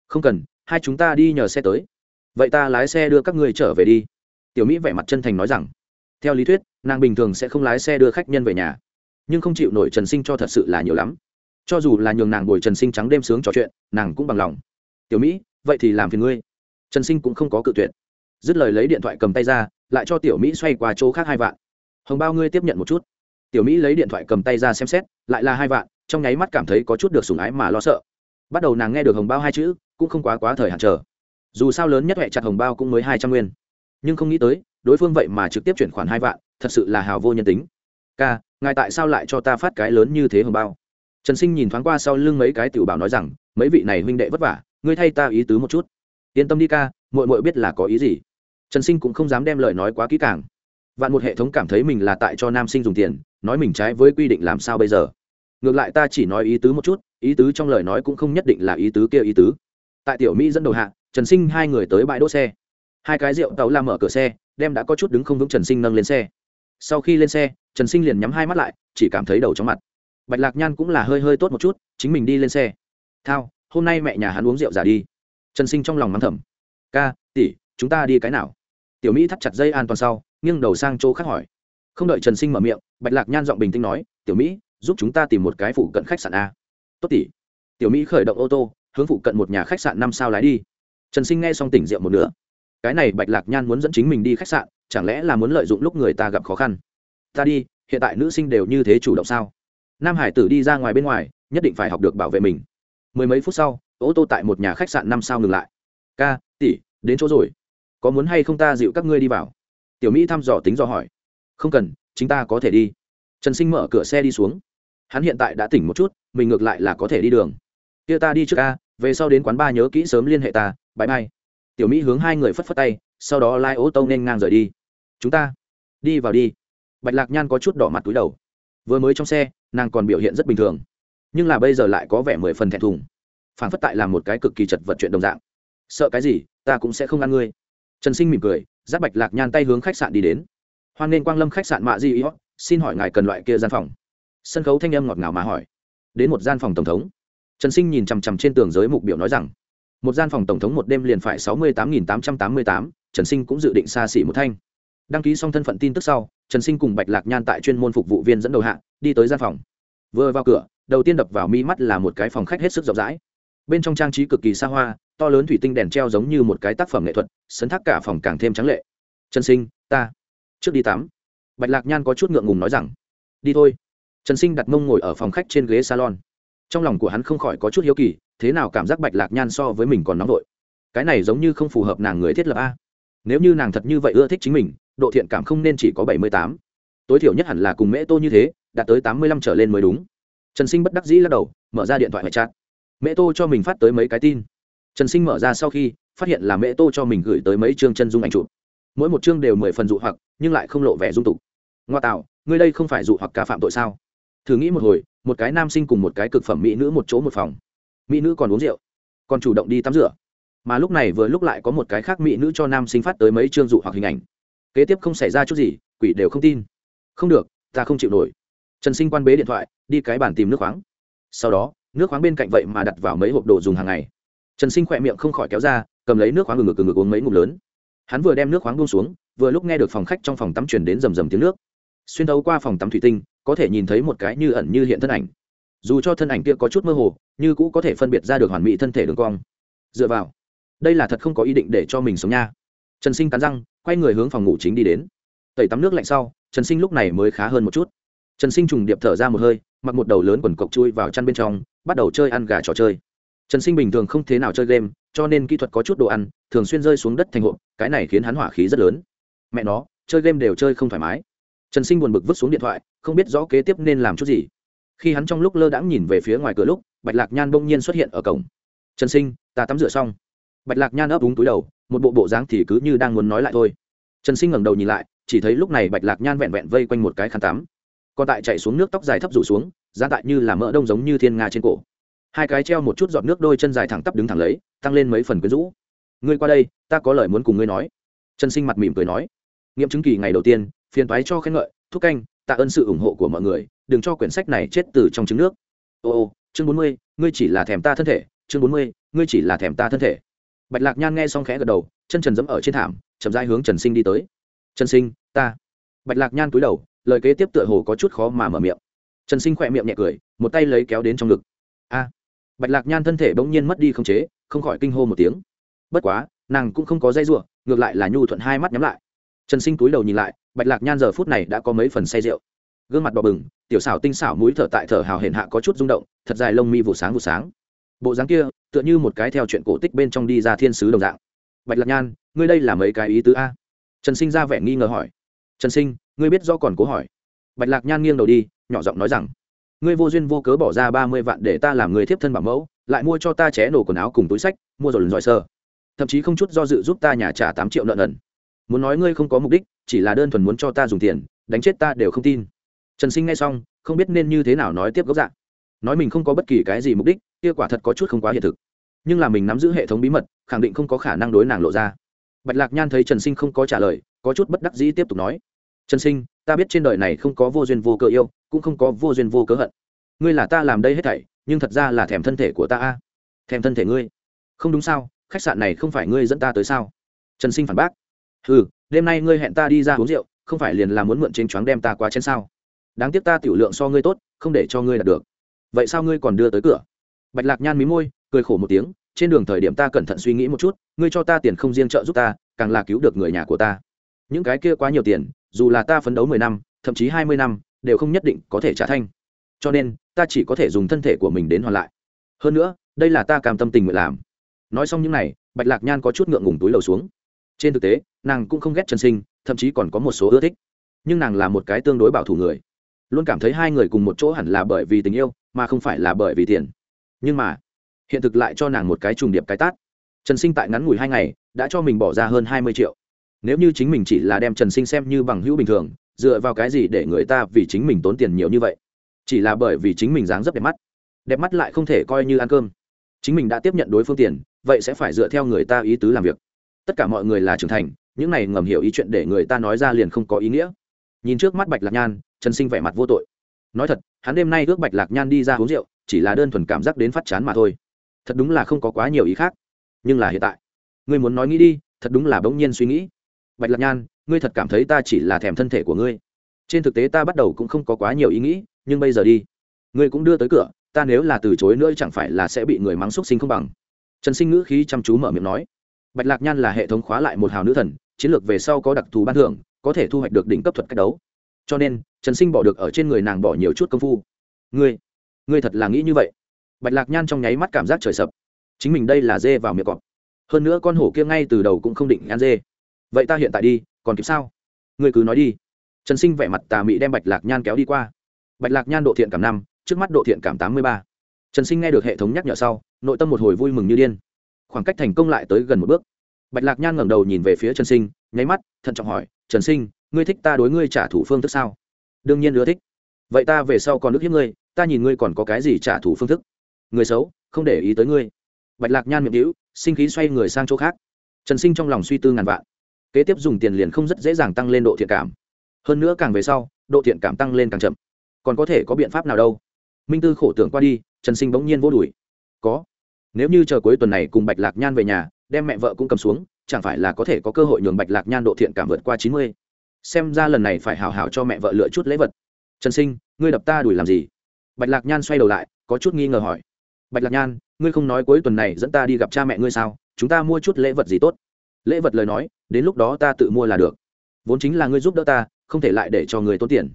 Không cần, hai chúng ta đi nhờ xe tới. Vậy ta lái xe đưa các người trở về đi. Tiểu mỹ vẻ mặt chân thành nói rằng. Theo lý thuyết, nàng bình thường sẽ không lái xe đưa khách nhân về nhà. Nhưng không chịu nổi trần sinh cho thật sự là nhiều lắm cho dù là nhường nàng bồi trần sinh trắng đêm sướng trò chuyện, nàng cũng bằng lòng. Tiểu mỹ, vậy thì làm phiền ngươi. Trần sinh cũng không có cự tuyệt. Dứt lời lấy điện thoại cầm tay ra, lại cho tiểu mỹ xoay qua chỗ khác hai vạn. Hồng bao ngươi tiếp nhận một chút. Tiểu mỹ lấy điện thoại cầm tay ra xem xét, lại là hai vạn, trong nháy mắt cảm thấy có chút được sủng ái mà lo sợ. Bắt đầu nàng nghe được hồng bao hai chữ, cũng không quá quá thời hạn chờ. Dù sao lớn nhất huệ chặt hồng bao cũng mới hai trăm nguyên. Nhưng không nghĩ tới, đối phương vậy mà trực tiếp chuyển khoản hai vạn, thật sự là hào vô nhân tính. Ca, ngài tại sao lại cho ta phát cái lớn như thế hồng bao? Trần sinh nhìn thoáng qua sau lưng mấy cái tiểu bảo nói rằng, mấy vị này huynh đệ vất vả, ngươi thay ta ý tứ một chút. Yên tâm đi ca mội mội biết là có ý gì. Trần sinh cũng không dám đem lời nói quá kỹ càng. Vạn một hệ thống cảm thấy mình là tại cho nam sinh dùng tiền, nói mình trái với quy định làm sao bây giờ? Ngược lại ta chỉ nói ý tứ một chút, ý tứ trong lời nói cũng không nhất định là ý tứ kia ý tứ. Tại tiểu mỹ dẫn đầu hạ, trần sinh hai người tới bãi đỗ xe. Hai cái rượu tàu làm mở cửa xe, đem đã có chút đứng không vững trần sinh nâng lên xe. Sau khi lên xe, trần sinh liền nhắm hai mắt lại, chỉ cảm thấy đầu chóng mặt bạch lạc nhan cũng là hơi hơi tốt một chút, chính mình đi lên xe. Thao, hôm nay mẹ nhà hắn uống rượu giả đi. Trần sinh trong lòng mắng thầm. Ca, tỷ, chúng ta đi cái nào? Tiểu mỹ thắt chặt dây an toàn sau, nghiêng đầu sang chỗ khác hỏi. Không đợi trần sinh mở miệng, bạch lạc nhan giọng bình tĩnh nói, tiểu mỹ, giúp chúng ta tìm một cái phụ cận khách sạn a. Tốt tỷ. Tiểu mỹ khởi động ô tô, hướng phụ cận một nhà khách sạn năm sao lái đi. Trần sinh nghe xong tỉnh rượu một nửa. Cái này bạch lạc nhan muốn dẫn chính mình đi khách sạn, chẳng lẽ là muốn lợi dụng lúc người ta gặp khó khăn? Ta đi, hiện tại nữ sinh đều như thế chủ động sao? Nam hải tử đi ra ngoài bên ngoài, nhất định phải học được bảo vệ mình. Mười mấy phút sau, ô tô tại một nhà khách sạn năm sao ngừng lại. Ca, tỷ, đến chỗ rồi. Có muốn hay không ta dịu các ngươi đi vào? Tiểu mỹ thăm dò tính dò hỏi. Không cần, chính ta có thể đi. Trần sinh mở cửa xe đi xuống. Hắn hiện tại đã tỉnh một chút, mình ngược lại là có thể đi đường. Kia ta đi trước ca, về sau đến quán ba nhớ kỹ sớm liên hệ ta, bãi bay tiểu mỹ hướng hai người phất phất tay, sau đó lai ô tô nên ngang rời đi. Chúng ta, đi vào đi. Bạch lạc nhan có chút đỏ mặt túi đầu vừa mới trong xe, nàng còn biểu hiện rất bình thường. Nhưng là bây giờ lại có vẻ mười phần thẹn thùng. Phản phất tại là một cái cực kỳ chật vật chuyện đồng dạng. Sợ cái gì, ta cũng sẽ không ăn ngươi. Trần sinh mỉm cười, giáp bạch lạc nhan tay hướng khách sạn đi đến. Hoan nên quang lâm khách sạn mạ di ý xin hỏi ngài cần loại kia gian phòng? Sân khấu thanh âm ngọt ngào mà hỏi. Đến một gian phòng tổng thống. Trần sinh nhìn chằm chằm trên tường giới mục biểu nói rằng, một gian phòng tổng thống một đêm liền phải sáu mươi tám nghìn tám trăm tám mươi tám, trần sinh cũng dự định xa xỉ một thanh đăng ký xong thân phận tin tức sau, trần sinh cùng bạch lạc nhan tại chuyên môn phục vụ viên dẫn đầu hạ, đi tới gian phòng. Vừa vào cửa, đầu tiên đập vào mi mắt là một cái phòng khách hết sức rộng rãi. Bên trong trang trí cực kỳ xa hoa, to lớn thủy tinh đèn treo giống như một cái tác phẩm nghệ thuật, sấn thác cả phòng càng thêm trắng lệ. Trần sinh, ta trước đi tắm. Bạch lạc nhan có chút ngượng ngùng nói rằng. Đi thôi. Trần sinh đặt mông ngồi ở phòng khách trên ghế salon. Trong lòng của hắn không khỏi có chút hiếu kỳ, thế nào cảm giác bạch lạc nhan so với mình còn nóng vội? Cái này giống như không phù hợp nàng người thiết lập a. Nếu như nàng thật như vậy ưa thích chính mình độ thiện cảm không nên chỉ có bảy mươi tám. Tối thiểu nhất hẳn là cùng mễ tô như thế, đạt tới tám mươi lăm trở lên mới đúng. Trần sinh bất đắc dĩ lắc đầu, mở ra điện thoại ngoại chat. Mễ tô cho mình phát tới mấy cái tin. Trần sinh mở ra sau khi, phát hiện là mễ tô cho mình gửi tới mấy chương chân dung ảnh chụp. Mỗi một chương đều mười phần dụ hoặc, nhưng lại không lộ vẻ dung tục. Ngoa tạo, ngươi đây không phải dụ hoặc cả phạm tội sao? Thử nghĩ một hồi, một cái nam sinh cùng một cái cực phẩm mỹ nữ một chỗ một phòng. Mỹ nữ còn uống rượu, còn chủ động đi tắm rửa. Mà lúc này vừa lúc lại có một cái khác mỹ nữ cho nam sinh phát tới mấy chương dụ hoặc hình ảnh kế tiếp không xảy ra chút gì, quỷ đều không tin. Không được, ta không chịu nổi. Trần sinh quan bế điện thoại, đi cái bàn tìm nước khoáng. Sau đó, nước khoáng bên cạnh vậy mà đặt vào mấy hộp đồ dùng hàng ngày. Trần sinh khỏe miệng không khỏi kéo ra, cầm lấy nước khoáng ngừng ngực ngực uống mấy ngụm lớn. Hắn vừa đem nước khoáng buông xuống, vừa lúc nghe được phòng khách trong phòng tắm truyền đến rầm rầm tiếng nước. Xuyên thấu qua phòng tắm thủy tinh, có thể nhìn thấy một cái như ẩn như hiện thân ảnh. Dù cho thân ảnh kia có chút mơ hồ, như cũ có thể phân biệt ra được hoàn mỹ thân thể đường cong. Dựa vào, đây là thật không có ý định để cho mình sống nha. Trần sinh cắn răng quay người hướng phòng ngủ chính đi đến. Tẩy tắm nước lạnh sau, trần sinh lúc này mới khá hơn một chút. Trần sinh trùng điệp thở ra một hơi, mặc một đầu lớn quần cộc chui vào chăn bên trong, bắt đầu chơi ăn gà trò chơi. Trần sinh bình thường không thế nào chơi game, cho nên kỹ thuật có chút đồ ăn, thường xuyên rơi xuống đất thành hộp, cái này khiến hắn hỏa khí rất lớn. Mẹ nó, chơi game đều chơi không thoải mái. Trần sinh buồn bực vứt xuống điện thoại, không biết rõ kế tiếp nên làm chút gì. Khi hắn trong lúc lơ đãng nhìn về phía ngoài cửa lúc, bạch lạc nhan bỗng nhiên xuất hiện ở cổng. Trần sinh, ta tắm rửa xong bạch lạc nhan ấp úng túi đầu, một bộ bộ dáng thì cứ như đang muốn nói lại thôi. Trần sinh ngẩng đầu nhìn lại, chỉ thấy lúc này bạch lạc nhan vẹn vẹn vây quanh một cái khăn tắm. Còn tại chạy xuống nước tóc dài thấp rủ xuống giá tại như là mỡ đông giống như thiên nga trên cổ. Hai cái treo một chút giọt nước đôi chân dài thẳng tắp đứng thẳng lấy, tăng lên mấy phần quyến rũ. Ngươi qua đây, ta có lời muốn cùng ngươi nói. Trần sinh mặt mỉm cười nói. Nghiệm chứng kỳ ngày đầu tiên, phiền toái cho khen ngợi, thúc canh, tạ ơn sự ủng hộ của mọi người, đừng cho quyển sách này chết từ trong trứng nước. Ô ô, chương bốn mươi, ngươi chỉ là thèm ta thân thể, chương bốn mươi, ngươi chỉ là thèm ta thân thể bạch lạc nhan nghe xong khẽ gật đầu, chân trần dẫm ở trên thảm, chậm dai hướng trần sinh đi tới. Trần sinh, ta. Bạch lạc nhan cúi đầu, lời kế tiếp tựa hồ có chút khó mà mở miệng. Trần sinh khỏe miệng nhẹ cười, một tay lấy kéo đến trong ngực. A. Bạch lạc nhan thân thể bỗng nhiên mất đi không chế, không khỏi kinh hô một tiếng. Bất quá, nàng cũng không có dây r u ộ ngược lại là nhu thuận hai mắt nhắm lại. Trần sinh túi đầu nhìn lại, bạch lạc nhan giờ phút này đã có mấy phần say rượu. Gương mặt đỏ bừng, tiểu xảo tinh xảo mũi thở tại thở hào hển hạ có chút rung động, thật dài lông mi vụ sáng vụ sáng bộ dáng kia, tựa như một cái theo chuyện cổ tích bên trong đi ra thiên sứ đồng dạng. Bạch lạc nhan, ngươi đây là mấy cái ý tứ a? Trần sinh ra vẻ nghi ngờ hỏi. Trần sinh, ngươi biết do còn cố hỏi. Bạch lạc nhan nghiêng đầu đi, nhỏ giọng nói rằng, ngươi vô duyên vô cớ bỏ ra ba mươi vạn để ta làm người thiếp thân bảo mẫu, lại mua cho ta ché nổ quần áo cùng túi sách, mua rồi lần giỏi sơ. Thậm chí không chút do dự giúp ta nhà trả tám triệu nợ nần. Muốn nói ngươi không có mục đích, chỉ là đơn thuần muốn cho ta dùng tiền, đánh chết ta đều không tin. Trần sinh nghe xong, không biết nên như thế nào nói tiếp gốc dạng nói mình không có bất kỳ cái gì mục đích, kia quả thật có chút không quá hiện thực. Nhưng là mình nắm giữ hệ thống bí mật, khẳng định không có khả năng đối nàng lộ ra. Bạch lạc nhan thấy trần sinh không có trả lời, có chút bất đắc dĩ tiếp tục nói, trần sinh, ta biết trên đời này không có vô duyên vô cớ yêu, cũng không có vô duyên vô cớ hận. Ngươi là ta làm đây hết thảy, nhưng thật ra là thèm thân thể của ta a. Thèm thân thể ngươi? Không đúng sao, khách sạn này không phải ngươi dẫn ta tới sao? Trần sinh phản bác ừ đêm nay ngươi hẹn ta đi ra uống rượu, không phải liền là muốn mượn trên choáng đem ta qua trên sao? Đáng tiếc ta tiểu lượng so ngươi tốt, không để cho ngươi đạt được vậy sao ngươi còn đưa tới cửa? Bạch lạc nhan mí môi, cười khổ một tiếng, trên đường thời điểm ta cẩn thận suy nghĩ một chút, ngươi cho ta tiền không riêng trợ giúp ta, càng là cứu được người nhà của ta. Những cái kia quá nhiều tiền, dù là ta phấn đấu mười năm, thậm chí hai mươi năm, đều không nhất định có thể trả thanh. Cho nên, ta chỉ có thể dùng thân thể của mình đến hoàn lại. Hơn nữa, đây là ta cam tâm tình nguyện làm. Nói xong những n à y bạch lạc nhan có chút ngượng ngùng túi lầu xuống. Trên thực tế, nàng cũng không ghét chân sinh, thậm chí còn có một số ưa thích. Nhưng nàng là một cái tương đối bảo thủ người luôn cảm thấy hai người cùng một chỗ hẳn là bởi vì tình yêu, mà không phải là bởi vì tiền. Nhưng mà, hiện thực lại cho nàng một cái trùng điệp cái tát. Trần sinh tại ngắn ngủi hai ngày, đã cho mình bỏ ra hơn hai mươi triệu. Nếu như chính mình chỉ là đem trần sinh xem như bằng hữu bình thường, dựa vào cái gì để người ta vì chính mình tốn tiền nhiều như vậy? Chỉ là bởi vì chính mình dáng dấp đẹp mắt. Đẹp mắt lại không thể coi như ăn cơm. Chính mình đã tiếp nhận đối phương tiền, vậy sẽ phải dựa theo người ta ý tứ làm việc. Tất cả mọi người là trưởng thành, những này ngầm hiểu ý chuyện để người ta nói ra liền không có ý nghĩa. Nhìn trước mắt bạch lạc nhan trần sinh vẻ mặt vô tội. Nói thật, hắn đêm nay ước bạch lạc nhan đi ra uống rượu, chỉ là đơn thuần cảm giác đến phát chán mà thôi. Thật đúng là không có quá nhiều ý khác. Nhưng là hiện tại, ngươi muốn nói nghĩ đi, thật đúng là bỗng nhiên suy nghĩ. Bạch lạc nhan, ngươi thật cảm thấy ta chỉ là thèm thân thể của ngươi. Trên thực tế ta bắt đầu cũng không có quá nhiều ý nghĩ, nhưng bây giờ đi. Ngươi cũng đưa tới cửa, ta nếu là từ chối nữa chẳng phải là sẽ bị người mắng xúc sinh không bằng. Trần sinh ngữ khí chăm chú mở miệng nói. Bạch lạc nhan là hệ thống khóa lại một hào nữ thần, chiến lược về sau có đặc thù ban thưởng, có thể thu hoạch được đỉnh cấp thuật cách đấu. Cho nên trần sinh bỏ được ở trên người nàng bỏ nhiều chút công phu. Ngươi ngươi thật là nghĩ như vậy? Bạch lạc nhan trong nháy mắt cảm giác trời sập. Chính mình đây là dê vào miệng cọp. Hơn nữa con hổ kia ngay từ đầu cũng không định ăn dê. Vậy ta hiện tại đi, còn kịp sao? Ngươi cứ nói đi. Trần sinh vẻ mặt tà mị đem bạch lạc nhan kéo đi qua. Bạch lạc nhan độ thiện cảm năm, trước mắt độ thiện cảm tám mươi ba. Trần sinh nghe được hệ thống nhắc nhở sau, nội tâm một hồi vui mừng như điên. Khoảng cách thành công lại tới gần một bước. Bạch lạc nhan ngẩng đầu nhìn về phía trần sinh, nháy mắt, thận trọng hỏi, trần sinh, ngươi thích ta đối ngươi trả thủ phương thức sao? Đương nhiên ưa thích. Vậy ta về sau còn ước hiếp ngươi, ta nhìn ngươi còn có cái gì trả thù phương thức? Người xấu, không để ý tới ngươi. Bạch lạc nhan miệng hữu sinh khí xoay người sang chỗ khác. Trần sinh trong lòng suy tư ngàn vạn. Kế tiếp dùng tiền liền không rất dễ dàng tăng lên độ thiện cảm. Hơn nữa càng về sau, độ thiện cảm tăng lên càng chậm. Còn có thể có biện pháp nào đâu? Minh tư khổ tưởng qua đi, trần sinh bỗng nhiên vô đùi có. Nếu như chờ cuối tuần này cùng bạch lạc nhan về nhà, đem mẹ vợ cũng cầm xuống, chẳng phải là có thể có cơ hội nhường bạch lạc nhan độ thiện cảm vượt qua chín mươi? Xem ra lần này phải hào hào cho mẹ vợ lựa chút lễ vật. Trần sinh, ngươi đập ta đuổi làm gì? Bạch lạc nhan xoay đầu lại, có chút nghi ngờ hỏi. Bạch lạc nhan, ngươi không nói cuối tuần này dẫn ta đi gặp cha mẹ ngươi sao? Chúng ta mua chút lễ vật gì tốt? Lễ vật lời nói, đến lúc đó ta tự mua là được. Vốn chính là ngươi giúp đỡ ta, không thể lại để cho người tốn tiền.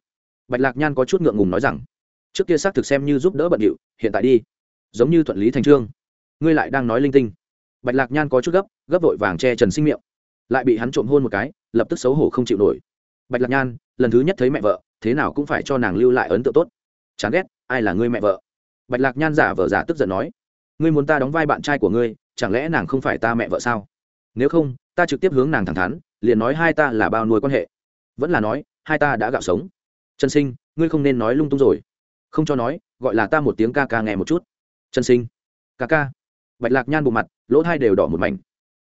Bạch lạc nhan có chút ngượng ngùng nói rằng, trước kia xác thực xem như giúp đỡ bận điệu, hiện tại đi. Giống như thuận lý thành trương. Ngươi lại đang nói linh tinh. Bạch lạc nhan có chút gấp gấp vội vàng che trần sinh miệng. Lại bị hắn trộm hôn một cái, lập tức xấu hổ không chịu nổi bạch lạc nhan, lần thứ nhất thấy mẹ vợ, thế nào cũng phải cho nàng lưu lại ấn tượng tốt. Chán ghét, ai là ngươi mẹ vợ? Bạch lạc nhan giả vờ giả tức giận nói, ngươi muốn ta đóng vai bạn trai của ngươi, chẳng lẽ nàng không phải ta mẹ vợ sao? Nếu không, ta trực tiếp hướng nàng thẳng thắn, liền nói hai ta là bao nuôi quan hệ. Vẫn là nói, hai ta đã gạo sống. Trần sinh, ngươi không nên nói lung tung rồi. Không cho nói, gọi là ta một tiếng ca ca nghe một chút. Trần sinh, ca ca. Bạch lạc nhan bộ mặt, lỗ thai đều đỏ một mảnh.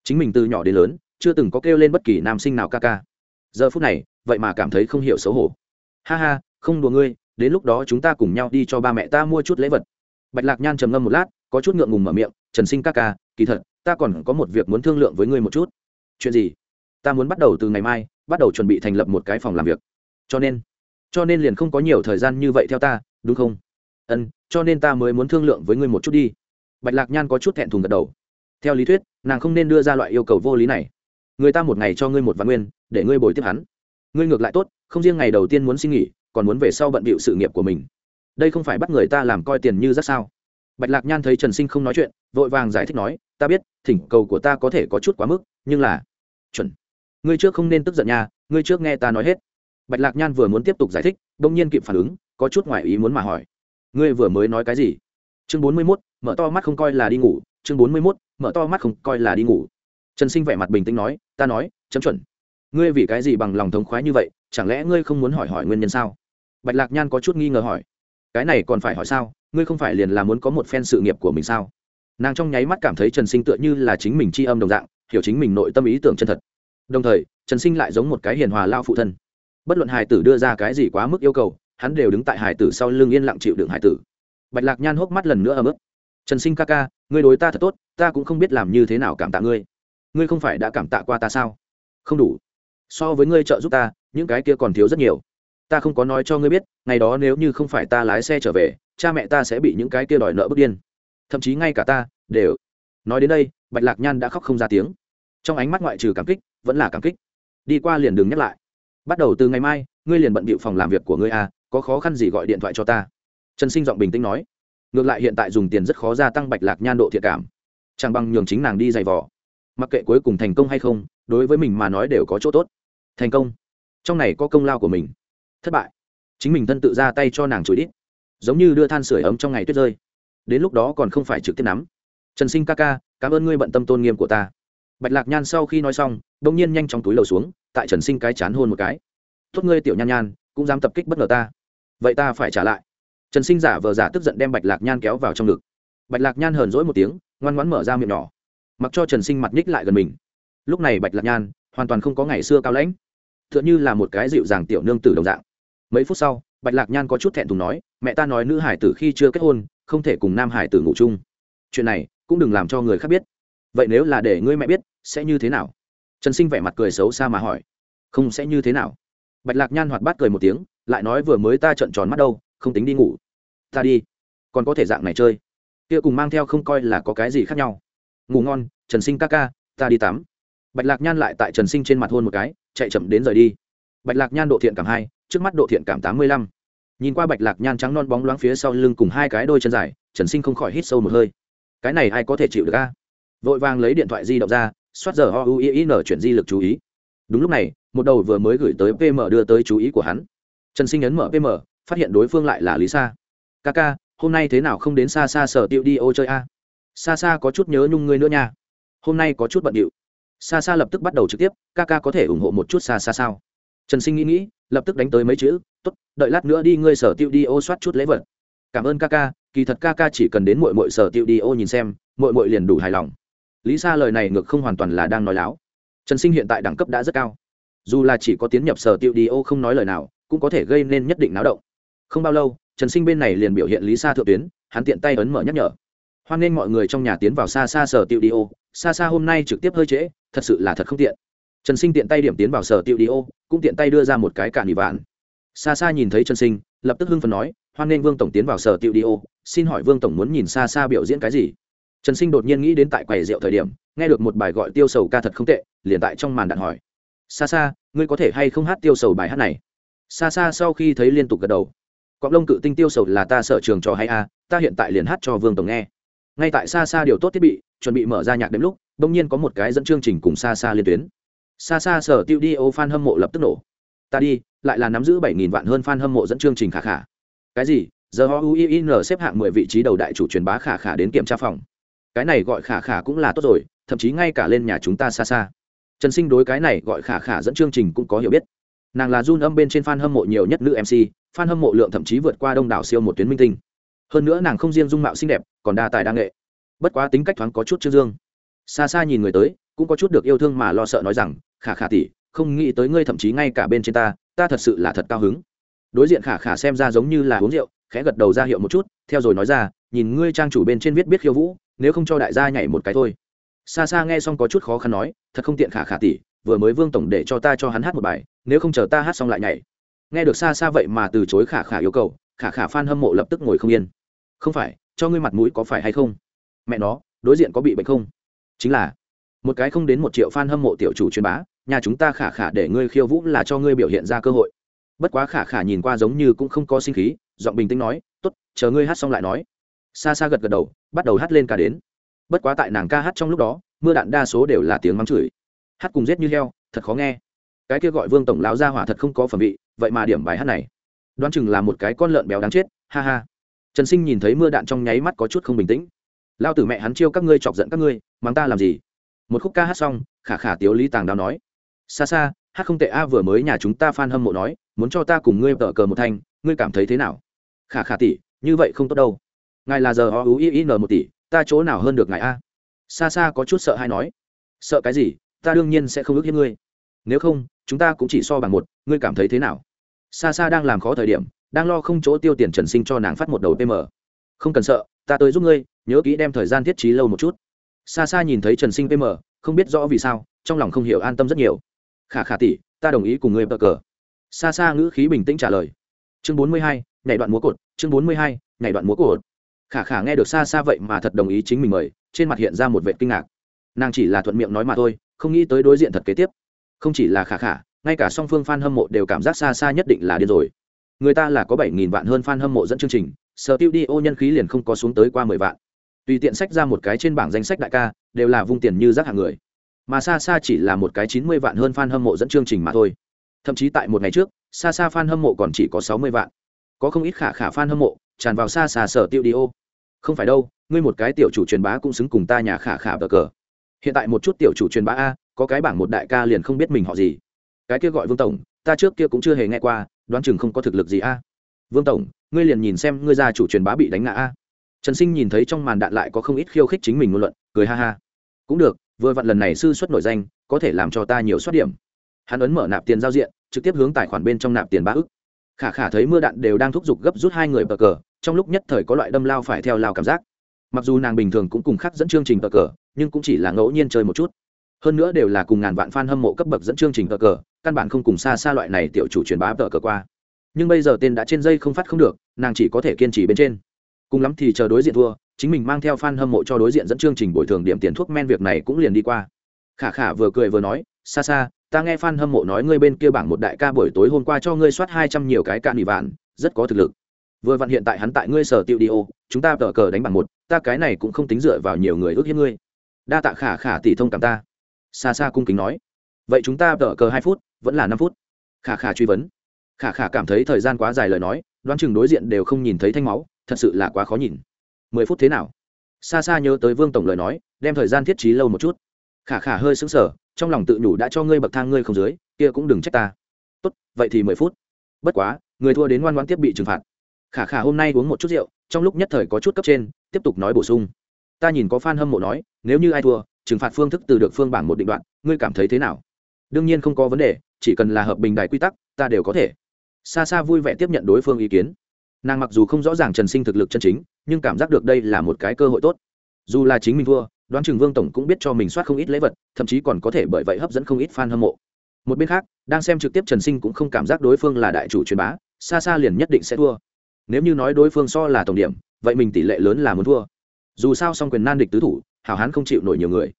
Chính mình từ nhỏ đến lớn, chưa từng có kêu lên bất kỳ nam sinh nào ca ca giờ phút này, vậy mà cảm thấy không hiểu xấu hổ. Ha ha, không đùa ngươi, đến lúc đó chúng ta cùng nhau đi cho ba mẹ ta mua chút lễ vật. Bạch lạc nhan trầm ngâm một lát, có chút ngượng ngùng mở miệng, trần sinh ca ca, kỳ thật, ta còn có một việc muốn thương lượng với ngươi một chút. Chuyện gì? Ta muốn bắt đầu từ ngày mai, bắt đầu chuẩn bị thành lập một cái phòng làm việc. Cho nên cho nên liền không có nhiều thời gian như vậy theo ta, đúng không? Ân cho nên ta mới muốn thương lượng với ngươi một chút đi. Bạch lạc nhan có chút thẹn thùng gật đầu. Theo lý thuyết, nàng không nên đưa ra loại yêu cầu vô lý này. Người ta một ngày cho ngươi một văn nguyên để ngươi bồi tiếp hắn. Ngươi ngược lại tốt, không riêng ngày đầu tiên muốn xin nghỉ, còn muốn về sau bận bịu sự nghiệp của mình. Đây không phải bắt người ta làm coi tiền như rác sao? Bạch lạc nhan thấy trần sinh không nói chuyện, vội vàng giải thích nói, ta biết, thỉnh cầu của ta có thể có chút quá mức, nhưng là chuẩn. Ngươi trước không nên tức giận nha, ngươi trước nghe ta nói hết. Bạch lạc nhan vừa muốn tiếp tục giải thích đ ỗ n g nhiên kịp phản ứng, có chút ngoài ý muốn mà hỏi, ngươi vừa mới nói cái gì? Chương bốn mươi mốt, mở to mắt không coi là đi ngủ. Chương bốn mươi mốt, mở to mắt không coi là đi ngủ. Trần sinh vẻ mặt bình tĩnh nói, ta nói, chấm chuẩn ngươi vì cái gì bằng lòng thống khoái như vậy, chẳng lẽ ngươi không muốn hỏi hỏi nguyên nhân sao? Bạch lạc nhan có chút nghi ngờ hỏi. Cái này còn phải hỏi sao? Ngươi không phải liền là muốn có một phen sự nghiệp của mình sao? Nàng trong nháy mắt cảm thấy trần sinh tựa như là chính mình c h i âm đồng dạng, hiểu chính mình nội tâm ý tưởng chân thật. Đồng thời, trần sinh lại giống một cái hiền hòa lao phụ thân. Bất luận hải tử đưa ra cái gì quá mức yêu cầu, hắn đều đứng tại hải tử sau lưng yên lặng chịu đựng hải tử. Bạch lạc nhan hốc mắt lần nữa ấm ức. Trần sinh ca ca, ngươi đối ta thật tốt, ta cũng không biết làm như thế nào cảm tạ ngươi. Ngươi không phải đã cảm tạ qua ta sao? Không đủ so với ngươi trợ giúp ta, những cái kia còn thiếu rất nhiều. Ta không có nói cho ngươi biết, ngày đó nếu như không phải ta lái xe trở về, cha mẹ ta sẽ bị những cái kia đòi nợ bước điên. Thậm chí ngay cả ta, đều. Nói đến đây, bạch lạc nhan đã khóc không ra tiếng. Trong ánh mắt ngoại trừ cảm kích, vẫn là cảm kích. Đi qua liền đừng nhắc lại. Bắt đầu từ ngày mai, ngươi liền bận bịu phòng làm việc của ngươi à có khó khăn gì gọi điện thoại cho ta. Trần sinh giọng bình tĩnh nói. Ngược lại hiện tại dùng tiền rất khó gia tăng bạch lạc nhan độ thiệt cảm. Chẳng bằng nhường chính nàng đi giày vò. Mặc kệ cuối cùng thành công hay không, đối với mình mà nói đều có chỗ tốt thành công. Trong này có công lao của mình. Thất bại. Chính mình thân tự ra tay cho nàng chửi đít. Giống như đưa than sửa ấm trong ngày tuyết rơi. Đến lúc đó còn không phải trực tiếp nắm. Trần sinh ca ca, cảm ơn ngươi bận tâm tôn nghiêm của ta. Bạch lạc nhan sau khi nói xong đ ỗ n g nhiên nhanh trong túi lầu xuống, tại trần sinh cái chán hôn một cái. Tốt ngươi tiểu nhan nhan, cũng dám tập kích bất ngờ ta. Vậy ta phải trả lại. Trần sinh giả vờ giả tức giận đem bạch lạc nhan kéo vào trong ngực. Bạch lạc nhan hờn rỗi một tiếng, ngoan ngoãn mở ra miệng nhỏ. Mặc cho trần sinh mặt nhích lại gần mình. Lúc này bạch lạc nhan hoàn toàn không có ngày xưa cao lãnh tựa như là một cái dịu dàng tiểu nương tử đồng dạng. Mấy phút sau, bạch lạc nhan có chút thẹn thùng nói, mẹ ta nói nữ hải tử khi chưa kết hôn, không thể cùng nam hải tử ngủ chung. Chuyện này cũng đừng làm cho người khác biết. Vậy nếu là để ngươi mẹ biết, sẽ như thế nào? Trần sinh vẻ mặt cười xấu xa mà hỏi. Không sẽ như thế nào. Bạch lạc nhan hoạt bát cười một tiếng, lại nói, vừa mới ta trận tròn mắt đâu, không tính đi ngủ. Ta đi. Còn có thể dạng này chơi. Kia cùng mang theo không coi là có cái gì khác nhau. Ngủ ngon, trần sinh ca ca, ta đi tắm. Bạch lạc nhan lại tại trần sinh trên mặt hôn một cái chạy chậm đến rời đi. Bạch lạc nhan độ thiện cảm hai, trước mắt độ thiện cảm tám mươi lăm. Nhìn qua bạch lạc nhan trắng non bóng loáng phía sau lưng cùng hai cái đôi chân dài, trần sinh không khỏi hít sâu một hơi. Cái này ai có thể chịu được a? Vội vàng lấy điện thoại di động ra xoát giờ o u i n chuyển di lực chú ý. Đúng lúc này, một đầu vừa mới gửi tới pm đưa tới chú ý của hắn. Trần sinh ấn mở pm phát hiện đối phương lại là lý sa. Ca ca, hôm nay thế nào không đến xa xa sở tiệu đi ô chơi a? Xa xa có chút nhớ nhung ngươi nữa nha. Hôm nay có chút bận điệu xa xa lập tức bắt đầu trực tiếp, ca ca có thể ủng hộ một chút xa xa sao? Trần sinh nghĩ nghĩ, lập tức đánh tới mấy chữ t ố t đợi lát nữa đi ngươi sở tiêu đi ô soát chút lễ vật. Cảm ơn ca ca, kỳ thật ca ca chỉ cần đến mội mội sở tiêu đi ô nhìn xem mội mội liền đủ hài lòng. Lý sa lời này ngược không hoàn toàn là đang nói láo. Trần sinh hiện tại đẳng cấp đã rất cao. Dù là chỉ có tiến nhập sở tiêu đi ô không nói lời nào, cũng có thể gây nên nhất định náo động. Không bao lâu, trần sinh bên này liền biểu hiện lý sa thượng tuyến, hắn tiện tay ấn mở nhắc nhở. Hoan nghênh mọi người trong nhà tiến vào xa xa sở tiêu đi ô. Xa xa hôm nay trực tiếp hơi trễ thật sự là thật không tiện. Trần sinh tiện tay điểm tiến vào sở tiệu đi ô, cũng tiện tay đưa ra một cái cạn nhị vạn. Xa xa nhìn thấy trần sinh, lập tức hưng phần nói, hoan nghênh vương tổng tiến vào sở tiệu đi ô, xin hỏi vương tổng muốn nhìn xa xa biểu diễn cái gì? Trần sinh đột nhiên nghĩ đến tại quầy rượu thời điểm, nghe được một bài gọi tiêu sầu ca thật không tệ, liền tại trong màn đạn hỏi xa xa ngươi có thể hay không hát tiêu sầu bài hát này? Xa xa sau khi thấy liên tục gật đầu cọng lông cự tinh tiêu sầu là ta sở trường cho hay a, ta hiện tại liền hát cho vương tổng nghe. Ngay tại xa xa điều tốt thiết bị, chuẩn bị mở ra nhạc đến lúc đông nhiên có một cái dẫn chương trình cùng xa xa liên tuyến. Xa xa sở tiêu đi, ô fan hâm mộ lập tức nổ. Ta đi, lại là nắm giữ bảy nghìn vạn hơn fan hâm mộ dẫn chương trình khả khả. Cái gì? Giờ họ uin xếp hạng mười vị trí đầu đại chủ truyền bá khả khả đến kiểm tra phòng. Cái này gọi khả khả cũng là tốt rồi, thậm chí ngay cả lên nhà chúng ta xa xa trần sinh đối cái này gọi khả khả dẫn chương trình cũng có hiểu biết. Nàng là run âm bên trên f a n hâm mộ nhiều nhất nữ mc f a n hâm mộ lượng thậm chí vượt qua đông đảo siêu một tuyến minh tinh. Hơn nữa nàng không riêng dung mạo xinh đẹp, còn đa tài đa nghệ. Bất quá tính cách thoáng có chút chương dương xa xa nhìn người tới, cũng có chút được yêu thương mà lo sợ nói rằng, khả khả tỷ, không nghĩ tới ngươi thậm chí ngay cả bên trên ta ta thật sự là thật cao hứng. Đối diện khả khả xem ra giống như là uống rượu, khẽ gật đầu ra hiệu một chút, theo rồi nói ra, nhìn ngươi trang chủ bên trên viết biết khiêu vũ, nếu không cho đại gia nhảy một cái thôi. Xa xa nghe xong có chút khó khăn nói, thật không tiện khả khả tỷ, vừa mới vương tổng để cho ta cho hắn hát một bài, nếu không chờ ta hát xong lại nhảy. Nghe được xa xa vậy mà từ chối khả khả yêu cầu, khả khả f hâm mộ lập tức ngồi không yên. Không phải, cho ngươi mặt mũi có phải hay không? Mẹ nó, đối diện có bị bệnh không? Chính là, một cái không đến một triệu f hâm mộ tiểu chủ truyền bá, nhà chúng ta khả khả để ngươi khiêu vũ là cho ngươi biểu hiện ra cơ hội. Bất quá khả khả nhìn qua giống như cũng không có sinh khí, giọng bình tĩnh nói t ố t chờ ngươi hát xong lại nói. Xa xa gật gật đầu, bắt đầu hát lên ca đến. Bất quá tại nàng ca hát trong lúc đó, mưa đạn đa số đều là tiếng mắng chửi. Hát cùng rết như heo, thật khó nghe. Cái kia gọi vương tổng láo ra hỏa thật không có phẩm vị, vậy mà điểm bài hát này. Đoán chừng là một cái con lợn béo đáng chết, ha ha. Trần sinh nhìn thấy mưa đạn trong nháy mắt có chút không bình tĩnh lao tử mẹ hắn chiêu các ngươi chọc giận các ngươi, mắng ta làm gì? Một khúc ca hát xong, khả khả tiếu lý tàng đào nói xa xa hát không tệ a, vừa mới nhà chúng ta f a n hâm mộ nói, muốn cho ta cùng ngươi tờ cờ một thanh ngươi cảm thấy thế nào? Khả khả tỷ, như vậy không tốt đâu. Ngài là giờ o u i n một tỷ, ta chỗ nào hơn được ngài a? Xa xa có chút sợ hay nói, sợ cái gì? Ta đương nhiên sẽ không ước hiếp ngươi. Nếu không, chúng ta cũng chỉ so bằng một, ngươi cảm thấy thế nào? Xa xa đang làm khó thời điểm, đang lo không chỗ tiêu tiền trần sinh cho nàng phát một đầu pm không cần sợ, ta tới giúp ngươi nhớ kỹ đem thời gian thiết trí lâu một chút. Xa xa nhìn thấy trần sinh pm không biết rõ vì sao, trong lòng không hiểu an tâm rất nhiều. Khả khả tỷ, ta đồng ý cùng ngươi bờ cờ. Xa xa ngữ khí bình tĩnh trả lời. Chương bốn mươi hai, nhảy đoạn múa cột, chương bốn mươi hai, nhảy đoạn múa cột. Khả khả nghe được xa xa vậy mà thật đồng ý chính mình mời, trên mặt hiện ra một vệ kinh ngạc. Nàng chỉ là thuận miệng nói mà thôi, không nghĩ tới đối diện thật kế tiếp. Không chỉ là khả khả, ngay cả song phương f a n hâm mộ đều cảm giác xa xa nhất định là điên rồi. Người ta là có bảy nghìn vạn hơn f a n hâm mộ dẫn chương trình, sở tiêu đi, ô nhân khí liền không có xuống tới qua mười vạn tùy tiện sách ra một cái trên bảng danh sách đại ca, đều là vung tiền như rác hàng người. Mà xa xa chỉ là một cái chín mươi vạn hơn f a n hâm mộ dẫn chương trình mà thôi. Thậm chí tại một ngày trước xa xa f a n hâm mộ còn chỉ có sáu mươi vạn. Có không ít khả khả f a n hâm mộ tràn vào xa xa sở tiêu đi ô. Không phải đâu, ngươi một cái tiểu chủ truyền bá cũng xứng cùng ta nhà khả khả bờ cờ. Hiện tại một chút tiểu chủ truyền bá a, có cái bảng một đại ca liền không biết mình họ gì. Cái kia gọi vương tổng, ta trước kia cũng chưa hề nghe qua, đoán chừng không có thực lực gì a. Vương tổng, ngươi liền nhìn xem ngươi ra chủ truyền bá bị đánh ngã a trần sinh nhìn thấy trong màn đạn lại có không ít khiêu khích chính mình ngôn luận, cười ha ha. Cũng được, vừa vặn lần này sư xuất nổi danh, có thể làm cho ta nhiều xuất điểm. Hắn ấn mở nạp tiền giao diện, trực tiếp hướng tài khoản bên trong nạp tiền ba ức. Khả khả thấy mưa đạn đều đang thúc giục gấp rút hai người bờ cờ, trong lúc nhất thời có loại đâm lao phải theo lao cảm giác. Mặc dù nàng bình thường cũng cùng khắc dẫn chương trình bờ cờ, nhưng cũng chỉ là ngẫu nhiên chơi một chút. Hơn nữa đều là cùng ngàn vạn fan hâm mộ cấp bậc dẫn chương trình bờ cờ, căn bản không cùng xa xa loại này tiểu chủ truyền bá bờ cờ qua. Nhưng bây giờ tên đã trên dây không phát không được, nàng chỉ có thể kiên trì bên trên cùng lắm thì chờ đối diện thua, chính mình mang theo fan hâm mộ cho đối diện dẫn chương trình bồi thường điểm tiền thuốc men việc này cũng liền đi qua. Khả khả vừa cười vừa nói xa xa ta nghe fan hâm mộ nói ngươi bên kia bảng một đại ca buổi tối hôm qua cho ngươi soát hai trăm nhiều cái cạn ủy vạn, rất có thực lực. Vừa vặn hiện tại hắn tại ngươi sở tiêu đi ô, chúng ta tờ cờ đánh bằng một, ta cái này cũng không tính dựa vào nhiều người ước hiếp ngươi. Đa tạ khả khả tỷ thông cảm ta. Xa xa cung kính nói. Vậy chúng ta tờ cờ hai phút, vẫn là năm phút. Khả khả truy vấn. Khả khả cảm thấy thời gian quá dài lời nói, đoán chừng đối diện đều không nhìn thấy thanh máu thật sự là quá khó nhìn. Mười phút thế nào? Xa xa nhớ tới vương tổng lời nói, đem thời gian thiết trí lâu một chút. Khả khả hơi sững sờ, trong lòng tự nhủ đã cho ngươi bậc thang ngươi không dưới, kia cũng đừng trách ta. Tốt, vậy thì mười phút. Bất quá, người thua đến ngoan ngoan tiếp bị trừng phạt. Khả khả hôm nay uống một chút rượu, trong lúc nhất thời có chút cấp trên, tiếp tục nói bổ sung. Ta nhìn có fan hâm mộ nói, nếu như ai thua, trừng phạt phương thức từ được phương bảng một định đoạn, ngươi cảm thấy thế nào? Đương nhiên không có vấn đề, chỉ cần là hợp bình đài quy tắc, ta đều có thể. Xa xa vui vẻ tiếp nhận đối phương ý kiến nàng mặc dù không rõ ràng trần sinh thực lực chân chính, nhưng cảm giác được đây là một cái cơ hội tốt. Dù là chính mình thua, đoán chừng vương tổng cũng biết cho mình soát không ít lễ vật, thậm chí còn có thể bởi vậy hấp dẫn không ít fan hâm mộ. Một bên khác, đang xem trực tiếp trần sinh cũng không cảm giác đối phương là đại chủ truyền bá, xa xa liền nhất định sẽ thua. Nếu như nói đối phương so là tổng điểm, vậy mình tỷ lệ lớn là muốn thua. Dù sao song quyền nan địch tứ thủ, hảo hán không chịu nổi nhiều người.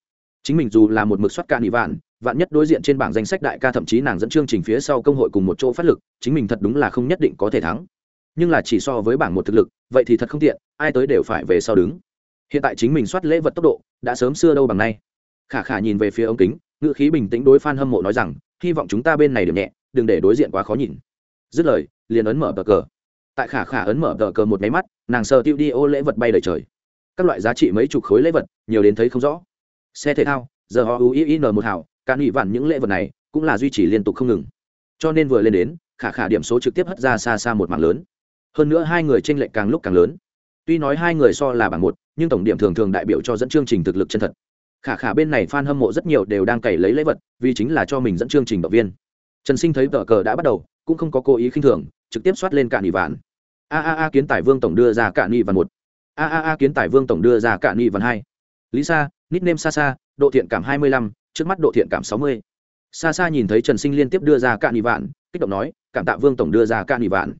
Chính mình dù là một mực soát ca nị vạn vạn nhất đối diện trên bảng danh sách đại ca thậm chí nàng dẫn chương trình phía sau công hội cùng một chỗ phát lực, chính mình thật đúng là không nhất định có thể thắng nhưng là chỉ so với bảng một thực lực, vậy thì thật không tiện, ai tới đều phải về sau đứng. Hiện tại chính mình soát lễ vật tốc độ, đã sớm xưa đâu bằng nay. Khả khả nhìn về phía ống kính, ngữ khí bình tĩnh đối phan hâm mộ nói rằng, hy vọng chúng ta bên này điểm nhẹ, đừng để đối diện quá khó nhìn. Dứt lời, liền ấn mở tờ cờ. Tại khả khả ấn mở tờ cờ một máy mắt, nàng sờ tiêu đi ô lễ vật bay đầy trời. Các loại giá trị mấy chục khối lễ vật, nhiều đến thấy không rõ. Xe thể thao, giờ họ u in một hảo cả ủy vặn những lễ vật này, cũng là duy trì liên tục không ngừng. Cho nên vừa lên đến, khả khả điểm số trực tiếp hất ra xa xa một mảng lớn hơn nữa hai người tranh lệch càng lúc càng lớn. Tuy nói hai người so là bảng một, nhưng tổng điểm thường thường đại biểu cho dẫn chương trình thực lực chân thật. Khả khả bên này f a n hâm mộ rất nhiều đều đang cày lấy lễ vật, vì chính là cho mình dẫn chương trình động viên. Trần sinh thấy vợ cờ đã bắt đầu, cũng không có cố ý khinh thường, trực tiếp soát lên cạn nghị vạn. A a a kiến tài vương tổng đưa ra cạn nghị vạn một. A a a kiến tài vương tổng đưa ra cạn nghị vạn hai. Lý sa nít xa xa độ thiện cảm hai mươi lăm, trước mắt độ thiện cảm sáu mươi. Xa xa nhìn thấy trần sinh liên tiếp đưa ra cạn nghị vạn, kích động nói, cảm tạ vương tổng đưa ra cạn nghị vạn.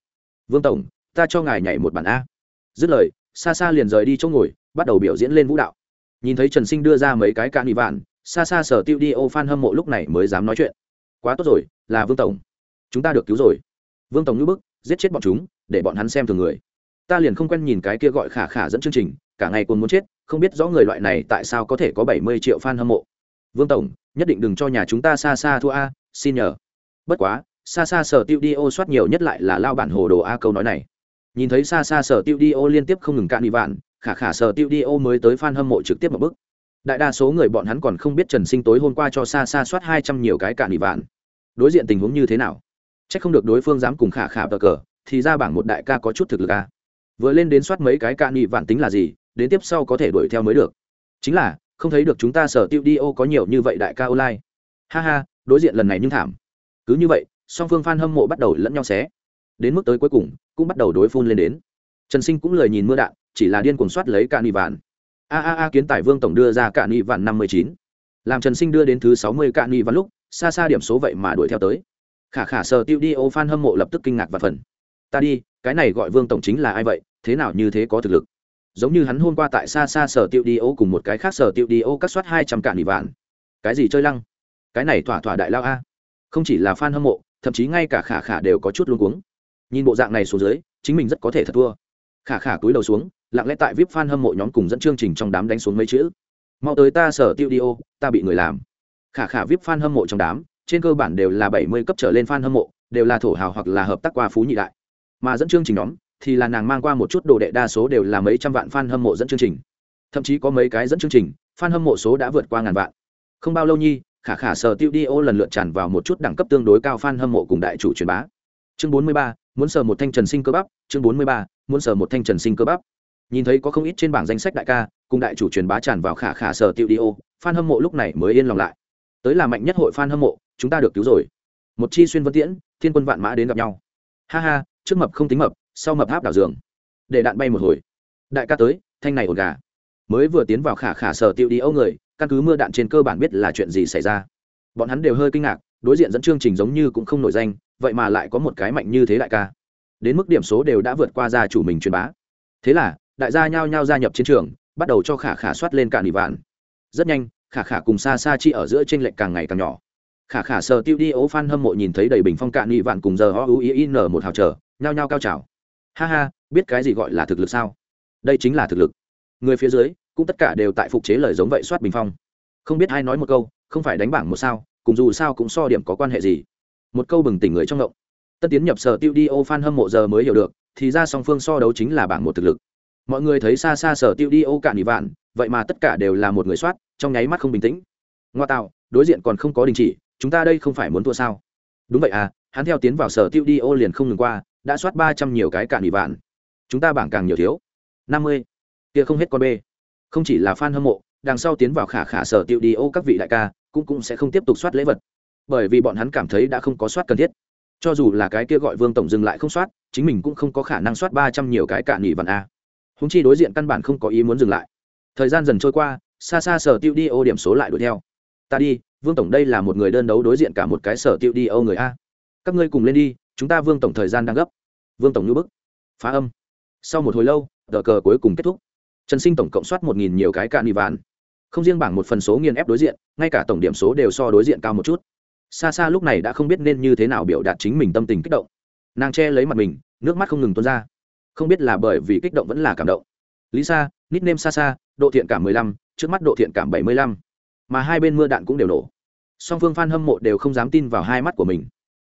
Vương tổng ta cho ngài nhảy một bản a. Dứt lời xa xa liền rời đi chỗ ngồi, bắt đầu biểu diễn lên vũ đạo. Nhìn thấy trần sinh đưa ra mấy cái can bị vạn xa xa sở tiêu đi ô f hâm mộ lúc này mới dám nói chuyện. Quá tốt rồi, là vương tổng. Chúng ta được cứu rồi. Vương tổng như bức, giết chết bọn chúng, để bọn hắn xem thường người. Ta liền không quen nhìn cái kia gọi khả khả dẫn chương trình, cả ngày còn muốn chết, không biết rõ người loại này tại sao có thể có bảy mươi triệu fan hâm mộ. Vương tổng, nhất định đừng cho nhà chúng ta xa xa thua a, xin nhờ. Bất quá xa xa sở tiêu đi ô soát nhiều nhất lại là lao bản hồ đồ a câu nói này nhìn thấy xa xa sở tiêu đi ô liên tiếp không ngừng cạn đi vạn, khả khả sở tiêu đi ô mới tới fan hâm mộ trực tiếp một bức đại đa số người bọn hắn còn không biết trần sinh tối hôm qua cho xa xa soát hai trăm nhiều cái cạn đi vạn. Đối diện tình huống như thế nào? C h ắ c không được đối phương dám cùng khả khả bờ cờ, thì ra bảng một đại ca có chút thực lực ca vừa lên đến soát mấy cái cạn đi vạn tính là gì, đến tiếp sau có thể đuổi theo mới được. Chính là, không thấy được chúng ta sở tiêu đi ô có nhiều như vậy đại ca online. Ha ha, đối diện lần này nhưng thảm. Cứ như vậy, song phương f hâm mộ bắt đầu lẫn nhau xé đến mức tới cuối cùng, cũng bắt đầu đối phun lên đến. Trần sinh cũng lời nhìn mưa đạn, chỉ là điên cuồng soát lấy cạn y vạn. A a a, kiến tài vương tổng đưa ra cạn y vạn năm mươi chín. Làm trần sinh đưa đến thứ sáu mươi cạn y vạn lúc, xa xa điểm số vậy mà đuổi theo tới. Khả khả sờ tiêu đi, ô f hâm mộ lập tức kinh ngạc và phần. Ta đi, cái này gọi vương tổng chính là ai vậy, thế nào như thế có thực lực? Giống như hắn hôm qua tại xa xa sở tiêu đi, ô cùng một cái khác sở tiêu đi, ô cắt soát hai trăm cạn nỉ vạn. Cái gì chơi lăng? Cái này thỏa thỏa đại lao a. Không chỉ là fan hâm mộ, thậm chí ngay cả khả khả đều có chút luống cuống nhìn bộ dạng này xuống dưới, chính mình rất có thể thật thua. Khả khả túi đầu xuống, lặng lẽ tại vip fan hâm mộ nhóm cùng dẫn chương trình trong đám đánh xuống mấy chữ. Mau tới ta sở tiêu đi ô, ta bị người làm. Khả khả vip fan hâm mộ trong đám, trên cơ bản đều là bảy mươi cấp trở lên fan hâm mộ, đều là thổ hào hoặc là hợp tác qua phú nhị đại. Mà dẫn chương trình nhóm, thì là nàng mang qua một chút đồ đệ đa số đều là mấy trăm vạn fan hâm mộ dẫn chương trình. Thậm chí có mấy cái dẫn chương trình, fan hâm mộ số đã vượt qua ngàn vạn. Không bao lâu nhi, khả khả sở tiêu đi ô lần lượt tràn vào một chút đẳng cấp tương đối cao fan hâm mộ cùng đại chủ truyền bá. Chương bốn mươi ba muốn sờ một thanh trần sinh cơ bắp, chương bốn mươi ba, muốn sờ một thanh trần sinh cơ bắp. Nhìn thấy có không ít trên bảng danh sách đại ca, cùng đại chủ truyền bá tràn vào khả khả sở tiệu đi ô fan hâm mộ lúc này mới yên lòng lại. Tới là mạnh nhất hội fan hâm mộ, chúng ta được cứu rồi. Một chi xuyên vân tiễn, thiên quân vạn mã đến gặp nhau. Ha ha, trước mập không tính mập, sau mập háp đảo giường. Để đạn bay một hồi. Đại ca tới, thanh này ổn gà. Mới vừa tiến vào khả khả sở tiệu đi âu người, căn cứ mưa đạn trên cơ bản biết là chuyện gì xảy ra. Bọn hắn đều hơi kinh ngạc, đối diện dẫn chương trình giống như cũng không nổi danh vậy mà lại có một cái mạnh như thế đại ca. Đến mức điểm số đều đã vượt qua gia chủ mình truyền bá. Thế là, đại gia nhao nhao gia nhập chiến trường, bắt đầu cho khả khả soát lên cả nỉ vạn. Rất nhanh, khả khả cùng xa xa chi ở giữa t r ê n lệch càng ngày càng nhỏ. Khả khả sờ tiêu đi ấu phan hâm mộ nhìn thấy đầy bình phong cạn nỉ vạn cùng giờ o u i n một hào trở, nhao nhao cao trào. Ha ha, biết cái gì gọi là thực lực sao? Đây chính là thực lực. Người phía dưới, cũng tất cả đều tại phục chế lời giống vậy soát bình phong. Không biết ai nói một câu, không phải đánh bảng một sao, cùng dù sao cũng so điểm có quan hệ gì một câu bừng tỉnh người trong động. tất tiến nhập sở tiêu đi ô fan hâm mộ giờ mới hiểu được, thì ra song phương so đấu chính là bảng một thực lực. Mọi người thấy xa xa sở tiêu đi ô cạn nỉ vạn, vậy mà tất cả đều là một người soát, trong nháy mắt không bình tĩnh. Ngoa tạo, đối diện còn không có đình chỉ, chúng ta đây không phải muốn thua sao? Đúng vậy à hắn theo tiến vào sở tiêu đi ô liền không ngừng qua, đã soát ba trăm nhiều cái cạn nỉ vạn. Chúng ta bảng càng nhiều thiếu. Năm mươi. Kia không hết con b không chỉ là fan hâm mộ, đằng sau tiến vào khả khả sở tiêu đi ô các vị đại ca, cũng cũng sẽ không tiếp tục soát lễ vật bởi vì bọn hắn cảm thấy đã không có soát cần thiết. Cho dù là cái kia gọi vương tổng dừng lại không soát, chính mình cũng không có khả năng soát ba trăm nhiều cái cạn nghỉ vạn a. Húng chi đối diện căn bản không có ý muốn dừng lại. Thời gian dần trôi qua, xa xa sở tiêu đi ô điểm số lại đuổi theo. Ta đi, vương tổng đây là một người đơn đấu đối diện cả một cái sở tiêu đi ô người a. Các ngươi cùng lên đi, chúng ta vương tổng thời gian đang gấp. Vương tổng như bức. Phá âm. Sau một hồi lâu đờ cờ cuối cùng kết thúc. Trần sinh tổng cộng soát một nghìn nhiều cái cạn nghỉ vạn. Không riêng bảng một phần số nghiền ép đối diện, ngay cả tổng điểm số đều so đối diện cao một chút xa xa lúc này đã không biết nên như thế nào biểu đạt chính mình tâm tình kích động. Nàng che lấy mặt mình, nước mắt không ngừng tuôn ra. Không biết là bởi vì kích động vẫn là cảm động. Lý sa nít nêm xa xa độ thiện cảm mười lăm, trước mắt độ thiện cảm bảy mươi lăm. Mà hai bên mưa đạn cũng đều nổ. Song phương f a n hâm mộ đều không dám tin vào hai mắt của mình.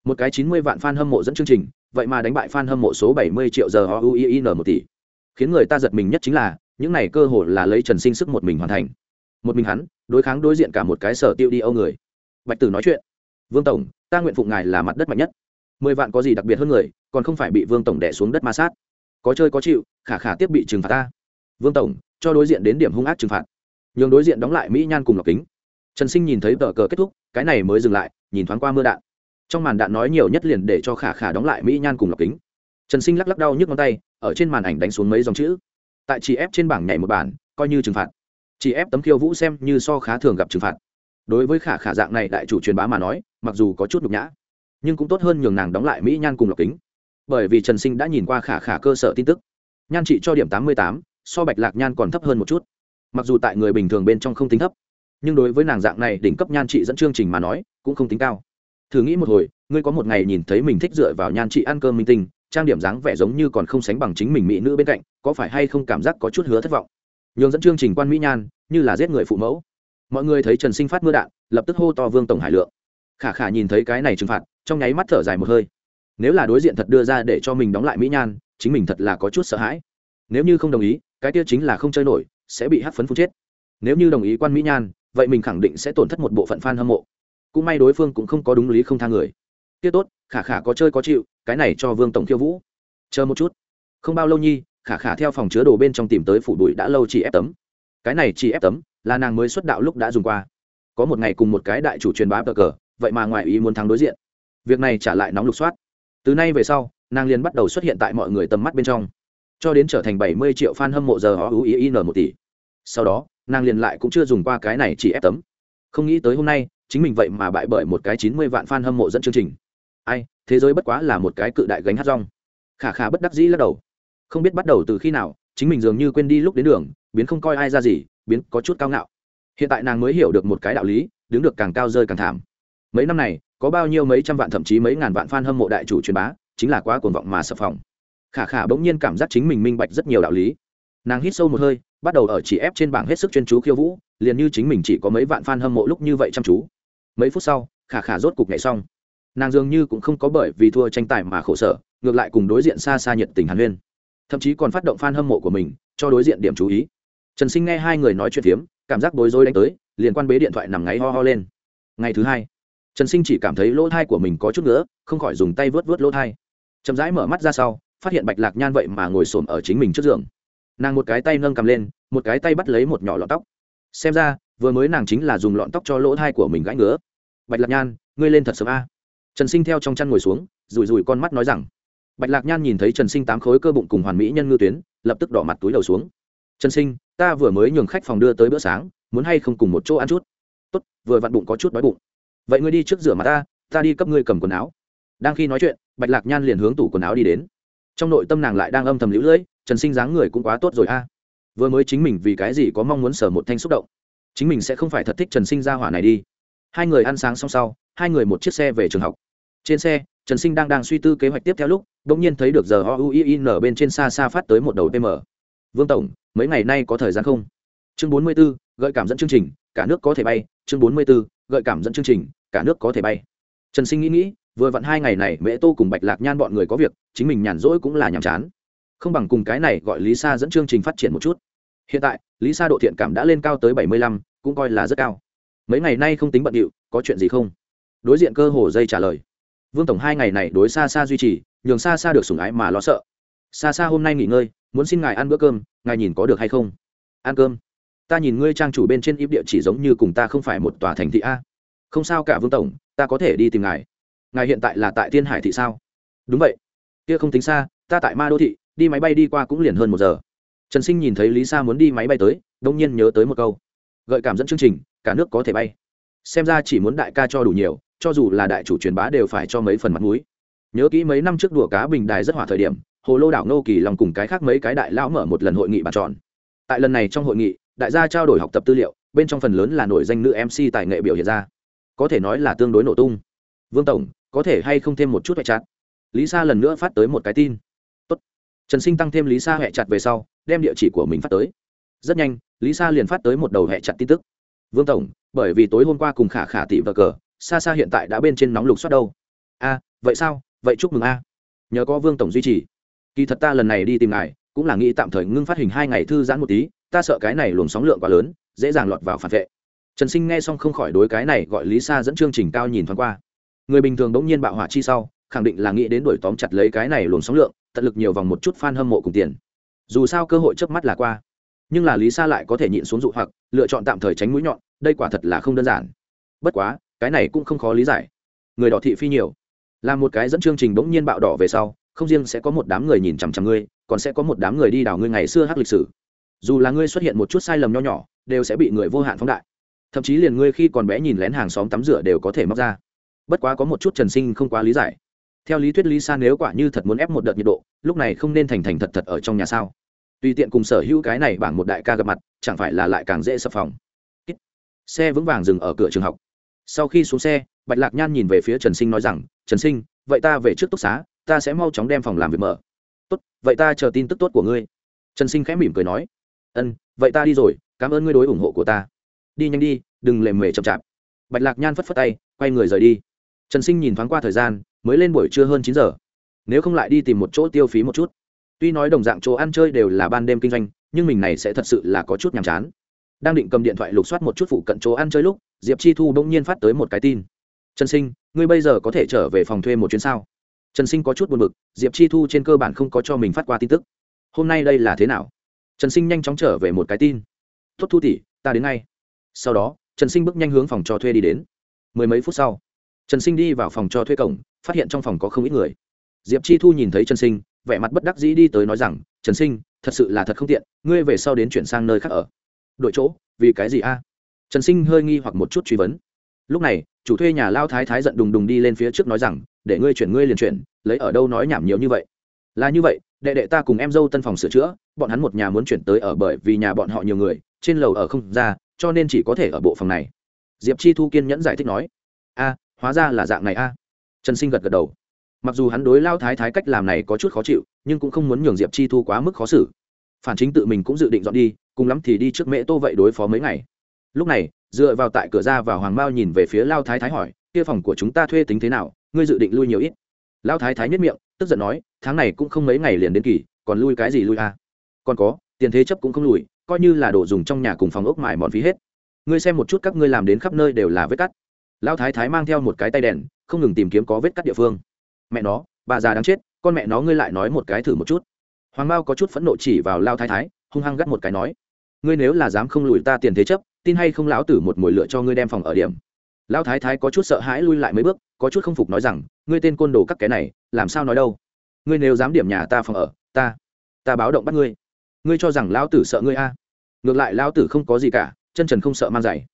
Một cái chín mươi vạn f a n hâm mộ dẫn chương trình, vậy mà đánh bại f a n hâm mộ số bảy mươi triệu giờ o u i n một tỷ. Khiến người ta giật mình nhất chính là, những này cơ hội là lấy trần sinh sức một mình hoàn thành. Một mình hắn, đối kháng đối diện cả một cái sở tiêu đi âu người. Bạch tử nói chuyện vương tổng, ta nguyện phụng ngài là mặt đất mạnh nhất. Mười vạn có gì đặc biệt hơn người, còn không phải bị vương tổng đẻ xuống đất ma sát. Có chơi có chịu, khả khả tiếp bị trừng phạt ta. Vương tổng, cho đối diện đến điểm hung ác trừng phạt. Nhường đối diện đóng lại mỹ nhan cùng lọc kính. Trần sinh nhìn thấy tờ cờ kết thúc, cái này mới dừng lại, nhìn thoáng qua mưa đạn. Trong màn đạn nói nhiều nhất liền để cho khả khả đóng lại mỹ nhan cùng lọc kính. Trần sinh lắc lắc đau nhức ngón tay, ở trên màn ảnh đánh xuống mấy dòng chữ. Tại chỉ ép trên bảng nhảy một bản, coi như trừng phạt. Chỉ ép tấm khiêu vũ xem như so khá thường gặp trừng phạt. Đối với khả khả dạng này đại chủ truyền bá mà nói mặc dù có chút nhục nhã, nhưng cũng tốt hơn nhường nàng đóng lại mỹ nhan cùng lọc kính. Bởi vì trần sinh đã nhìn qua khả khả cơ sở tin tức. Nhan trị cho điểm tám mươi tám, so bạch lạc nhan còn thấp hơn một chút. Mặc dù tại người bình thường bên trong không tính thấp, nhưng đối với nàng dạng này đỉnh cấp nhan trị dẫn chương trình mà nói, cũng không tính cao. Thử nghĩ một hồi, ngươi có một ngày nhìn thấy mình thích dựa vào nhan trị ăn cơm minh tinh, trang điểm dáng vẻ giống như còn không sánh bằng chính mình mỹ nữ bên cạnh, có phải hay không cảm giác có chút hứa thất vọng? Nhường dẫn chương trình quan mỹ nhan, như là giết người phụ mẫu. Mọi người thấy trần sinh phát mưa đạn, lập tức hô to vương tổng hải lượng khả khả nhìn thấy cái này trừng phạt, trong nháy mắt thở dài một hơi. Nếu là đối diện thật đưa ra để cho mình đóng lại mỹ nhan, chính mình thật là có chút sợ hãi. Nếu như không đồng ý, cái kia chính là không chơi nổi, sẽ bị hắt phấn phun chết. Nếu như đồng ý quan mỹ nhan, vậy mình khẳng định sẽ tổn thất một bộ phận f a n hâm mộ. Cũng may đối phương cũng không có đúng lý không tha người. Tiết tốt, khả khả có chơi có chịu, cái này cho vương tổng khiêu vũ. Chờ một chút. Không bao lâu nhi, khả khả theo phòng chứa đồ bên trong tìm tới phủ bụi đã lâu chỉ ép tấm. Cái này chỉ ép tấm, là nàng mới xuất đạo lúc đã dùng qua. Có một ngày cùng một cái đại chủ truyền bá bờ cờ vậy mà ngoại ý muốn thắng đối diện. Việc này trả lại nóng lục soát. Từ nay về sau, nàng liền bắt đầu xuất hiện tại mọi người tầm mắt bên trong. Cho đến trở thành bảy mươi triệu fan hâm mộ giờ họ ưu ý in một tỷ. Sau đó, nàng liền lại cũng chưa dùng qua cái này chỉ ép tấm. Không nghĩ tới hôm nay, chính mình vậy mà bại bởi một cái chín mươi vạn fan hâm mộ dẫn chương trình. Ai, thế giới bất quá là một cái cự đại gánh hát rong. Khả khả bất đắc dĩ lắc đầu. Không biết bắt đầu từ khi nào, chính mình dường như quên đi lúc đến đường, biến không coi ai ra gì, biến có chút cao ngạo. Hiện tại nàng mới hiểu được một cái đạo lý, đứng được càng cao rơi càng thảm mấy năm này, có bao nhiêu mấy trăm vạn thậm chí mấy ngàn vạn f a n hâm mộ đại chủ truyền bá, chính là quá cuồng vọng mà sập phòng. Khả khả bỗng nhiên cảm giác chính mình minh bạch rất nhiều đạo lý. Nàng hít sâu một hơi, bắt đầu ở chỉ ép trên bảng hết sức chuyên chú khiêu vũ, liền như chính mình chỉ có mấy vạn f a n hâm mộ lúc như vậy chăm chú. Mấy phút sau, khả khả rốt cục nhảy xong. Nàng dường như cũng không có bởi vì thua tranh tài mà khổ sở, ngược lại cùng đối diện xa xa nhiệt tình hàn huyên. Thậm chí còn phát động fan a n hâm mộ của mình, cho đối diện điểm chú ý. Trần sinh nghe hai người nói chuyện phiếm, cảm giác bối rối đánh tới, liền quan bế điện thoại nằm ngáy ho ho lên. Ngày thứ hai trần sinh chỉ cảm thấy lỗ thai của mình có chút nữa không khỏi dùng tay vớt vớt lỗ thai. Chậm rãi mở mắt ra sau, phát hiện bạch lạc nhan vậy mà ngồi xổm ở chính mình trước giường. Nàng một cái tay nâng cầm lên, một cái tay bắt lấy một nhỏ lọn tóc. Xem ra, vừa mới nàng chính là dùng lọn tóc cho lỗ thai của mình gãi ngứa. Bạch lạc nhan, ngươi lên thật sớm a. Trần sinh theo trong chăn ngồi xuống, rủi rủi con mắt nói rằng. Bạch lạc nhan nhìn thấy trần sinh tám khối cơ bụng cùng hoàn mỹ nhân ngư tuyến, lập tức đỏ mặt túi đầu xuống. Trần sinh, ta vừa mới nhường khách phòng đưa tới bữa sáng, muốn hay không cùng một chỗ ăn chút? Tốt, vừa vặn bụng có chút đói bụng vậy ngươi đi trước rửa mặt ta ta đi cấp ngươi cầm quần áo. Đang khi nói chuyện, bạch lạc nhan liền hướng tủ quần áo đi đến. Trong nội tâm nàng lại đang âm thầm lũ lưỡi, trần sinh dáng người cũng quá tốt rồi a. Vừa mới chính mình vì cái gì có mong muốn sở một thanh xúc động? Chính mình sẽ không phải thật thích trần sinh ra hỏa này đi. Hai người ăn sáng xong sau, hai người một chiếc xe về trường học. Trên xe, trần sinh đang đang suy tư kế hoạch tiếp theo lúc đ ỗ n g nhiên thấy được giờ o u i n bên trên xa xa phát tới một đầu pm vương tổng, mấy ngày nay có thời gian không? Chương bốn mươi b ố gợi cảm dẫn chương trình, cả nước có thể bay. Chương bốn mươi b ố gợi cảm dẫn chương trình, cả nước có thể bay. Trần sinh nghĩ nghĩ, vừa vặn hai ngày này mẹ tô cùng bạch lạc nhan bọn người có việc, chính mình nhàn rỗi cũng là nhàm chán. Không bằng cùng cái này gọi lý sa dẫn chương trình phát triển một chút. Hiện tại, lý sa độ thiện cảm đã lên cao tới bảy mươi lăm, cũng coi là rất cao. Mấy ngày nay không tính bận điệu, có chuyện gì không? Đối diện cơ hồ dây trả lời. Vương tổng hai ngày này đối xa xa duy trì, nhường xa xa được sủng ái mà lo sợ. Xa xa hôm nay nghỉ ngơi, muốn xin ngài ăn bữa cơm, ngài nhìn có được hay không? Ăn cơm ta nhìn ngươi trang chủ bên trên ít địa chỉ giống như cùng ta không phải một tòa thành thị a. Không sao cả vương tổng, ta có thể đi tìm ngài. Ngài hiện tại là tại thiên hải thị sao? Đúng vậy. Kia không tính xa, ta tại ma đô thị, đi máy bay đi qua cũng liền hơn một giờ. Trần sinh nhìn thấy lý sa muốn đi máy bay tới, đông nhiên nhớ tới một câu. Gợi cảm dẫn chương trình, cả nước có thể bay. Xem ra chỉ muốn đại ca cho đủ nhiều, cho dù là đại chủ truyền bá đều phải cho mấy phần mặt mũi. Nhớ kỹ mấy năm trước đùa cá bình đài rất hỏa thời điểm, hồ lô đảo nô kỳ lòng cùng cái khác mấy cái đại lão mở một lần hội nghị bàn tròn. Tại lần này trong hội nghị đại gia trao đổi học tập tư liệu, bên trong phần lớn là nổi danh nữ mc tài nghệ biểu hiện ra. Có thể nói là tương đối nổ tung. Vương tổng, có thể hay không thêm một chút hệ chặt? Lý sa lần nữa phát tới một cái tin. Tốt. trần sinh tăng thêm lý sa hệ chặt về sau, đem địa chỉ của mình phát tới. Rất nhanh, lý sa liền phát tới một đầu hệ chặt tin tức. Vương tổng, bởi vì tối hôm qua cùng khả khả tỷ vợ cờ xa xa hiện tại đã bên trên nóng lục xoát đâu. A, vậy sao? Vậy chúc mừng a. Nhờ có vương tổng duy trì. Kỳ thật ta lần này đi tìm ngài, cũng là nghĩ tạm thời ngưng phát hình hai ngày thư giãn một tí ta sợ cái này luồng sóng lượng quá lớn, dễ dàng lọt vào phản vệ. Trần sinh nghe xong không khỏi đối cái này gọi lý sa dẫn chương trình cao nhìn thoáng qua. Người bình thường bỗng nhiên bạo hỏa chi sau, khẳng định là nghĩ đến đuổi tóm chặt lấy cái này luồng sóng lượng, tận lực nhiều vòng một chút fan hâm mộ cùng tiền. Dù sao cơ hội trước mắt là qua. Nhưng là lý sa lại có thể nhịn xuống dụ hoặc, lựa chọn tạm thời tránh mũi nhọn, đây quả thật là không đơn giản. Bất quá, cái này cũng không khó lý giải. Người đỏ thị phi nhiều. Là một cái dẫn chương trình bỗng nhiên bạo đỏ về sau, không riêng sẽ có một đám người nhìn chằm chằm ngươi, còn sẽ có một đám người đi đào ngươi ngày xưa hát lịch sử dù là ngươi xuất hiện một chút sai lầm nho nhỏ, đều sẽ bị người vô hạn phóng đại. Thậm chí liền ngươi khi còn bé nhìn lén hàng xóm tắm rửa đều có thể móc ra. Bất quá có một chút trần sinh không quá lý giải. Theo lý thuyết lý sa nếu quả như thật muốn ép một đợt nhiệt độ, lúc này không nên thành thành thật thật ở trong nhà sao? Tùy tiện cùng sở hữu cái này bảng một đại ca gặp mặt, chẳng phải là lại càng dễ sập phòng. Xe vững vàng dừng ở cửa trường học. Sau khi xuống xe, bạch lạc nhan nhìn về phía trần sinh nói rằng, trần sinh, vậy ta về trước túc xá, ta sẽ mau chóng đem phòng làm việc mở. Tốt, vậy ta chờ tin tức tốt của ngươi. Trần sinh khẽ mỉm cười nói ân, vậy ta đi rồi, cảm ơn ngươi đối ủng hộ của ta. Đi nhanh đi, đừng lề mề chậm chạp. Bạch lạc nhan phất phất tay, quay người rời đi. Trần sinh nhìn thoáng qua thời gian, mới lên buổi trưa hơn chín giờ. Nếu không lại đi tìm một chỗ tiêu phí một chút. Tuy nói đồng dạng chỗ ăn chơi đều là ban đêm kinh doanh, nhưng mình này sẽ thật sự là có chút nhàm chán. Đang định cầm điện thoại lục soát một chút phụ cận chỗ ăn chơi lúc, diệp chi thu bỗng nhiên phát tới một cái tin. Trần sinh, ngươi bây giờ có thể trở về phòng thuê một chuyến sao? Trần sinh có chút buồn b ự c diệp chi thu trên cơ bản không có cho mình phát qua tin tức. Hôm nay đây là thế nào? Trần sinh nhanh chóng trở về một cái tin. Tốt thu Tỷ, ta đến ngay. Sau đó trần sinh bước nhanh hướng phòng cho thuê đi đến. Mười mấy phút sau trần sinh đi vào phòng cho thuê cổng phát hiện trong phòng có không ít người. Diệp chi thu nhìn thấy trần sinh vẻ mặt bất đắc dĩ đi tới nói rằng trần sinh thật sự là thật không tiện ngươi về sau đến chuyển sang nơi khác ở. Đội chỗ vì cái gì a? Trần sinh hơi nghi hoặc một chút truy vấn. Lúc này chủ thuê nhà lao thái thái giận đùng đùng đi lên phía trước nói rằng để ngươi chuyển ngươi liền chuyển lấy ở đâu nói nhảm nhiều như vậy? Là như vậy đệ đệ ta cùng em dâu tân phòng sửa chữa, bọn hắn một nhà muốn chuyển tới ở bởi vì nhà bọn họ nhiều người, trên lầu ở không ra, cho nên chỉ có thể ở bộ phòng này. Diệp chi thu kiên nhẫn giải thích nói, a, hóa ra là dạng này a. Trần sinh gật gật đầu. Mặc dù hắn đối lao thái thái cách làm này có chút khó chịu, nhưng cũng không muốn nhường diệp chi thu quá mức khó xử. Phản chính tự mình cũng dự định dọn đi, cùng lắm thì đi trước mễ tô vậy đối phó mấy ngày. Lúc này, dựa vào tại cửa ra và hoàng mao nhìn về phía lao thái thái hỏi, kia phòng của chúng ta thuê tính thế nào? Ngươi dự định lui nhiều ít? Lao thái thái nhất miệng tức giận nói, tháng này cũng không mấy ngày liền đến kỳ, còn lui cái gì lui à? còn có, tiền thế chấp cũng không lùi, coi như là đồ dùng trong nhà cùng phòng ốc mải mòn phí hết. Ngươi xem một chút các ngươi làm đến khắp nơi đều là vết cắt. Lao thái thái mang theo một cái tay đèn, không ngừng tìm kiếm có vết cắt địa phương. Mẹ nó, bà già đáng chết, con mẹ nó ngươi lại nói một cái thử một chút. Hoàng mao có chút phẫn nộ chỉ vào lao thái thái, hung hăng gắt một cái nói, ngươi nếu là dám không lùi ta tiền thế chấp, tin hay không lão tử một mồi lựa cho ngươi đem phòng ở điểm lão thái thái có chút sợ hãi lui lại mấy bước, có chút không phục nói rằng, ngươi tên côn đồ các cái này, làm sao nói đâu? Ngươi nếu dám điểm nhà ta phòng ở, ta ta báo động bắt ngươi. Ngươi cho rằng lão tử sợ ngươi a? Ngược lại lão tử không có gì cả, chân trần không sợ mang giày.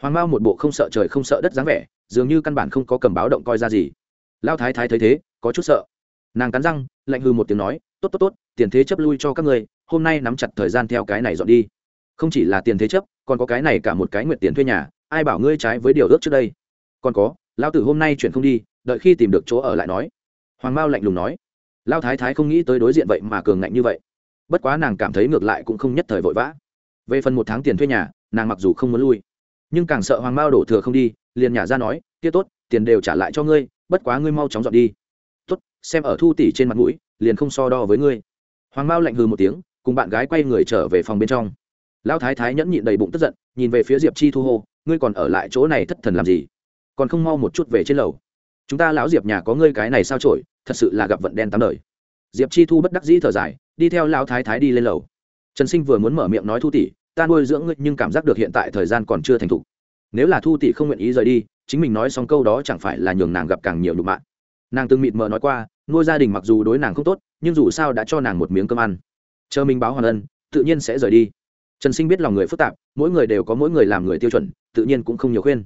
Hoàng mao một bộ không sợ trời không sợ đất dáng vẻ, dường như căn bản không có cầm báo động coi ra gì. Lão thái thái thấy thế, có chút sợ. Nàng cắn răng, lạnh hư một tiếng nói, tốt tốt tốt, tiền thế chấp lui cho các ngươi, hôm nay nắm chặt thời gian theo cái này dọn đi. Không chỉ là tiền thế chấp, còn có cái này cả một cái nguyện tiền thuê nhà ai bảo ngươi trái với điều ước trước đây? Còn có lao tử hôm nay chuyển không đi, đợi khi tìm được chỗ ở lại nói. Hoàng mao lạnh lùng nói. Lao thái thái không nghĩ tới đối diện vậy mà cường ngạnh như vậy. Bất quá nàng cảm thấy ngược lại cũng không nhất thời vội vã. Về phần một tháng tiền thuê nhà, nàng mặc dù không muốn lui, nhưng càng sợ hoàng mao đổ thừa không đi, liền nhả ra nói, kia tốt, tiền đều trả lại cho ngươi, bất quá ngươi mau chóng dọn đi. Tốt, xem ở thu tỷ trên mặt mũi, liền không so đo với ngươi. Hoàng mao lạnh hừ một tiếng, cùng bạn gái quay người trở về phòng bên trong. Lão thái thái nhẫn nhịn đầy bụng tức giận, nhìn về phía diệp chi thu hô ngươi còn ở lại chỗ này thất thần làm gì? Còn không mau một chút về trên lầu. Chúng ta lão diệp nhà có ngươi cái này sao trổi thật sự là gặp vận đen tám đời. Diệp chi thu bất đắc dĩ thở dài, đi theo lão thái thái đi lên lầu. Trần sinh vừa muốn mở miệng nói thu tỷ, ta nuôi dưỡng ngươi nhưng cảm giác được hiện tại thời gian còn chưa thành thục. Nếu là thu tỷ không nguyện ý rời đi, chính mình nói xong câu đó chẳng phải là nhường nàng gặp càng nhiều nhục mạ. Nàng từng mịt mờ nói qua, nuôi gia đình mặc dù đối nàng không tốt, nhưng dù sao đã cho nàng một miếng cơm ăn. Chờ mình báo hoàn ân, tự nhiên sẽ rời đi. Trần sinh biết lòng người phức tạp, mỗi người đều có mỗi người làm người tiêu chuẩn tự nhiên cũng không nhiều khuyên.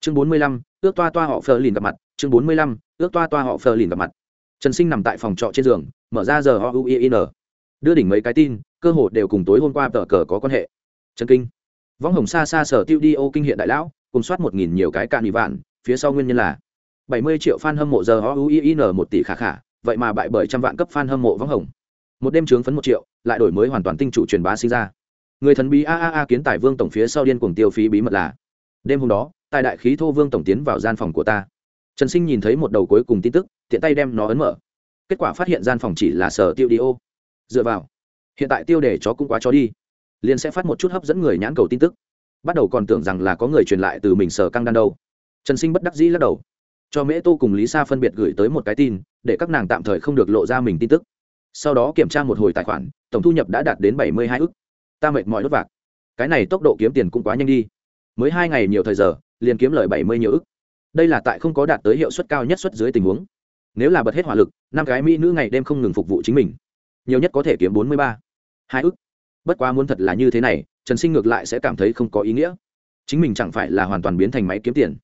Chương bốn mươi lăm, ước toa toa họ phờ lìn gặp mặt. Chương bốn mươi lăm, ước toa toa họ phờ lìn gặp mặt. Trần sinh nằm tại phòng trọ trên giường, mở ra giờ họ uin đưa đỉnh mấy cái tin, cơ hội đều cùng tối hôm qua tờ cờ có quan hệ. Trần kinh. Võng hồng xa xa sở tiêu đi ô kinh hiện đại lão, cùng soát một nghìn nhiều cái cạn bị vạn, phía sau nguyên nhân là bảy mươi triệu fan hâm mộ giờ họ uin một tỷ khả khả, vậy mà bại bởi trăm vạn cấp fan hâm mộ võng hồng. Một đêm trướng phấn một triệu, lại đổi mới hoàn toàn tinh chủ truyền bá sinh ra. Người thần bí a a a kiến tài vương tổng phía sau điên cuồng tiêu phí bí mật là đêm hôm đó, tại đại khí thô vương tổng tiến vào gian phòng của ta. Trần sinh nhìn thấy một đầu cuối cùng tin tức, tiện tay đem nó ấn mở. Kết quả phát hiện gian phòng chỉ là sở tiêu đi ô. Dựa vào, hiện tại tiêu đề chó cũng quá chó đi. Liền sẽ phát một chút hấp dẫn người nhãn cầu tin tức. Bắt đầu còn tưởng rằng là có người truyền lại từ mình sở căng đan đâu. Trần sinh bất đắc dĩ lắc đầu. Cho mễ tô cùng lý sa phân biệt gửi tới một cái tin, để các nàng tạm thời không được lộ ra mình tin tức. Sau đó kiểm tra một hồi tài khoản, tổng thu nhập đã đạt đến bảy mươi hai ức. Ta mệt mỏi đốt vạc. Cái này tốc độ kiếm tiền cũng quá nhanh đi mới hai ngày nhiều thời giờ, liền kiếm lời bảy mươi nhiều ức. Đây là tại không có đạt tới hiệu suất cao nhất suất dưới tình huống. Nếu là bật hết hỏa lực, năm cái mỹ nữ ngày đêm không ngừng phục vụ chính mình, nhiều nhất có thể kiếm bốn mươi ba, hai ức. Bất quá muốn thật là như thế này, trần sinh ngược lại sẽ cảm thấy không có ý nghĩa. Chính mình chẳng phải là hoàn toàn biến thành máy kiếm tiền.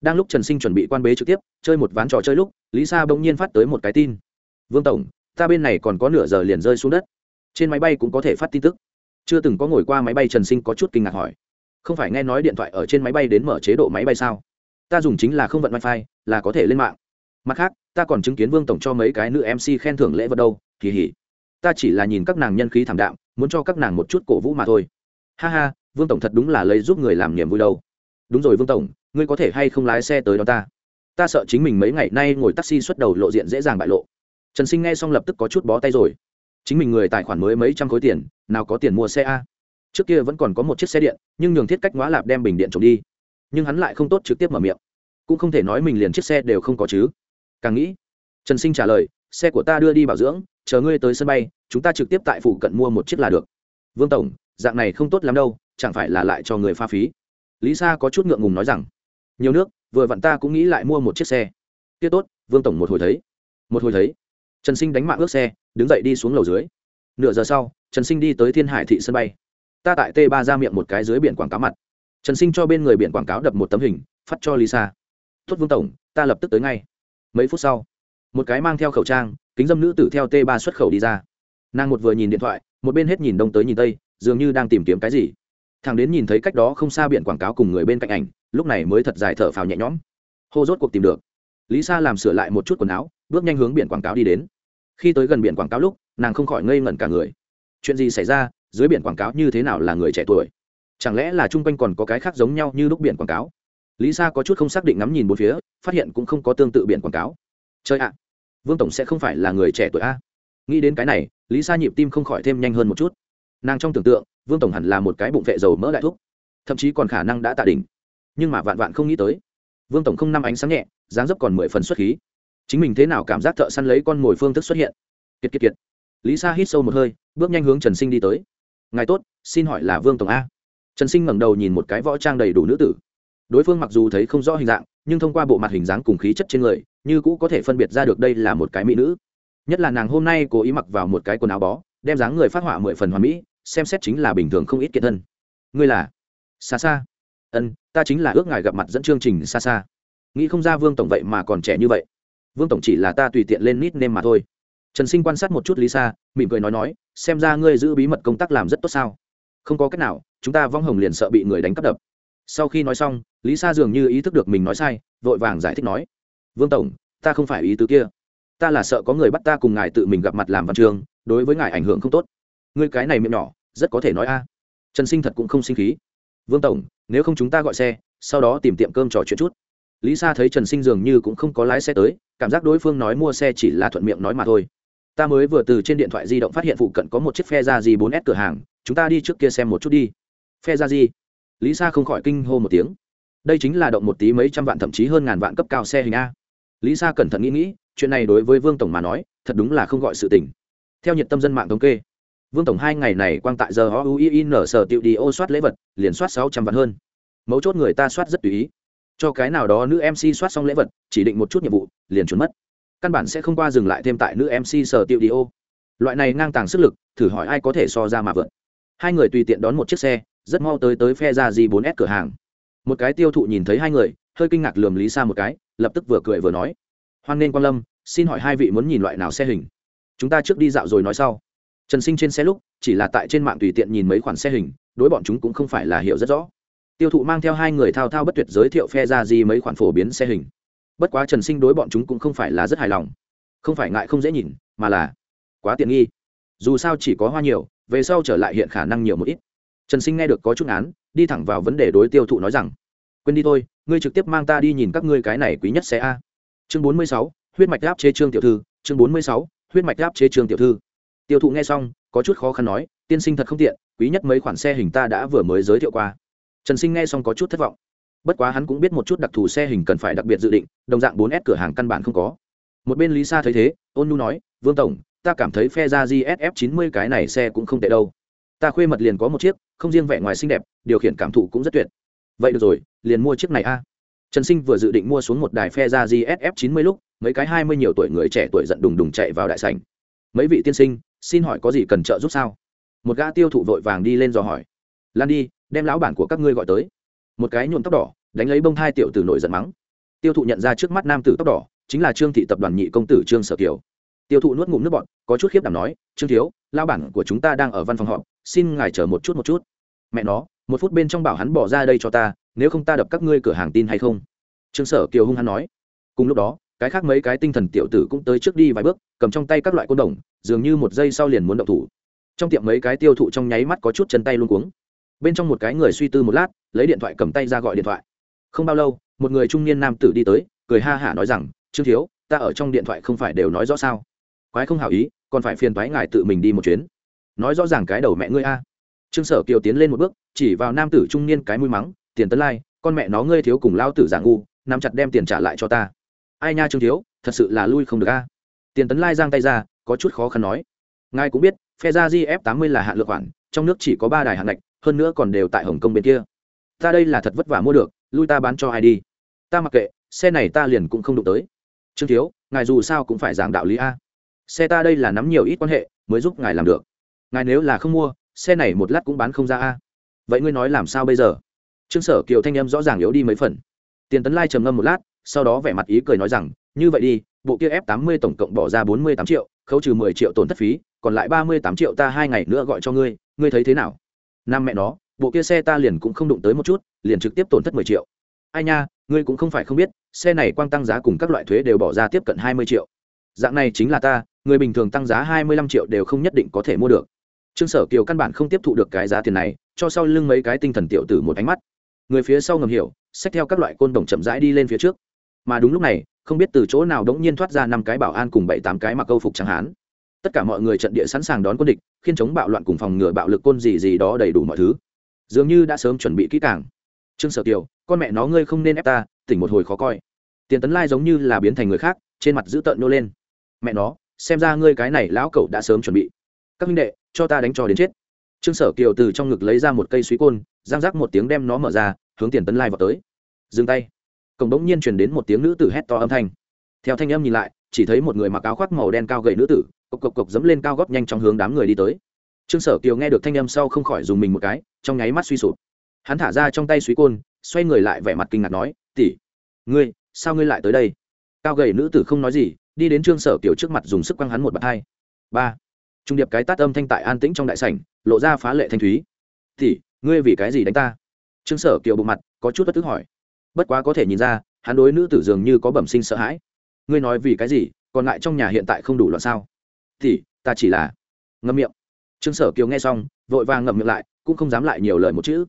Đang lúc trần sinh chuẩn bị quan bế trực tiếp, chơi một ván trò chơi lúc, lý sa bỗng nhiên phát tới một cái tin. Vương tổng, ta bên này còn có nửa giờ liền rơi xuống đất. Trên máy bay cũng có thể phát tin tức. Chưa từng có ngồi qua máy bay trần sinh có chút kinh ngạc hỏi không phải nghe nói điện thoại ở trên máy bay đến mở chế độ máy bay sao? Ta dùng chính là không vận wifi, là có thể lên mạng. Mặt khác, ta còn chứng kiến vương tổng cho mấy cái nữ mc khen thưởng lễ vật đâu, kỳ hỉ. Ta chỉ là nhìn các nàng nhân khí thảm đạm, muốn cho các nàng một chút cổ vũ mà thôi. Ha ha, vương tổng thật đúng là lấy giúp người làm niềm vui đâu. Đúng rồi vương tổng, ngươi có thể hay không lái xe tới đó ta? Ta sợ chính mình mấy ngày nay ngồi taxi xuất đầu lộ diện dễ dàng bại lộ. Trần sinh nghe xong lập tức có chút bó tay rồi. Chính mình người tài khoản mới mấy trăm khối tiền, nào có tiền mua xe a? Trước kia vẫn còn có một chiếc xe điện, nhưng nhường thiết cách ngõ lạp đem bình điện trộm đi. Nhưng hắn lại không tốt trực tiếp mở miệng. Cũng không thể nói mình liền chiếc xe đều không có chứ. Càng nghĩ, trần sinh trả lời, xe của ta đưa đi bảo dưỡng, chờ ngươi tới sân bay, chúng ta trực tiếp tại phủ cận mua một chiếc là được. Vương tổng, dạng này không tốt lắm đâu, chẳng phải là lại cho người pha phí? Lý sa có chút ngượng ngùng nói rằng, nhiều nước, vừa vặn ta cũng nghĩ lại mua một chiếc xe. Kia tốt, vương tổng một hồi thấy. Một hồi thấy, trần sinh đánh mạng ước xe, đứng dậy đi xuống lầu dưới. Nửa giờ sau, trần sinh đi tới thiên hải thị sân bay ta tại t ba ra miệng một cái dưới biển quảng cáo mặt. Trần sinh cho bên người biển quảng cáo đập một tấm hình, phát cho lisa. Tuất vương tổng, ta lập tức tới ngay. Mấy phút sau, một cái mang theo khẩu trang, kính dâm nữ tử theo t ba xuất khẩu đi ra. Nàng một vừa nhìn điện thoại, một bên hết nhìn đông tới nhìn tây, dường như đang tìm kiếm cái gì. Thằng đến nhìn thấy cách đó không xa biển quảng cáo cùng người bên cạnh ảnh, lúc này mới thật dài thở phào nhẹ nhõm. Hô rốt cuộc tìm được. Lý sa làm sửa lại một chút quần áo, bước nhanh hướng biển quảng cáo đi đến. Khi tới gần biển quảng cáo lúc, nàng không khỏi ngây ngẩn cả người. Chuyện gì xảy ra dưới biển quảng cáo như thế nào là người trẻ tuổi? Chẳng lẽ là chung quanh còn có cái khác giống nhau như lúc biển quảng cáo? Lý sa có chút không xác định ngắm nhìn bốn phía, phát hiện cũng không có tương tự biển quảng cáo. Chơi ạ, vương tổng sẽ không phải là người trẻ tuổi a. Nghĩ đến cái này, lý sa nhịp tim không khỏi thêm nhanh hơn một chút. Nàng trong tưởng tượng, vương tổng hẳn là một cái bụng vệ dầu mỡ đại thúc. Thậm chí còn khả năng đã tạ đỉnh. Nhưng mà vạn vạn không nghĩ tới, vương tổng không năm ánh sáng nhẹ, dáng dấp còn mười phần xuất khí. Chính mình thế nào cảm giác thợ săn lấy con mồi phương thức xuất hiện? Kiệt kiệt kiệt. Lý sa hít sâu một hơi, bước nhanh hướng trần sinh đi tới ngài tốt, xin hỏi là vương tổng a. Trần sinh ngẩng đầu nhìn một cái võ trang đầy đủ nữ tử. Đối phương mặc dù thấy không rõ hình dạng, nhưng thông qua bộ mặt hình dáng cùng khí chất trên người, như cũ có thể phân biệt ra được đây là một cái mỹ nữ. Nhất là nàng hôm nay cố ý mặc vào một cái quần áo bó, đem dáng người phát họa mười phần hoàn mỹ, xem xét chính là bình thường không ít kiện thân. Ngươi là? Xa xa ân, ta chính là ước ngài gặp mặt dẫn chương trình xa xa nghĩ không ra vương tổng vậy mà còn trẻ như vậy. Vương tổng chỉ là ta tùy tiện lên nít nêm mà thôi trần sinh quan sát một chút lý sa, mỉm cười nói nói, xem ra ngươi giữ bí mật công tác làm rất tốt sao? Không có cách nào, chúng ta vong hồng liền sợ bị người đánh cắp đập. Sau khi nói xong, lý sa dường như ý thức được mình nói sai, vội vàng giải thích nói, vương tổng, ta không phải ý tứ kia. Ta là sợ có người bắt ta cùng ngài tự mình gặp mặt làm văn trường, đối với ngài ảnh hưởng không tốt. Ngươi cái này miệng nhỏ, rất có thể nói a. Trần sinh thật cũng không sinh khí. Vương tổng, nếu không chúng ta gọi xe, sau đó tìm tiệm cơm trò chuyện chút. Lý sa thấy trần sinh dường như cũng không có lái xe tới, cảm giác đối phương nói mua xe chỉ là thuận miệng nói mà thôi ta mới vừa từ trên điện thoại di động phát hiện phụ cận có một chiếc phe ra gì 4 s cửa hàng, chúng ta đi trước kia xem một chút đi. Phe ra gì lý sa không khỏi kinh hô một tiếng. Đây chính là động một tí mấy trăm vạn thậm chí hơn ngàn vạn cấp cao xe hình a. Lý sa cẩn thận nghĩ nghĩ, chuyện này đối với vương tổng mà nói, thật đúng là không gọi sự tình. Theo nhiệt tâm dân mạng thống kê, vương tổng hai ngày này quang tại giờ o u sở tiệu đi ô soát lễ vật, liền soát sáu trăm vạn hơn. Mấu chốt người ta soát rất tùy ý. Cho cái nào đó nữ mc soát xong lễ vật, chỉ định một chút nhiệm vụ, liền trốn mất căn bản sẽ không qua dừng lại thêm tại nữ mc sở tiệu đi ô loại này ngang tàng sức lực, thử hỏi ai có thể so ra mà vượt. Hai người tùy tiện đón một chiếc xe, rất mau tới tới phe ra di 4 s cửa hàng. Một cái tiêu thụ nhìn thấy hai người, hơi kinh ngạc lườm lý sa một cái, lập tức vừa cười vừa nói. Hoan nghênh quan lâm, xin hỏi hai vị muốn nhìn loại nào xe hình? Chúng ta trước đi dạo rồi nói sau. Trần sinh trên xe lúc, chỉ là tại trên mạng tùy tiện nhìn mấy khoản xe hình, đối bọn chúng cũng không phải là hiểu rất rõ. Tiêu thụ mang theo hai người thao thao bất tuyệt giới thiệu phe ra gì mấy khoản phổ biến xe hình bất quá trần sinh đối bọn chúng cũng không phải là rất hài lòng. Không phải ngại không dễ nhìn, mà là quá tiện nghi. Dù sao chỉ có hoa nhiều, về sau trở lại hiện khả năng nhiều một ít. Trần sinh nghe được có chút án, đi thẳng vào vấn đề đối tiêu thụ nói rằng, quên đi thôi, ngươi trực tiếp mang ta đi nhìn các ngươi cái này quý nhất xe a. Chương bốn mươi sáu, huyết mạch áp chế trương tiểu thư, chương bốn mươi sáu, huyết mạch áp chế trương tiểu thư. Tiêu thụ nghe xong, có chút khó khăn nói, tiên sinh thật không tiện, quý nhất mấy khoản xe hình ta đã vừa mới giới thiệu qua. Trần sinh nghe xong có chút thất vọng bất quá hắn cũng biết một chút đặc thù xe hình cần phải đặc biệt dự định, đồng dạng bốn s cửa hàng căn bản không có. Một bên lý sa thấy thế, ôn nu nói, vương tổng, ta cảm thấy phe ra gsf chín mươi cái này xe cũng không tệ đâu. Ta khuê mật liền có một chiếc, không riêng vẻ ngoài xinh đẹp, điều khiển cảm thụ cũng rất tuyệt. Vậy được rồi, liền mua chiếc này a. Trần sinh vừa dự định mua xuống một đài phe ra gsf chín mươi lúc, mấy cái hai mươi nhiều tuổi người trẻ tuổi giận đùng đùng chạy vào đại sảnh. Mấy vị tiên sinh, xin hỏi có gì cần trợ giúp sao? Một gã tiêu thụ vội vàng đi lên dò hỏi. Lan đi, đem lão bản của các ngươi gọi tới một cái nhuộm tóc đỏ, đánh lấy bông thai tiểu tử nổi giận mắng. Tiêu thụ nhận ra trước mắt nam tử tóc đỏ, chính là trương thị tập đoàn nhị công tử trương sở kiều. Tiêu thụ nuốt ngụm nước bọn có chút khiếp đảm nói, trương thiếu lao bản của chúng ta đang ở văn phòng họp, xin ngài chờ một chút một chút. Mẹ nó, một phút bên trong bảo hắn bỏ ra đây cho ta, nếu không ta đập các ngươi cửa hàng tin hay không? Trương sở kiều hung hắn nói. Cùng lúc đó, cái khác mấy cái tinh thần tiểu tử cũng tới trước đi vài bước, cầm trong tay các loại côn đồng, dường như một giây sau liền muốn động thủ. Trong tiệm mấy cái tiêu thụ trong nháy mắt có chút chân tay luôn cuống bên trong một cái người suy tư một lát, lấy điện thoại cầm tay ra gọi điện thoại. Không bao lâu, một người trung niên nam tử đi tới, cười ha hả nói rằng, trương thiếu, ta ở trong điện thoại không phải đều nói rõ sao? Quái không hảo ý, còn phải phiền thoái ngài tự mình đi một chuyến. Nói rõ ràng cái đầu mẹ ngươi a. Trương sở kiều tiến lên một bước, chỉ vào nam tử trung niên cái mũi mắng, tiền tấn lai, con mẹ nó ngươi thiếu cùng lao tử giả ngu, nắm chặt đem tiền trả lại cho ta. Ai nha trương thiếu, thật sự là lui không được a. Tiền tấn lai giang tay ra, có chút khó khăn nói. Ngài cũng biết phe ra gf tám mươi là hạn lượng khoản, trong nước chỉ có ba đài hạng ngạch hơn nữa còn đều tại hồng kông bên kia. Ta đây là thật vất vả mua được, lui ta bán cho ai đi. Ta mặc kệ, xe này ta liền cũng không đụng tới. Trương thiếu, ngài dù sao cũng phải giảng đạo lý a. Xe ta đây là nắm nhiều ít quan hệ, mới giúp ngài làm được. Ngài nếu là không mua, xe này một lát cũng bán không ra a. Vậy ngươi nói làm sao bây giờ? Trương sở kiều thanh em rõ ràng yếu đi mấy phần. Tiền tấn lai trầm ngâm một lát, sau đó vẻ mặt ý cười nói rằng, như vậy đi, bộ kia f 80 tổng cộng bỏ ra 48 triệu, khấu trừ 10 triệu tổn thất phí, còn lại ba mươi tám triệu ta hai ngày nữa gọi cho ngươi ngươi thấy thế nào? Nam mẹ nó, bộ kia xe ta liền cũng không đụng tới một chút, liền trực tiếp tổn thất mười triệu. Ai nha, ngươi cũng không phải không biết, xe này quang tăng giá cùng các loại thuế đều bỏ ra tiếp cận hai mươi triệu. Dạng này chính là ta, người bình thường tăng giá hai mươi lăm triệu đều không nhất định có thể mua được. Trương sở kiều căn bản không tiếp thụ được cái giá tiền này, cho sau lưng mấy cái tinh thần tiểu tử một ánh mắt. Người phía sau ngầm hiểu, xách theo các loại côn đồng chậm rãi đi lên phía trước. Mà đúng lúc này, không biết từ chỗ nào đống nhiên thoát ra năm cái bảo an cùng bảy tám cái mặc câu phục chẳng hán tất cả mọi người trận địa sẵn sàng đón quân địch, khiên chống bạo loạn cùng phòng ngừa bạo lực côn gì gì đó đầy đủ mọi thứ. Dường như đã sớm chuẩn bị kỹ càng. Trương sở kiều, con mẹ nó ngươi không nên ép ta, tỉnh một hồi khó coi. Tiền tấn lai giống như là biến thành người khác, trên mặt dữ tợn nô lên. Mẹ nó, xem ra ngươi cái này lão cậu đã sớm chuẩn bị. Các minh đệ, cho ta đánh cho đến chết. Trương sở kiều từ trong ngực lấy ra một cây suý côn, giang rác một tiếng đem nó mở ra, hướng tiền tấn lai vào tới. Dừng tay. Cổng đống nhiên truyền đến một tiếng nữ tử hét to âm thanh. Theo thanh âm nhìn lại, chỉ thấy một người mặc áo khoác màu đen cao gầy nữ tử cộc cộc cộc dẫm lên cao góp nhanh trong hướng đám người đi tới. Trương sở kiều nghe được thanh âm sau không khỏi dùng mình một cái, trong nháy mắt suy sụp. Hắn thả ra trong tay suý côn, xoay người lại vẻ mặt kinh ngạc nói tỉ ngươi, sao ngươi lại tới đây? Cao gầy nữ tử không nói gì, đi đến trương sở kiều trước mặt dùng sức quăng hắn một bạt hai. Ba, trung điệp cái tát âm thanh tại an tĩnh trong đại sảnh, lộ ra phá lệ thanh thúy. Tỉ ngươi vì cái gì đánh ta? Trương sở kiều bộ mặt, có chút bất tức hỏi. Bất quá có thể nhìn ra, hắn đối nữ tử dường như có bẩm sinh sợ hãi. Ngươi nói vì cái gì? Còn lại trong nhà hiện tại không đủ loạn sao? Thì ta chỉ là ngậm miệng. Trương sở kiều nghe xong, vội vàng ngậm miệng lại, cũng không dám lại nhiều lời một chữ.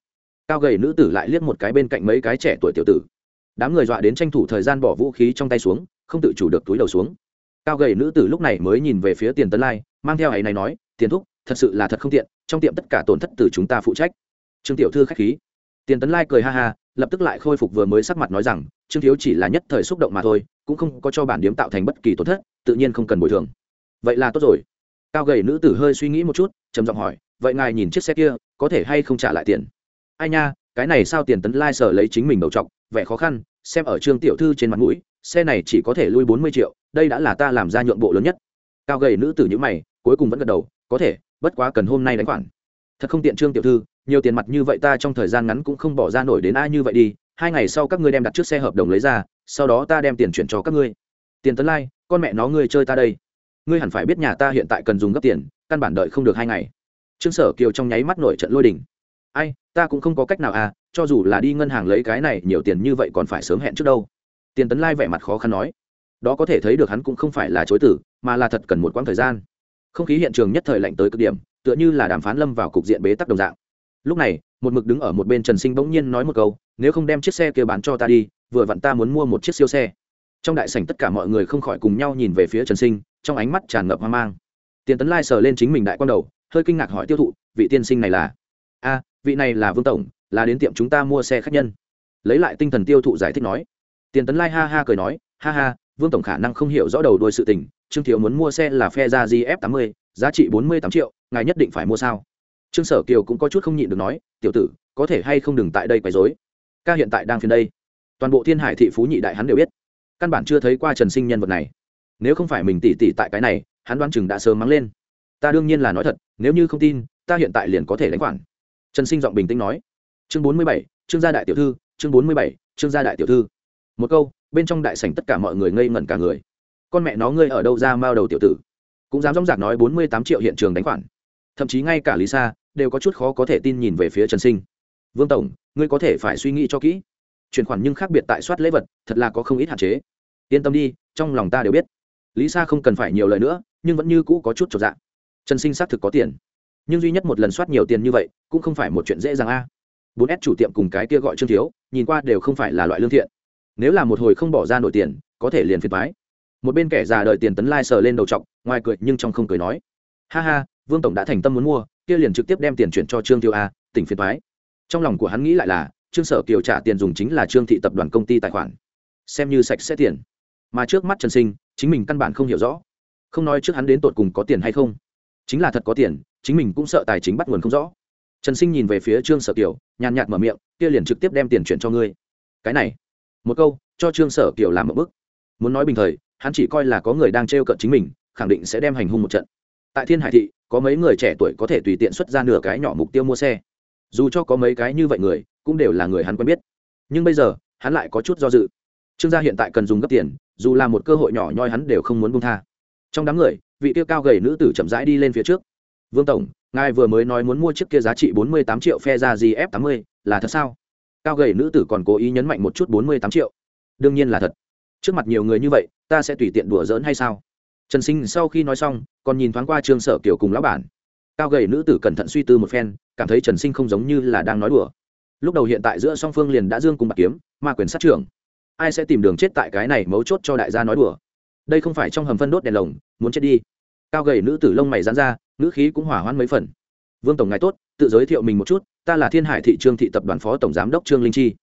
Cao gầy nữ tử lại liếc một cái bên cạnh mấy cái trẻ tuổi tiểu tử. Đám người dọa đến tranh thủ thời gian bỏ vũ khí trong tay xuống, không tự chủ được túi đầu xuống. Cao gầy nữ tử lúc này mới nhìn về phía tiền tấn lai, mang theo ấy này nói, tiền thúc, thật sự là thật không tiện, trong tiệm tất cả tổn thất từ chúng ta phụ trách. Trương tiểu thư khách khí. Tiền tấn lai cười ha ha, lập tức lại khôi phục vừa mới sắc mặt nói rằng, trương thiếu chỉ là nhất thời xúc động mà thôi, cũng không có cho bản điếm tạo thành bất kỳ tổn thất, tự nhiên không cần bồi thường vậy là tốt rồi. Cao gầy nữ tử hơi suy nghĩ một chút, trầm giọng hỏi, vậy ngài nhìn chiếc xe kia, có thể hay không trả lại tiền? Ai nha, cái này sao tiền tấn lai sở lấy chính mình đầu t vẻ khó khăn, xem ở trương tiểu thư trên mặt mũi, xe này chỉ có thể lui bốn mươi triệu, đây đã là ta làm ra nhượng bộ lớn nhất. Cao gầy nữ tử nhữ mày, cuối cùng vẫn gật đầu, có thể, bất quá cần hôm nay đánh khoản. Thật không tiện, trương tiểu thư, nhiều tiền mặt như vậy ta trong thời gian ngắn cũng không bỏ ra nổi đến ai như vậy đi, hai ngày sau các ngươi đem đặt trước xe hợp đồng lấy ra, sau đó ta đem tiền chuyển cho các ngươi. Tiền tấn lai, con mẹ nó ngươi chơi ta đây ngươi hẳn phải biết nhà ta hiện tại cần dùng gấp tiền, căn bản đợi không được hai ngày. Trương sở kiều trong nháy mắt nổi trận lôi đình. Ai, ta cũng không có cách nào à cho dù là đi ngân hàng lấy cái này nhiều tiền như vậy còn phải sớm hẹn trước đâu. Tiền tấn lai vẻ mặt khó khăn nói. Đó có thể thấy được hắn cũng không phải là chối tử mà là thật cần một quãng thời gian. Không khí hiện trường nhất thời lạnh tới cực điểm, tựa như là đàm phán lâm vào cục diện bế tắc đồng dạng. Lúc này, một mực đứng ở một bên trần sinh bỗng nhiên nói một câu, nếu không đem chiếc xe kia bán cho ta đi, vừa vặn ta muốn mua một chiếc siêu xe. Trong đại sảnh tất cả mọi người không khỏi cùng nhau nhìn về phía trần sinh trong ánh mắt tràn ngập hoang mang. Tiền tấn lai sờ lên chính mình đại quan đầu, hơi kinh ngạc hỏi tiêu thụ, vị tiên sinh này là? A, vị này là vương tổng, là đến tiệm chúng ta mua xe khách nhân. Lấy lại tinh thần tiêu thụ giải thích nói. Tiền tấn lai ha ha cười nói, ha ha, vương tổng khả năng không hiểu rõ đầu đuôi sự tình, trương thiếu muốn mua xe là phe ra gf tám mươi, giá trị bốn mươi tám triệu, ngài nhất định phải mua sao? Trương sở kiều cũng có chút không nhịn được nói, tiểu tử, có thể hay không đừng tại đây quấy dối ca hiện tại đang phiền đây. Toàn bộ thiên hải thị phú nhị đại hắn đều biết. Căn bản chưa thấy qua trần sinh nhân vật này nếu không phải mình tỉ tỉ tại cái này, hắn đoán chừng đã sớm mắng lên. Ta đương nhiên là nói thật, nếu như không tin, ta hiện tại liền có thể đánh khoản. Trần sinh giọng bình tĩnh nói. Chương bốn mươi bảy chương gia đại tiểu thư, chương bốn mươi bảy chương gia đại tiểu thư. Một câu, bên trong đại sảnh tất cả mọi người ngây ngẩn cả người. Con mẹ nó ngươi ở đâu ra mao đầu tiểu tử? Cũng dám dóng dạc nói bốn mươi tám triệu hiện trường đánh khoản. Thậm chí ngay cả lý sa đều có chút khó có thể tin nhìn về phía trần sinh. Vương tổng, ngươi có thể phải suy nghĩ cho kỹ. Chuyển khoản nhưng khác biệt tại soát lễ vật, thật là có không ít hạn chế. Yên tâm đi, trong lòng ta đều biết lý sa không cần phải nhiều lời nữa, nhưng vẫn như cũ có chút trọn dạng trần sinh xác thực có tiền, nhưng duy nhất một lần soát nhiều tiền như vậy cũng không phải một chuyện dễ dàng a. Bốn s chủ tiệm cùng cái kia gọi trương thiếu, nhìn qua đều không phải là loại lương thiện. Nếu là một hồi không bỏ ra nổi tiền, có thể liền phiền thoái một bên kẻ già đợi tiền tấn lai sờ lên đầu t ngoài cười nhưng trong không cười nói. Ha ha, vương tổng đã thành tâm muốn mua, kia liền trực tiếp đem tiền chuyển cho trương tiêu a, tỉnh phiền thoái trong lòng của hắn nghĩ lại là, trương sở kiều trả tiền dùng chính là trương thị tập đoàn công ty tài khoản. Xem như sạch sẽ tiền. Mà trước mắt trần sinh chính mình căn bản không hiểu rõ. Không nói trước hắn đến tột cùng có tiền hay không. Chính là thật có tiền, chính mình cũng sợ tài chính bắt nguồn không rõ. Trần sinh nhìn về phía trương sở kiều, nhàn nhạt mở miệng, kia liền trực tiếp đem tiền chuyển cho ngươi. Cái này, một câu, cho trương sở kiều làm một bức muốn nói bình thời, hắn chỉ coi là có người đang t cận chính mình, khẳng định sẽ đem hành hung một trận. Tại thiên hải thị, có mấy người trẻ tuổi có thể tùy tiện xuất ra nửa cái nhỏ mục tiêu mua xe. Dù cho có mấy cái như vậy người, cũng đều là người hắn quen biết. Nhưng bây giờ, hắn lại có chút do dự. Trương gia hiện tại cần dùng gấp tiền dù là một cơ hội nhỏ nhoi hắn đều không muốn buông tha. Trong đám người, vị kia cao gầy nữ tử chậm rãi đi lên phía trước. Vương tổng, ngài vừa mới nói muốn mua chiếc kia giá trị bốn mươi tám triệu phe ra gf tám mươi, là thật sao? Cao gầy nữ tử còn cố ý nhấn mạnh một chút bốn mươi tám triệu. Đương nhiên là thật. Trước mặt nhiều người như vậy, ta sẽ tùy tiện đùa giỡn hay sao? Trần sinh sau khi nói xong, còn nhìn thoáng qua trương sở kiều cùng lão bản. Cao gầy nữ tử cẩn thận suy tư một phen, cảm thấy trần sinh không giống như là đang nói đùa. Lúc đầu hiện tại giữa song phương liền đã dương cùng bạc kiếm, ma quyền sát trưởng ai sẽ tìm đường chết tại cái này mấu chốt cho đại gia nói đùa? Đây không phải trong hầm phân đốt đèn lồng, muốn chết đi. Cao gầy nữ tử lông mày dán ra nữ khí cũng hỏa hoãn mấy phần. Vương tổng ngài tốt, tự giới thiệu mình một chút, ta là thiên hải thị trương thị tập đoàn phó tổng giám đốc trương linh chi.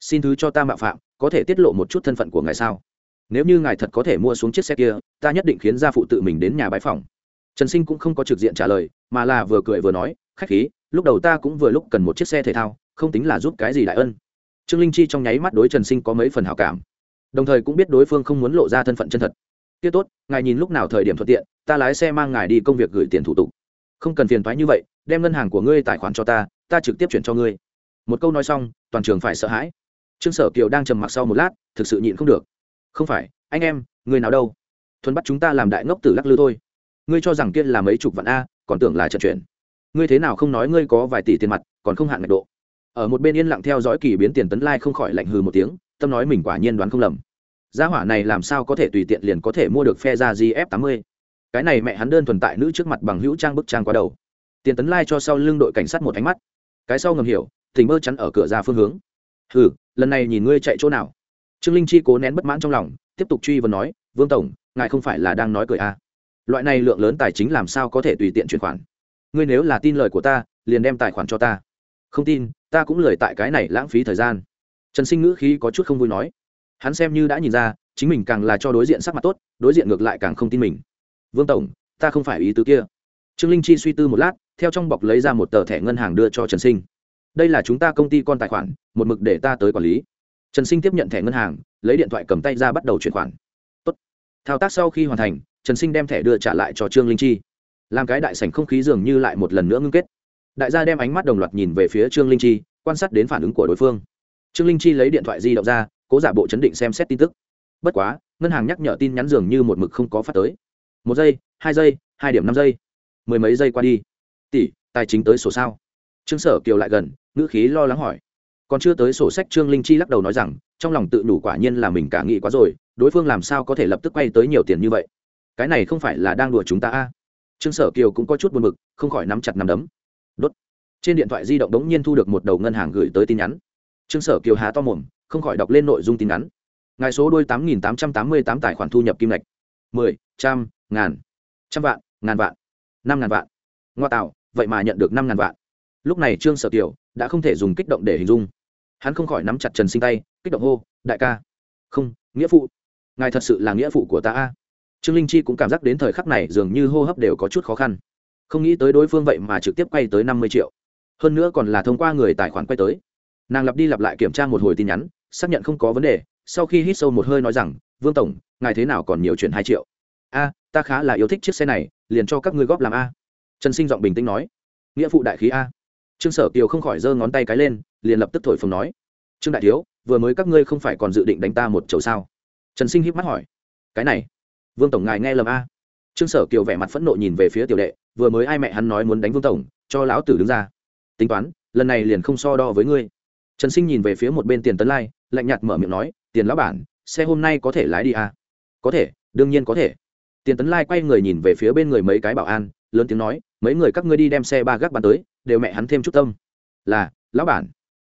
Xin thứ cho ta mạo phạm, có thể tiết lộ một chút thân phận của ngài sao? Nếu như ngài thật có thể mua xuống chiếc xe kia, ta nhất định khiến gia phụ tự mình đến nhà bãi phòng trần sinh cũng không có trực diện trả lời, mà là vừa cười vừa nói, khách khí, lúc đầu ta cũng vừa lúc cần một chiếc xe thể thao, không tính là giúp cái gì đại ân trương linh chi trong nháy mắt đối trần sinh có mấy phần hảo cảm. Đồng thời cũng biết đối phương không muốn lộ ra thân phận chân thật. Tiết tốt, ngài nhìn lúc nào thời điểm thuận tiện, ta lái xe mang ngài đi công việc gửi tiền thủ tục. Không cần phiền thoái như vậy, đem ngân hàng của ngươi tài khoản cho ta ta trực tiếp chuyển cho ngươi. Một câu nói xong, toàn trường phải sợ hãi. Trương sở kiều đang trầm mặc sau một lát, thực sự nhịn không được. Không phải, anh em, người nào đâu? Thuần bắt chúng ta làm đại ngốc tử lắc lư thôi. Ngươi cho rằng kia là mấy chục vạn a, còn tưởng là trận chuyển. Ngươi thế nào không nói ngươi có vài tỷ tiền mặt, còn không hạn ngạch độ? Ở một bên yên lặng theo dõi kỳ biến tiền tấn lai không khỏi lạnh hừ một tiếng, tâm nói mình quả nhiên đoán không lầm. Gia hỏa này làm sao có thể tùy tiện liền có thể mua được phe ra gf tám mươi? Cái này mẹ hắn đơn thuần tại nữ trước mặt bằng hữu trang bức trang quá đầu. Tiền tấn lai cho sau lưng đội cảnh sát một ánh mắt. Cái sau ngầm hiểu, tình mơ chắn ở cửa ra phương hướng. Hừ, lần này nhìn ngươi chạy chỗ nào? Trương linh chi cố nén bất mãn trong lòng, tiếp tục truy vấn nói, vương tổng, ngài không phải là đang nói cười à. loại này lượng lớn tài chính làm sao có thể tùy tiện chuyển khoản? Ngươi nếu là tin lời của ta, liền đem tài khoản cho ta. Không tin ta cũng lời tại cái này lãng phí thời gian. Trần sinh ngữ khí có chút không vui nói. Hắn xem như đã nhìn ra, chính mình càng là cho đối diện sắc mặt tốt, đối diện ngược lại càng không tin mình. Vương tổng, ta không phải ý tứ kia. Trương linh chi suy tư một lát, theo trong bọc lấy ra một tờ thẻ ngân hàng đưa cho trần sinh. Đây là chúng ta công ty con tài khoản, một mực để ta tới quản lý. Trần sinh tiếp nhận thẻ ngân hàng, lấy điện thoại cầm tay ra bắt đầu chuyển khoản. Tốt. thao tác sau khi hoàn thành, trần sinh đem thẻ đưa trả lại cho trương linh chi. Làm cái đại sảnh không khí dường như lại một lần nữa ngưng kết đại gia đem ánh mắt đồng loạt nhìn về phía trương linh chi, quan sát đến phản ứng của đối phương. Trương linh chi lấy điện thoại di động ra, cố giả bộ chấn định xem xét tin tức. Bất quá, ngân hàng nhắc nhở tin nhắn dường như một mực không có phát tới. Một giây, hai giây, hai điểm năm giây. Mười mấy giây qua đi. Tỷ, tài chính tới sổ sao? Trương sở kiều lại gần, ngữ khí lo lắng hỏi. Còn chưa tới sổ sách, trương linh chi lắc đầu nói rằng, trong lòng tự đủ quả nhiên là mình cả nghĩ quá rồi, đối phương làm sao có thể lập tức quay tới nhiều tiền như vậy? Cái này không phải là đang đùa chúng ta a? Trương sở kiều cũng có chút buồn b ự c không khỏi nắm chặt nắm đấm đốt. Trên điện thoại di động đống nhiên thu được một đầu ngân hàng gửi tới tin nhắn. Trương sở kiều há to mồm, không khỏi đọc lên nội dung tin nhắn. Ngài số đôi tám nghìn tám trăm tám mươi tám tài khoản thu nhập kim lệch mười, trăm, ngàn. Trăm vạn, ngàn vạn. Năm ngàn vạn. Ngoa tạo, vậy mà nhận được năm ngàn vạn. Lúc này trương sở kiều đã không thể dùng kích động để hình dung. Hắn không khỏi nắm chặt trần sinh tay, kích động hô, đại ca. Không, nghĩa phụ. Ngài thật sự là nghĩa phụ của ta a. Trương linh chi cũng cảm giác đến thời khắc này dường như hô hấp đều có chút khó khăn không nghĩ tới đối phương vậy mà trực tiếp quay tới năm mươi triệu. Hơn nữa còn là thông qua người tài khoản quay tới. Nàng lặp đi lặp lại kiểm tra một hồi tin nhắn, xác nhận không có vấn đề, sau khi hít sâu một hơi nói rằng, vương tổng, ngài thế nào còn nhiều chuyện hai triệu? A, ta khá là yêu thích chiếc xe này, liền cho các ngươi góp làm a. Trần sinh giọng bình tĩnh nói. Nghĩa phụ đại khí a. Trương sở kiều không khỏi giơ ngón tay cái lên, liền lập tức thổi phồng nói. Trương đại thiếu, vừa mới các ngươi không phải còn dự định đánh ta một chầu sao? Trần sinh híp mắt hỏi. Cái này, vương tổng ngài nghe lầm a. Trương sở kiều vẻ mặt phẫn nộ nhìn về phía tiểu đệ vừa mới ai mẹ hắn nói muốn đánh vương tổng, cho lão tử đứng ra. Tính toán, lần này liền không so đo với ngươi. Trần sinh nhìn về phía một bên tiền tấn lai, lạnh nhạt mở miệng nói, tiền lão bản, xe hôm nay có thể lái đi à? có thể, đương nhiên có thể. Tiền tấn lai quay người nhìn về phía bên người mấy cái bảo an, lớn tiếng nói, mấy người các ngươi đi đem xe ba gác bàn tới, đều mẹ hắn thêm chút tâm. Là, lão bản.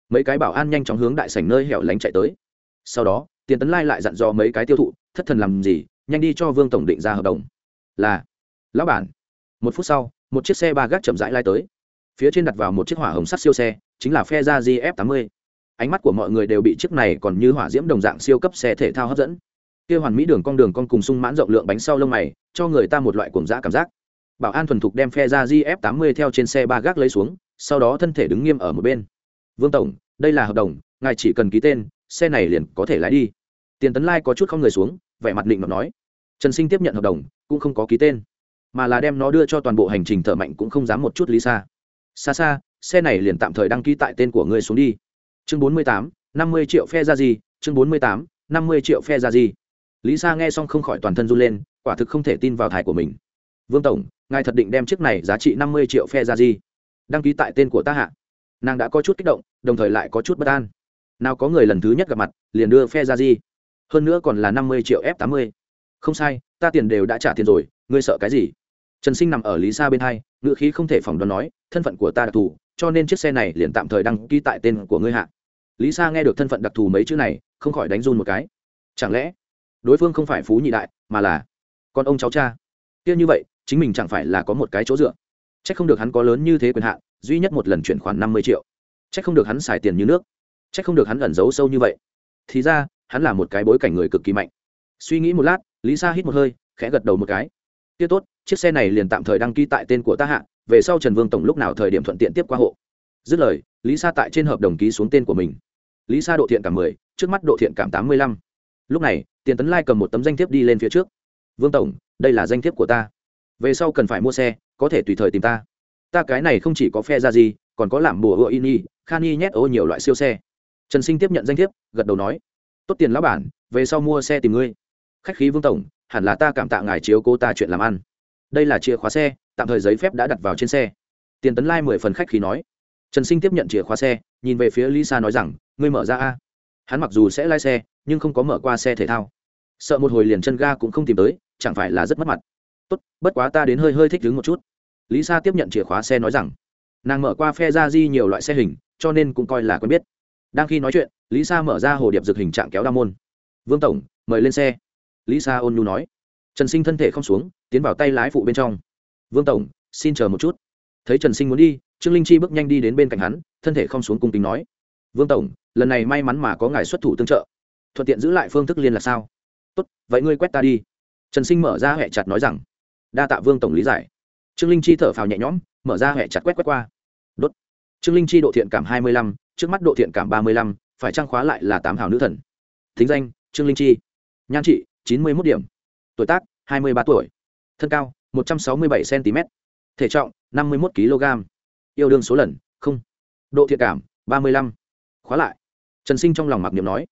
Mấy cái bảo an nhanh chóng hướng đại sảnh nơi hẻo lánh chạy tới. Sau đó, tiền tấn lai lại dặn dò mấy cái tiêu thụ, thất thần làm gì, nhanh đi cho vương tổng định ra hợp đồng. Là, lão bản một phút sau, một chiếc xe ba gác chậm rãi lai tới. Phía trên đặt vào một chiếc hỏa hồng sắt siêu xe, chính là phe ra gf 80 ánh mắt của mọi người đều bị chiếc này còn như hỏa diễm đồng dạng siêu cấp xe thể thao hấp dẫn. Kia hoàn mỹ đường con đường con cùng sung mãn rộng lượng bánh sau lông mày, cho người ta một loại cuồng dã cảm giác. Bảo an thuần thục đem phe ra gf 80 theo trên xe ba gác lấy xuống, sau đó thân thể đứng nghiêm ở một bên. Vương tổng, đây là hợp đồng, ngài chỉ cần ký tên, xe này liền có thể lái đi. Tiền tấn lai có chút không người xuống, vẻ mặt định mà nói. Trần sinh tiếp nhận hợp đồng, cũng không có ký tên mà là đem nó đưa cho toàn bộ hành trình thợ mạnh cũng không dám một chút lý xa. Xa xa, xe này liền tạm thời đăng ký tại tên của ngươi xuống đi. Chương bốn mươi tám, năm mươi triệu phe ra gì, chương bốn mươi tám, năm mươi triệu phe ra gì. Lý sa nghe xong không khỏi toàn thân run lên, quả thực không thể tin vào thải của mình. Vương tổng, ngài thật định đem chiếc này giá trị năm mươi triệu phe ra gì đăng ký tại tên của ta hạ? Nàng đã có chút kích động, đồng thời lại có chút bất an. Nào có người lần thứ nhất gặp mặt, liền đưa phe ra gì? Hơn nữa còn là năm mươi triệu f tám mươi. Không sai, ta tiền đều đã trả tiền rồi, ngươi sợ cái gì? Trần sinh nằm ở lý sa bên hai ngự khí không thể phỏng đoán nói, thân phận của ta đặc thù, cho nên chiếc xe này liền tạm thời đăng ký tại tên của ngươi hạ. Lý sa nghe được thân phận đặc thù mấy chữ này, không khỏi đánh run một cái. Chẳng lẽ, đối phương không phải phú nhị đại, mà là con ông cháu cha? Kia như vậy, chính mình chẳng phải là có một cái chỗ dựa. C h ắ c không được hắn có lớn như thế quyền hạn, duy nhất một lần chuyển khoản năm mươi triệu. C h ắ c không được hắn xài tiền như nước. C h ắ c không được hắn ẩn giấu sâu như vậy. Thì ra, hắn là một cái bối cảnh người cực kỳ mạnh. Suy nghĩ một lát, lý sa hít một hơi, khẽ gật đầu một cái tiết tốt, chiếc xe này liền tạm thời đăng ký tại tên của ta hạ, về sau trần vương tổng lúc nào thời điểm thuận tiện tiếp qua hộ. Dứt lời, lý sa tại trên hợp đồng ký xuống tên của mình. Lý sa độ thiện cảm mười, trước mắt độ thiện cảm tám mươi lăm. Lúc này, tiền tấn lai cầm một tấm danh thiếp đi lên phía trước. Vương tổng, đây là danh thiếp của ta. Về sau cần phải mua xe, có thể tùy thời tìm ta. Ta cái này không chỉ có phe ra gì còn có làm bùa hựa ini khani nhét ô nhiều loại siêu xe. Trần sinh tiếp nhận danh thiếp, gật đầu nói, tốt tiền lão bản, về sau mua xe tìm ngươi. Khách khí vương tổng hẳn là ta cảm tạ ngài chiếu cố ta chuyện làm ăn. Đây là chìa khóa xe, tạm thời giấy phép đã đặt vào trên xe. Tiền tấn lai mười phần khách khí nói. Trần sinh tiếp nhận chìa khóa xe, nhìn về phía lisa nói rằng, ngươi mở ra a. Hắn mặc dù sẽ lái xe, nhưng không có mở qua xe thể thao. Sợ một hồi liền chân ga cũng không tìm tới, chẳng phải là rất mất mặt. Tốt, bất quá ta đến hơi hơi thích đứng một chút. Lý sa tiếp nhận chìa khóa xe nói rằng. Nàng mở qua phe ra di nhiều loại xe hình, cho nên cũng coi là quen biết. Đang khi nói chuyện lý sa mở ra hồ điệp dược hình trạng kéo đa môn. Vương tổng, mời lên xe lý ôn nhu nói. Trần sinh thân thể không xuống, tiến vào tay lái phụ bên trong. Vương tổng, xin chờ một chút. Thấy trần sinh muốn đi, trương linh chi bước nhanh đi đến bên cạnh hắn, thân thể không xuống cung kính nói. Vương tổng, lần này may mắn mà có ngài xuất thủ tương trợ. Thuận tiện giữ lại phương thức liên là sao? Tốt, vậy ngươi quét ta đi. Trần sinh mở ra hẹ chặt nói rằng. Đa tạ vương tổng lý giải. Trương linh chi thở phào nhẹ nhõm, mở ra hẹ chặt quét quét qua. Đốt. Trương linh chi độ thiện cảm hai mươi lăm, trước mắt độ thiện cảm ba mươi lăm, phải trang khóa lại là tám hào nữ thần? Thính danh, trương linh chi. Nhan trị chín mươi mốt điểm. Tuổi tác, hai mươi ba tuổi. Thân cao, một trăm sáu mươi bảy cm thể trọng, năm mươi một kg yêu đương số lần, không. Độ thiện cảm, ba mươi lăm. Khóa lại. Trần sinh trong lòng mặc niệm nói,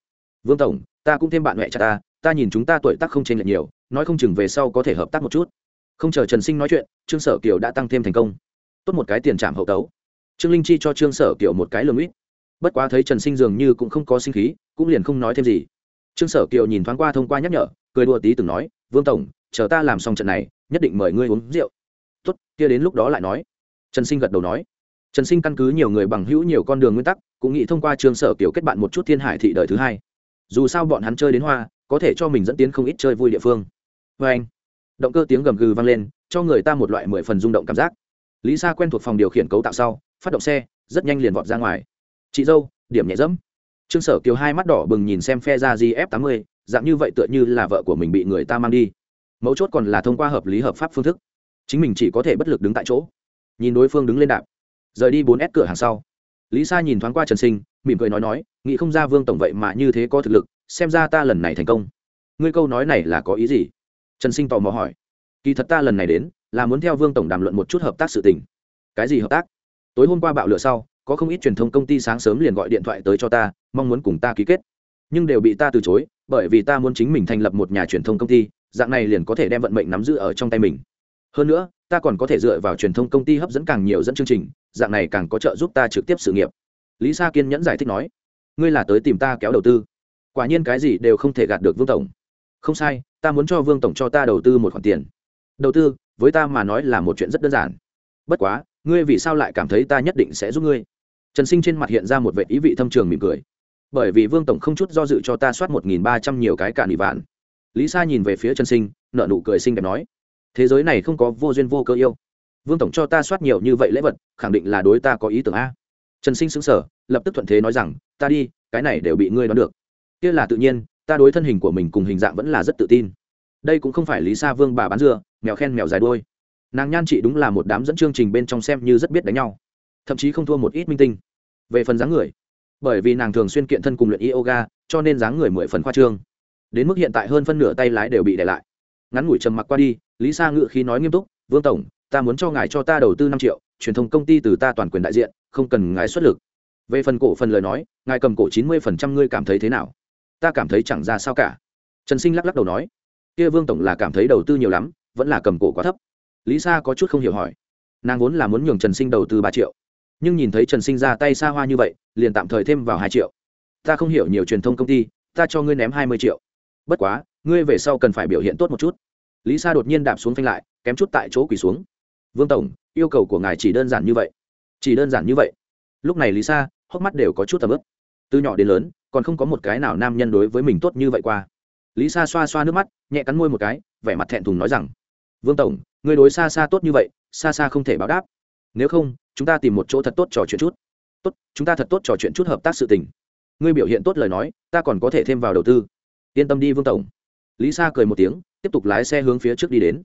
vương tổng, ta cũng thêm bạn mẹ cha ta ta nhìn chúng ta tuổi tác không chênh lệch nhiều, nói không chừng về sau có thể hợp tác một chút. Không chờ trần sinh nói chuyện, trương sở kiều đã tăng thêm thành công. Tốt một cái tiền trảm hậu tấu. Trương linh chi cho trương sở kiều một cái lường ít. Bất quá thấy trần sinh dường như cũng không có sinh khí, cũng liền không nói thêm gì trương sở kiều nhìn thoáng qua thông qua nhắc nhở, cười đùa tí từng nói, vương tổng, chờ ta làm xong trận này, nhất định mời ngươi uống rượu. Tốt, kia đến lúc đó lại nói. Trần sinh gật đầu nói. Trần sinh căn cứ nhiều người bằng hữu nhiều con đường nguyên tắc, cũng nghĩ thông qua trương sở kiều kết bạn một chút thiên hải thị đời thứ hai. Dù sao bọn hắn chơi đến hoa, có thể cho mình dẫn tiến không ít chơi vui địa phương. Vê anh, động cơ tiếng gầm gừ vang lên, cho người ta một loại mười phần rung động cảm giác. Lý sa quen thuộc phòng điều khiển cấu tạo sau, phát động xe, rất nhanh liền vọt ra ngoài. Chị dâu, điểm nhẹ dẫm trương sở kiều hai mắt đỏ bừng nhìn xem phe ra gf tám mươi, dạng như vậy tựa như là vợ của mình bị người ta mang đi. Mấu chốt còn là thông qua hợp lý hợp pháp phương thức. Chính mình chỉ có thể bất lực đứng tại chỗ. Nhìn đối phương đứng lên đạp. Rời đi bốn s cửa hàng sau. Lý sa nhìn thoáng qua trần sinh, mỉm cười nói nói, nghĩ không ra vương tổng vậy mà như thế có thực lực, xem ra ta lần này thành công. Ngươi câu nói này là có ý gì? Trần sinh tò mò hỏi. Kỳ thật ta lần này đến, là muốn theo vương tổng đàm luận một chút hợp tác sự tình. Cái gì hợp tác? Tối hôm qua bạo lửa sau, có không ít truyền thông công ty sáng sớm liền gọi điện thoại tới cho ta mong muốn cùng ta ký kết. Nhưng đều bị ta từ chối, bởi vì ta muốn chính mình thành lập một nhà truyền thông công ty, dạng này liền có thể đem vận mệnh nắm giữ ở trong tay mình. Hơn nữa, ta còn có thể dựa vào truyền thông công ty hấp dẫn càng nhiều dẫn chương trình, dạng này càng có trợ giúp ta trực tiếp sự nghiệp. Lý sa kiên nhẫn giải thích nói, ngươi là tới tìm ta kéo đầu tư. Quả nhiên cái gì đều không thể gạt được vương tổng. Không sai, ta muốn cho vương tổng cho ta đầu tư một khoản tiền. Đầu tư, với ta mà nói là một chuyện rất đơn giản. Bất quá, ngươi vì sao lại cảm thấy ta nhất định sẽ giúp ngươi? Trần sinh trên mặt hiện ra một vệ ý vị thâm trường mỉm cười bởi vì vương tổng không chút do dự cho ta soát một nghìn ba trăm nhiều cái cạn bị vạn. Lý sa nhìn về phía chân sinh nợ nụ cười xinh đẹp nói, thế giới này không có vô duyên vô cơ yêu. Vương tổng cho ta soát nhiều như vậy lễ vật, khẳng định là đối ta có ý tưởng a. Trần sinh xứng sở lập tức thuận thế nói rằng, ta đi, cái này đều bị ngươi đoán được. Kia là tự nhiên, ta đối thân hình của mình cùng hình dạng vẫn là rất tự tin. Đây cũng không phải lý sa vương bà bán dưa, mèo khen mèo dài đôi nàng nhan chị đúng là một đám dẫn chương trình bên trong xem như rất biết đánh nhau, thậm chí không thua một ít minh tinh. Về phần dáng người bởi vì nàng thường xuyên kiện thân cùng luyện yoga, cho nên dáng người mười phần khoa trương. Đến mức hiện tại hơn phân nửa tay lái đều bị để lại. Ngắn ngủi trầm mặc qua đi, lý sa ngự khí nói nghiêm túc, vương tổng, ta muốn cho ngài cho ta đầu tư năm triệu, truyền thông công ty từ ta toàn quyền đại diện, không cần ngài xuất lực. Về phần cổ phần lời nói, ngài cầm cổ chín mươi phần trăm ngươi cảm thấy thế nào? Ta cảm thấy chẳng ra sao cả. Trần sinh lắc lắc đầu nói, kia vương tổng là cảm thấy đầu tư nhiều lắm, vẫn là cầm cổ quá thấp. Lý sa có chút không hiểu hỏi, nàng vốn là muốn nhường trần sinh đầu tư ba triệu nhưng nhìn thấy trần sinh ra tay xa hoa như vậy, liền tạm thời thêm vào hai triệu. Ta không hiểu nhiều truyền thông công ty, ta cho ngươi ném hai mươi triệu. Bất quá, ngươi về sau cần phải biểu hiện tốt một chút. Lý sa đột nhiên đạp xuống phanh lại, kém chút tại chỗ quỳ xuống. Vương tổng, yêu cầu của ngài chỉ đơn giản như vậy. Chỉ đơn giản như vậy. Lúc này lý sa, hốc mắt đều có chút tầm ướp từ nhỏ đến lớn, còn không có một cái nào nam nhân đối với mình tốt như vậy qua. Lý sa xoa xoa nước mắt, nhẹ cắn môi một cái, vẻ mặt thẹn thùng nói rằng, vương tổng người đối xa xa tốt như vậy, xa xa không thể báo đáp. Nếu không chúng ta tìm một chỗ thật tốt trò chuyện chút. Tốt, chúng ta thật tốt trò chuyện chút hợp tác sự tình. Ngươi biểu hiện tốt lời nói, ta còn có thể thêm vào đầu tư. Yên tâm đi, vương tổng. Lý sa cười một tiếng, tiếp tục lái xe hướng phía trước đi đến.